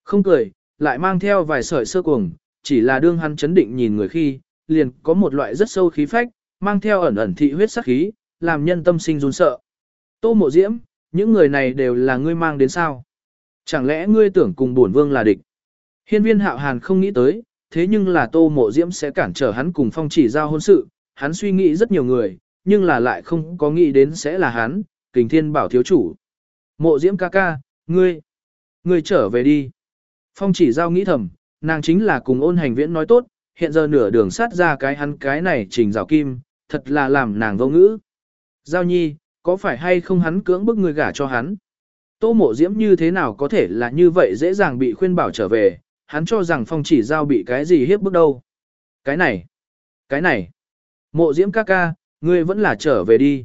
không cười, lại mang theo vài sợi sơ cuồng, chỉ là đương hắn chấn định nhìn người khi, liền có một loại rất sâu khí phách, mang theo ẩn ẩn thị huyết sắc khí, làm nhân tâm sinh run sợ. Tô mộ diễm, những người này đều là ngươi mang đến sao? Chẳng lẽ ngươi tưởng cùng bổn vương là địch? Hiên viên hạo hàn không nghĩ tới, thế nhưng là tô mộ diễm sẽ cản trở hắn cùng phong chỉ giao hôn sự, hắn suy nghĩ rất nhiều người, nhưng là lại không có nghĩ đến sẽ là hắn, kình thiên bảo thiếu chủ. Mộ diễm ca ca, ngươi, ngươi trở về đi. Phong chỉ giao nghĩ thầm, nàng chính là cùng ôn hành viễn nói tốt, hiện giờ nửa đường sát ra cái hắn cái này trình rào kim, thật là làm nàng vô ngữ. Giao nhi, có phải hay không hắn cưỡng bức người gả cho hắn? Tô mộ diễm như thế nào có thể là như vậy dễ dàng bị khuyên bảo trở về, hắn cho rằng phong chỉ giao bị cái gì hiếp bức đâu. Cái này, cái này, mộ diễm ca ca, ngươi vẫn là trở về đi.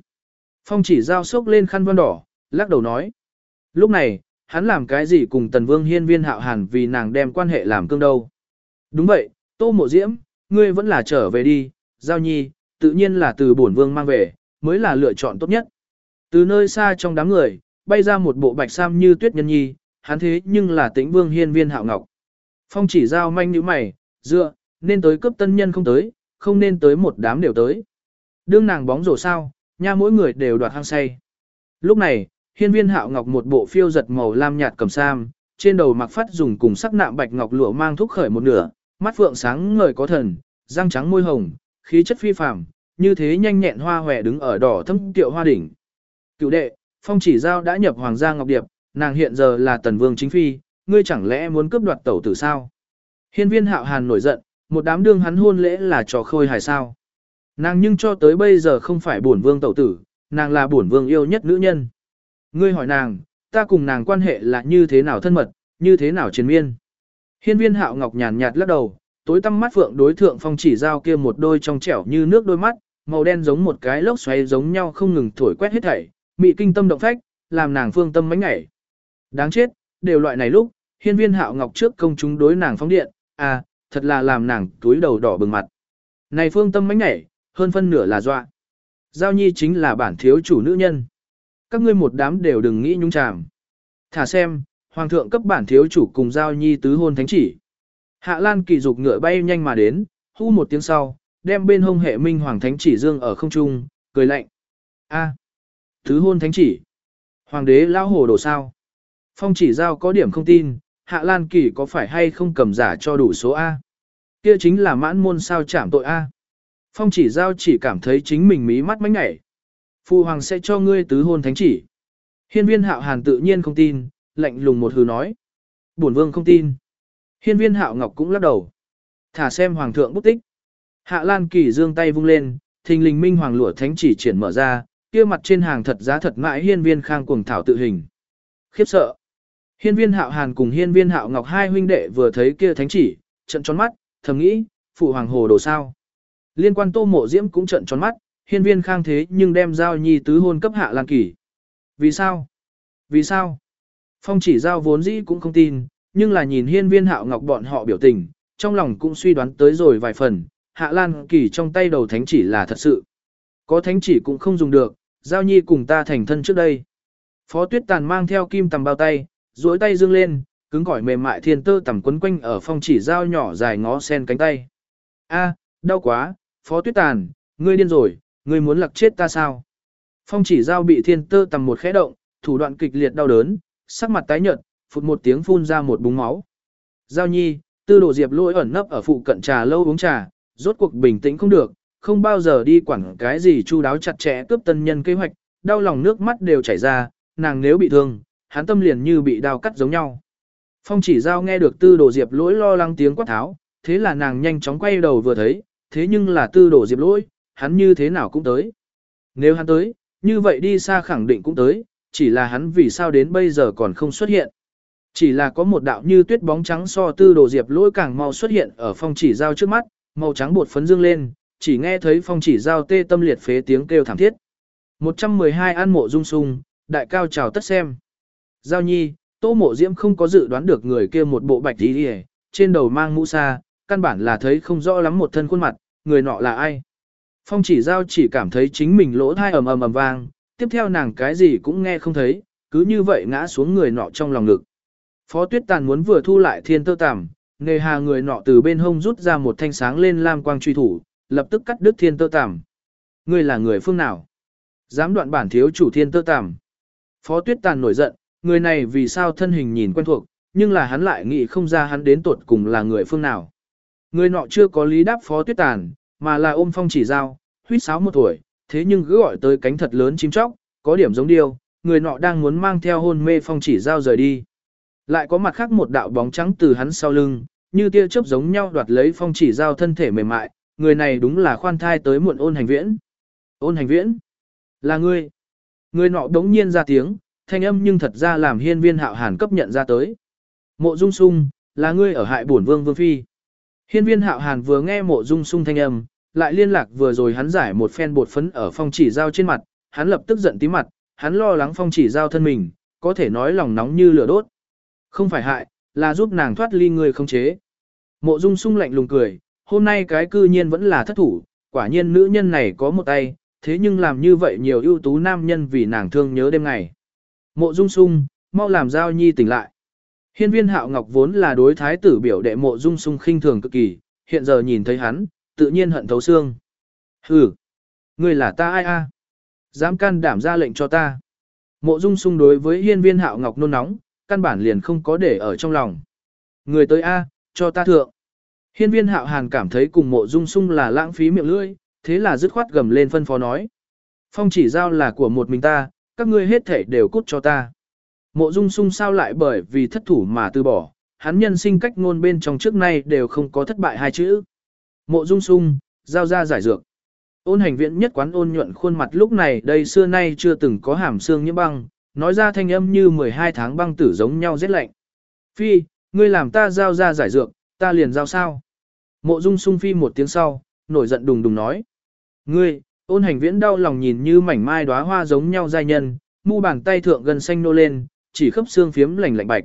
Phong chỉ giao sốc lên khăn văn đỏ, lắc đầu nói. Lúc này, hắn làm cái gì cùng tần vương hiên viên hạo hàn vì nàng đem quan hệ làm cương đâu. Đúng vậy, tô mộ diễm, ngươi vẫn là trở về đi, giao nhi, tự nhiên là từ bổn vương mang về, mới là lựa chọn tốt nhất. Từ nơi xa trong đám người, bay ra một bộ bạch sam như tuyết nhân nhi, hắn thế nhưng là tĩnh vương hiên viên hạo ngọc. Phong chỉ giao manh như mày, dựa, nên tới cấp tân nhân không tới, không nên tới một đám đều tới. Đương nàng bóng rổ sao, nha mỗi người đều đoạt hang say. Lúc này, hiên viên hạo ngọc một bộ phiêu giật màu lam nhạt cầm sam, trên đầu mặc phát dùng cùng sắc nạm bạch ngọc lụa mang thúc khởi một nửa, mắt phượng sáng ngời có thần, răng trắng môi hồng, khí chất phi phàm, như thế nhanh nhẹn hoa hòe đứng ở đỏ thâm tiệu hoa đỉnh. Cựu đệ, phong chỉ giao đã nhập hoàng gia ngọc điệp, nàng hiện giờ là tần vương chính phi, ngươi chẳng lẽ muốn cướp đoạt tẩu tử sao? Hiên viên hạo hàn nổi giận, một đám đương hắn hôn lễ là trò khôi hài sao. Nàng nhưng cho tới bây giờ không phải bổn vương tẩu tử, nàng là bổn vương yêu nhất nữ nhân. Ngươi hỏi nàng, ta cùng nàng quan hệ là như thế nào thân mật, như thế nào triền miên. Hiên viên hạo ngọc nhàn nhạt lắc đầu, tối tăm mắt phượng đối thượng phong chỉ giao kia một đôi trong trẻo như nước đôi mắt, màu đen giống một cái lốc xoáy giống nhau không ngừng thổi quét hết thảy, mị kinh tâm động phách, làm nàng phương tâm mánh ngảy. Đáng chết, đều loại này lúc, hiên viên hạo ngọc trước công chúng đối nàng phóng điện, à, thật là làm nàng túi đầu đỏ bừng mặt. Này phương tâm mánh ngảy, hơn phân nửa là dọa. Giao nhi chính là bản thiếu chủ nữ nhân. Các ngươi một đám đều đừng nghĩ nhung chàm. Thả xem, hoàng thượng cấp bản thiếu chủ cùng giao nhi tứ hôn thánh chỉ. Hạ Lan kỳ dục ngựa bay nhanh mà đến, hú một tiếng sau, đem bên hông hệ minh hoàng thánh chỉ dương ở không trung, cười lạnh. A, tứ hôn thánh chỉ. Hoàng đế lao hồ đồ sao? Phong chỉ giao có điểm không tin, Hạ Lan kỳ có phải hay không cầm giả cho đủ số A? Kia chính là mãn môn sao chảm tội A. Phong chỉ giao chỉ cảm thấy chính mình mí mắt mánh ngảy. Phụ hoàng sẽ cho ngươi tứ hôn thánh chỉ. Hiên viên hạo hàn tự nhiên không tin, lạnh lùng một hừ nói. Bổn vương không tin. Hiên viên hạo ngọc cũng lắc đầu. Thả xem hoàng thượng bút tích. Hạ Lan Kỳ dương tay vung lên, thình lình minh hoàng lụa thánh chỉ triển mở ra, kia mặt trên hàng thật giá thật mãi hiên viên khang cuồng thảo tự hình. Khiếp sợ. Hiên viên hạo hàn cùng hiên viên hạo ngọc hai huynh đệ vừa thấy kia thánh chỉ, trận tròn mắt, thầm nghĩ, phụ hoàng hồ đồ sao. Liên quan tô mộ diễm cũng trận tròn mắt, hiên viên khang thế nhưng đem giao nhi tứ hôn cấp hạ lan kỳ. Vì sao? Vì sao? Phong chỉ giao vốn dĩ cũng không tin, nhưng là nhìn hiên viên hạo ngọc bọn họ biểu tình, trong lòng cũng suy đoán tới rồi vài phần, hạ lan kỳ trong tay đầu thánh chỉ là thật sự. Có thánh chỉ cũng không dùng được, giao nhi cùng ta thành thân trước đây. Phó tuyết tàn mang theo kim tầm bao tay, duỗi tay dương lên, cứng cỏi mềm mại thiên tơ tầm quấn quanh ở phong chỉ dao nhỏ dài ngó sen cánh tay. A, đau quá, phó tuyết tàn, ngươi điên rồi, ngươi muốn lặc chết ta sao? Phong chỉ Giao bị thiên tơ tầm một khẽ động, thủ đoạn kịch liệt đau đớn, sắc mặt tái nhợt, phụt một tiếng phun ra một búng máu. Giao nhi, tư đồ diệp lôi ẩn nấp ở phụ cận trà lâu uống trà, rốt cuộc bình tĩnh không được, không bao giờ đi quản cái gì chu đáo chặt chẽ cướp tân nhân kế hoạch, đau lòng nước mắt đều chảy ra, nàng nếu bị thương, hắn tâm liền như bị đau cắt giống nhau. Phong chỉ giao nghe được tư đồ diệp lỗi lo lắng tiếng quát tháo, thế là nàng nhanh chóng quay đầu vừa thấy, thế nhưng là tư đồ diệp lỗi, hắn như thế nào cũng tới. Nếu hắn tới, như vậy đi xa khẳng định cũng tới, chỉ là hắn vì sao đến bây giờ còn không xuất hiện. Chỉ là có một đạo như tuyết bóng trắng so tư đồ diệp lỗi càng mau xuất hiện ở phong chỉ giao trước mắt, màu trắng bột phấn dương lên, chỉ nghe thấy phong chỉ giao tê tâm liệt phế tiếng kêu thảm thiết. 112 an mộ dung sung, đại cao chào tất xem. Giao nhi, tô mộ diễm không có dự đoán được người kia một bộ bạch tí đi trên đầu mang mũ sa, căn bản là thấy không rõ lắm một thân khuôn mặt, người nọ là ai. Phong chỉ giao chỉ cảm thấy chính mình lỗ thai ầm ầm ầm vang, tiếp theo nàng cái gì cũng nghe không thấy, cứ như vậy ngã xuống người nọ trong lòng ngực. Phó tuyết tàn muốn vừa thu lại thiên tơ tằm, nề hà người nọ từ bên hông rút ra một thanh sáng lên lam quang truy thủ, lập tức cắt đứt thiên tơ tằm. Ngươi là người phương nào? Dám đoạn bản thiếu chủ thiên tơ tằm. Phó tuyết tàn nổi giận, người này vì sao thân hình nhìn quen thuộc, nhưng là hắn lại nghĩ không ra hắn đến tuột cùng là người phương nào. Người nọ chưa có lý đáp phó tuyết tàn, mà là ôm phong chỉ dao, huýt sáo một tuổi, thế nhưng cứ gọi tới cánh thật lớn chim chóc, có điểm giống điêu, người nọ đang muốn mang theo hôn mê phong chỉ dao rời đi. Lại có mặt khác một đạo bóng trắng từ hắn sau lưng, như tia chớp giống nhau đoạt lấy phong chỉ dao thân thể mềm mại, người này đúng là khoan thai tới muộn ôn hành viễn. Ôn hành viễn? Là ngươi. Người nọ đống nhiên ra tiếng, thanh âm nhưng thật ra làm hiên viên hạo hàn cấp nhận ra tới. Mộ dung sung, là ngươi ở hại bổn vương vương phi. Hiên viên hạo hàn vừa nghe mộ dung sung thanh âm, lại liên lạc vừa rồi hắn giải một phen bột phấn ở phong chỉ giao trên mặt, hắn lập tức giận tí mặt, hắn lo lắng phong chỉ giao thân mình, có thể nói lòng nóng như lửa đốt. Không phải hại, là giúp nàng thoát ly người không chế. Mộ dung sung lạnh lùng cười, hôm nay cái cư nhiên vẫn là thất thủ, quả nhiên nữ nhân này có một tay, thế nhưng làm như vậy nhiều ưu tú nam nhân vì nàng thương nhớ đêm ngày. Mộ dung sung, mau làm giao nhi tỉnh lại. Hiên viên hạo ngọc vốn là đối thái tử biểu đệ mộ dung sung khinh thường cực kỳ, hiện giờ nhìn thấy hắn, tự nhiên hận thấu xương. Hừ, ngươi là ta ai a? Dám can đảm ra lệnh cho ta. Mộ dung sung đối với hiên viên hạo ngọc nôn nóng, căn bản liền không có để ở trong lòng. Người tới a, cho ta thượng. Hiên viên hạo hàn cảm thấy cùng mộ dung sung là lãng phí miệng lưỡi, thế là dứt khoát gầm lên phân phó nói. Phong chỉ giao là của một mình ta, các ngươi hết thể đều cút cho ta. Mộ dung sung sao lại bởi vì thất thủ mà từ bỏ, hắn nhân sinh cách ngôn bên trong trước nay đều không có thất bại hai chữ. Mộ dung sung, giao ra giải dược. Ôn hành viện nhất quán ôn nhuận khuôn mặt lúc này đây xưa nay chưa từng có hàm xương nhiễm băng, nói ra thanh âm như 12 tháng băng tử giống nhau rét lạnh. Phi, ngươi làm ta giao ra giải dược, ta liền giao sao. Mộ dung sung phi một tiếng sau, nổi giận đùng đùng nói. Ngươi, Ôn hành viễn đau lòng nhìn như mảnh mai đóa hoa giống nhau giai nhân, mu bàn tay thượng gần xanh nô lên, chỉ khớp xương phiếm lạnh lạnh bạch.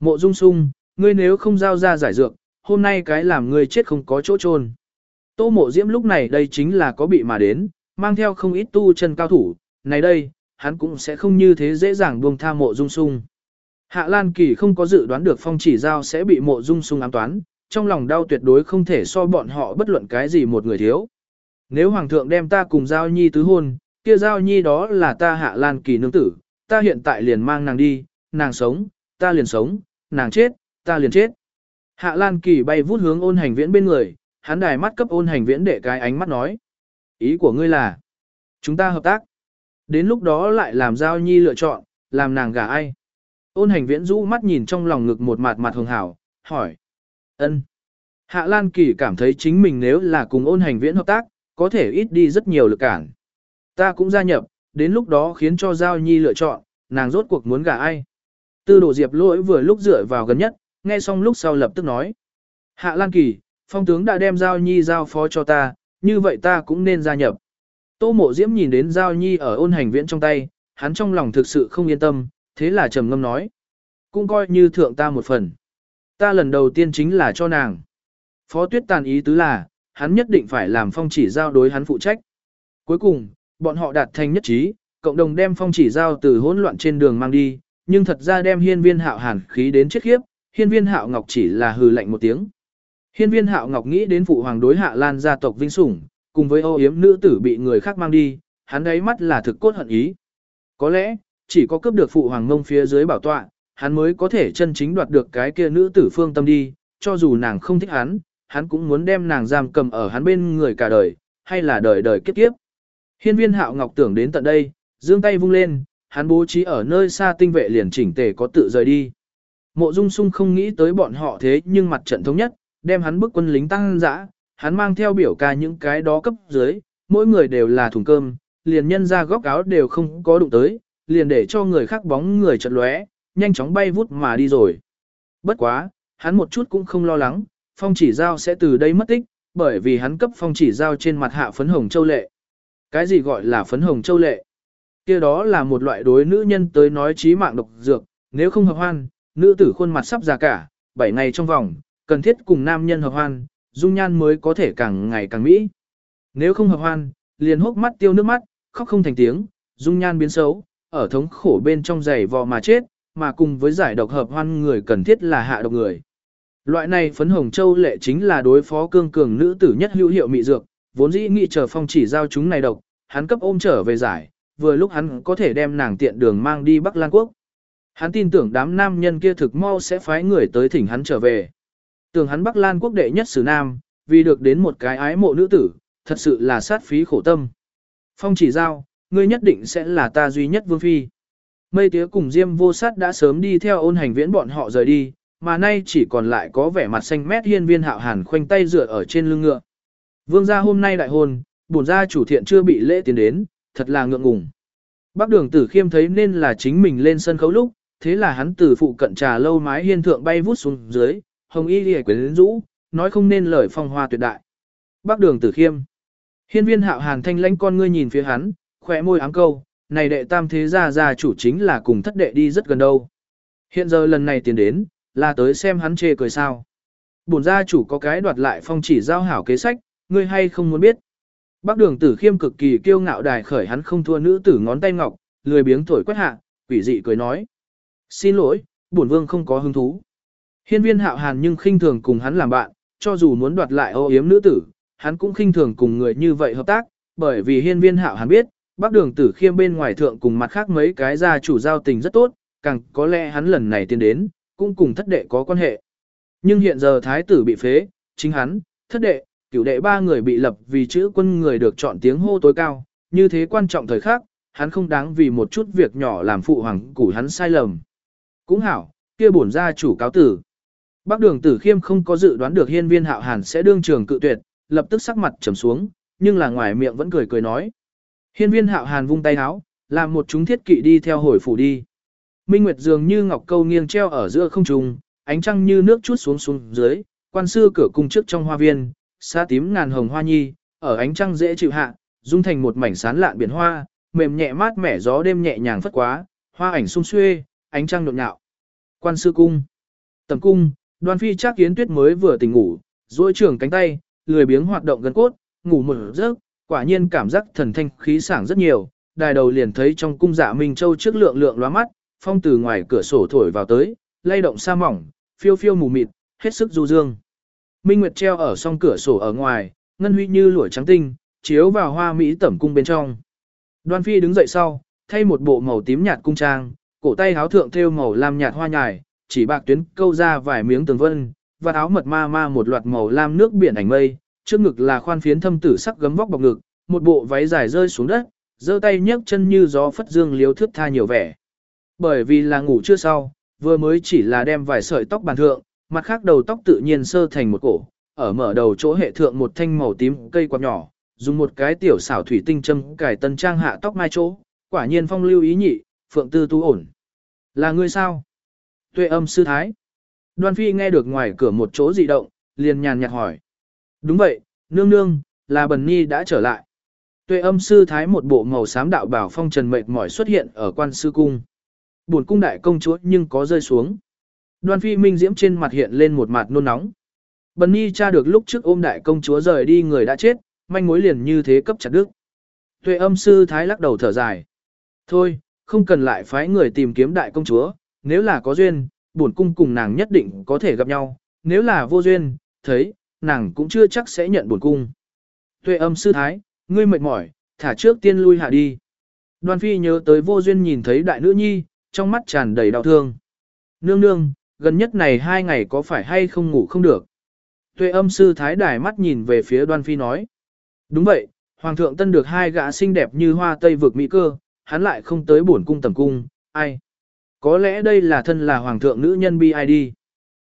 Mộ dung sung, ngươi nếu không giao ra giải dược, hôm nay cái làm ngươi chết không có chỗ chôn. Tô mộ diễm lúc này đây chính là có bị mà đến, mang theo không ít tu chân cao thủ, này đây, hắn cũng sẽ không như thế dễ dàng buông tha mộ dung sung. Hạ Lan Kỳ không có dự đoán được phong chỉ giao sẽ bị mộ dung sung ám toán, trong lòng đau tuyệt đối không thể so bọn họ bất luận cái gì một người thiếu. Nếu Hoàng thượng đem ta cùng Giao Nhi tứ hôn, kia Giao Nhi đó là ta Hạ Lan Kỳ nương tử, ta hiện tại liền mang nàng đi, nàng sống, ta liền sống, nàng chết, ta liền chết. Hạ Lan Kỳ bay vút hướng ôn hành viễn bên người, hắn đài mắt cấp ôn hành viễn để cái ánh mắt nói. Ý của ngươi là, chúng ta hợp tác. Đến lúc đó lại làm Giao Nhi lựa chọn, làm nàng gả ai. Ôn hành viễn rũ mắt nhìn trong lòng ngực một mặt mặt hường hảo, hỏi. ân. Hạ Lan Kỳ cảm thấy chính mình nếu là cùng ôn hành viễn hợp tác, có thể ít đi rất nhiều lực cản. Ta cũng gia nhập, đến lúc đó khiến cho Giao Nhi lựa chọn, nàng rốt cuộc muốn gả ai. Tư đồ diệp lỗi vừa lúc dựa vào gần nhất, nghe xong lúc sau lập tức nói. Hạ Lan Kỳ, phong tướng đã đem Giao Nhi giao phó cho ta, như vậy ta cũng nên gia nhập. Tô mộ diễm nhìn đến Giao Nhi ở ôn hành viễn trong tay, hắn trong lòng thực sự không yên tâm, thế là trầm ngâm nói. Cũng coi như thượng ta một phần. Ta lần đầu tiên chính là cho nàng. Phó tuyết tàn ý tứ là, hắn nhất định phải làm phong chỉ giao đối hắn phụ trách. Cuối cùng, bọn họ đạt thành nhất trí, cộng đồng đem phong chỉ giao từ hỗn loạn trên đường mang đi, nhưng thật ra đem hiên viên hạo hàn khí đến chết khiếp, hiên viên hạo ngọc chỉ là hừ lạnh một tiếng. Hiên viên hạo ngọc nghĩ đến phụ hoàng đối hạ lan gia tộc vinh sủng, cùng với ô yếm nữ tử bị người khác mang đi, hắn đáy mắt là thực cốt hận ý. Có lẽ, chỉ có cướp được phụ hoàng ngông phía dưới bảo tọa, hắn mới có thể chân chính đoạt được cái kia nữ tử phương tâm đi, cho dù nàng không thích hắn, hắn cũng muốn đem nàng giam cầm ở hắn bên người cả đời, hay là đời đời kiếp kiếp. Hiên viên hạo ngọc tưởng đến tận đây, dương tay vung lên, hắn bố trí ở nơi xa tinh vệ liền chỉnh tề có tự rời đi. Mộ dung sung không nghĩ tới bọn họ thế nhưng mặt trận thống nhất, đem hắn bức quân lính tăng dã, hắn mang theo biểu ca những cái đó cấp dưới, mỗi người đều là thùng cơm, liền nhân ra góc áo đều không có đụng tới, liền để cho người khác bóng người chật lóe, nhanh chóng bay vút mà đi rồi. Bất quá, hắn một chút cũng không lo lắng, phong chỉ giao sẽ từ đây mất tích, bởi vì hắn cấp phong chỉ giao trên mặt hạ phấn hồng châu lệ. Cái gì gọi là phấn hồng châu lệ? kia đó là một loại đối nữ nhân tới nói trí mạng độc dược, nếu không hợp hoan, nữ tử khuôn mặt sắp già cả, 7 ngày trong vòng, cần thiết cùng nam nhân hợp hoan, dung nhan mới có thể càng ngày càng mỹ. Nếu không hợp hoan, liền hốc mắt tiêu nước mắt, khóc không thành tiếng, dung nhan biến xấu, ở thống khổ bên trong giày vò mà chết, mà cùng với giải độc hợp hoan người cần thiết là hạ độc người. Loại này phấn hồng châu lệ chính là đối phó cương cường nữ tử nhất hữu hiệu mị dược, vốn dĩ nghĩ chờ phong chỉ giao chúng này độc, hắn cấp ôm trở về giải, vừa lúc hắn có thể đem nàng tiện đường mang đi Bắc Lan Quốc. Hắn tin tưởng đám nam nhân kia thực mau sẽ phái người tới thỉnh hắn trở về. Tưởng hắn Bắc Lan Quốc đệ nhất sử nam, vì được đến một cái ái mộ nữ tử, thật sự là sát phí khổ tâm. Phong chỉ giao, ngươi nhất định sẽ là ta duy nhất vương phi. Mây tía cùng Diêm vô sát đã sớm đi theo ôn hành viễn bọn họ rời đi, mà nay chỉ còn lại có vẻ mặt xanh mét hiên viên hạo hàn khoanh tay dựa ở trên lưng ngựa. Vương gia hôm nay đại hôn, bổn gia chủ thiện chưa bị lễ tiến đến, thật là ngượng ngùng. Bác đường tử khiêm thấy nên là chính mình lên sân khấu lúc, thế là hắn từ phụ cận trà lâu mái hiên thượng bay vút xuống dưới, hồng y lìa quyến rũ, nói không nên lời phong hoa tuyệt đại. Bác đường tử khiêm. Hiên viên hạo hàn thanh lãnh con ngươi nhìn phía hắn, khỏe môi áng câu, này đệ tam thế gia gia chủ chính là cùng thất đệ đi rất gần đâu. Hiện giờ lần này tiến đến, là tới xem hắn chê cười sao. Bổn gia chủ có cái đoạt lại phong chỉ giao hảo kế sách, ngươi hay không muốn biết. Bác đường tử khiêm cực kỳ kiêu ngạo đài khởi hắn không thua nữ tử ngón tay ngọc, lười biếng thổi quét hạ, quỷ dị cười nói. Xin lỗi, bổn vương không có hứng thú. Hiên viên hạo hàn nhưng khinh thường cùng hắn làm bạn, cho dù muốn đoạt lại ô yếm nữ tử, hắn cũng khinh thường cùng người như vậy hợp tác, bởi vì hiên viên hạo hàn biết, bác đường tử khiêm bên ngoài thượng cùng mặt khác mấy cái gia chủ giao tình rất tốt, càng có lẽ hắn lần này tiến đến, cũng cùng thất đệ có quan hệ. Nhưng hiện giờ thái tử bị phế, chính hắn, thất đệ, cửu đệ ba người bị lập vì chữ quân người được chọn tiếng hô tối cao, như thế quan trọng thời khắc, hắn không đáng vì một chút việc nhỏ làm phụ hoàng củ hắn sai lầm. Cũng hảo, kia bổn gia chủ cáo tử. Bác đường tử khiêm không có dự đoán được hiên viên hạo hàn sẽ đương trường cự tuyệt, lập tức sắc mặt trầm xuống, nhưng là ngoài miệng vẫn cười cười nói. Hiên viên hạo hàn vung tay áo, làm một chúng thiết kỵ đi theo hồi phủ đi. Minh Nguyệt dường như ngọc câu nghiêng treo ở giữa không trung, ánh trăng như nước chút xuống xuống dưới, quan sư cửa cung trước trong hoa viên, xa tím ngàn hồng hoa nhi, ở ánh trăng dễ chịu hạ, dung thành một mảnh sán lạn biển hoa, mềm nhẹ mát mẻ gió đêm nhẹ nhàng phất quá, hoa ảnh sung xuê, ánh trăng nhộn nhạo. Quan sư cung. Tầm cung, đoan phi chắc kiến tuyết mới vừa tỉnh ngủ, duỗi trường cánh tay, lười biếng hoạt động gần cốt, ngủ một giấc, quả nhiên cảm giác thần thanh khí sảng rất nhiều. Đài đầu liền thấy trong cung dạ Minh Châu trước lượng lượng lóa mắt, phong từ ngoài cửa sổ thổi vào tới, lay động sa mỏng, phiêu phiêu mù mịt, hết sức du dương. Minh Nguyệt treo ở song cửa sổ ở ngoài, ngân huy như lụa trắng tinh, chiếu vào hoa mỹ tẩm cung bên trong. Đoan Phi đứng dậy sau, thay một bộ màu tím nhạt cung trang, cổ tay háo thượng thêu màu lam nhạt hoa nhài, chỉ bạc tuyến câu ra vài miếng tường vân, và áo mật ma ma một loạt màu lam nước biển ảnh mây, trước ngực là khoan phiến thâm tử sắc gấm vóc bọc ngực, một bộ váy dài rơi xuống đất, giơ tay nhấc chân như gió phất dương liếu thước tha nhiều vẻ. Bởi vì là ngủ chưa sau, vừa mới chỉ là đem vài sợi tóc bàn thượng, mặt khác đầu tóc tự nhiên sơ thành một cổ, ở mở đầu chỗ hệ thượng một thanh màu tím cây quạt nhỏ, dùng một cái tiểu xảo thủy tinh châm cải tân trang hạ tóc mai chỗ, quả nhiên phong lưu ý nhị, phượng tư Tu ổn. Là ngươi sao? Tuệ âm sư thái. Đoan phi nghe được ngoài cửa một chỗ dị động, liền nhàn nhạt hỏi. Đúng vậy, nương nương, là bần ni đã trở lại. Tuệ âm sư thái một bộ màu xám đạo bảo phong trần mệt mỏi xuất hiện ở quan sư cung. Buồn cung đại công chúa nhưng có rơi xuống. Đoan phi minh diễm trên mặt hiện lên một mặt nôn nóng. Bần ni tra được lúc trước ôm đại công chúa rời đi người đã chết, manh mối liền như thế cấp chặt đức. Tuệ âm sư thái lắc đầu thở dài. Thôi, không cần lại phái người tìm kiếm đại công chúa, nếu là có duyên, bổn cung cùng nàng nhất định có thể gặp nhau, nếu là vô duyên, thấy, nàng cũng chưa chắc sẽ nhận bổn cung. Tuệ âm sư thái, ngươi mệt mỏi, thả trước tiên lui hạ đi. Đoan phi nhớ tới vô duyên nhìn thấy đại nữ nhi, trong mắt tràn đầy đau thương. Nương nương, gần nhất này hai ngày có phải hay không ngủ không được. Tuệ âm sư thái đài mắt nhìn về phía đoan phi nói. Đúng vậy, hoàng thượng tân được hai gã xinh đẹp như hoa tây vực mỹ cơ, hắn lại không tới bổn cung tầm cung, ai. Có lẽ đây là thân là hoàng thượng nữ nhân BID.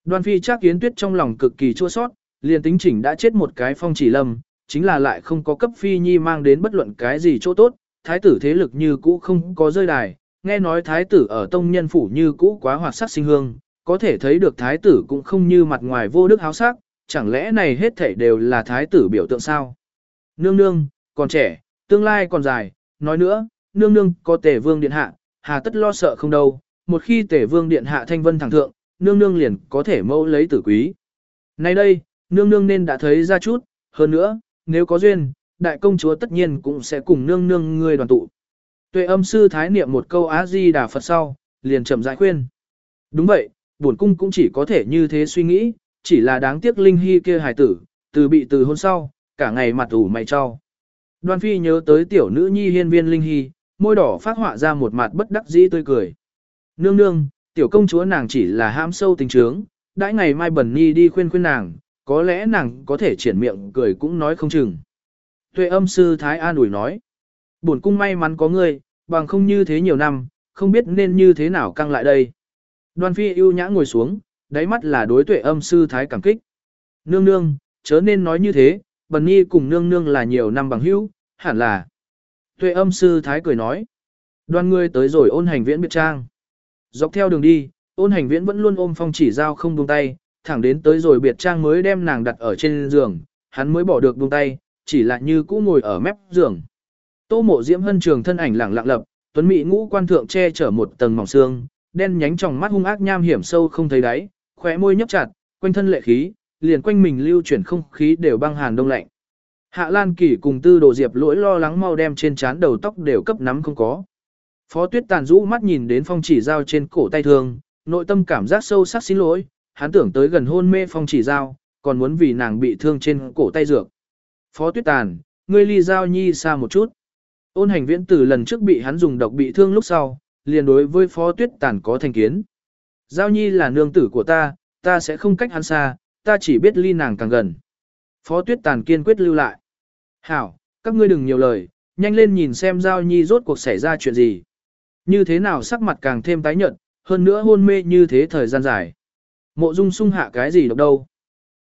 Đoan phi chắc kiến tuyết trong lòng cực kỳ chua sót, liền tính chỉnh đã chết một cái phong chỉ lâm, chính là lại không có cấp phi nhi mang đến bất luận cái gì chỗ tốt, thái tử thế lực như cũ không có rơi đài, nghe nói thái tử ở tông nhân phủ như cũ quá hoạt sắc sinh hương, có thể thấy được thái tử cũng không như mặt ngoài vô đức háo sắc, chẳng lẽ này hết thảy đều là thái tử biểu tượng sao? Nương nương, còn trẻ, tương lai còn dài, nói nữa, nương nương có tể vương điện hạ, hà tất lo sợ không đâu, một khi tể vương điện hạ thanh vân thẳng thượng, nương nương liền có thể mẫu lấy tử quý. Nay đây, nương nương nên đã thấy ra chút, hơn nữa, nếu có duyên, đại công chúa tất nhiên cũng sẽ cùng nương nương người đoàn tụ. Tuệ âm sư thái niệm một câu Á-di đà Phật sau, liền chậm rãi khuyên. Đúng vậy, bổn cung cũng chỉ có thể như thế suy nghĩ, chỉ là đáng tiếc Linh Hy kia hài tử, từ bị từ hôn sau, cả ngày mặt ủ mày cho. Đoan Phi nhớ tới tiểu nữ nhi hiên viên Linh Hy, môi đỏ phát họa ra một mặt bất đắc dĩ tươi cười. Nương nương, tiểu công chúa nàng chỉ là ham sâu tình trướng, đãi ngày mai bẩn nhi đi khuyên khuyên nàng, có lẽ nàng có thể triển miệng cười cũng nói không chừng. Tuệ âm sư Thái An ủi nói, bổn cung may mắn có ngươi, bằng không như thế nhiều năm, không biết nên như thế nào căng lại đây. Đoan phi ưu nhã ngồi xuống, đáy mắt là đối tuệ âm sư thái cảm kích. Nương nương, chớ nên nói như thế, bần nhi cùng nương nương là nhiều năm bằng hữu, hẳn là. Tuệ âm sư thái cười nói. Đoan ngươi tới rồi ôn hành viễn biệt trang. Dọc theo đường đi, ôn hành viễn vẫn luôn ôm phong chỉ dao không buông tay, thẳng đến tới rồi biệt trang mới đem nàng đặt ở trên giường, hắn mới bỏ được buông tay, chỉ là như cũ ngồi ở mép giường. Tô mộ diễm hân trường thân ảnh lẳng lặng lập, tuấn mỹ ngũ quan thượng che chở một tầng mỏng xương, đen nhánh trong mắt hung ác nham hiểm sâu không thấy đáy, khóe môi nhấp chặt, quanh thân lệ khí, liền quanh mình lưu chuyển không khí đều băng hàn đông lạnh. Hạ Lan Kỳ cùng Tư Đồ Diệp lỗi lo lắng mau đem trên trán đầu tóc đều cấp nắm không có. Phó Tuyết Tàn rũ mắt nhìn đến phong chỉ Giao trên cổ tay thương, nội tâm cảm giác sâu sắc xin lỗi, hắn tưởng tới gần hôn mê phong chỉ Giao, còn muốn vì nàng bị thương trên cổ tay dược. Phó Tuyết Tàn, ngươi ly giao nhi xa một chút. Ôn hành viễn từ lần trước bị hắn dùng độc bị thương lúc sau, liền đối với Phó Tuyết Tàn có thành kiến. Giao nhi là nương tử của ta, ta sẽ không cách hắn xa, ta chỉ biết ly nàng càng gần. Phó Tuyết Tàn kiên quyết lưu lại. Hảo, các ngươi đừng nhiều lời, nhanh lên nhìn xem Giao nhi rốt cuộc xảy ra chuyện gì. Như thế nào sắc mặt càng thêm tái nhợt, hơn nữa hôn mê như thế thời gian dài. Mộ dung sung hạ cái gì độc đâu.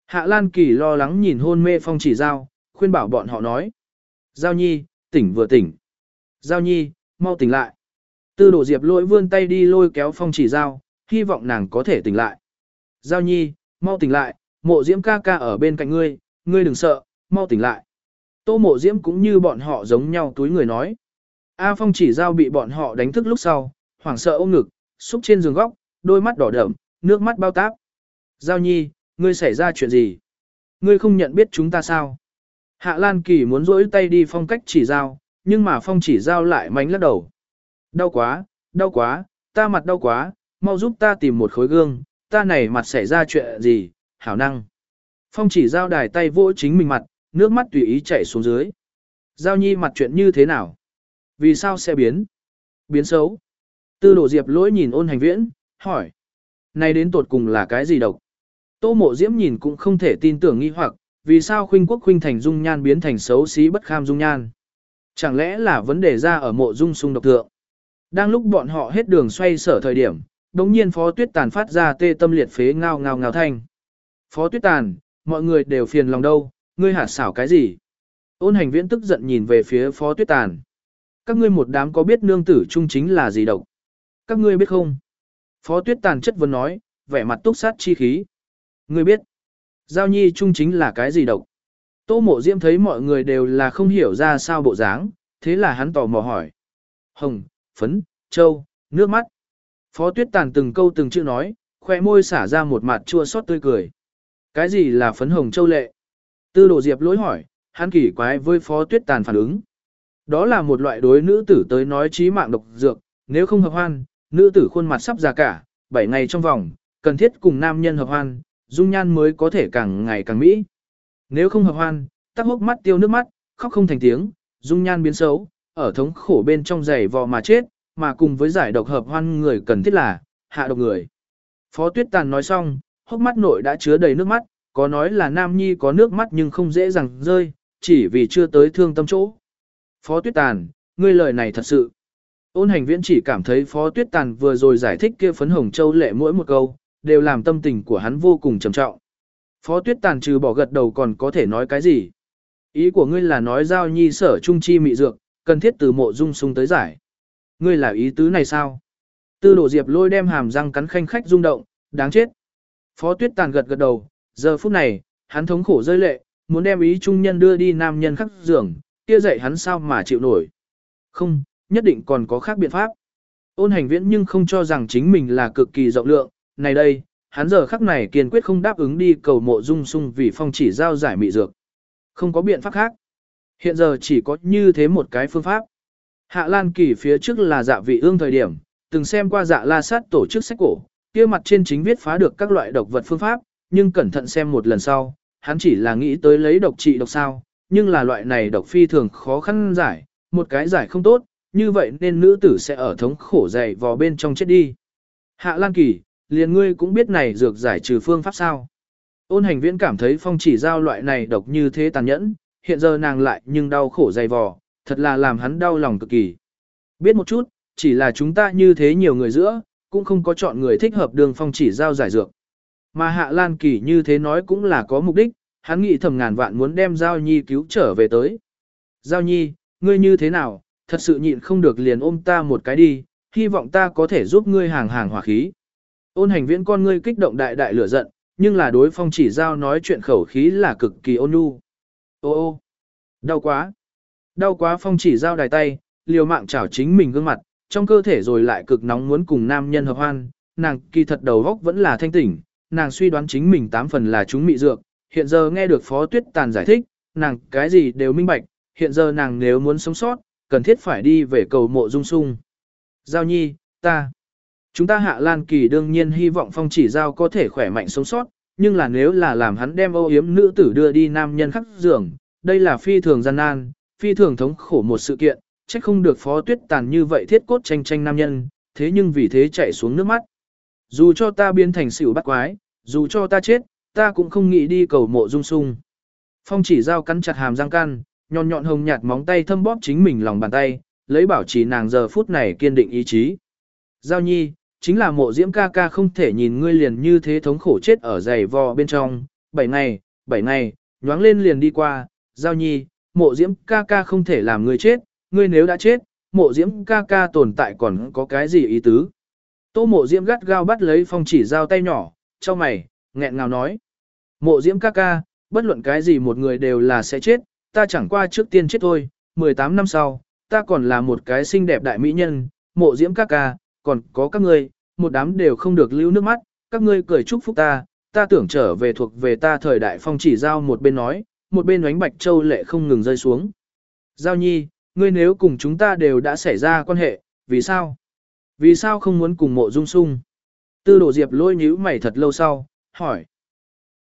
Hạ Lan Kỳ lo lắng nhìn hôn mê phong chỉ giao, khuyên bảo bọn họ nói. Giao nhi, tỉnh vừa tỉnh. Giao nhi, mau tỉnh lại. Tư đổ diệp lỗi vươn tay đi lôi kéo phong chỉ giao, hy vọng nàng có thể tỉnh lại. Giao nhi, mau tỉnh lại, mộ diễm ca ca ở bên cạnh ngươi, ngươi đừng sợ, mau tỉnh lại. Tô mộ diễm cũng như bọn họ giống nhau túi người nói. A Phong chỉ giao bị bọn họ đánh thức lúc sau, hoảng sợ ôm ngực, xúc trên giường góc, đôi mắt đỏ đậm, nước mắt bao táp. Giao nhi, ngươi xảy ra chuyện gì? Ngươi không nhận biết chúng ta sao? Hạ Lan Kỳ muốn rỗi tay đi phong cách chỉ giao, nhưng mà phong chỉ giao lại mánh lắc đầu. Đau quá, đau quá, ta mặt đau quá, mau giúp ta tìm một khối gương, ta này mặt xảy ra chuyện gì, hảo năng. Phong chỉ giao đài tay vỗ chính mình mặt, nước mắt tùy ý chảy xuống dưới. Giao nhi mặt chuyện như thế nào? Vì sao sẽ biến? Biến xấu. Tư đổ diệp lỗi nhìn ôn hành viễn, hỏi. Này đến tột cùng là cái gì độc? Tô mộ diễm nhìn cũng không thể tin tưởng nghi hoặc, vì sao khuynh quốc khuynh thành dung nhan biến thành xấu xí bất kham dung nhan? Chẳng lẽ là vấn đề ra ở mộ dung sung độc thượng? Đang lúc bọn họ hết đường xoay sở thời điểm, đống nhiên phó tuyết tàn phát ra tê tâm liệt phế ngao ngao ngao thanh. Phó tuyết tàn, mọi người đều phiền lòng đâu, ngươi hạt xảo cái gì? Ôn hành viễn tức giận nhìn về phía phó tuyết tàn. Các ngươi một đám có biết nương tử trung chính là gì độc? Các ngươi biết không? Phó tuyết tàn chất vấn nói, vẻ mặt túc sát chi khí. Ngươi biết, giao nhi trung chính là cái gì độc? Tô mộ diễm thấy mọi người đều là không hiểu ra sao bộ dáng, thế là hắn tò mò hỏi. Hồng, phấn, châu, nước mắt. Phó tuyết tàn từng câu từng chữ nói, khoe môi xả ra một mặt chua xót tươi cười. Cái gì là phấn hồng châu lệ? Tư đồ diệp lỗi hỏi, hắn kỳ quái với phó tuyết tàn phản ứng. Đó là một loại đối nữ tử tới nói trí mạng độc dược, nếu không hợp hoan, nữ tử khuôn mặt sắp già cả, 7 ngày trong vòng, cần thiết cùng nam nhân hợp hoan, dung nhan mới có thể càng ngày càng mỹ. Nếu không hợp hoan, tắc hốc mắt tiêu nước mắt, khóc không thành tiếng, dung nhan biến xấu, ở thống khổ bên trong giày vò mà chết, mà cùng với giải độc hợp hoan người cần thiết là, hạ độc người. Phó Tuyết Tàn nói xong, hốc mắt nội đã chứa đầy nước mắt, có nói là nam nhi có nước mắt nhưng không dễ dàng rơi, chỉ vì chưa tới thương tâm chỗ. Phó Tuyết Tàn, ngươi lời này thật sự. Ôn hành viễn chỉ cảm thấy Phó Tuyết Tàn vừa rồi giải thích kia phấn hồng châu lệ mỗi một câu, đều làm tâm tình của hắn vô cùng trầm trọng. Phó Tuyết Tàn trừ bỏ gật đầu còn có thể nói cái gì? Ý của ngươi là nói giao nhi sở trung chi mị dược, cần thiết từ mộ dung sung tới giải. Ngươi là ý tứ này sao? Tư đổ diệp lôi đem hàm răng cắn khanh khách rung động, đáng chết. Phó tuyết tàn gật gật đầu, giờ phút này, hắn thống khổ rơi lệ, muốn đem ý trung nhân đưa đi nam nhân khắc giường, kia dạy hắn sao mà chịu nổi. Không, nhất định còn có khác biện pháp. Ôn hành viễn nhưng không cho rằng chính mình là cực kỳ rộng lượng, này đây, hắn giờ khắc này kiên quyết không đáp ứng đi cầu mộ dung sung vì phong chỉ giao giải mị dược. Không có biện pháp khác. Hiện giờ chỉ có như thế một cái phương pháp. Hạ Lan Kỳ phía trước là dạ vị ương thời điểm, từng xem qua dạ la sát tổ chức sách cổ, kia mặt trên chính viết phá được các loại độc vật phương pháp, nhưng cẩn thận xem một lần sau, hắn chỉ là nghĩ tới lấy độc trị độc sao, nhưng là loại này độc phi thường khó khăn giải, một cái giải không tốt, như vậy nên nữ tử sẽ ở thống khổ dày vò bên trong chết đi. Hạ Lan Kỳ, liền ngươi cũng biết này dược giải trừ phương pháp sao. Ôn hành viễn cảm thấy phong chỉ giao loại này độc như thế tàn nhẫn, hiện giờ nàng lại nhưng đau khổ dày vò, thật là làm hắn đau lòng cực kỳ. Biết một chút, chỉ là chúng ta như thế nhiều người giữa, cũng không có chọn người thích hợp đường phong chỉ giao giải dược. Mà Hạ Lan Kỳ như thế nói cũng là có mục đích, hắn nghĩ thầm ngàn vạn muốn đem Giao Nhi cứu trở về tới. Giao Nhi, ngươi như thế nào, thật sự nhịn không được liền ôm ta một cái đi, hy vọng ta có thể giúp ngươi hàng hàng hỏa khí. Ôn hành viễn con ngươi kích động đại đại lửa giận, nhưng là đối phong chỉ giao nói chuyện khẩu khí là cực kỳ ôn nhu. Ô ô, đau quá. Đau quá phong chỉ giao đài tay, liều mạng chảo chính mình gương mặt, trong cơ thể rồi lại cực nóng muốn cùng nam nhân hợp hoan, nàng kỳ thật đầu góc vẫn là thanh tỉnh, nàng suy đoán chính mình tám phần là chúng mị dược, hiện giờ nghe được Phó Tuyết Tàn giải thích, nàng cái gì đều minh bạch, hiện giờ nàng nếu muốn sống sót, cần thiết phải đi về cầu mộ dung sung. Giao nhi, ta. Chúng ta hạ Lan Kỳ đương nhiên hy vọng phong chỉ giao có thể khỏe mạnh sống sót, nhưng là nếu là làm hắn đem ô yếm nữ tử đưa đi nam nhân khắc giường, đây là phi thường gian nan, phi thường thống khổ một sự kiện, trách không được phó tuyết tàn như vậy thiết cốt tranh tranh nam nhân, thế nhưng vì thế chạy xuống nước mắt. Dù cho ta biến thành xỉu bắt quái, dù cho ta chết, ta cũng không nghĩ đi cầu mộ dung sung. Phong chỉ dao cắn chặt hàm răng căn, nhọn nhọn hồng nhạt móng tay thâm bóp chính mình lòng bàn tay, lấy bảo trì nàng giờ phút này kiên định ý chí. Giao nhi, chính là mộ diễm ca ca không thể nhìn ngươi liền như thế thống khổ chết ở giày vò bên trong, bảy ngày, bảy ngày, nhoáng lên liền đi qua, giao nhi, mộ diễm ca ca không thể làm ngươi chết, ngươi nếu đã chết, mộ diễm ca ca tồn tại còn có cái gì ý tứ. Tô mộ diễm gắt gao bắt lấy phong chỉ dao tay nhỏ, cho mày, nghẹn ngào nói. Mộ diễm ca ca, bất luận cái gì một người đều là sẽ chết, ta chẳng qua trước tiên chết thôi, 18 năm sau, ta còn là một cái xinh đẹp đại mỹ nhân, mộ diễm ca ca, còn có các ngươi, một đám đều không được lưu nước mắt, các ngươi cười chúc phúc ta, ta tưởng trở về thuộc về ta thời đại phong chỉ giao một bên nói, một bên ánh bạch châu lệ không ngừng rơi xuống. Giao nhi, ngươi nếu cùng chúng ta đều đã xảy ra quan hệ, vì sao? Vì sao không muốn cùng mộ dung sung? Tư đồ diệp lôi nhíu mày thật lâu sau, hỏi.